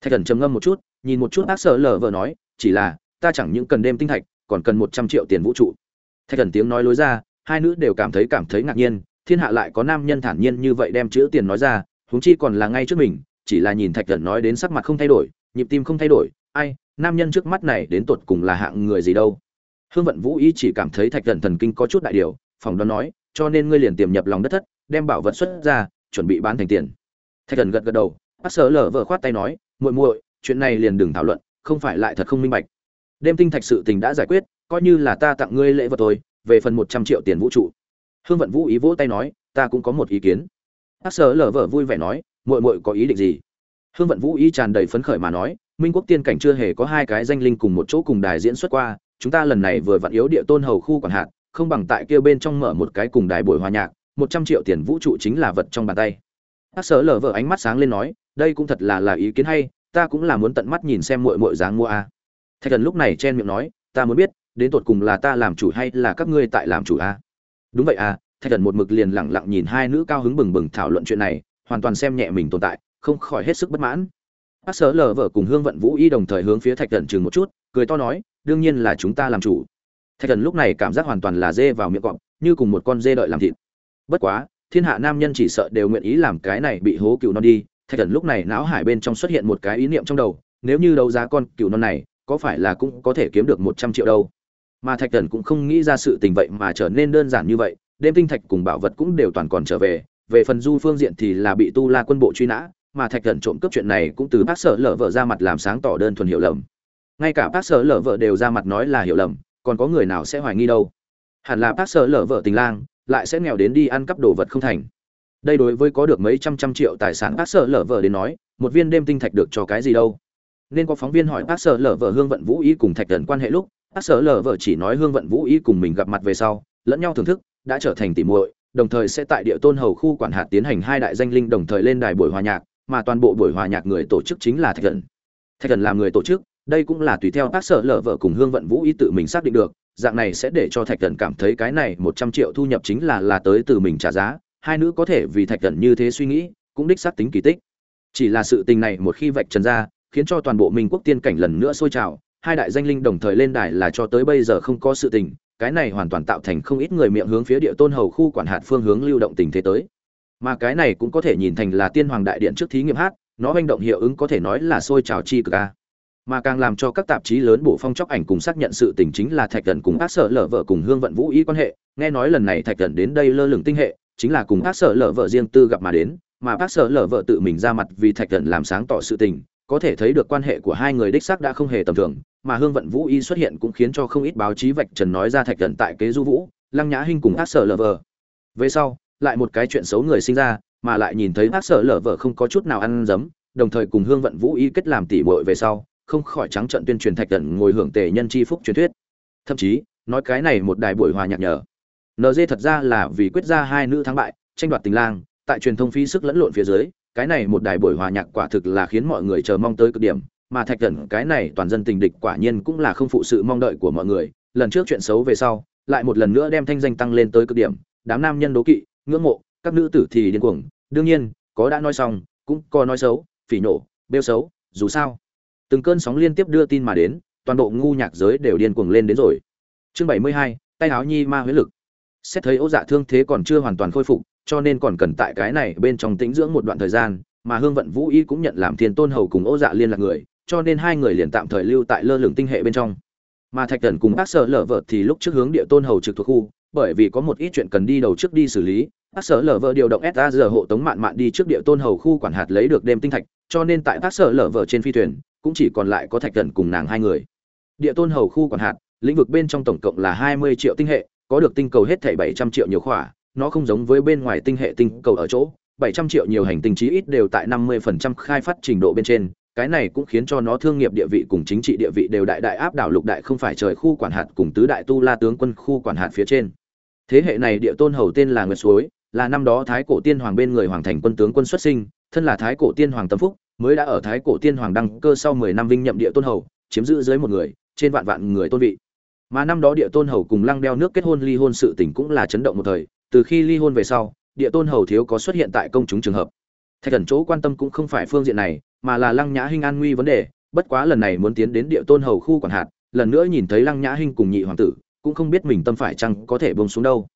Thạch thần trầm ngâm một chút, nhìn một chút Ác sở lở vợ nói, chỉ là, ta chẳng những cần đêm tinh thạch, còn cần một trăm triệu tiền vũ trụ. Thạch thần tiếng nói lối ra hai nữ đều cảm thấy cảm thấy ngạc nhiên, thiên hạ lại có nam nhân thản nhiên như vậy đem chữ tiền nói ra, huống chi còn là ngay trước mình, chỉ là nhìn thạch thần nói đến sắc mặt không thay đổi, nhịp tim không thay đổi, ai, nam nhân trước mắt này đến tột cùng là hạng người gì đâu. Hương vận vũ ý chỉ cảm thấy thạch thần thần kinh có chút đại điều phòng đoán nói, cho nên ngươi liền tiềm nhập lòng đất thất, đem bảo vật xuất ra, chuẩn bị bán thành tiền. Thạch thần gật gật đầu, bác sở lở vợ khoát tay nói, muội muội, chuyện này liền đừng thảo luận, không phải lại thật không minh bạch. Đêm tinh thạch sự tình đã giải quyết, coi như là ta tặng ngươi lễ vật thôi về phần một trăm triệu tiền vũ trụ. Hương vận vũ ý vỗ tay nói, ta cũng có một ý kiến. Bác sở lở vợ vui vẻ nói, muội muội có ý định gì? Hương vận vũ ý tràn đầy phấn khởi mà nói, minh quốc tiên cảnh chưa hề có hai cái danh linh cùng một chỗ cùng đài diễn xuất qua, chúng ta lần này vừa vặn yếu địa tôn hầu khu quản hạt, không bằng tại kia bên trong mở một cái cùng đài buổi hòa nhạc, một trăm triệu tiền vũ trụ chính là vật trong bàn tay. Bác sở lở vợ ánh mắt sáng lên nói, đây cũng thật là là ý kiến hay, ta cũng là muốn tận mắt nhìn xem muội muội dáng mua a. Thạch thần lúc này chen miệng nói, ta muốn biết đến tột cùng là ta làm chủ hay là các ngươi tại làm chủ a đúng vậy à thạch thần một mực liền lẳng lặng nhìn hai nữ cao hứng bừng bừng thảo luận chuyện này, hoàn toàn xem nhẹ mình tồn tại, không khỏi hết sức bất mãn. Bác sở lờ vợ cùng hương vận vũ y đồng thời hướng phía thạch thần chừng một chút, cười to nói, đương nhiên là chúng ta làm chủ. Thạch thần lúc này cảm giác hoàn toàn là dê vào miệng cọp, như cùng một con dê đợi làm thịt. Bất quá, thiên hạ nam nhân chỉ sợ đều nguyện ý làm cái này bị hố cựu non đi, thạch thần lúc này não hải bên trong xuất hiện một cái ý niệm trong đầu, nếu như đấu giá con cựu non này, có phải là cũng có thể kiếm được một trăm triệu đâu? Mà thạch thần cũng không nghĩ ra sự tình vậy mà trở nên đơn giản như vậy, đêm tinh thạch cùng bảo vật cũng đều toàn còn trở về về phần du phương diện thì là bị tu la quân bộ truy nã, mà thạch thần trộm cướp chuyện này cũng từ bác sở lở vợ ra mặt làm sáng tỏ đơn thuần hiểu lầm. Ngay cả bác sở lở vợ đều ra mặt nói là hiểu lầm, còn có người nào sẽ hoài nghi đâu? Hẳn là bác sở lở vợ tình lang, lại sẽ nghèo đến đi ăn cắp đồ vật không thành. Đây đối với có được mấy trăm trăm triệu tài sản bác sở lở vợ đến nói, một viên đêm tinh thạch được cho cái gì đâu? Nên có phóng viên hỏi bác sở lở vợ hương vận vũ ý cùng thạch thần quan hệ lúc Ác sở lở vợ chỉ nói hương vận vũ ý cùng mình gặp mặt về sau, lẫn nhau thưởng thức, đã trở thành tỉ muội, đồng thời sẽ tại địa tôn hầu khu quản hạt tiến hành hai đại danh linh đồng thời lên đài buổi hòa nhạc, mà toàn bộ buổi hòa nhạc người tổ chức chính là thạch thần. Thạch thần làm người tổ chức, đây cũng là tùy theo Ác sở lở vợ cùng hương vận vũ ý tự mình xác định được, dạng này sẽ để cho thạch thần cảm thấy cái này một trăm triệu thu nhập chính là là tới từ mình trả giá, hai nữ có thể vì thạch thần như thế suy nghĩ, cũng đích xác tính kỳ tích. Chỉ là sự tình này một khi vạch trần ra, khiến cho toàn bộ minh quốc tiên cảnh lần nữa sôi trào hai đại danh linh đồng thời lên đài là cho tới bây giờ không có sự tình, cái này hoàn toàn tạo thành không ít người miệng hướng phía địa tôn hầu khu quản hạt phương hướng lưu động tình thế tới. Mà cái này cũng có thể nhìn thành là tiên hoàng đại điện trước thí nghiệm hát, nó manh động hiệu ứng có thể nói là sôi trào chi cực a. Mà càng làm cho các tạp chí lớn bổ phong chóc ảnh cùng xác nhận sự tình chính là thạch thần cùng ác sở lở vợ cùng hương vận vũ ý quan hệ, nghe nói lần này thạch thần đến đây lơ lửng tinh hệ, chính là cùng ác sở lở vợ riêng tư gặp mà đến, mà ác sở lở vợ tự mình ra mặt vì thạch thần làm sáng tỏ sự tình, có thể thấy được quan hệ của hai người đích xác đã không hề tầm thường mà hương vận vũ y xuất hiện cũng khiến cho không ít báo chí vạch trần nói ra thạch thần tại kế du vũ, lăng nhã hinh cùng ác sở lở vợ về sau, lại một cái chuyện xấu người sinh ra, mà lại nhìn thấy ác sở lở vợ không có chút nào ăn dấm, đồng thời cùng hương vận vũ y kết làm tỉ muội về sau, không khỏi trắng trận tuyên truyền thạch thần ngồi hưởng tề nhân chi phúc truyền thuyết. Thậm chí, nói cái này một đài buổi hòa nhạc nhở nd thật ra là vì quyết ra hai nữ thắng bại, tranh đoạt tình lang, tại truyền thông phí sức lẫn lộn phía dưới, cái này một đài buổi hòa nhạc quả thực là khiến mọi người chờ mong tới cực điểm mà thạch thần cái này toàn dân tình địch quả nhiên cũng là không phụ sự mong đợi của mọi người. Lần trước chuyện xấu về sau, lại một lần nữa đem thanh danh tăng lên tới cực điểm. Đám nam nhân đố kỵ, ngưỡng mộ, các nữ tử thì điên cuồng. Đương nhiên, có đã nói xong, cũng có nói xấu, phỉ nổ bêu xấu, dù sao. Từng cơn sóng liên tiếp đưa tin mà đến, toàn bộ ngu nhạc giới đều điên cuồng lên đến rồi. Chương bảy mươi hai, tay áo nhi ma huyết lực. Xét thấy ố dạ thương thế còn chưa hoàn toàn khôi phục, cho nên còn cần tại cái này bên trong tĩnh dưỡng một đoạn thời gian, mà hương vận vũ y cũng nhận làm thiên tôn hầu cùng ố dạ liên lạc người cho nên hai người liền tạm thời lưu tại lơ lửng tinh hệ bên trong. Mà thạch thần cùng bác sở lở vợ thì lúc trước hướng địa tôn hầu trực thuộc khu, bởi vì có một ít chuyện cần đi đầu trước đi xử lý, bác sở lở vợ điều động sa giờ hộ tống mạn mạn đi trước địa tôn hầu khu quản hạt lấy được đêm tinh thạch, cho nên tại bác sở lở vợ trên phi thuyền, cũng chỉ còn lại có thạch thần cùng nàng hai người. Địa tôn hầu khu quản hạt, lĩnh vực bên trong tổng cộng là hai mươi triệu tinh hệ, có được tinh cầu hết thảy bảy trăm triệu nhiều khỏa, nó không giống với bên ngoài tinh hệ tinh cầu ở chỗ, bảy trăm triệu nhiều hành tinh chí ít đều tại năm mươi phần trăm khai phát trình độ bên trên cái này cũng khiến cho nó thương nghiệp địa vị cùng chính trị địa vị đều đại đại áp đảo lục đại không phải trời khu quản hạt cùng tứ đại tu la tướng quân khu quản hạt phía trên. Thế hệ này địa tôn hầu tên là nguyệt suối, là năm đó thái cổ tiên hoàng bên người hoàng thành quân tướng quân xuất sinh, thân là thái cổ tiên hoàng tâm phúc, mới đã ở thái cổ tiên hoàng đăng cơ sau mười năm vinh nhậm địa tôn hầu, chiếm giữ dưới một người, trên vạn vạn người tôn vị. Mà năm đó địa tôn hầu cùng lăng đeo nước kết hôn ly hôn sự tình cũng là chấn động một thời, từ khi ly hôn về sau, địa tôn hầu thiếu có xuất hiện tại công chúng trường hợp. Thạch thần chỗ quan tâm cũng không phải phương diện này mà là lăng nhã hinh an nguy vấn đề, bất quá lần này muốn tiến đến địa tôn hầu khu quản hạt, lần nữa nhìn thấy lăng nhã hinh cùng nhị hoàng tử, cũng không biết mình tâm phải chăng có thể bông xuống đâu.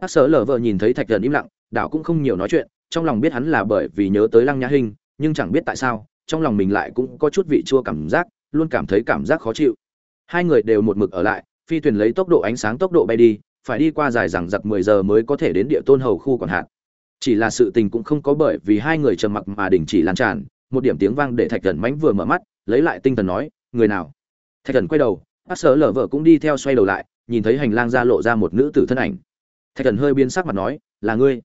Bác sở lở vợ nhìn thấy thạch thần im lặng, đảo cũng không nhiều nói chuyện, trong lòng biết hắn là bởi vì nhớ tới lăng nhã hinh, nhưng chẳng biết tại sao, trong lòng mình lại cũng có chút vị chua cảm giác, luôn cảm thấy cảm giác khó chịu. Hai người đều một mực ở lại, phi thuyền lấy tốc độ ánh sáng tốc độ bay đi, phải đi qua dài rằng giặc mười giờ mới có thể đến địa tôn hầu khu quản hạt. Chỉ là sự tình cũng không có bởi vì hai người trầm mặc mà đình chỉ lan tràn một điểm tiếng vang để thạch thần mánh vừa mở mắt, lấy lại tinh thần nói, người nào? Thạch thần quay đầu, bác sở lở vợ cũng đi theo xoay đầu lại, nhìn thấy hành lang ra lộ ra một nữ tử thân ảnh. Thạch thần hơi biến sắc mặt nói, là ngươi.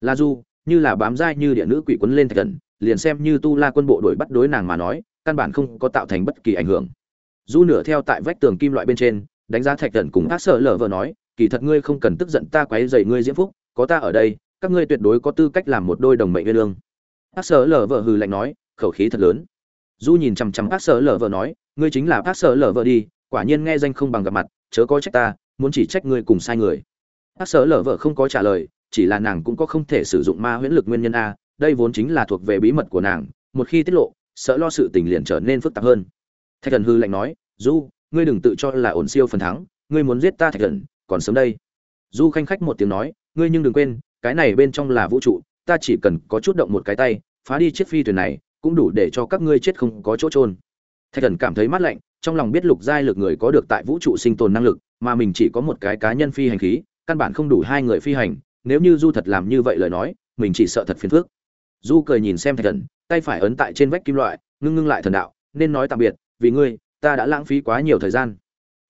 La du, như là bám dai như địa nữ quỷ quấn lên thạch thần, liền xem như tu la quân bộ đuổi bắt đối nàng mà nói, căn bản không có tạo thành bất kỳ ảnh hưởng. Du nửa theo tại vách tường kim loại bên trên, đánh giá thạch thần cùng bác sở lở vợ nói, kỳ thật ngươi không cần tức giận ta quấy dày ngươi diễm phúc, có ta ở đây, các ngươi tuyệt đối có tư cách làm một đôi đồng mệnh nguyên lương bác sở lở vợ hừ lạnh nói khẩu khí thật lớn. Du nhìn chằm chằm bác sở lở vợ nói, ngươi chính là bác sở lở vợ đi, quả nhiên nghe danh không bằng gặp mặt, chớ có trách ta, muốn chỉ trách ngươi cùng sai người. Bác sở lở vợ không có trả lời, chỉ là nàng cũng có không thể sử dụng ma huyễn lực nguyên nhân a, đây vốn chính là thuộc về bí mật của nàng, một khi tiết lộ, sợ lo sự tình liền trở nên phức tạp hơn. Thạch thần hư lạnh nói du ngươi đừng tự cho là ổn siêu phần thắng, ngươi muốn giết ta thạch thần, còn sớm đây. Du khanh khách một tiếng nói, ngươi nhưng đừng quên, cái này bên trong là vũ trụ, ta chỉ cần có chút động một cái tay, phá đi chiếc phi thuyền này cũng đủ để cho các ngươi chết không có chỗ trôn thạch thần cảm thấy mát lạnh, trong lòng biết lục giai lực người có được tại vũ trụ sinh tồn năng lực, mà mình chỉ có một cái cá nhân phi hành khí, căn bản không đủ hai người phi hành, nếu như du thật làm như vậy lời nói, mình chỉ sợ thật phiền phức. Du cười nhìn xem thạch thần, tay phải ấn tại trên vách kim loại, ngưng ngưng lại thần đạo, nên nói tạm biệt, vì ngươi, ta đã lãng phí quá nhiều thời gian.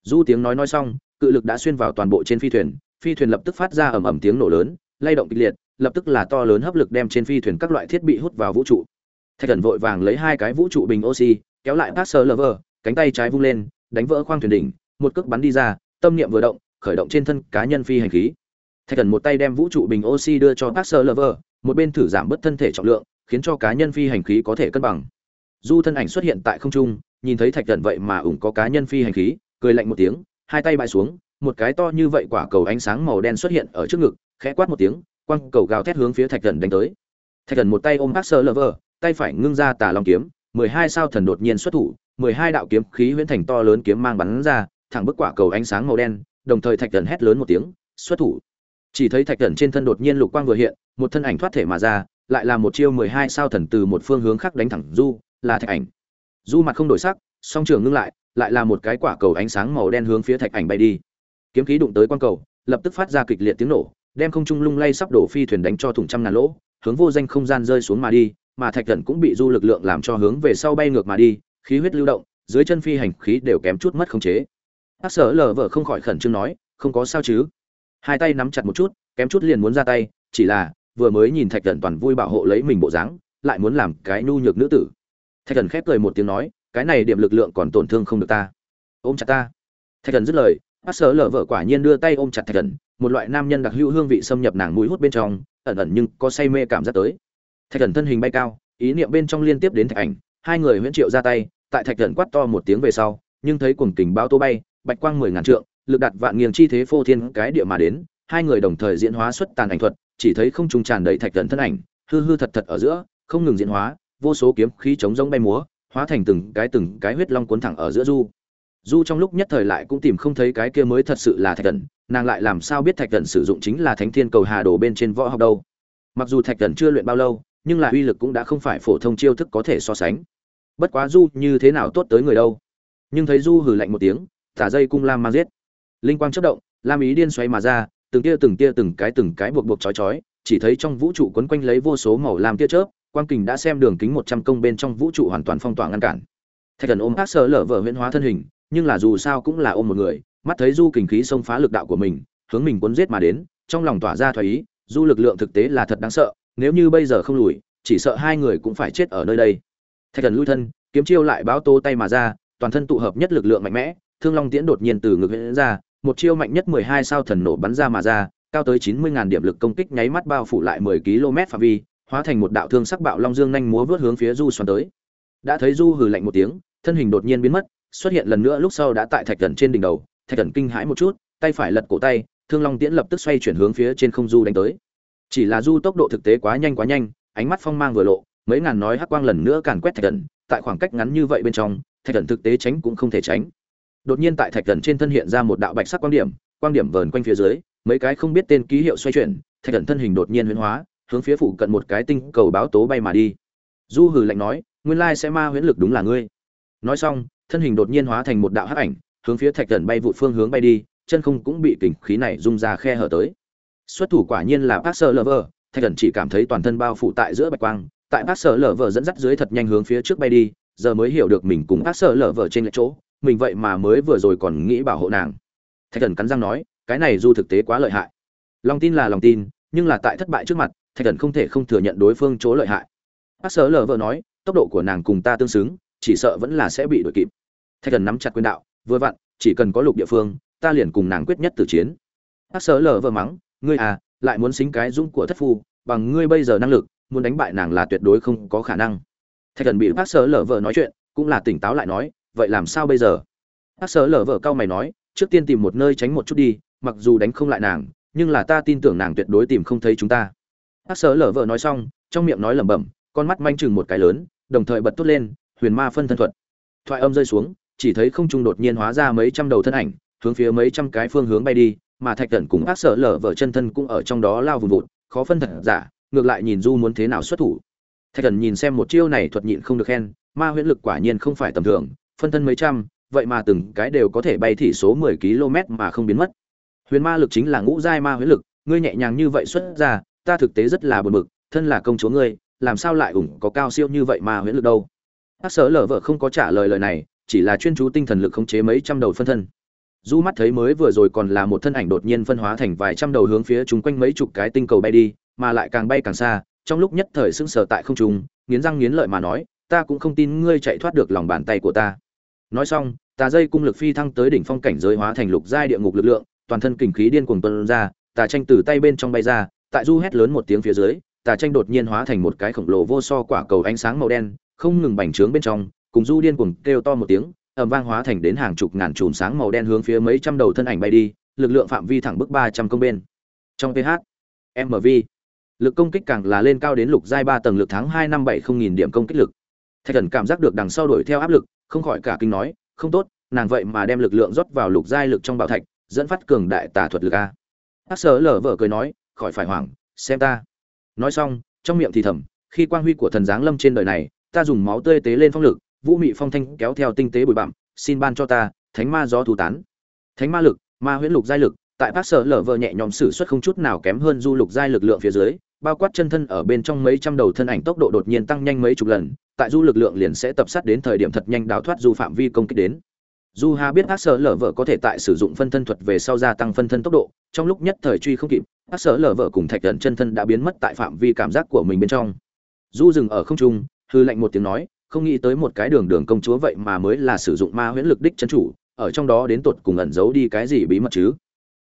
Du tiếng nói nói xong, cự lực đã xuyên vào toàn bộ trên phi thuyền phi thuyền lập tức phát ra ầm ầm tiếng nổ lớn, lay động kịch liệt, lập tức là to lớn hấp lực đem trên phi thuyền các loại thiết bị hút vào vũ trụ thạch thần vội vàng lấy hai cái vũ trụ bình oxy, kéo lại passer lover cánh tay trái vung lên, đánh vỡ khoang thuyền đỉnh, một cước bắn đi ra, tâm niệm vừa động, khởi động trên thân cá nhân phi hành khí. Thạch thần một tay đem vũ trụ bình oxy đưa cho passer lover một bên thử giảm bớt thân thể trọng lượng, khiến cho cá nhân phi hành khí có thể cân bằng. Du thân ảnh xuất hiện tại không trung, nhìn thấy thạch thần vậy mà ủng có cá nhân phi hành khí, cười lạnh một tiếng, hai tay bại xuống, một cái to như vậy quả cầu ánh sáng màu đen xuất hiện ở trước ngực, khẽ quát một tiếng quăng cầu gào thét hướng phía thạch thần đánh tới. Thạch thần một tay ôm bác sơ lơ vơ tay phải ngưng ra tà long kiếm, mười hai sao thần đột nhiên xuất thủ, mười hai đạo kiếm khí huyễn thành to lớn kiếm mang bắn ra, thẳng bức quả cầu ánh sáng màu đen, đồng thời thạch thần hét lớn một tiếng, xuất thủ. Chỉ thấy thạch thần trên thân đột nhiên lục quang vừa hiện, một thân ảnh thoát thể mà ra, lại là một chiêu mười hai sao thần từ một phương hướng khác đánh thẳng du, là thạch ảnh. Du mặt không đổi sắc, song trường ngưng lại lại là một cái quả cầu ánh sáng màu đen hướng phía thạch ảnh bay đi. Kiếm khí đụng tới quang cầu, lập tức phát ra kịch liệt tiếng nổ, đem không trung lung lay sắp đổ phi thuyền đánh cho thủng trăm ngàn lỗ, hướng vô danh không gian rơi xuống mà đi mà thạch thần cũng bị du lực lượng làm cho hướng về sau bay ngược mà đi, khí huyết lưu động, dưới chân phi hành khí đều kém chút mất khống chế. Bác sở lờ vợ không khỏi khẩn trương nói, không có sao chứ? Hai tay nắm chặt một chút, kém chút liền muốn ra tay, chỉ là vừa mới nhìn thạch thần toàn vui bảo hộ lấy mình bộ dáng, lại muốn làm cái nhu nhược nữ tử. Thạch thần khép cười một tiếng nói, cái này điểm lực lượng còn tổn thương không được ta. Ôm chặt ta. Thạch thần dứt lời bác sở lờ vợ quả nhiên đưa tay ôm chặt thạch thần, một loại nam nhân đặc hữu hương vị xâm nhập nàng mũi hút bên trong, ẩn ẩn nhưng có say mê cảm giác tới thạch thần thân hình bay cao, ý niệm bên trong liên tiếp đến thạch ảnh, hai người huyễn triệu ra tay, tại thạch thần quát to một tiếng về sau, nhưng thấy cuồng kình bao tô bay, bạch quang mười ngàn trượng, lực đặt vạn nghiêng chi thế phô thiên cái địa mà đến, hai người đồng thời diễn hóa xuất tàn ảnh thuật, chỉ thấy không trùng tràn đầy thạch thần thân ảnh, hư hư thật thật ở giữa, không ngừng diễn hóa, vô số kiếm khí chống rông bay múa, hóa thành từng cái từng cái huyết long cuốn thẳng ở giữa du. Du trong lúc nhất thời lại cũng tìm không thấy cái kia mới thật sự là thạch thần, nàng lại làm sao biết thạch thần sử dụng chính là thánh thiên cầu hà đồ bên trên võ học đâu. Mặc dù thạch thần chưa luyện bao lâu nhưng là uy lực cũng đã không phải phổ thông chiêu thức có thể so sánh. Bất quá du như thế nào tốt tới người đâu. Nhưng thấy du hừ lạnh một tiếng, thả dây cung lam mang giết. Linh quang chất động, lam ý điên xoay mà ra, từng tia từng tia từng cái từng cái buộc buộc chói chói, chỉ thấy trong vũ trụ quấn quanh lấy vô số màu lam tia chớp, quang kình đã xem đường kính một trăm công bên trong vũ trụ hoàn toàn phong tỏa ngăn cản. Thạch thần ôm ác sơ lở vợ huyễn hóa thân hình, nhưng là dù sao cũng là ôm một người, mắt thấy du kình khí xông phá lực đạo của mình, hướng mình cuốn giết mà đến, trong lòng tỏa ra thoái ý, du lực lượng thực tế là thật đáng sợ nếu như bây giờ không lùi, chỉ sợ hai người cũng phải chết ở nơi đây. Thạch thần lui thân, kiếm chiêu lại báo tô tay mà ra, toàn thân tụ hợp nhất lực lượng mạnh mẽ, thương long tiễn đột nhiên từ ngực huyễn ra, một chiêu mạnh nhất mười hai sao thần nổ bắn ra mà ra, cao tới chín mươi ngàn điểm lực công kích nháy mắt bao phủ lại mười km phạm vi, hóa thành một đạo thương sắc bạo long dương nhanh múa vớt hướng phía du xoắn tới. Đã thấy du hừ lạnh một tiếng, thân hình đột nhiên biến mất, xuất hiện lần nữa lúc sau đã tại thạch thần trên đỉnh đầu. Thạch thần kinh hãi một chút, tay phải lật cổ tay, thương long tiễn lập tức xoay chuyển hướng phía trên không du đánh tới chỉ là du tốc độ thực tế quá nhanh quá nhanh, ánh mắt phong mang vừa lộ, mấy ngàn nói hắc quang lần nữa càn quét thạch thần, tại khoảng cách ngắn như vậy bên trong, thạch thần thực tế tránh cũng không thể tránh. Đột nhiên tại thạch thần trên thân hiện ra một đạo bạch sắc quang điểm quang điểm vờn quanh phía dưới, mấy cái không biết tên ký hiệu xoay chuyển, thạch thần thân hình đột nhiên huyễn hóa, hướng phía phụ cận một cái tinh cầu báo tố bay mà đi. Du hừ lạnh nói, nguyên lai sẽ ma huyễn lực đúng là ngươi. Nói xong, thân hình đột nhiên hóa thành một đạo hắc ảnh, hướng phía thạch thần bay vụ phương hướng bay đi, chân không cũng bị kình khí này rung ra khe hở tới xuất thủ quả nhiên là Passer Lover, thạch thần chỉ cảm thấy toàn thân bao phủ tại giữa bạch quang tại Passer Lover dẫn dắt dưới thật nhanh hướng phía trước bay đi giờ mới hiểu được mình cùng Passer Lover trên lệch chỗ mình vậy mà mới vừa rồi còn nghĩ bảo hộ nàng. Thạch thần cắn răng nói cái này du thực tế quá lợi hại. Lòng tin là lòng tin nhưng là tại thất bại trước mặt thạch thần không thể không thừa nhận đối phương chỗ lợi hại. Bác sở lờ vợ nói tốc độ của nàng cùng ta tương xứng chỉ sợ vẫn là sẽ bị đuổi kịp. Thạch thần nắm chặt quyền đạo vừa vặn chỉ cần có lục địa phương ta liền cùng nàng quyết nhất tử chiến. Bác sở lờ vợ mắng ngươi à lại muốn xính cái dũng của thất phu bằng ngươi bây giờ năng lực muốn đánh bại nàng là tuyệt đối không có khả năng. Thạch thần bị bác sở lở vợ nói chuyện cũng là tỉnh táo lại nói vậy làm sao bây giờ? Bác sở lở vợ cao mày nói trước tiên tìm một nơi tránh một chút đi mặc dù đánh không lại nàng nhưng là ta tin tưởng nàng tuyệt đối tìm không thấy chúng ta. Bác Sở lở vợ nói xong, trong miệng nói lẩm bẩm, con mắt manh chừng một cái lớn, đồng thời bật tốt lên, huyền ma phân thân thuật. Thoại âm rơi xuống, chỉ thấy không trung đột nhiên hóa ra mấy trăm đầu thân ảnh, hướng phía mấy trăm cái phương hướng bay đi, mà Thạch Cẩn cùng Ác Sở lở vợ chân thân cũng ở trong đó lao vùn vụt, khó phân thật giả, ngược lại nhìn Du muốn thế nào xuất thủ. Thạch Cẩn nhìn xem một chiêu này thuật nhịn không được khen, ma huyễn lực quả nhiên không phải tầm thường, phân thân mấy trăm, vậy mà từng cái đều có thể bay thị số 10 km mà không biến mất. Huyền ma lực chính là ngũ giai ma huyễn lực, ngươi nhẹ nhàng như vậy xuất ra, ta thực tế rất là buồn bực, thân là công chúa ngươi, làm sao lại ủng có cao siêu như vậy mà huyễn lực đâu? Ác Sở Lở vợ không có trả lời lời này, chỉ là chuyên chú tinh thần lực khống chế mấy trăm đầu phân thân. Du mắt thấy mới vừa rồi còn là một thân ảnh đột nhiên phân hóa thành vài trăm đầu hướng phía chúng quanh mấy chục cái tinh cầu bay đi, mà lại càng bay càng xa, trong lúc nhất thời sững sờ tại không trung, nghiến răng nghiến lợi mà nói, ta cũng không tin ngươi chạy thoát được lòng bàn tay của ta. Nói xong, tà dây cung lực phi thăng tới đỉnh phong cảnh giới hóa thành lục giai địa ngục lực lượng, toàn thân kình khí điên cuồng tuân ra, tà tranh từ tay bên trong bay ra, tại du hét lớn một tiếng phía dưới tà tranh đột nhiên hóa thành một cái khổng lồ vô so quả cầu ánh sáng màu đen không ngừng bành trướng bên trong cùng du điên cuồng kêu to một tiếng ầm vang hóa thành đến hàng chục ngàn chùm sáng màu đen hướng phía mấy trăm đầu thân ảnh bay đi lực lượng phạm vi thẳng bức ba trăm công bên. Trong ph mv lực công kích càng là lên cao đến lục giai ba tầng lực tháng hai năm bảy không nghìn điểm công kích lực. Thạch thần cảm giác được đằng sau đuổi theo áp lực không khỏi cả kinh nói không tốt nàng vậy mà đem lực lượng rót vào lục giai lực trong bảo thạch dẫn phát cường đại tà thuật lực a. Hắc Sở lở vở cười nói, khỏi phải hoảng xem ta. Nói xong trong miệng thì thầm khi quang huy của thần giáng lâm trên đời này ta dùng máu tươi tế lên phong lực vũ mị phong thanh kéo theo tinh tế bụi bặm, xin ban cho ta, thánh ma gió thú tán. Thánh ma lực, ma huyễn lục giai lực, tại bác sở lở vợ nhẹ nhõm sử xuất không chút nào kém hơn du lục giai lực lượng phía dưới, bao quát chân thân ở bên trong mấy trăm đầu thân ảnh tốc độ đột nhiên tăng nhanh mấy chục lần, tại du lực lượng liền sẽ tập sát đến thời điểm thật nhanh đào thoát du phạm vi công kích đến. Du ha biết bác sở lở vợ có thể tại sử dụng phân thân thuật về sau gia tăng phân thân tốc độ, trong lúc nhất thời truy không kịp bác sở lở vợ cùng thạch thần chân thân đã biến mất tại phạm vi cảm giác của mình bên trong. Du dừng ở không trung, hư lạnh một tiếng nói không nghĩ tới một cái đường đường công chúa vậy mà mới là sử dụng ma huyễn lực đích chân chủ, ở trong đó đến tột cùng ẩn giấu đi cái gì bí mật chứ?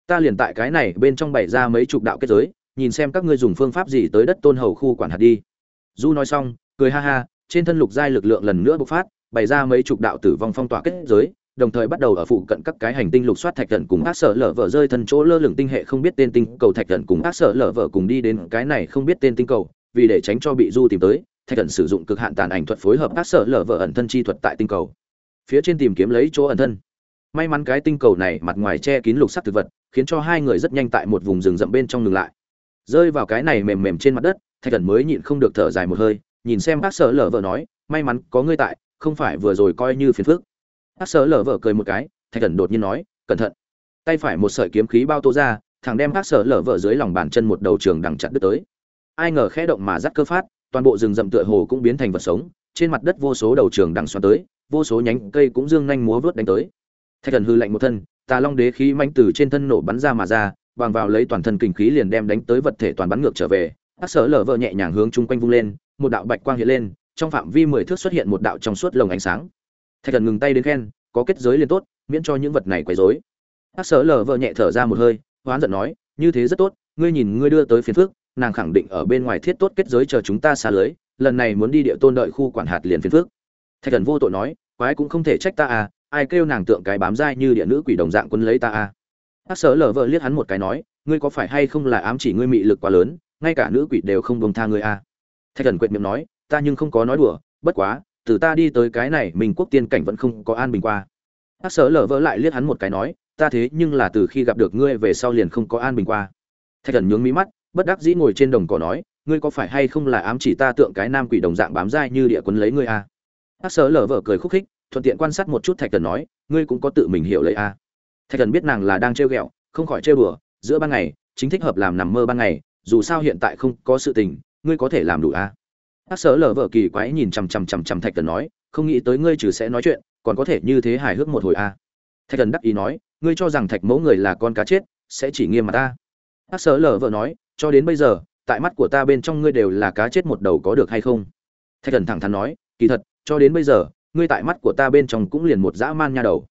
Ta liền tại cái này bên trong bày ra mấy chục đạo kết giới, nhìn xem các ngươi dùng phương pháp gì tới đất tôn hầu khu quản hạt đi. Du nói xong, cười ha ha, trên thân lục giai lực lượng lần nữa bộc phát, bày ra mấy chục đạo tử vong phong tỏa kết giới, đồng thời bắt đầu ở phụ cận các cái hành tinh lục soát thạch thần cùng ác sở lở vợ rơi thân chỗ lơ lửng tinh hệ không biết tên tinh cầu thạch thần cùng ác sở lở vợ cùng đi đến cái này không biết tên tinh cầu, vì để tránh cho bị du tìm tới thạch thần sử dụng cực hạn tàn ảnh thuật phối hợp các sở lở vợ ẩn thân chi thuật tại tinh cầu. Phía trên tìm kiếm lấy chỗ ẩn thân. May mắn cái tinh cầu này mặt ngoài che kín lục sắc thực vật, khiến cho hai người rất nhanh tại một vùng rừng rậm bên trong ngừng lại. Rơi vào cái này mềm mềm trên mặt đất, thạch thần mới nhịn không được thở dài một hơi, nhìn xem bác sở lở vợ nói, may mắn có ngươi tại, không phải vừa rồi coi như phiền phức. Bác sở lở vợ cười một cái, thạch thần đột nhiên nói, cẩn thận. Tay phải một sợi kiếm khí bao tô ra thằng đem bác sở lở vợ dưới lòng bàn chân một đầu trường đằng chặt đứt tới. Ai ngờ khẽ động mà dắt cơ phát toàn bộ rừng rậm tựa hồ cũng biến thành vật sống, trên mặt đất vô số đầu trường đằng xoắn tới, vô số nhánh cây cũng dương nhanh múa vớt đánh tới. Thạch thần hư lạnh một thân, tà long đế khí manh từ trên thân nổ bắn ra mà ra, bằng vào lấy toàn thân kình khí liền đem đánh tới vật thể toàn bắn ngược trở về. Các sở lở vợ nhẹ nhàng hướng chung quanh vung lên, một đạo bạch quang hiện lên, trong phạm vi mười thước xuất hiện một đạo trong suốt lồng ánh sáng. Thạch thần ngừng tay đến khen, có kết giới liền tốt, miễn cho những vật này quấy rối. Các sở lở vợ nhẹ thở ra một hơi, hoán giận nói, như thế rất tốt, ngươi nhìn ngươi đưa tới phiền phước nàng khẳng định ở bên ngoài thiết tốt kết giới chờ chúng ta xa lưới, lần này muốn đi địa tôn đợi khu quản hạt liền phiền phước thạch thần vô tội nói, quái cũng không thể trách ta à ai kêu nàng tượng cái bám dai như địa nữ quỷ đồng dạng quân lấy ta à. Bác sở lở vợ liếc hắn một cái nói, ngươi có phải hay không là ám chỉ ngươi mị lực quá lớn, ngay cả nữ quỷ đều không đồng tha ngươi à. Thạch thần quệt miệng nói, ta nhưng không có nói đùa, bất quá, từ ta đi tới cái này, mình quốc tiên cảnh vẫn không có an bình qua. Bác sở lở vợ lại liếc hắn một cái nói, ta thế nhưng là từ khi gặp được ngươi về sau liền không có an bình qua. Thạch thần nhướng mí mắt bất đắc dĩ ngồi trên đồng cỏ nói, ngươi có phải hay không là ám chỉ ta tượng cái nam quỷ đồng dạng bám dai như địa quân lấy ngươi à? hát sở lở vở cười khúc khích, thuận tiện quan sát một chút thạch thần nói, ngươi cũng có tự mình hiểu lấy à? thạch thần biết nàng là đang trêu ghẹo, không khỏi trêu đùa, giữa ban ngày, chính thích hợp làm nằm mơ ban ngày, dù sao hiện tại không có sự tình, ngươi có thể làm đủ à? hát sở lở vợ kỳ quái nhìn chằm chằm chằm chằm thạch thần nói, không nghĩ tới ngươi trừ sẽ nói chuyện, còn có thể như thế hài hước một hồi a à. thạch thần đắc ý nói, ngươi cho rằng thạch mẫu người là con cá chết, sẽ chỉ nghiêm mà ta hát sở lở vợ nói cho đến bây giờ, tại mắt của ta bên trong ngươi đều là cá chết một đầu có được hay không? Thạch thần thẳng thắn nói, kỳ thật, cho đến bây giờ, ngươi tại mắt của ta bên trong cũng liền một dã man nha đầu.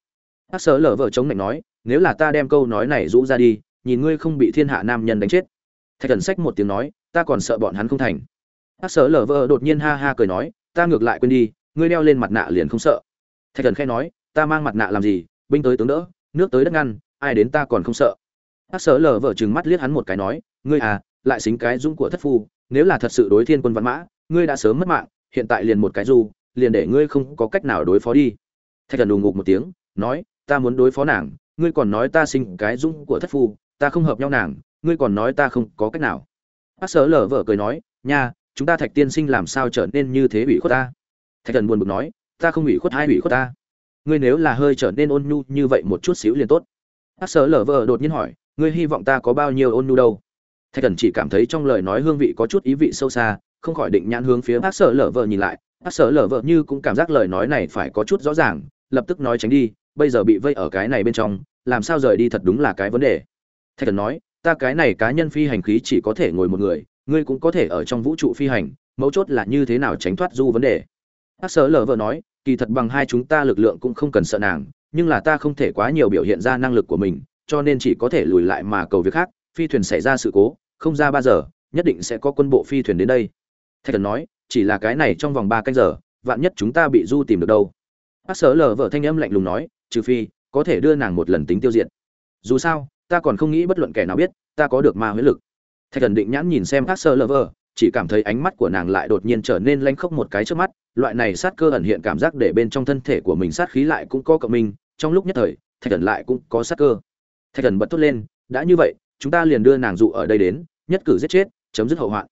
Hát sở lở vợ chống lạnh nói, nếu là ta đem câu nói này rũ ra đi, nhìn ngươi không bị thiên hạ nam nhân đánh chết. Thạch thần xách một tiếng nói, ta còn sợ bọn hắn không thành. Hát sở lở vợ đột nhiên ha ha cười nói, ta ngược lại quên đi, ngươi đeo lên mặt nạ liền không sợ. Thạch thần khẽ nói, ta mang mặt nạ làm gì, binh tới tướng đỡ, nước tới đất ngăn, ai đến ta còn không sợ. Hát sở lở vợ trừng mắt liếc hắn một cái nói ngươi à lại xính cái dũng của thất phu, nếu là thật sự đối thiên quân văn mã, ngươi đã sớm mất mạng, hiện tại liền một cái du liền để ngươi không có cách nào đối phó đi. Thạch thần đù ngục một tiếng, nói, ta muốn đối phó nàng, ngươi còn nói ta sinh cái dũng của thất phu, ta không hợp nhau nàng, ngươi còn nói ta không có cách nào. Bác sở lở vợ cười nói, nha, chúng ta thạch tiên sinh làm sao trở nên như thế ủy khuất ta? Thạch thần buồn bực nói, ta không ủy khuất hai ủy khuất ta? Ngươi nếu là hơi trở nên ôn nhu như vậy một chút xíu liền tốt. Bác sở lở vợ đột nhiên hỏi, ngươi hy vọng ta có bao nhiêu ôn nhu đâu? Thạch thần chỉ cảm thấy trong lời nói hương vị có chút ý vị sâu xa, không khỏi định nhãn hướng phía bác sở lở vợ nhìn lại. Bác sở lở vợ như cũng cảm giác lời nói này phải có chút rõ ràng, lập tức nói tránh đi, bây giờ bị vây ở cái này bên trong, làm sao rời đi thật đúng là cái vấn đề. Thạch thần nói, ta cái này cá nhân phi hành khí chỉ có thể ngồi một người, ngươi cũng có thể ở trong vũ trụ phi hành, mấu chốt là như thế nào tránh thoát du vấn đề. Bác sở lở vợ nói, kỳ thật bằng hai chúng ta lực lượng cũng không cần sợ nàng, nhưng là ta không thể quá nhiều biểu hiện ra năng lực của mình, cho nên chỉ có thể lùi lại mà cầu việc khác, phi thuyền xảy ra sự cố không ra ba giờ, nhất định sẽ có quân bộ phi thuyền đến đây. Thạch thần nói, chỉ là cái này trong vòng ba canh giờ, vạn nhất chúng ta bị du tìm được đâu. Bác sở lờ vợ thanh âm lạnh lùng nói, trừ phi, có thể đưa nàng một lần tính tiêu diệt. Dù sao, ta còn không nghĩ bất luận kẻ nào biết, ta có được ma huyết lực. Thạch thần định nhãn nhìn xem bác sơ lờ vợ, chỉ cảm thấy ánh mắt của nàng lại đột nhiên trở nên lanh khốc một cái trước mắt, loại này sát cơ ẩn hiện cảm giác để bên trong thân thể của mình sát khí lại cũng có cộng minh, trong lúc nhất thời, thạch thần lại cũng có sát cơ. Thạch thần bật thốt lên, đã như vậy, chúng ta liền đưa nàng dụ ở đây đến nhất cử giết chết, chấm dứt hậu hoạn.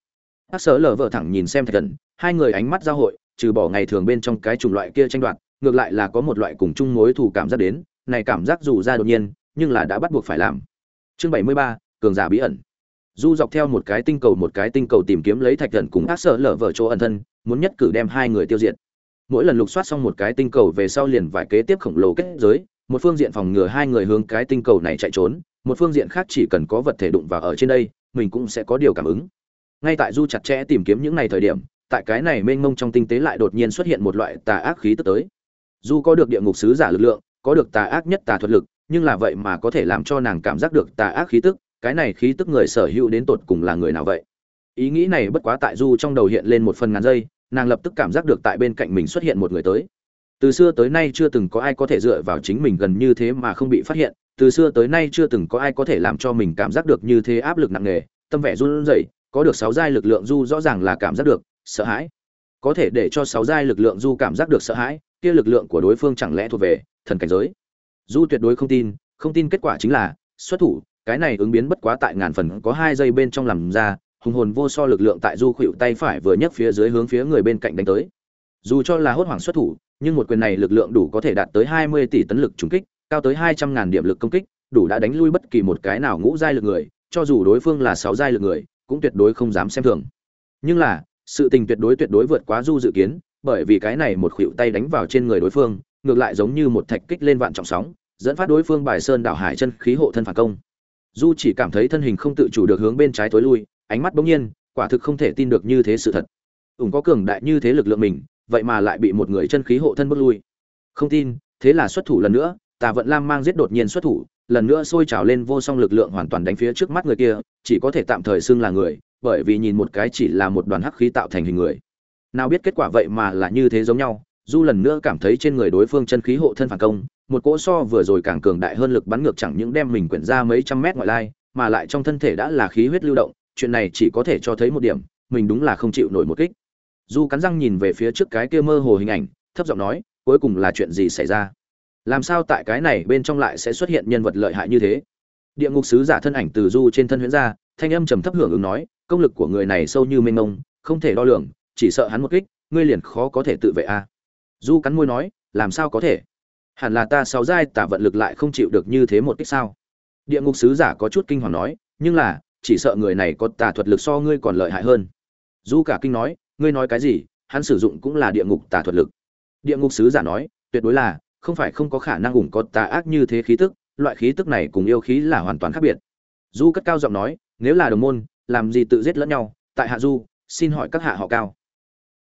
Các sơ lờ vợ thẳng nhìn xem thạch thần, hai người ánh mắt giao hội, trừ bỏ ngày thường bên trong cái chủng loại kia tranh đoạt, ngược lại là có một loại cùng chung mối thù cảm giác đến, này cảm giác dù ra đột nhiên, nhưng là đã bắt buộc phải làm. Chương bảy mươi ba, cường giả bí ẩn. Du dọc theo một cái tinh cầu một cái tinh cầu tìm kiếm lấy thạch thần cùng ác sở lở vợ chỗ ẩn thân, muốn nhất cử đem hai người tiêu diệt. Mỗi lần lục soát xong một cái tinh cầu về sau liền vài kế tiếp khổng lồ kết giới, một phương diện phòng ngừa hai người hướng cái tinh cầu này chạy trốn, một phương diện khác chỉ cần có vật thể đụng vào ở trên đây mình cũng sẽ có điều cảm ứng. Ngay tại du chặt chẽ tìm kiếm những ngày thời điểm, tại cái này mênh mông trong tinh tế lại đột nhiên xuất hiện một loại tà ác khí tức tới. Du có được địa ngục sứ giả lực lượng, có được tà ác nhất tà thuật lực, nhưng là vậy mà có thể làm cho nàng cảm giác được tà ác khí tức, cái này khí tức người sở hữu đến tột cùng là người nào vậy? Ý nghĩ này bất quá tại du trong đầu hiện lên một phần ngàn giây, nàng lập tức cảm giác được tại bên cạnh mình xuất hiện một người tới từ xưa tới nay chưa từng có ai có thể dựa vào chính mình gần như thế mà không bị phát hiện. Từ xưa tới nay chưa từng có ai có thể làm cho mình cảm giác được như thế áp lực nặng nề. Tâm vẻ run rẩy, có được sáu giai lực lượng du rõ ràng là cảm giác được sợ hãi. Có thể để cho sáu giai lực lượng du cảm giác được sợ hãi, kia lực lượng của đối phương chẳng lẽ thuộc về thần cảnh giới? Du tuyệt đối không tin không tin kết quả chính là xuất thủ, cái này ứng biến bất quá tại ngàn phần có hai giây bên trong làm ra, hùng hồn vô so lực lượng tại du khuỵu tay phải vừa nhấc phía dưới hướng phía người bên cạnh đánh tới. Dù cho là hốt hoảng xuất thủ nhưng một quyền này lực lượng đủ có thể đạt tới hai mươi tỷ tấn lực trùng kích, cao tới hai trăm ngàn điểm lực công kích, đủ đã đánh lui bất kỳ một cái nào ngũ giai lực người, cho dù đối phương là sáu giai lực người, cũng tuyệt đối không dám xem thường. Nhưng là, sự tình tuyệt đối tuyệt đối vượt quá du dự kiến, bởi vì cái này một khuỷu tay đánh vào trên người đối phương, ngược lại giống như một thạch kích lên vạn trọng sóng, dẫn phát đối phương bài sơn đảo hải chân khí hộ thân phản công. Du chỉ cảm thấy thân hình không tự chủ được hướng bên trái tối lui, ánh mắt bỗng nhiên, quả thực không thể tin được như thế sự thật. Ủng có cường đại như thế lực lượng mình vậy mà lại bị một người chân khí hộ thân bước lui. Không tin, thế là xuất thủ lần nữa, tà vận lam mang giết đột nhiên xuất thủ, lần nữa sôi trào lên vô song lực lượng hoàn toàn đánh phía trước mắt người kia, chỉ có thể tạm thời xưng là người, bởi vì nhìn một cái chỉ là một đoàn hắc khí tạo thành hình người. Nào biết kết quả vậy mà là như thế giống nhau du lần nữa cảm thấy trên người đối phương chân khí hộ thân phản công, một cỗ so vừa rồi càng cường đại hơn lực bắn ngược chẳng những đem mình quyển ra mấy trăm mét ngoại lai, mà lại trong thân thể đã là khí huyết lưu động, chuyện này chỉ có thể cho thấy một điểm, mình đúng là không chịu nổi một kích du cắn răng nhìn về phía trước cái kia mơ hồ hình ảnh, thấp giọng nói, cuối cùng là chuyện gì xảy ra? Làm sao tại cái này bên trong lại sẽ xuất hiện nhân vật lợi hại như thế? Địa ngục sứ giả thân ảnh từ du trên thân huyễn ra, thanh âm trầm thấp hưởng ứng nói, công lực của người này sâu như mênh mông, không thể đo lường, chỉ sợ hắn một kích, ngươi liền khó có thể tự vệ a. Du cắn môi nói, làm sao có thể? Hẳn là ta sáu giai tả vận lực lại không chịu được như thế một kích sao? Địa ngục sứ giả có chút kinh hoàng nói, nhưng là, chỉ sợ người này có tà thuật lực so ngươi còn lợi hại hơn. Du cả kinh nói ngươi nói cái gì, hắn sử dụng cũng là địa ngục tà thuật lực. Địa ngục sứ giả nói, tuyệt đối là, không phải không có khả năng ủng có tà ác như thế khí tức, loại khí tức này cùng yêu khí là hoàn toàn khác biệt. Du cất cao giọng nói, nếu là đồng môn, làm gì tự giết lẫn nhau, tại hạ du, xin hỏi các hạ họ cao.